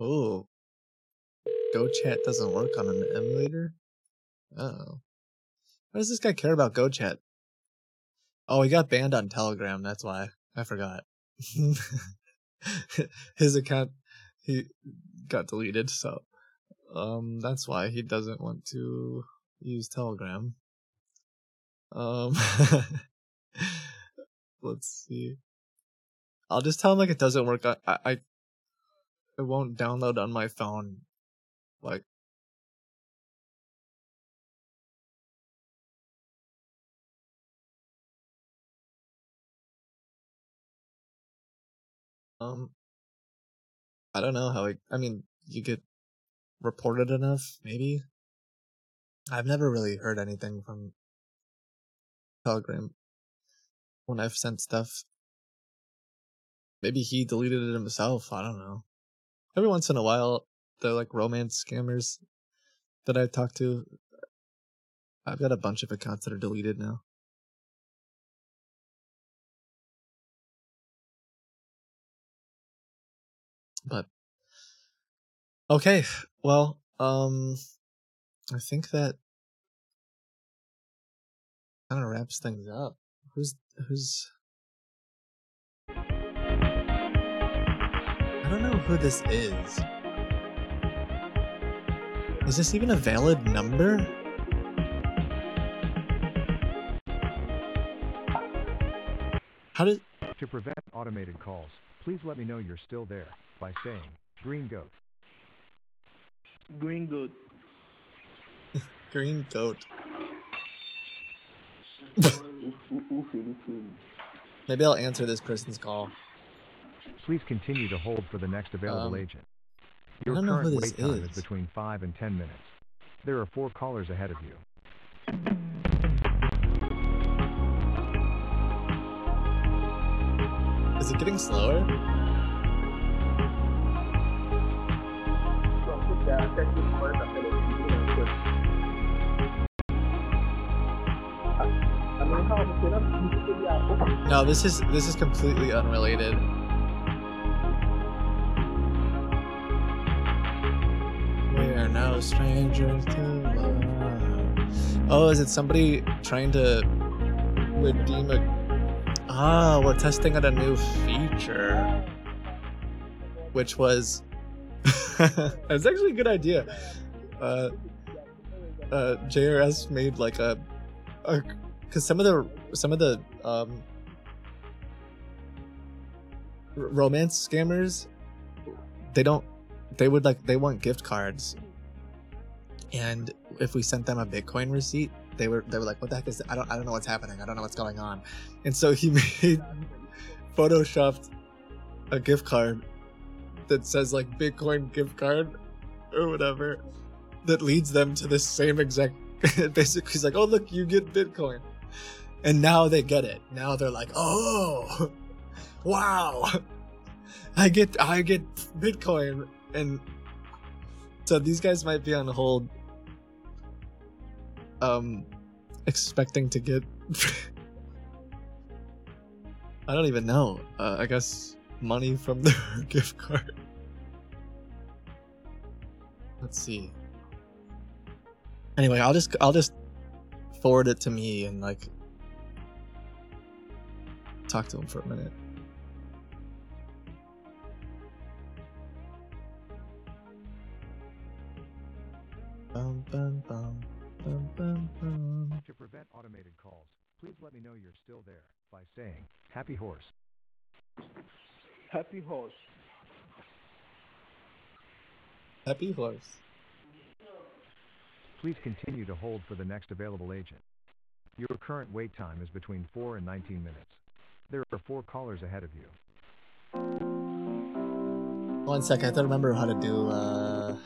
Oh. GoChat doesn't work on an emulator? Oh. Why does this guy care about GoChat? Oh, he got banned on Telegram, that's why. I forgot. (laughs) (laughs) His account he got deleted, so um that's why he doesn't want to use Telegram. Um (laughs) let's see. I'll just tell him like it doesn't work. I, I, it won't download on my phone. Like, um, I don't know how. I, I mean, you get reported enough, maybe. I've never really heard anything from Telegram when I've sent stuff. Maybe he deleted it himself. I don't know. Every once in a while, the like romance scammers that I talk to, I've got a bunch of accounts that are deleted now. But okay, well, um, I think that kind of wraps things up. Who's who's I don't know who this is. Is this even a valid number? How did To prevent automated calls, please let me know you're still there by saying green goat. Green goat. (laughs) green goat? (laughs) Maybe I'll answer this person's call. Please continue to hold for the next available Um, agent. I Your don't know who current this wait time is. is between 5 and 10 minutes. There are four callers ahead of you. Is it getting slower? No, this is this is completely unrelated. We are no strangers to love. Oh, is it somebody trying to redeem a? Ah, we're testing out a new feature, which was. (laughs) it's actually a good idea. Uh, uh, JRS made like a, a because some of the some of the um r- romance scammers they don't they would like they want gift cards. And if we sent them a bitcoin receipt they were they were like what the heck is i don't i don't know what's happening. I don't know what's going on. And so he (laughs) made photoshopped a gift card that says like bitcoin gift card or whatever that leads them to the same exact (laughs) basically he's like oh look you get bitcoin. And now they get it. Now they're like oh (laughs) wow. I get i get bitcoin. And so these guys might be on hold um expecting to get (laughs) i don't even know. Uh, i guess money from their gift card let's see anyway i'll just i'll just forward it to me and like talk to him for a minute Bum, bum, bum, bum, bum, bum. To prevent automated calls, please let me know you're still there by saying happy horse. Happy horse. Happy horse Please continue to hold for the next available agent. Your current wait time is between 4 and 19 minutes. There are four callers ahead of you. one sec i have to remember how to do uh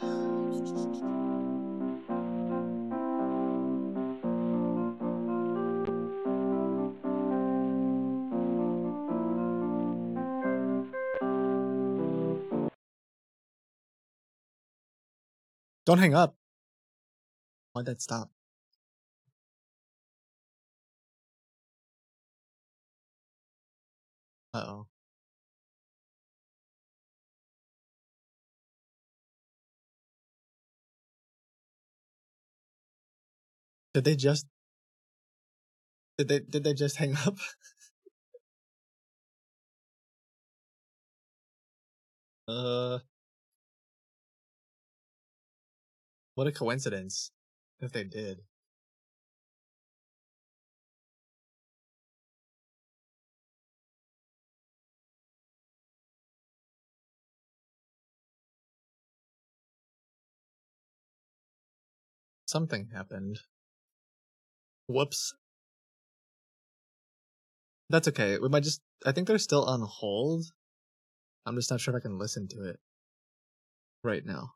Don't hang up. Why'd that stop? Uh oh. Did they just did they did they just hang up? (laughs) uh What a coincidence, if they did. Something happened. Whoops. That's okay. We might just. I think they're still on hold. I'm just not sure if I can listen to it right now.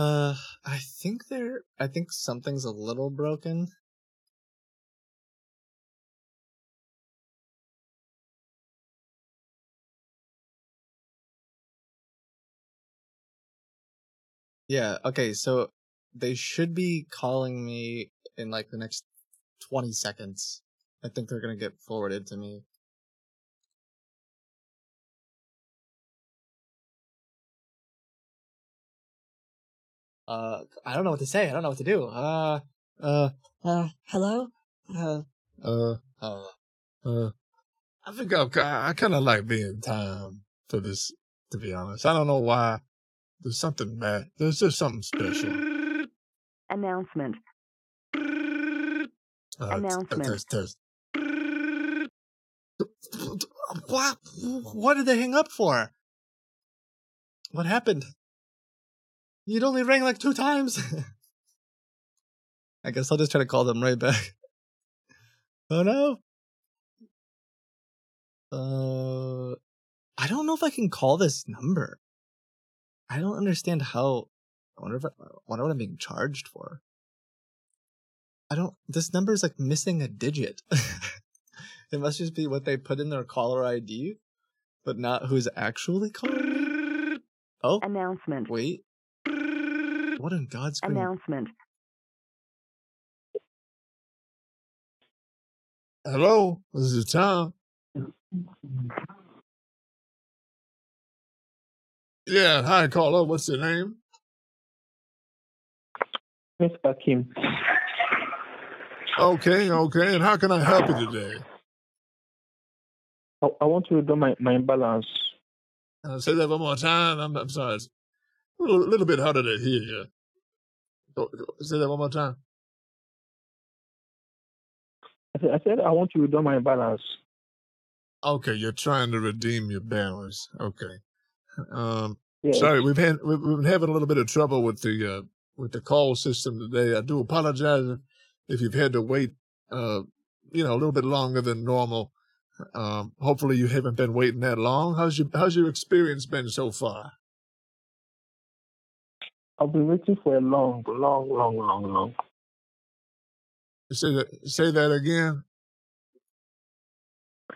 Uh, I think they're. I think something's a little broken. Yeah, okay, so they should be calling me in like the next 20 seconds. I think they're gonna get forwarded to me. Uh, I don't know what to say. I don't know what to do. Uh, uh, Uh, hello? Uh, Uh, uh, uh, I think I've, I, I kind of like being time for this, to be honest. I don't know why. There's something bad. There's just something special. Announcement. Uh, Announcement. There's, there's, what? What did they hang up for? What happened? You'd only rang like two times. (laughs) I guess I'll just try to call them right back. (laughs) Oh no. Uh, I don't know if I can call this number. I don't understand how. I wonder if I, I wonder what I'm being charged for. I don't. This number is like missing a digit. (laughs) it must just be what they put in their caller ID, but not who's actually calling. Oh, Announcement. wait. What in God's green? Announcement. hello, this is Tom. Yeah, hi, caller. What's your name? Miss Akim. Okay, okay. And how can I help you today? I, I want to redo my, my balance. Uh, say that one more time. I'm, I'm sorry. It's a little, little bit harder to hear you. Go- go- Say that one more time. I said, I said I want to do my balance. Okay, you're trying to redeem your balance. Okay. Um, sorry, we've had we've, we've been having a little bit of trouble with the uh, with the call system today. I do apologize if, if you've had to wait, uh, you know, a little bit longer than normal. Um, hopefully, you haven't been waiting that long. How's your How's your experience been so far? I've been waiting for a long, long, long, long, long. Say that Say that again.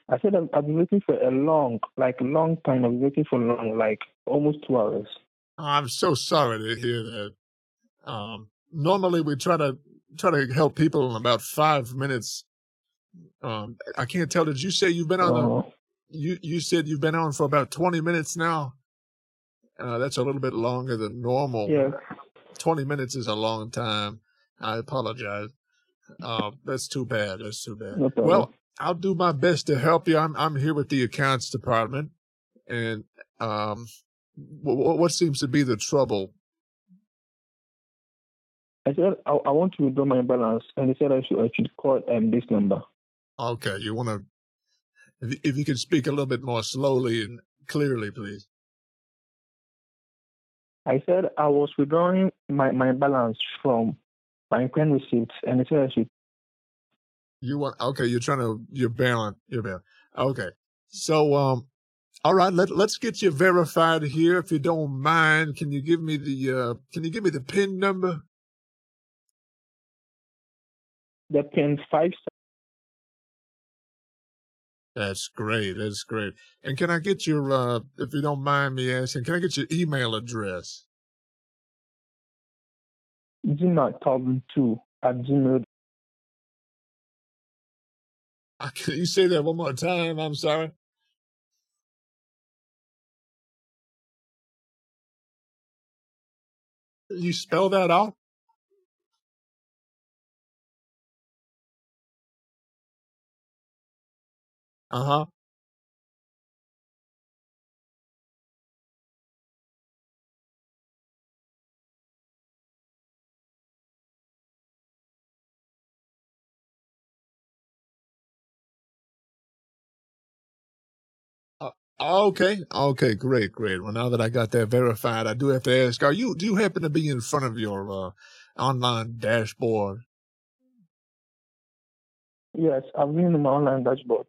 I said I've, I've been waiting for a long, like a long time. I've been waiting for long, like almost two hours. I'm so sorry to hear that. Um, normally we try to try to help people in about five minutes. Um, I can't tell. Did you say you've been on Uh, the? You you said you've been on for about twenty minutes now. Uh, that's a little bit longer than normal. yeah. Twenty minutes is a long time. I apologize. Uh, that's too bad. That's too bad. No. Well, I'll do my best to help you. I'm I'm here with the accounts department, and um, what, what seems to be the trouble? I said I, I want to withdraw my balance, and they said I should I should call um this number. Okay, you want to, if, you- if you can speak a little bit more slowly and clearly, please. I said I was withdrawing my, my balance from my pen receipts, and they said I. You want, okay, you're trying to, you're bailing, you're bailing. Okay. So, um, all right, let, let's get you verified here. If you don't mind, can you give me the, uh, can you give me the PIN number? The pin five. That's great. That's great. And can I get your, uh, if you don't mind me asking, can I get your email address? Gmail two at gmail. Uh, Can you say that one more time? I'm sorry. You spell that out? Uh huh. Uh, okay. Okay. Great. Great. Well, now that I got that verified, I do have to ask: Are you? Do you happen to be in front of your uh, online dashboard? Yes, I'm in my online dashboard.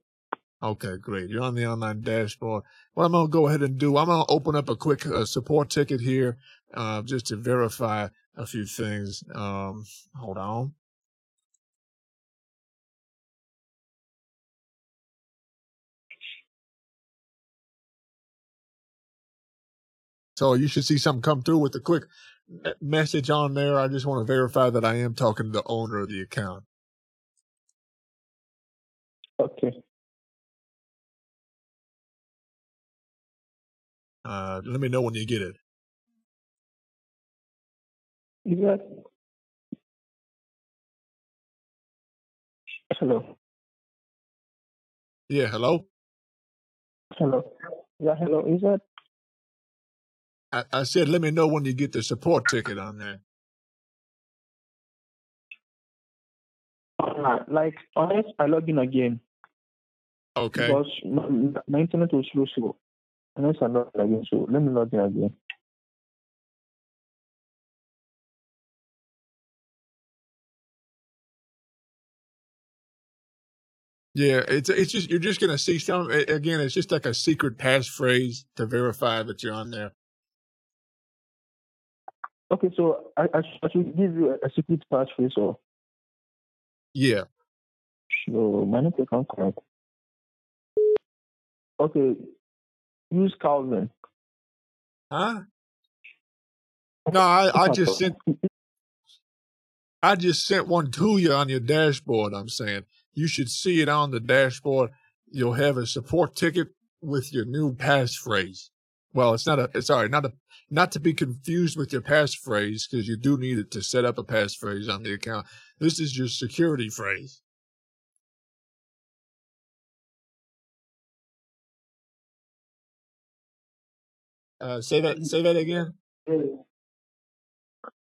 Okay, great. You're on the online dashboard. What I'm gonna go ahead and do, I'm gonna open up a quick uh, support ticket here, uh, just to verify a few things. Um, hold on. So you should see something come through with a quick message on there. I just want to verify that I am talking to the owner of the account. Okay. Uh, let me know when you get it. Is that? Hello. Yeah, hello. Hello. Yeah, hello. Is that? I, I said, let me know when you get the support ticket on there. Uh, like, unless I log in again. Okay. Because my, my internet was slow, so I log in again, so let me log in again. Yeah, it's it's just you're just gonna see some a- again. It's just like a secret passphrase to verify that you're on there. Okay, so I, I, sh- I should give you a, a secret passphrase, or Yeah. so my network can't connect. Okay, use Calvin. Huh? No, (laughs) I, I just sent (laughs) I just sent one to you on your dashboard. I'm saying you should see it on the dashboard. You'll have a support ticket with your new passphrase. Well, it's not a. Sorry, not a. Not to be confused with your passphrase because you do need it to set up a passphrase on the account. This is your security phrase. Uh, say that. Say that again.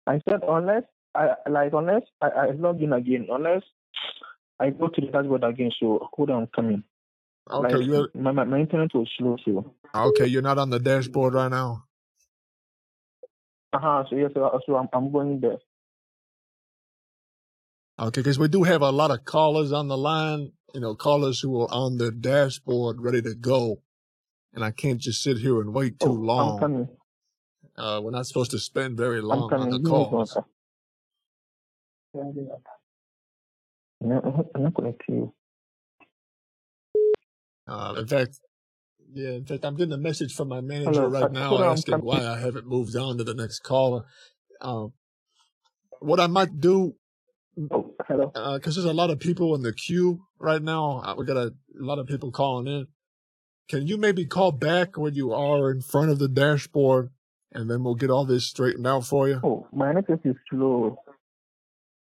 I said unless I like unless I, I log in again, unless I go to the dashboard again. So hold on, coming. Okay, like, you're my, my my internet was slow, so okay. You're not on the dashboard right now. uh huh. So yes, so, so I'm I'm going there. Okay, because we do have a lot of callers on the line, you know, callers who are on the dashboard ready to go. And I can't just sit here and wait too Oh, long. Uh, we're not supposed to spend very long on the Give me one calls. I'm not connecting you. Uh, in fact, yeah, in fact, I'm getting a message from my manager Hello, right uh, now asking why I haven't moved on to the next caller. Um, what I might do, Oh, hello. because there's a lot of people in the queue right now. Uh, we got a, a lot of people calling in. Can you maybe call back when you are in front of the dashboard, and then we'll get all this straightened out for you? Oh, my internet is slow.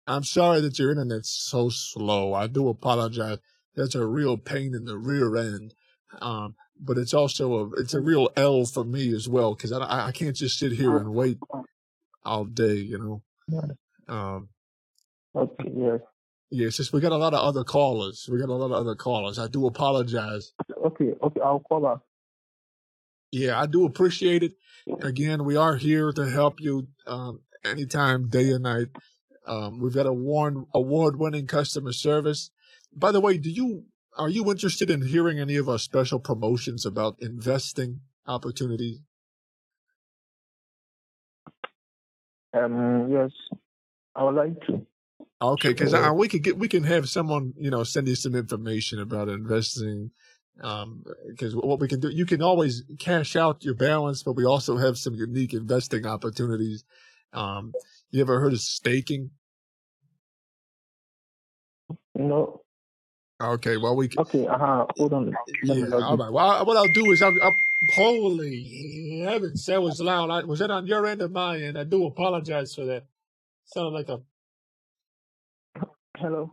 I'm sorry that your internet's so slow. I do apologize. That's a real pain in the rear end. Um, but it's also a it's a real L for me as well because I I can't just sit here and wait all day. You know. Um, Okay, yes. Yeah, just we got a lot of other callers. We got a lot of other callers. I do apologize. Okay, okay, I'll call back. Yeah, I do appreciate it. Again, we are here to help you um, anytime, day or night. Um, we've got a warn award winning customer service. By the way, do you are you interested in hearing any of our special promotions about investing opportunities? Um, yes, I would like to. Okay, because we could get we can have someone you know send you some information about investing. Um, because what we can do, you can always cash out your balance, but we also have some unique investing opportunities. Um, you ever heard of staking? No. Okay, well we Okay, uh-huh. Hold on. Let yeah. log All in. right. Well, I- what I'll do is I'll, I'll holy heavens, that was loud. I, was that on your end or my end? I do apologize for that. Sounded like a Hello.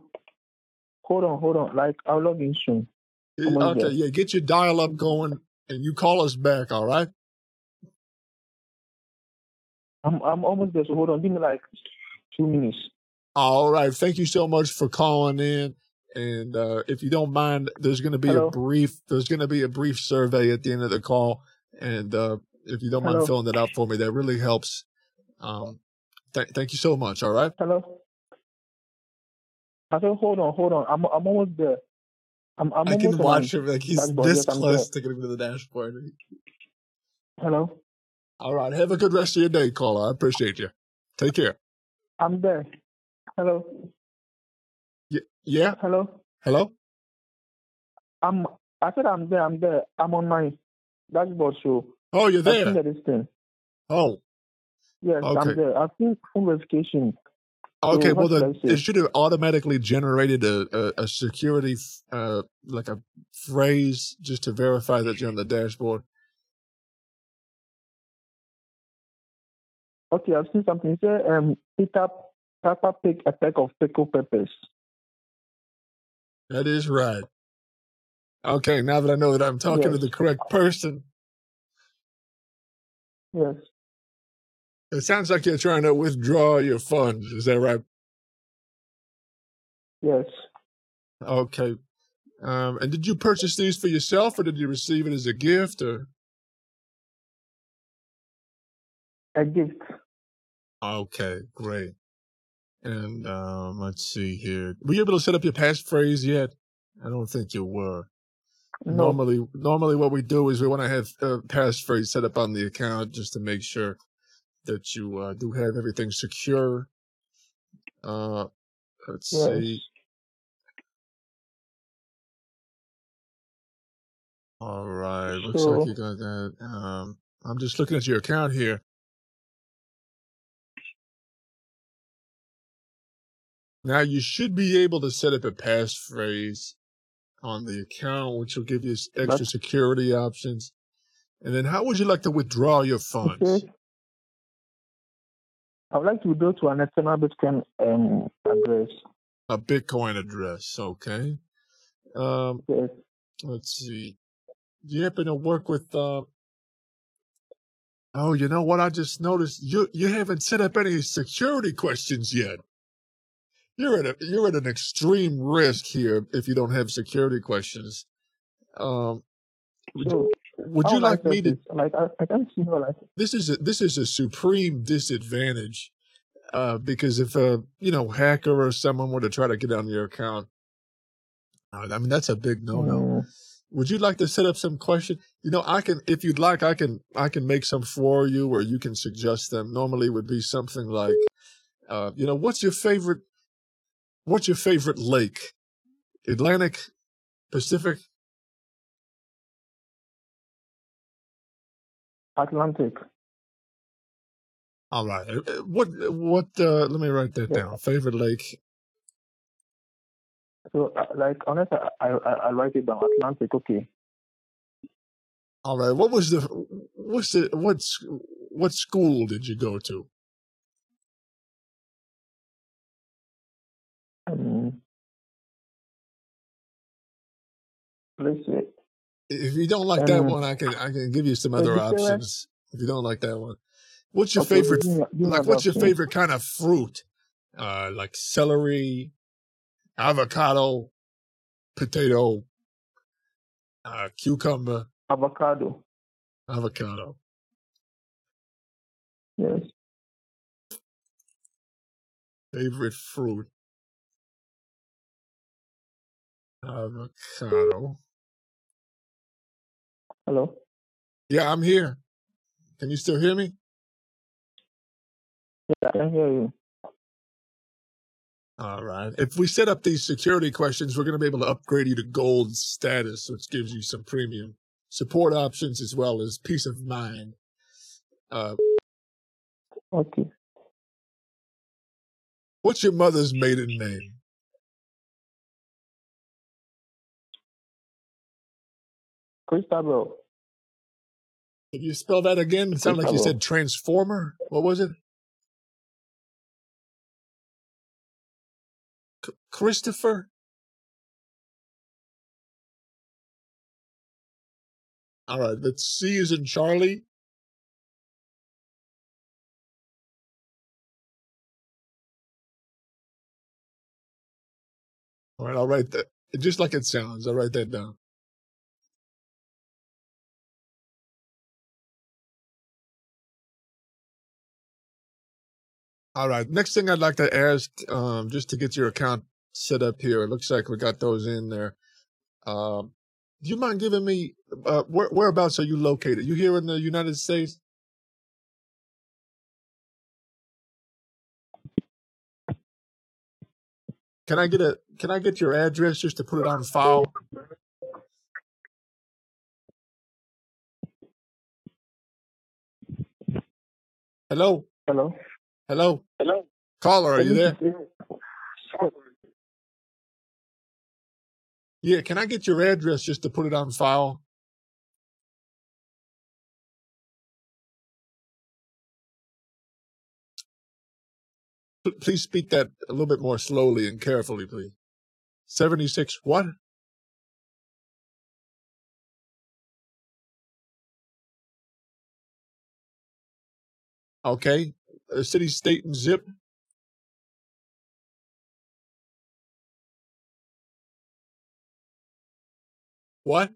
Hold on, hold on. Like I'll log in soon. Okay. Yeah, get your dial up going, and you call us back. All right. I'm I'm almost there. So hold on. Give me like two minutes. All right. Thank you so much for calling in. And uh, if you don't mind, there's going to be Hello? a brief. There's going to be a brief survey at the end of the call, and uh, if you don't mind Hello? filling that out for me, that really helps. Um, th- thank you so much. All right. Hello. I said, hold on, hold on. I'm I'm almost there. I'm I'm I can watch him like he's dashboard. this Yes, close there. to getting to the dashboard. Hello. All right. Have a good rest of your day, caller. I appreciate you. Take care. I'm there. Hello. Y- yeah. Hello. Hello. I'm. I said I'm there. I'm there. I'm on my dashboard. So Oh, you're there. I've there. this thing. Oh. Yes, Okay. I'm there. I think phone verification. Okay, well, the, it should have automatically generated a, a, a security, f- uh, like a phrase just to verify that you're on the dashboard. Okay, I've seen something. It said, um, Peter Peppa Pig attack of pickle peppers. That is right. Okay, now that I know that I'm talking to the correct person, Yes. It sounds like you're trying to withdraw your funds. Is that right? Yes. Okay. Um, and did you purchase these for yourself or did you receive it as a gift or? A gift. Okay, great. And um, let's see here. Were you able to set up your passphrase yet? I don't think you were. No. Normally, normally what we do is we want to have a passphrase set up on the account just to make sure that you uh, do have everything secure. Uh, let's Yes. see. All right, looks like you got that. Um, I'm just looking at your account here. Now you should be able to set up a passphrase on the account, which will give you extra security options. And then, how would you like to withdraw your funds? Okay. I would like to go to an external Bitcoin um, address. A Bitcoin address, okay. Um, Yes. let's see. Do you happen to work with? Uh... Oh, you know what? I just noticed you you haven't set up any security questions yet. You're at a you're at an extreme risk here if you don't have security questions. Um, would, So, would you will I like me to? Like, I, I can't see like. This is a this is a supreme disadvantage, uh, because if a you know hacker or someone were to try to get on your account, uh, I mean that's a big no no. Mm, Would you like to set up some question? You know, I can, if you'd like, I can, I can make some for you, or you can suggest them. Normally, it would be something like, uh, you know, what's your favorite, what's your favorite lake? Atlantic, Pacific, Atlantic. All right. Uh, uh, What, what? Uh, let me write that Yeah. down. Favorite lake. So, uh, like, I, I, I I write it down, Atlantic. Okay. All right. What was the, what's the, what's, what school did you go to? Um, let's see. If you don't like that Um, one, I can, I can give you some other you options. If you don't like that one. What's your Okay, favorite? me- like, what's your favorite kind of fruit? Uh, like celery, avocado, potato, uh, cucumber, Avocado. avocado. Yes. Favorite fruit. Avocado. Hello. Yeah, I'm here. Can you still hear me? Yeah, I can hear you. All right. If we set up these security questions, we're going to be able to upgrade you to gold status, which gives you some premium support options as well as peace of mind. Uh, Okay. what's your mother's maiden name? Christabel. Can you spell that again? It sounded like you said transformer. What was it? C- Christopher? All right. Let's C is in Charlie. All right. I'll write that just like it sounds. I'll write that down. All right. Next thing I'd like to ask, um, just to get your account set up here. It looks like we got those in there. Um, do you mind giving me uh, where, whereabouts are you located? You here in the United States? Can I get a Can I get your address just to put it on file? Hello. Hello. Hello. Hello. Caller, are you there? Yeah. Can I get your address just to put it on file? P- Please speak that a little bit more slowly and carefully, please. 76 what? Okay. Uh, city, state, and zip. What?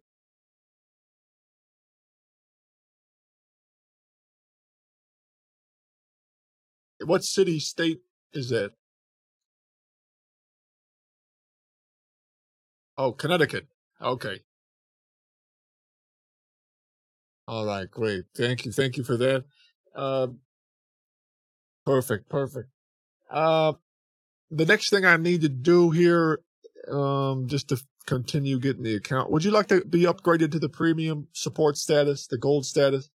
What city, state is that? Oh, Connecticut. Okay. All right, great. Thank you. Thank you for that. Uh, perfect, perfect. Uh, the next thing I need to do here, um, just to continue getting the account, would you like to be upgraded to the premium support status, the gold status?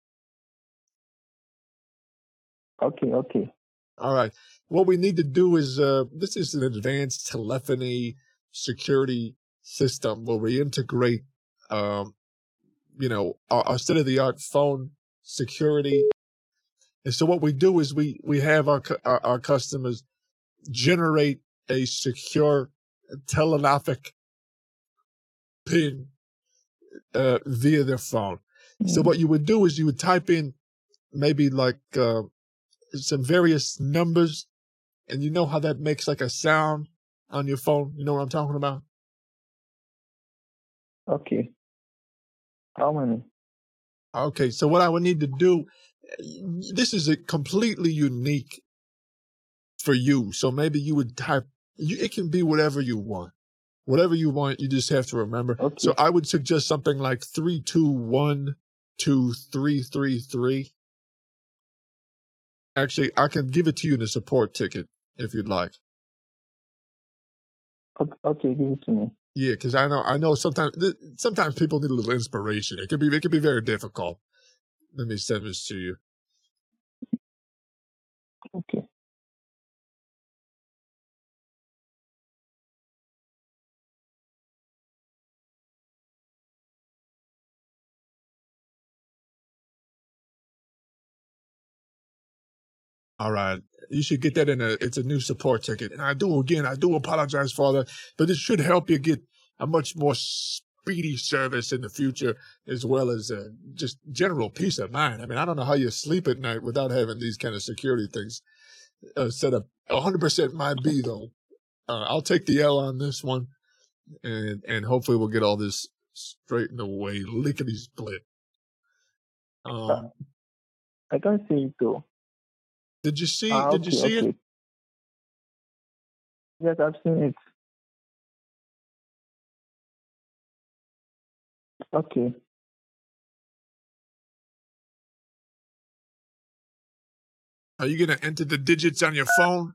Okay, okay. All right. What we need to do is uh, this is an advanced telephony security system where we integrate, um, you know, our, our state of the art phone security. And so what we do is we we have our our, our customers generate a secure telenophic pin uh, via their phone. So what you would do is you would type in maybe like uh, some various numbers, and you know how that makes like a sound on your phone. You know what I'm talking about? Okay. How many? Okay, so what I would need to do, this is a completely unique for you. So maybe you would type. You, it can be whatever you want. Whatever you want, you just have to remember. So I would suggest something like three two one two three three three. Actually, I can give it to you in a support ticket if you'd like. Okay, okay give it to me. Yeah, because I know I know sometimes sometimes people need a little inspiration. It could be it could be very difficult. Let me send this to you. Okay. All right, you should get that in a. It's a new support ticket, and I do again. I do apologize for that, but this should help you get a much more speedy service in the future, as well as uh, just general peace of mind. I mean, I don't know how you sleep at night without having these kind of security things uh, set up. 100% might be though. Uh, I'll take the L on this one, and and hopefully we'll get all this straightened away, lickety split. Um, I can't see it though. did you see? Ah, did you okay, see it? Yes, I've seen it. Okay. Are you gonna enter the digits on your phone?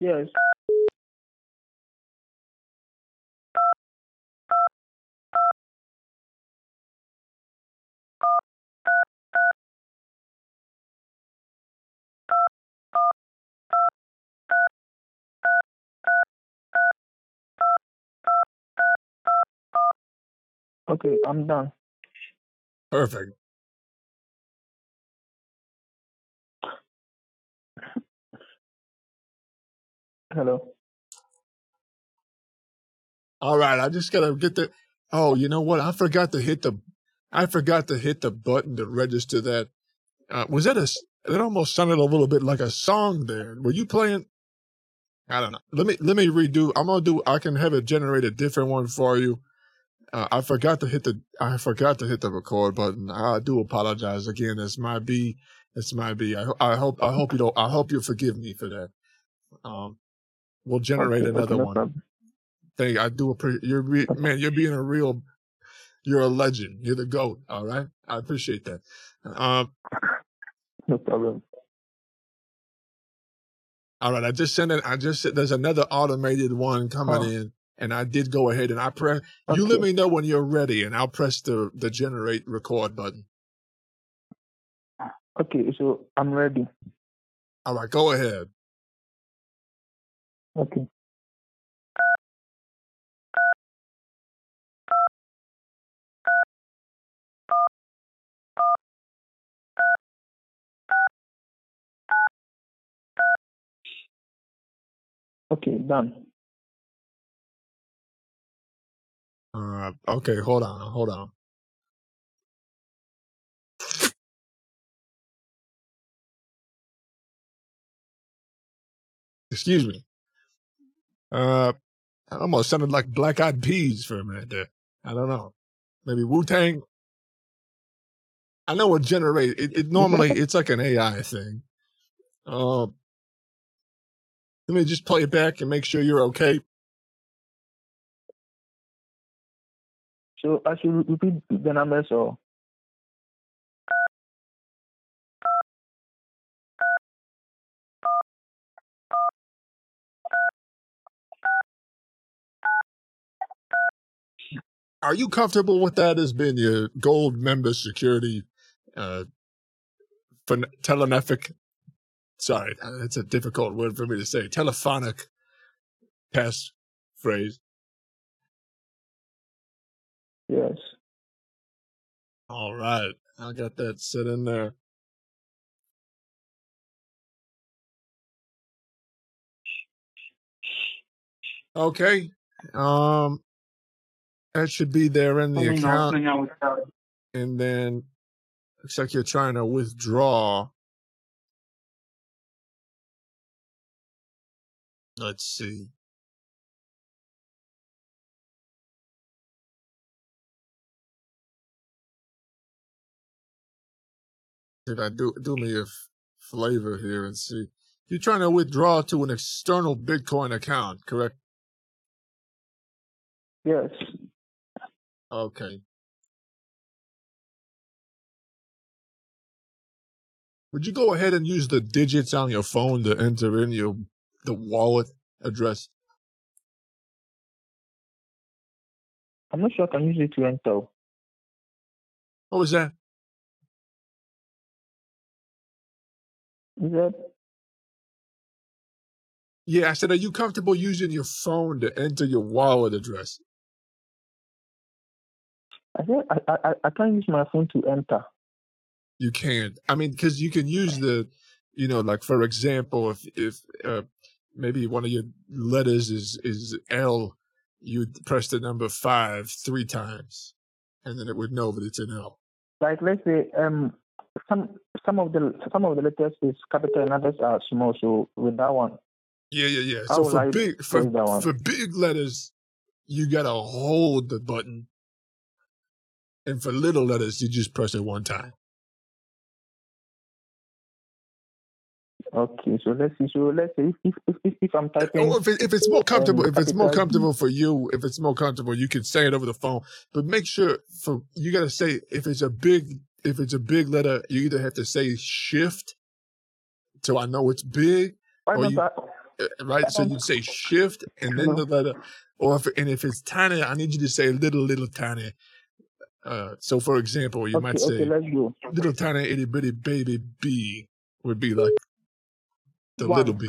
Yes. Okay, I'm done. Perfect. Hello. All right, I just gotta get the. Oh, you know what? I forgot to hit the. I forgot to hit the button to register that. Uh, was that a? It almost sounded a little bit like a song there. Were you playing? I don't know. Let me let me redo. I'm gonna do. I can have it generate a different one for you. Uh, I forgot to hit the. I forgot to hit the record button. I do apologize again. This might be. This might be. I, I hope. I hope you don't. I hope you forgive me for that. Um, we'll generate another one. Thank. I do appreciate. You're re- man. You're being a real. You're a legend. You're the goat. All right. I appreciate that. Um. (clears throat) No problem. All right, I just sent it. I just said there's another automated one coming Oh. in, and I did go ahead and I press. You let me know when you're ready, and I'll press the the generate record button. Ah, okay, so I'm ready. All right, go ahead. Okay. Okay, done. Uh, okay, hold on, hold on. Excuse me. Uh, I almost sounded like Black Eyed Peas for a minute there. I don't know. Maybe Wu Tang. I know what generate. It, it normally (laughs) it's like an AI thing. Uh, let me just play it back and make sure you're okay. So I should repeat the numbers or Are you comfortable with that as being your gold member security uh telenefic sorry, uh, that's a difficult word for me to say. Telephonic pass phrase. Yes. All right. I got that set in there. Okay. Um that should be there in the account. And then looks like you're trying to withdraw. Let's see. I do do me a f- flavor here and see. You're trying to withdraw to an external Bitcoin account, correct? Yes. Okay. Would you go ahead and use the digits on your phone to enter in your the wallet address? I'm not sure I can use it to enter. What was that? Is that Yeah, I said, are you comfortable using your phone to enter your wallet address? I said I, I I- I can't use my phone to enter. You can't. I mean, because you can use the, you know, like for example, if if uh, maybe one of your letters is is L, you press the number five three times, and then it would know that it's an L. Like let's say um some some of the some of the letters is capital and others are small. So with that one, Yeah, yeah, yeah. So for big for press that one? for big letters, you gotta hold the button, and for little letters, you just press it one time. Okay, so let's see. So let's say if if if, if, I'm typing. Or if, it, if it's more comfortable, if it's more comfortable for you, if it's more comfortable, you can say it over the phone. But make sure for you got to say if it's a big if it's a big letter, you either have to say shift, so I know it's big, or you I- uh, right. So you say shift and then the letter, or if and if it's tiny, I need you to say little little tiny. Uh, so for example, you Okay, might say let's little tiny itty bitty baby B would be like the One. little B.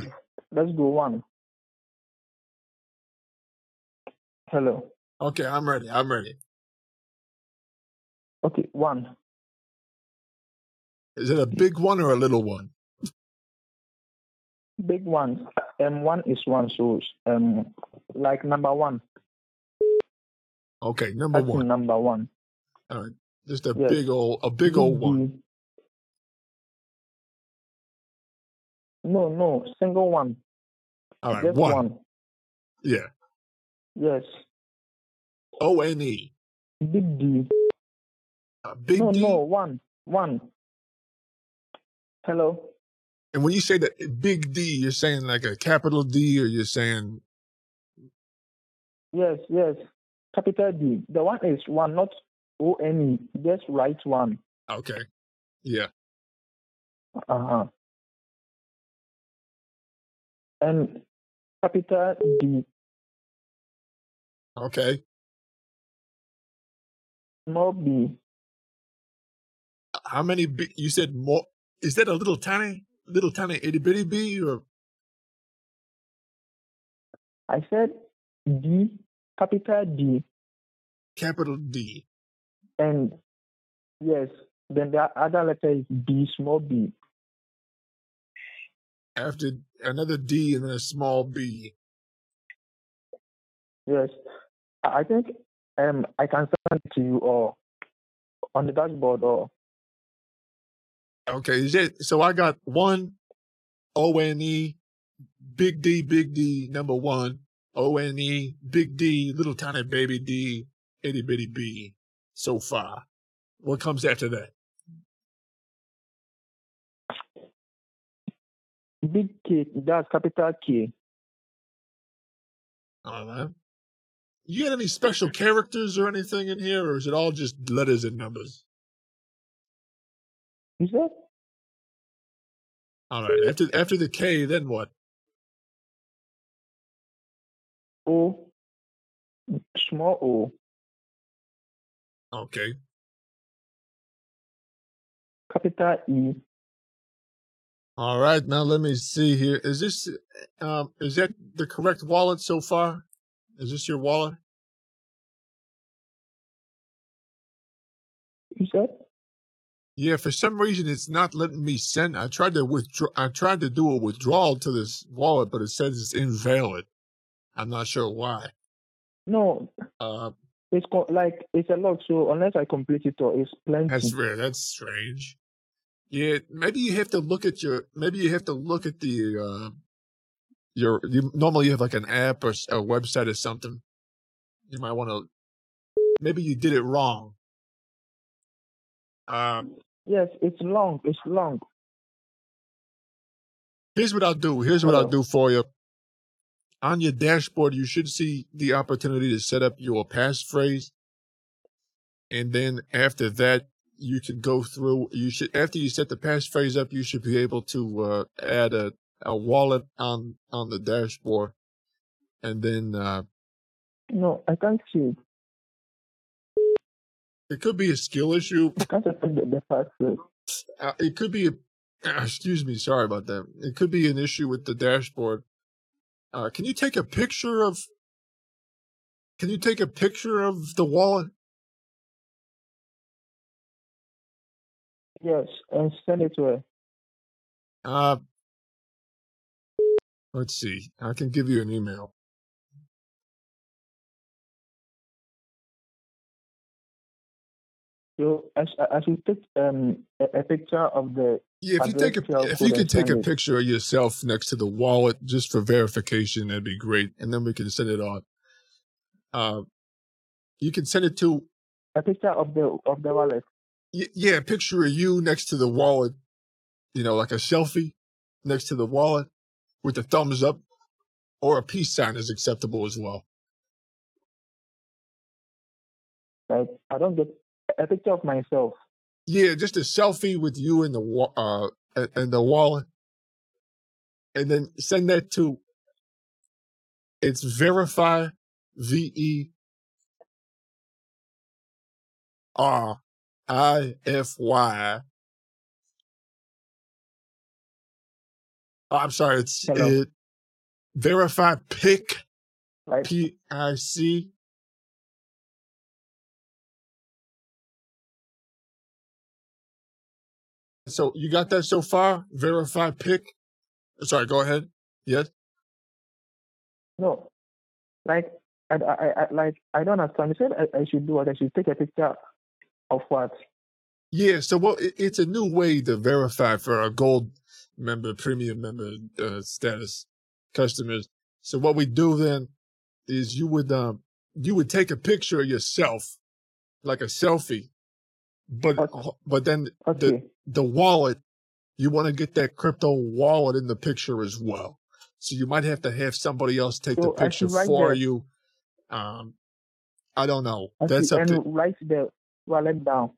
Let's do one. Hello. Okay, I'm ready. I'm ready. Okay, one. Is it a big one or a little one? Big one. Um, one is one. So um, like number one. Okay, number That's one. number one. All right, just a Yes. big old, a big old one. No, no, single one. All right, Just one. one. Yeah. Yes. O N E. Big D. A big no, D. no, one, one. Hello. And when you say that big D, you're saying like a capital D, or you're saying Yes, yes. Capital D. The one is one, not O N E. Just write one. okay, yeah. Uh huh. And capital D. Okay. Small B. How many? B, you said more. Is that a little tiny, little tiny itty bitty B, or I said D, capital D, capital D? and yes, then the other letter is B, small b. After another D and then a small B. Yes, I I think um I can send it to you or on the dashboard or Okay. So I got one O N E, big D, big D, number one, O N E, big D, little tiny baby D, itty bitty B. So far, what comes after that? big K. That's capital K. All right. You got any special characters or anything in here, or is it all just letters and numbers? You that? All right. After after the K, then what? O, small O, Okay. capital E. All right. Now let me see here. Is this um is that the correct wallet so far? Is this your wallet? You said Yeah, for some reason it's not letting me send. I tried to withdraw. I tried to do a withdrawal to this wallet, but it says it's invalid. I'm not sure why. no. Uh, It's co- like it's a lot. So unless I complete it, or it's plenty. that's rare. That's strange. Yeah, maybe you have to look at your. Maybe you have to look at the. Uh, your you, normally you have like an app or a website or something. You might want to. Maybe you did it wrong. Um, Yes, it's long. It's long. Here's what I'll do. Here's what I'll do for you. On your dashboard, you should see the opportunity to set up your passphrase. And then after that, you can go through, you should, after you set the passphrase up, you should be able to, uh, add a, a wallet on, on the dashboard. And then, uh, No, I can't see it. could be a skill issue. I can't open the, the password. Uh, it could be a, (clears throat) excuse me, sorry about that. It could be an issue with the dashboard. Uh, can you take a picture of, can you take a picture of the wallet? Yes, and send it to her. Uh, let's see. I can give you an email. So I, I should take um a, a picture of the. Yeah, if you take a, if you could take a picture of yourself next to the wallet just for verification, that'd be great. And then we can send it on. Uh, you can send it to, a picture of the of the wallet. y- yeah, a picture of you next to the wallet, you know, like a selfie. next to the wallet with the thumbs up, or a peace sign is acceptable as well. Like I don't get a picture of myself. Yeah, just a selfie with you in the uh and- and the wallet, and then send that to. It's verify, V E R I F Y. Oh, I'm sorry, it's Hello. it, verify pic Right. P I C So you got that so far? Verify pick. Sorry, go ahead. Yes. No, like I, I, I like I don't understand. You said I, I should do what? I should take a picture of what? Yeah. So well, it, it's a new way to verify for our gold member, premium member uh, status customers. So what we do then is you would um you would take a picture of yourself, like a selfie, but but then the the wallet you want to get that crypto wallet in the picture as well. So you might have to have somebody else take the So I picture write for the- you. Um, I don't know. I That's up to write the wallet down.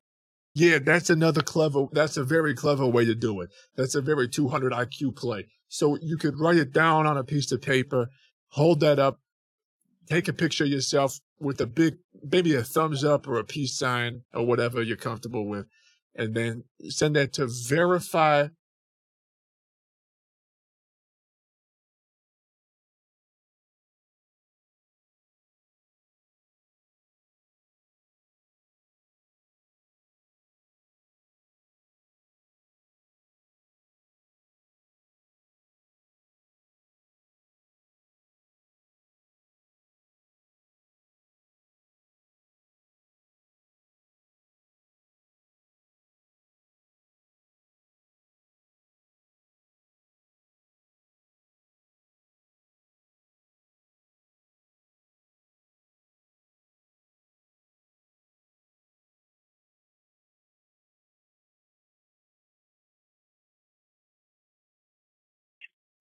yeah, that's another clever. That's a very clever way to do it. That's a very 200 IQ play. So you could write it down on a piece of paper, hold that up, take a picture of yourself with a big, maybe a thumbs up or a peace sign or whatever you're comfortable with, and then send that to verify.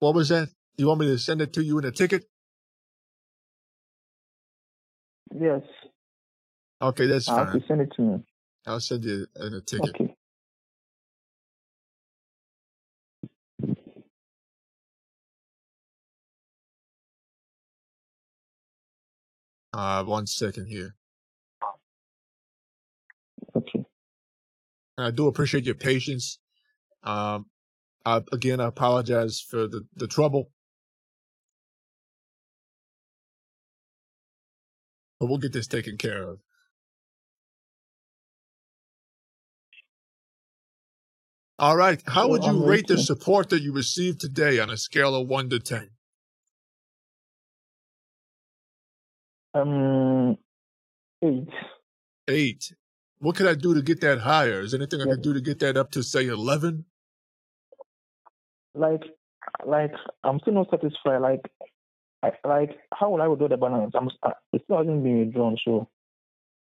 What was that? You want me to send it to you in a ticket? Yes. Okay, that's I have fine. send it to me. I'll send you in a ticket. Okay. Uh, one second here. Okay. I do appreciate your patience. Um, I, again, I apologize for the, the trouble. But we'll get this taken care of. All right. How would you rate the support that you received today on a scale of one to ten? Um, eight. Eight. What could I do to get that higher? Is there anything I could do to get that up to say eleven? Like, like I'm still not satisfied. Like, I, like how will I withdraw the balance? I'm uh, it still hasn't been withdrawn. So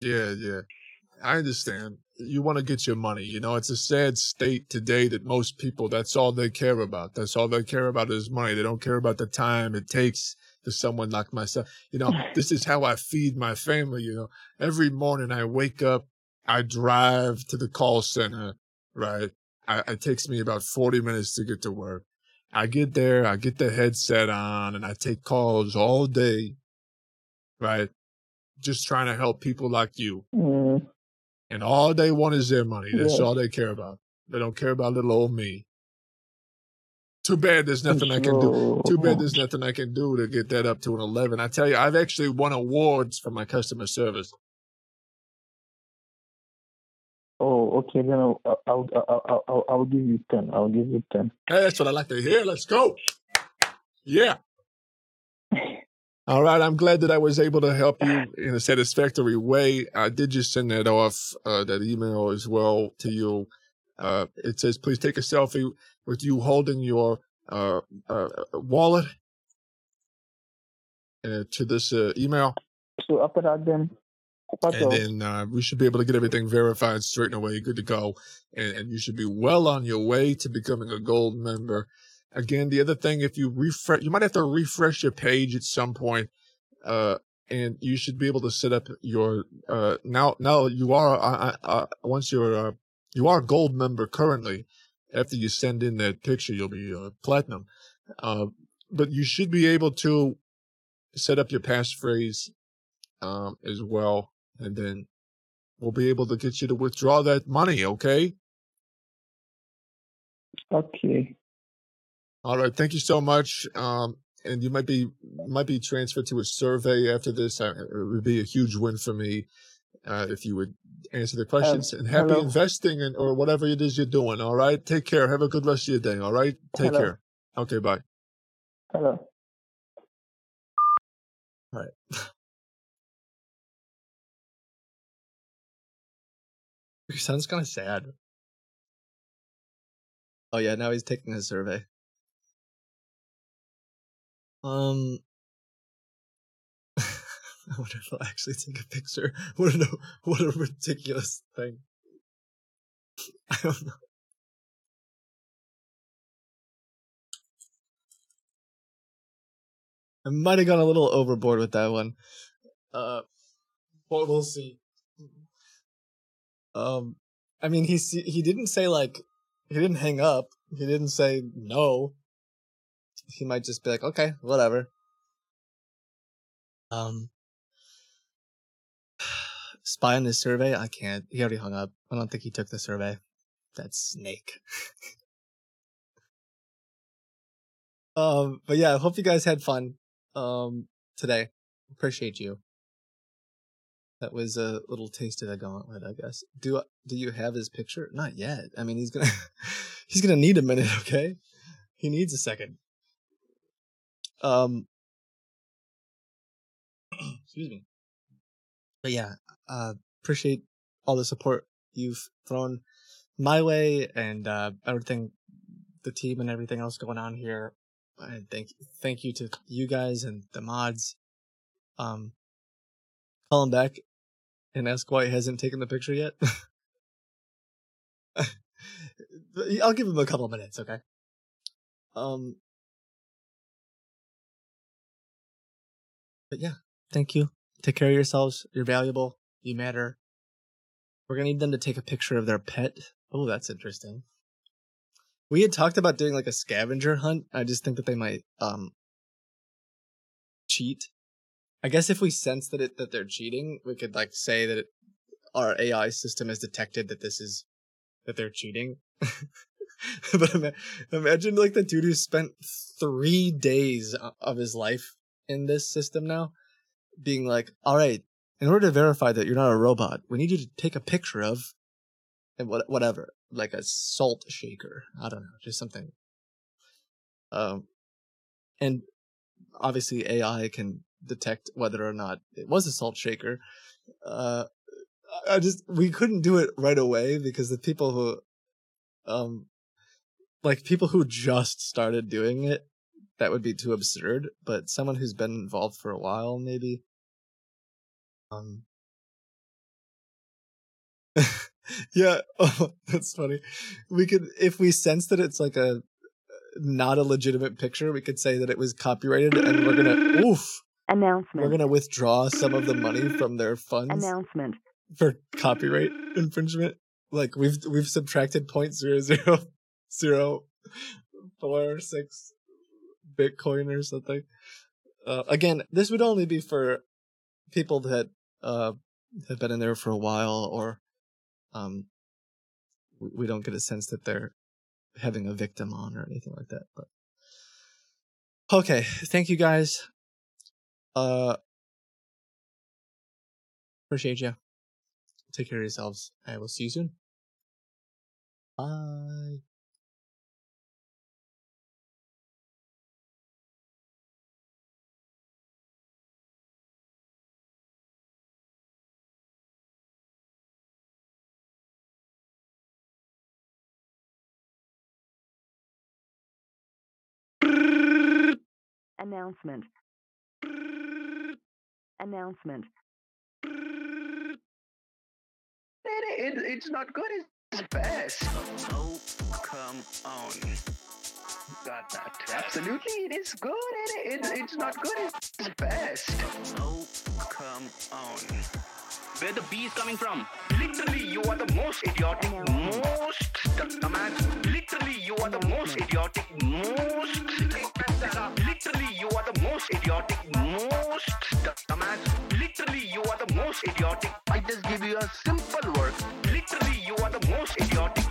Yeah, yeah. I understand. You want to get your money. You know, it's a sad state today that most people, that's all they care about. That's all they care about is money. They don't care about the time it takes to someone like myself. You know, (laughs) this is how I feed my family. You know, every morning I wake up, I drive to the call center, right? I, it takes me about 40 minutes to get to work. I get there, I get the headset on, and I take calls all day, right? Just trying to help people like you. mm, And all they want is their money. That's Yes. all they care about. They don't care about little old me. Too bad there's nothing I can do. Too bad there's nothing I can do to get that up to an 11. I tell you, I've actually won awards for my customer service. Oh, okay. Then I'll I'll I'll, I'll, I'll, give you ten. I'll give you ten. Hey, that's what I like to hear. Let's go. Yeah. All right. I'm glad that I was able to help you in a satisfactory way. I did just send that off, uh, that email as well to you. Uh, it says, please take a selfie with you holding your, uh, uh, wallet uh, to this, uh, email. So after that, then And then, uh, we should be able to get everything verified straight away. Good to go. And, and you should be well on your way to becoming a gold member. again, the other thing, if you refresh, you might have to refresh your page at some point, uh, and you should be able to set up your uh now now you are uh, uh, once you're uh, you are a gold member currently after you send in that picture you'll be uh, platinum uh but you should be able to set up your passphrase um as well and then we'll be able to get you to withdraw that money okay Okay. all right thank you so much um and you might be might be transferred to a survey after this. Uh, It would be a huge win for me uh, if you would answer the questions. and happy hello. investing and or whatever it is you're doing. All right, take care. Have a good rest of your day. All right, take Hello. care. Okay, bye. Hello. All right. (laughs) Son's kind of sad. Oh yeah, now he's taking his survey. Um, (laughs) I wonder if I'll actually take a picture. (laughs) What a what a ridiculous thing. (laughs) I don't know. I might have gone a little overboard with that one. Uh, but we'll see. Um, I mean, he he didn't say like he didn't hang up. He didn't say no. He might just be like, okay, whatever. Um, (sighs) spy on his survey. I can't. He already hung up. I don't think he took the survey. That Snake. (laughs) um, but yeah, I hope you guys had fun. Um, today. Appreciate you. That was a little taste of the gauntlet, I guess. Do do you have his picture? Not yet. I mean, he's gonna (laughs) he's gonna need a minute. (laughs) Okay, he needs a second. Um, (clears throat) excuse me. But yeah, uh, appreciate all the support you've thrown my way and uh, everything, the team and everything else going on here. And thank thank you to you guys and the mods. Um, call him back and ask why he hasn't taken the picture yet. (laughs) I'll give him a couple minutes, okay? Um, but yeah, thank you. Take care of yourselves. You're valuable. You matter. We're gonna need them to take a picture of their pet. Oh, that's interesting. We had talked about doing like a scavenger hunt. I just think that they might um cheat. I guess if we sense that it that they're cheating, we could like say that it, our AI system has detected that this is that they're cheating. (laughs) but ima- imagine like the dude who spent three days of his life in this system now, being like, "All right, in order to verify that you're not a robot, we need you to take a picture of and what whatever, like a salt shaker. I don't know, just something. Um, and obviously AI can detect whether or not it was a salt shaker. Uh, I just we couldn't do it right away because the people who, um, like people who just started doing it, that would be too absurd. But someone who's been involved for a while, maybe. Um. (laughs) yeah, (laughs) oh, that's funny. We could, if we sense that it's like a not a legitimate picture, we could say that it was copyrighted, and we're gonna (laughs) oof. Announcement. We're gonna withdraw some of the money from their funds Announcement. for copyright infringement. Like we've we've subtracted point zero zero (laughs) zero four six Bitcoin or something. Uh, again, this would only be for people that uh have been in there for a while, or um, we we don't get a sense that they're having a victim on or anything like that. But okay, thank you guys. Uh, appreciate you. Take care of yourselves. I will see you soon. Bye. Announcement. Announcement. It, it, it's not good. It's best. Oh, come on. got that. Absolutely, it is good. It, it, it's not good. It's best. Oh, come on. Where the B is coming from? Literally, you are the most idiotic, most dumbass. Literally, you are the most idiotic, most. Literally, you are the most idiotic, most dumbass. Most idiotic. I just give you a simple word. Literally, you are the most idiotic,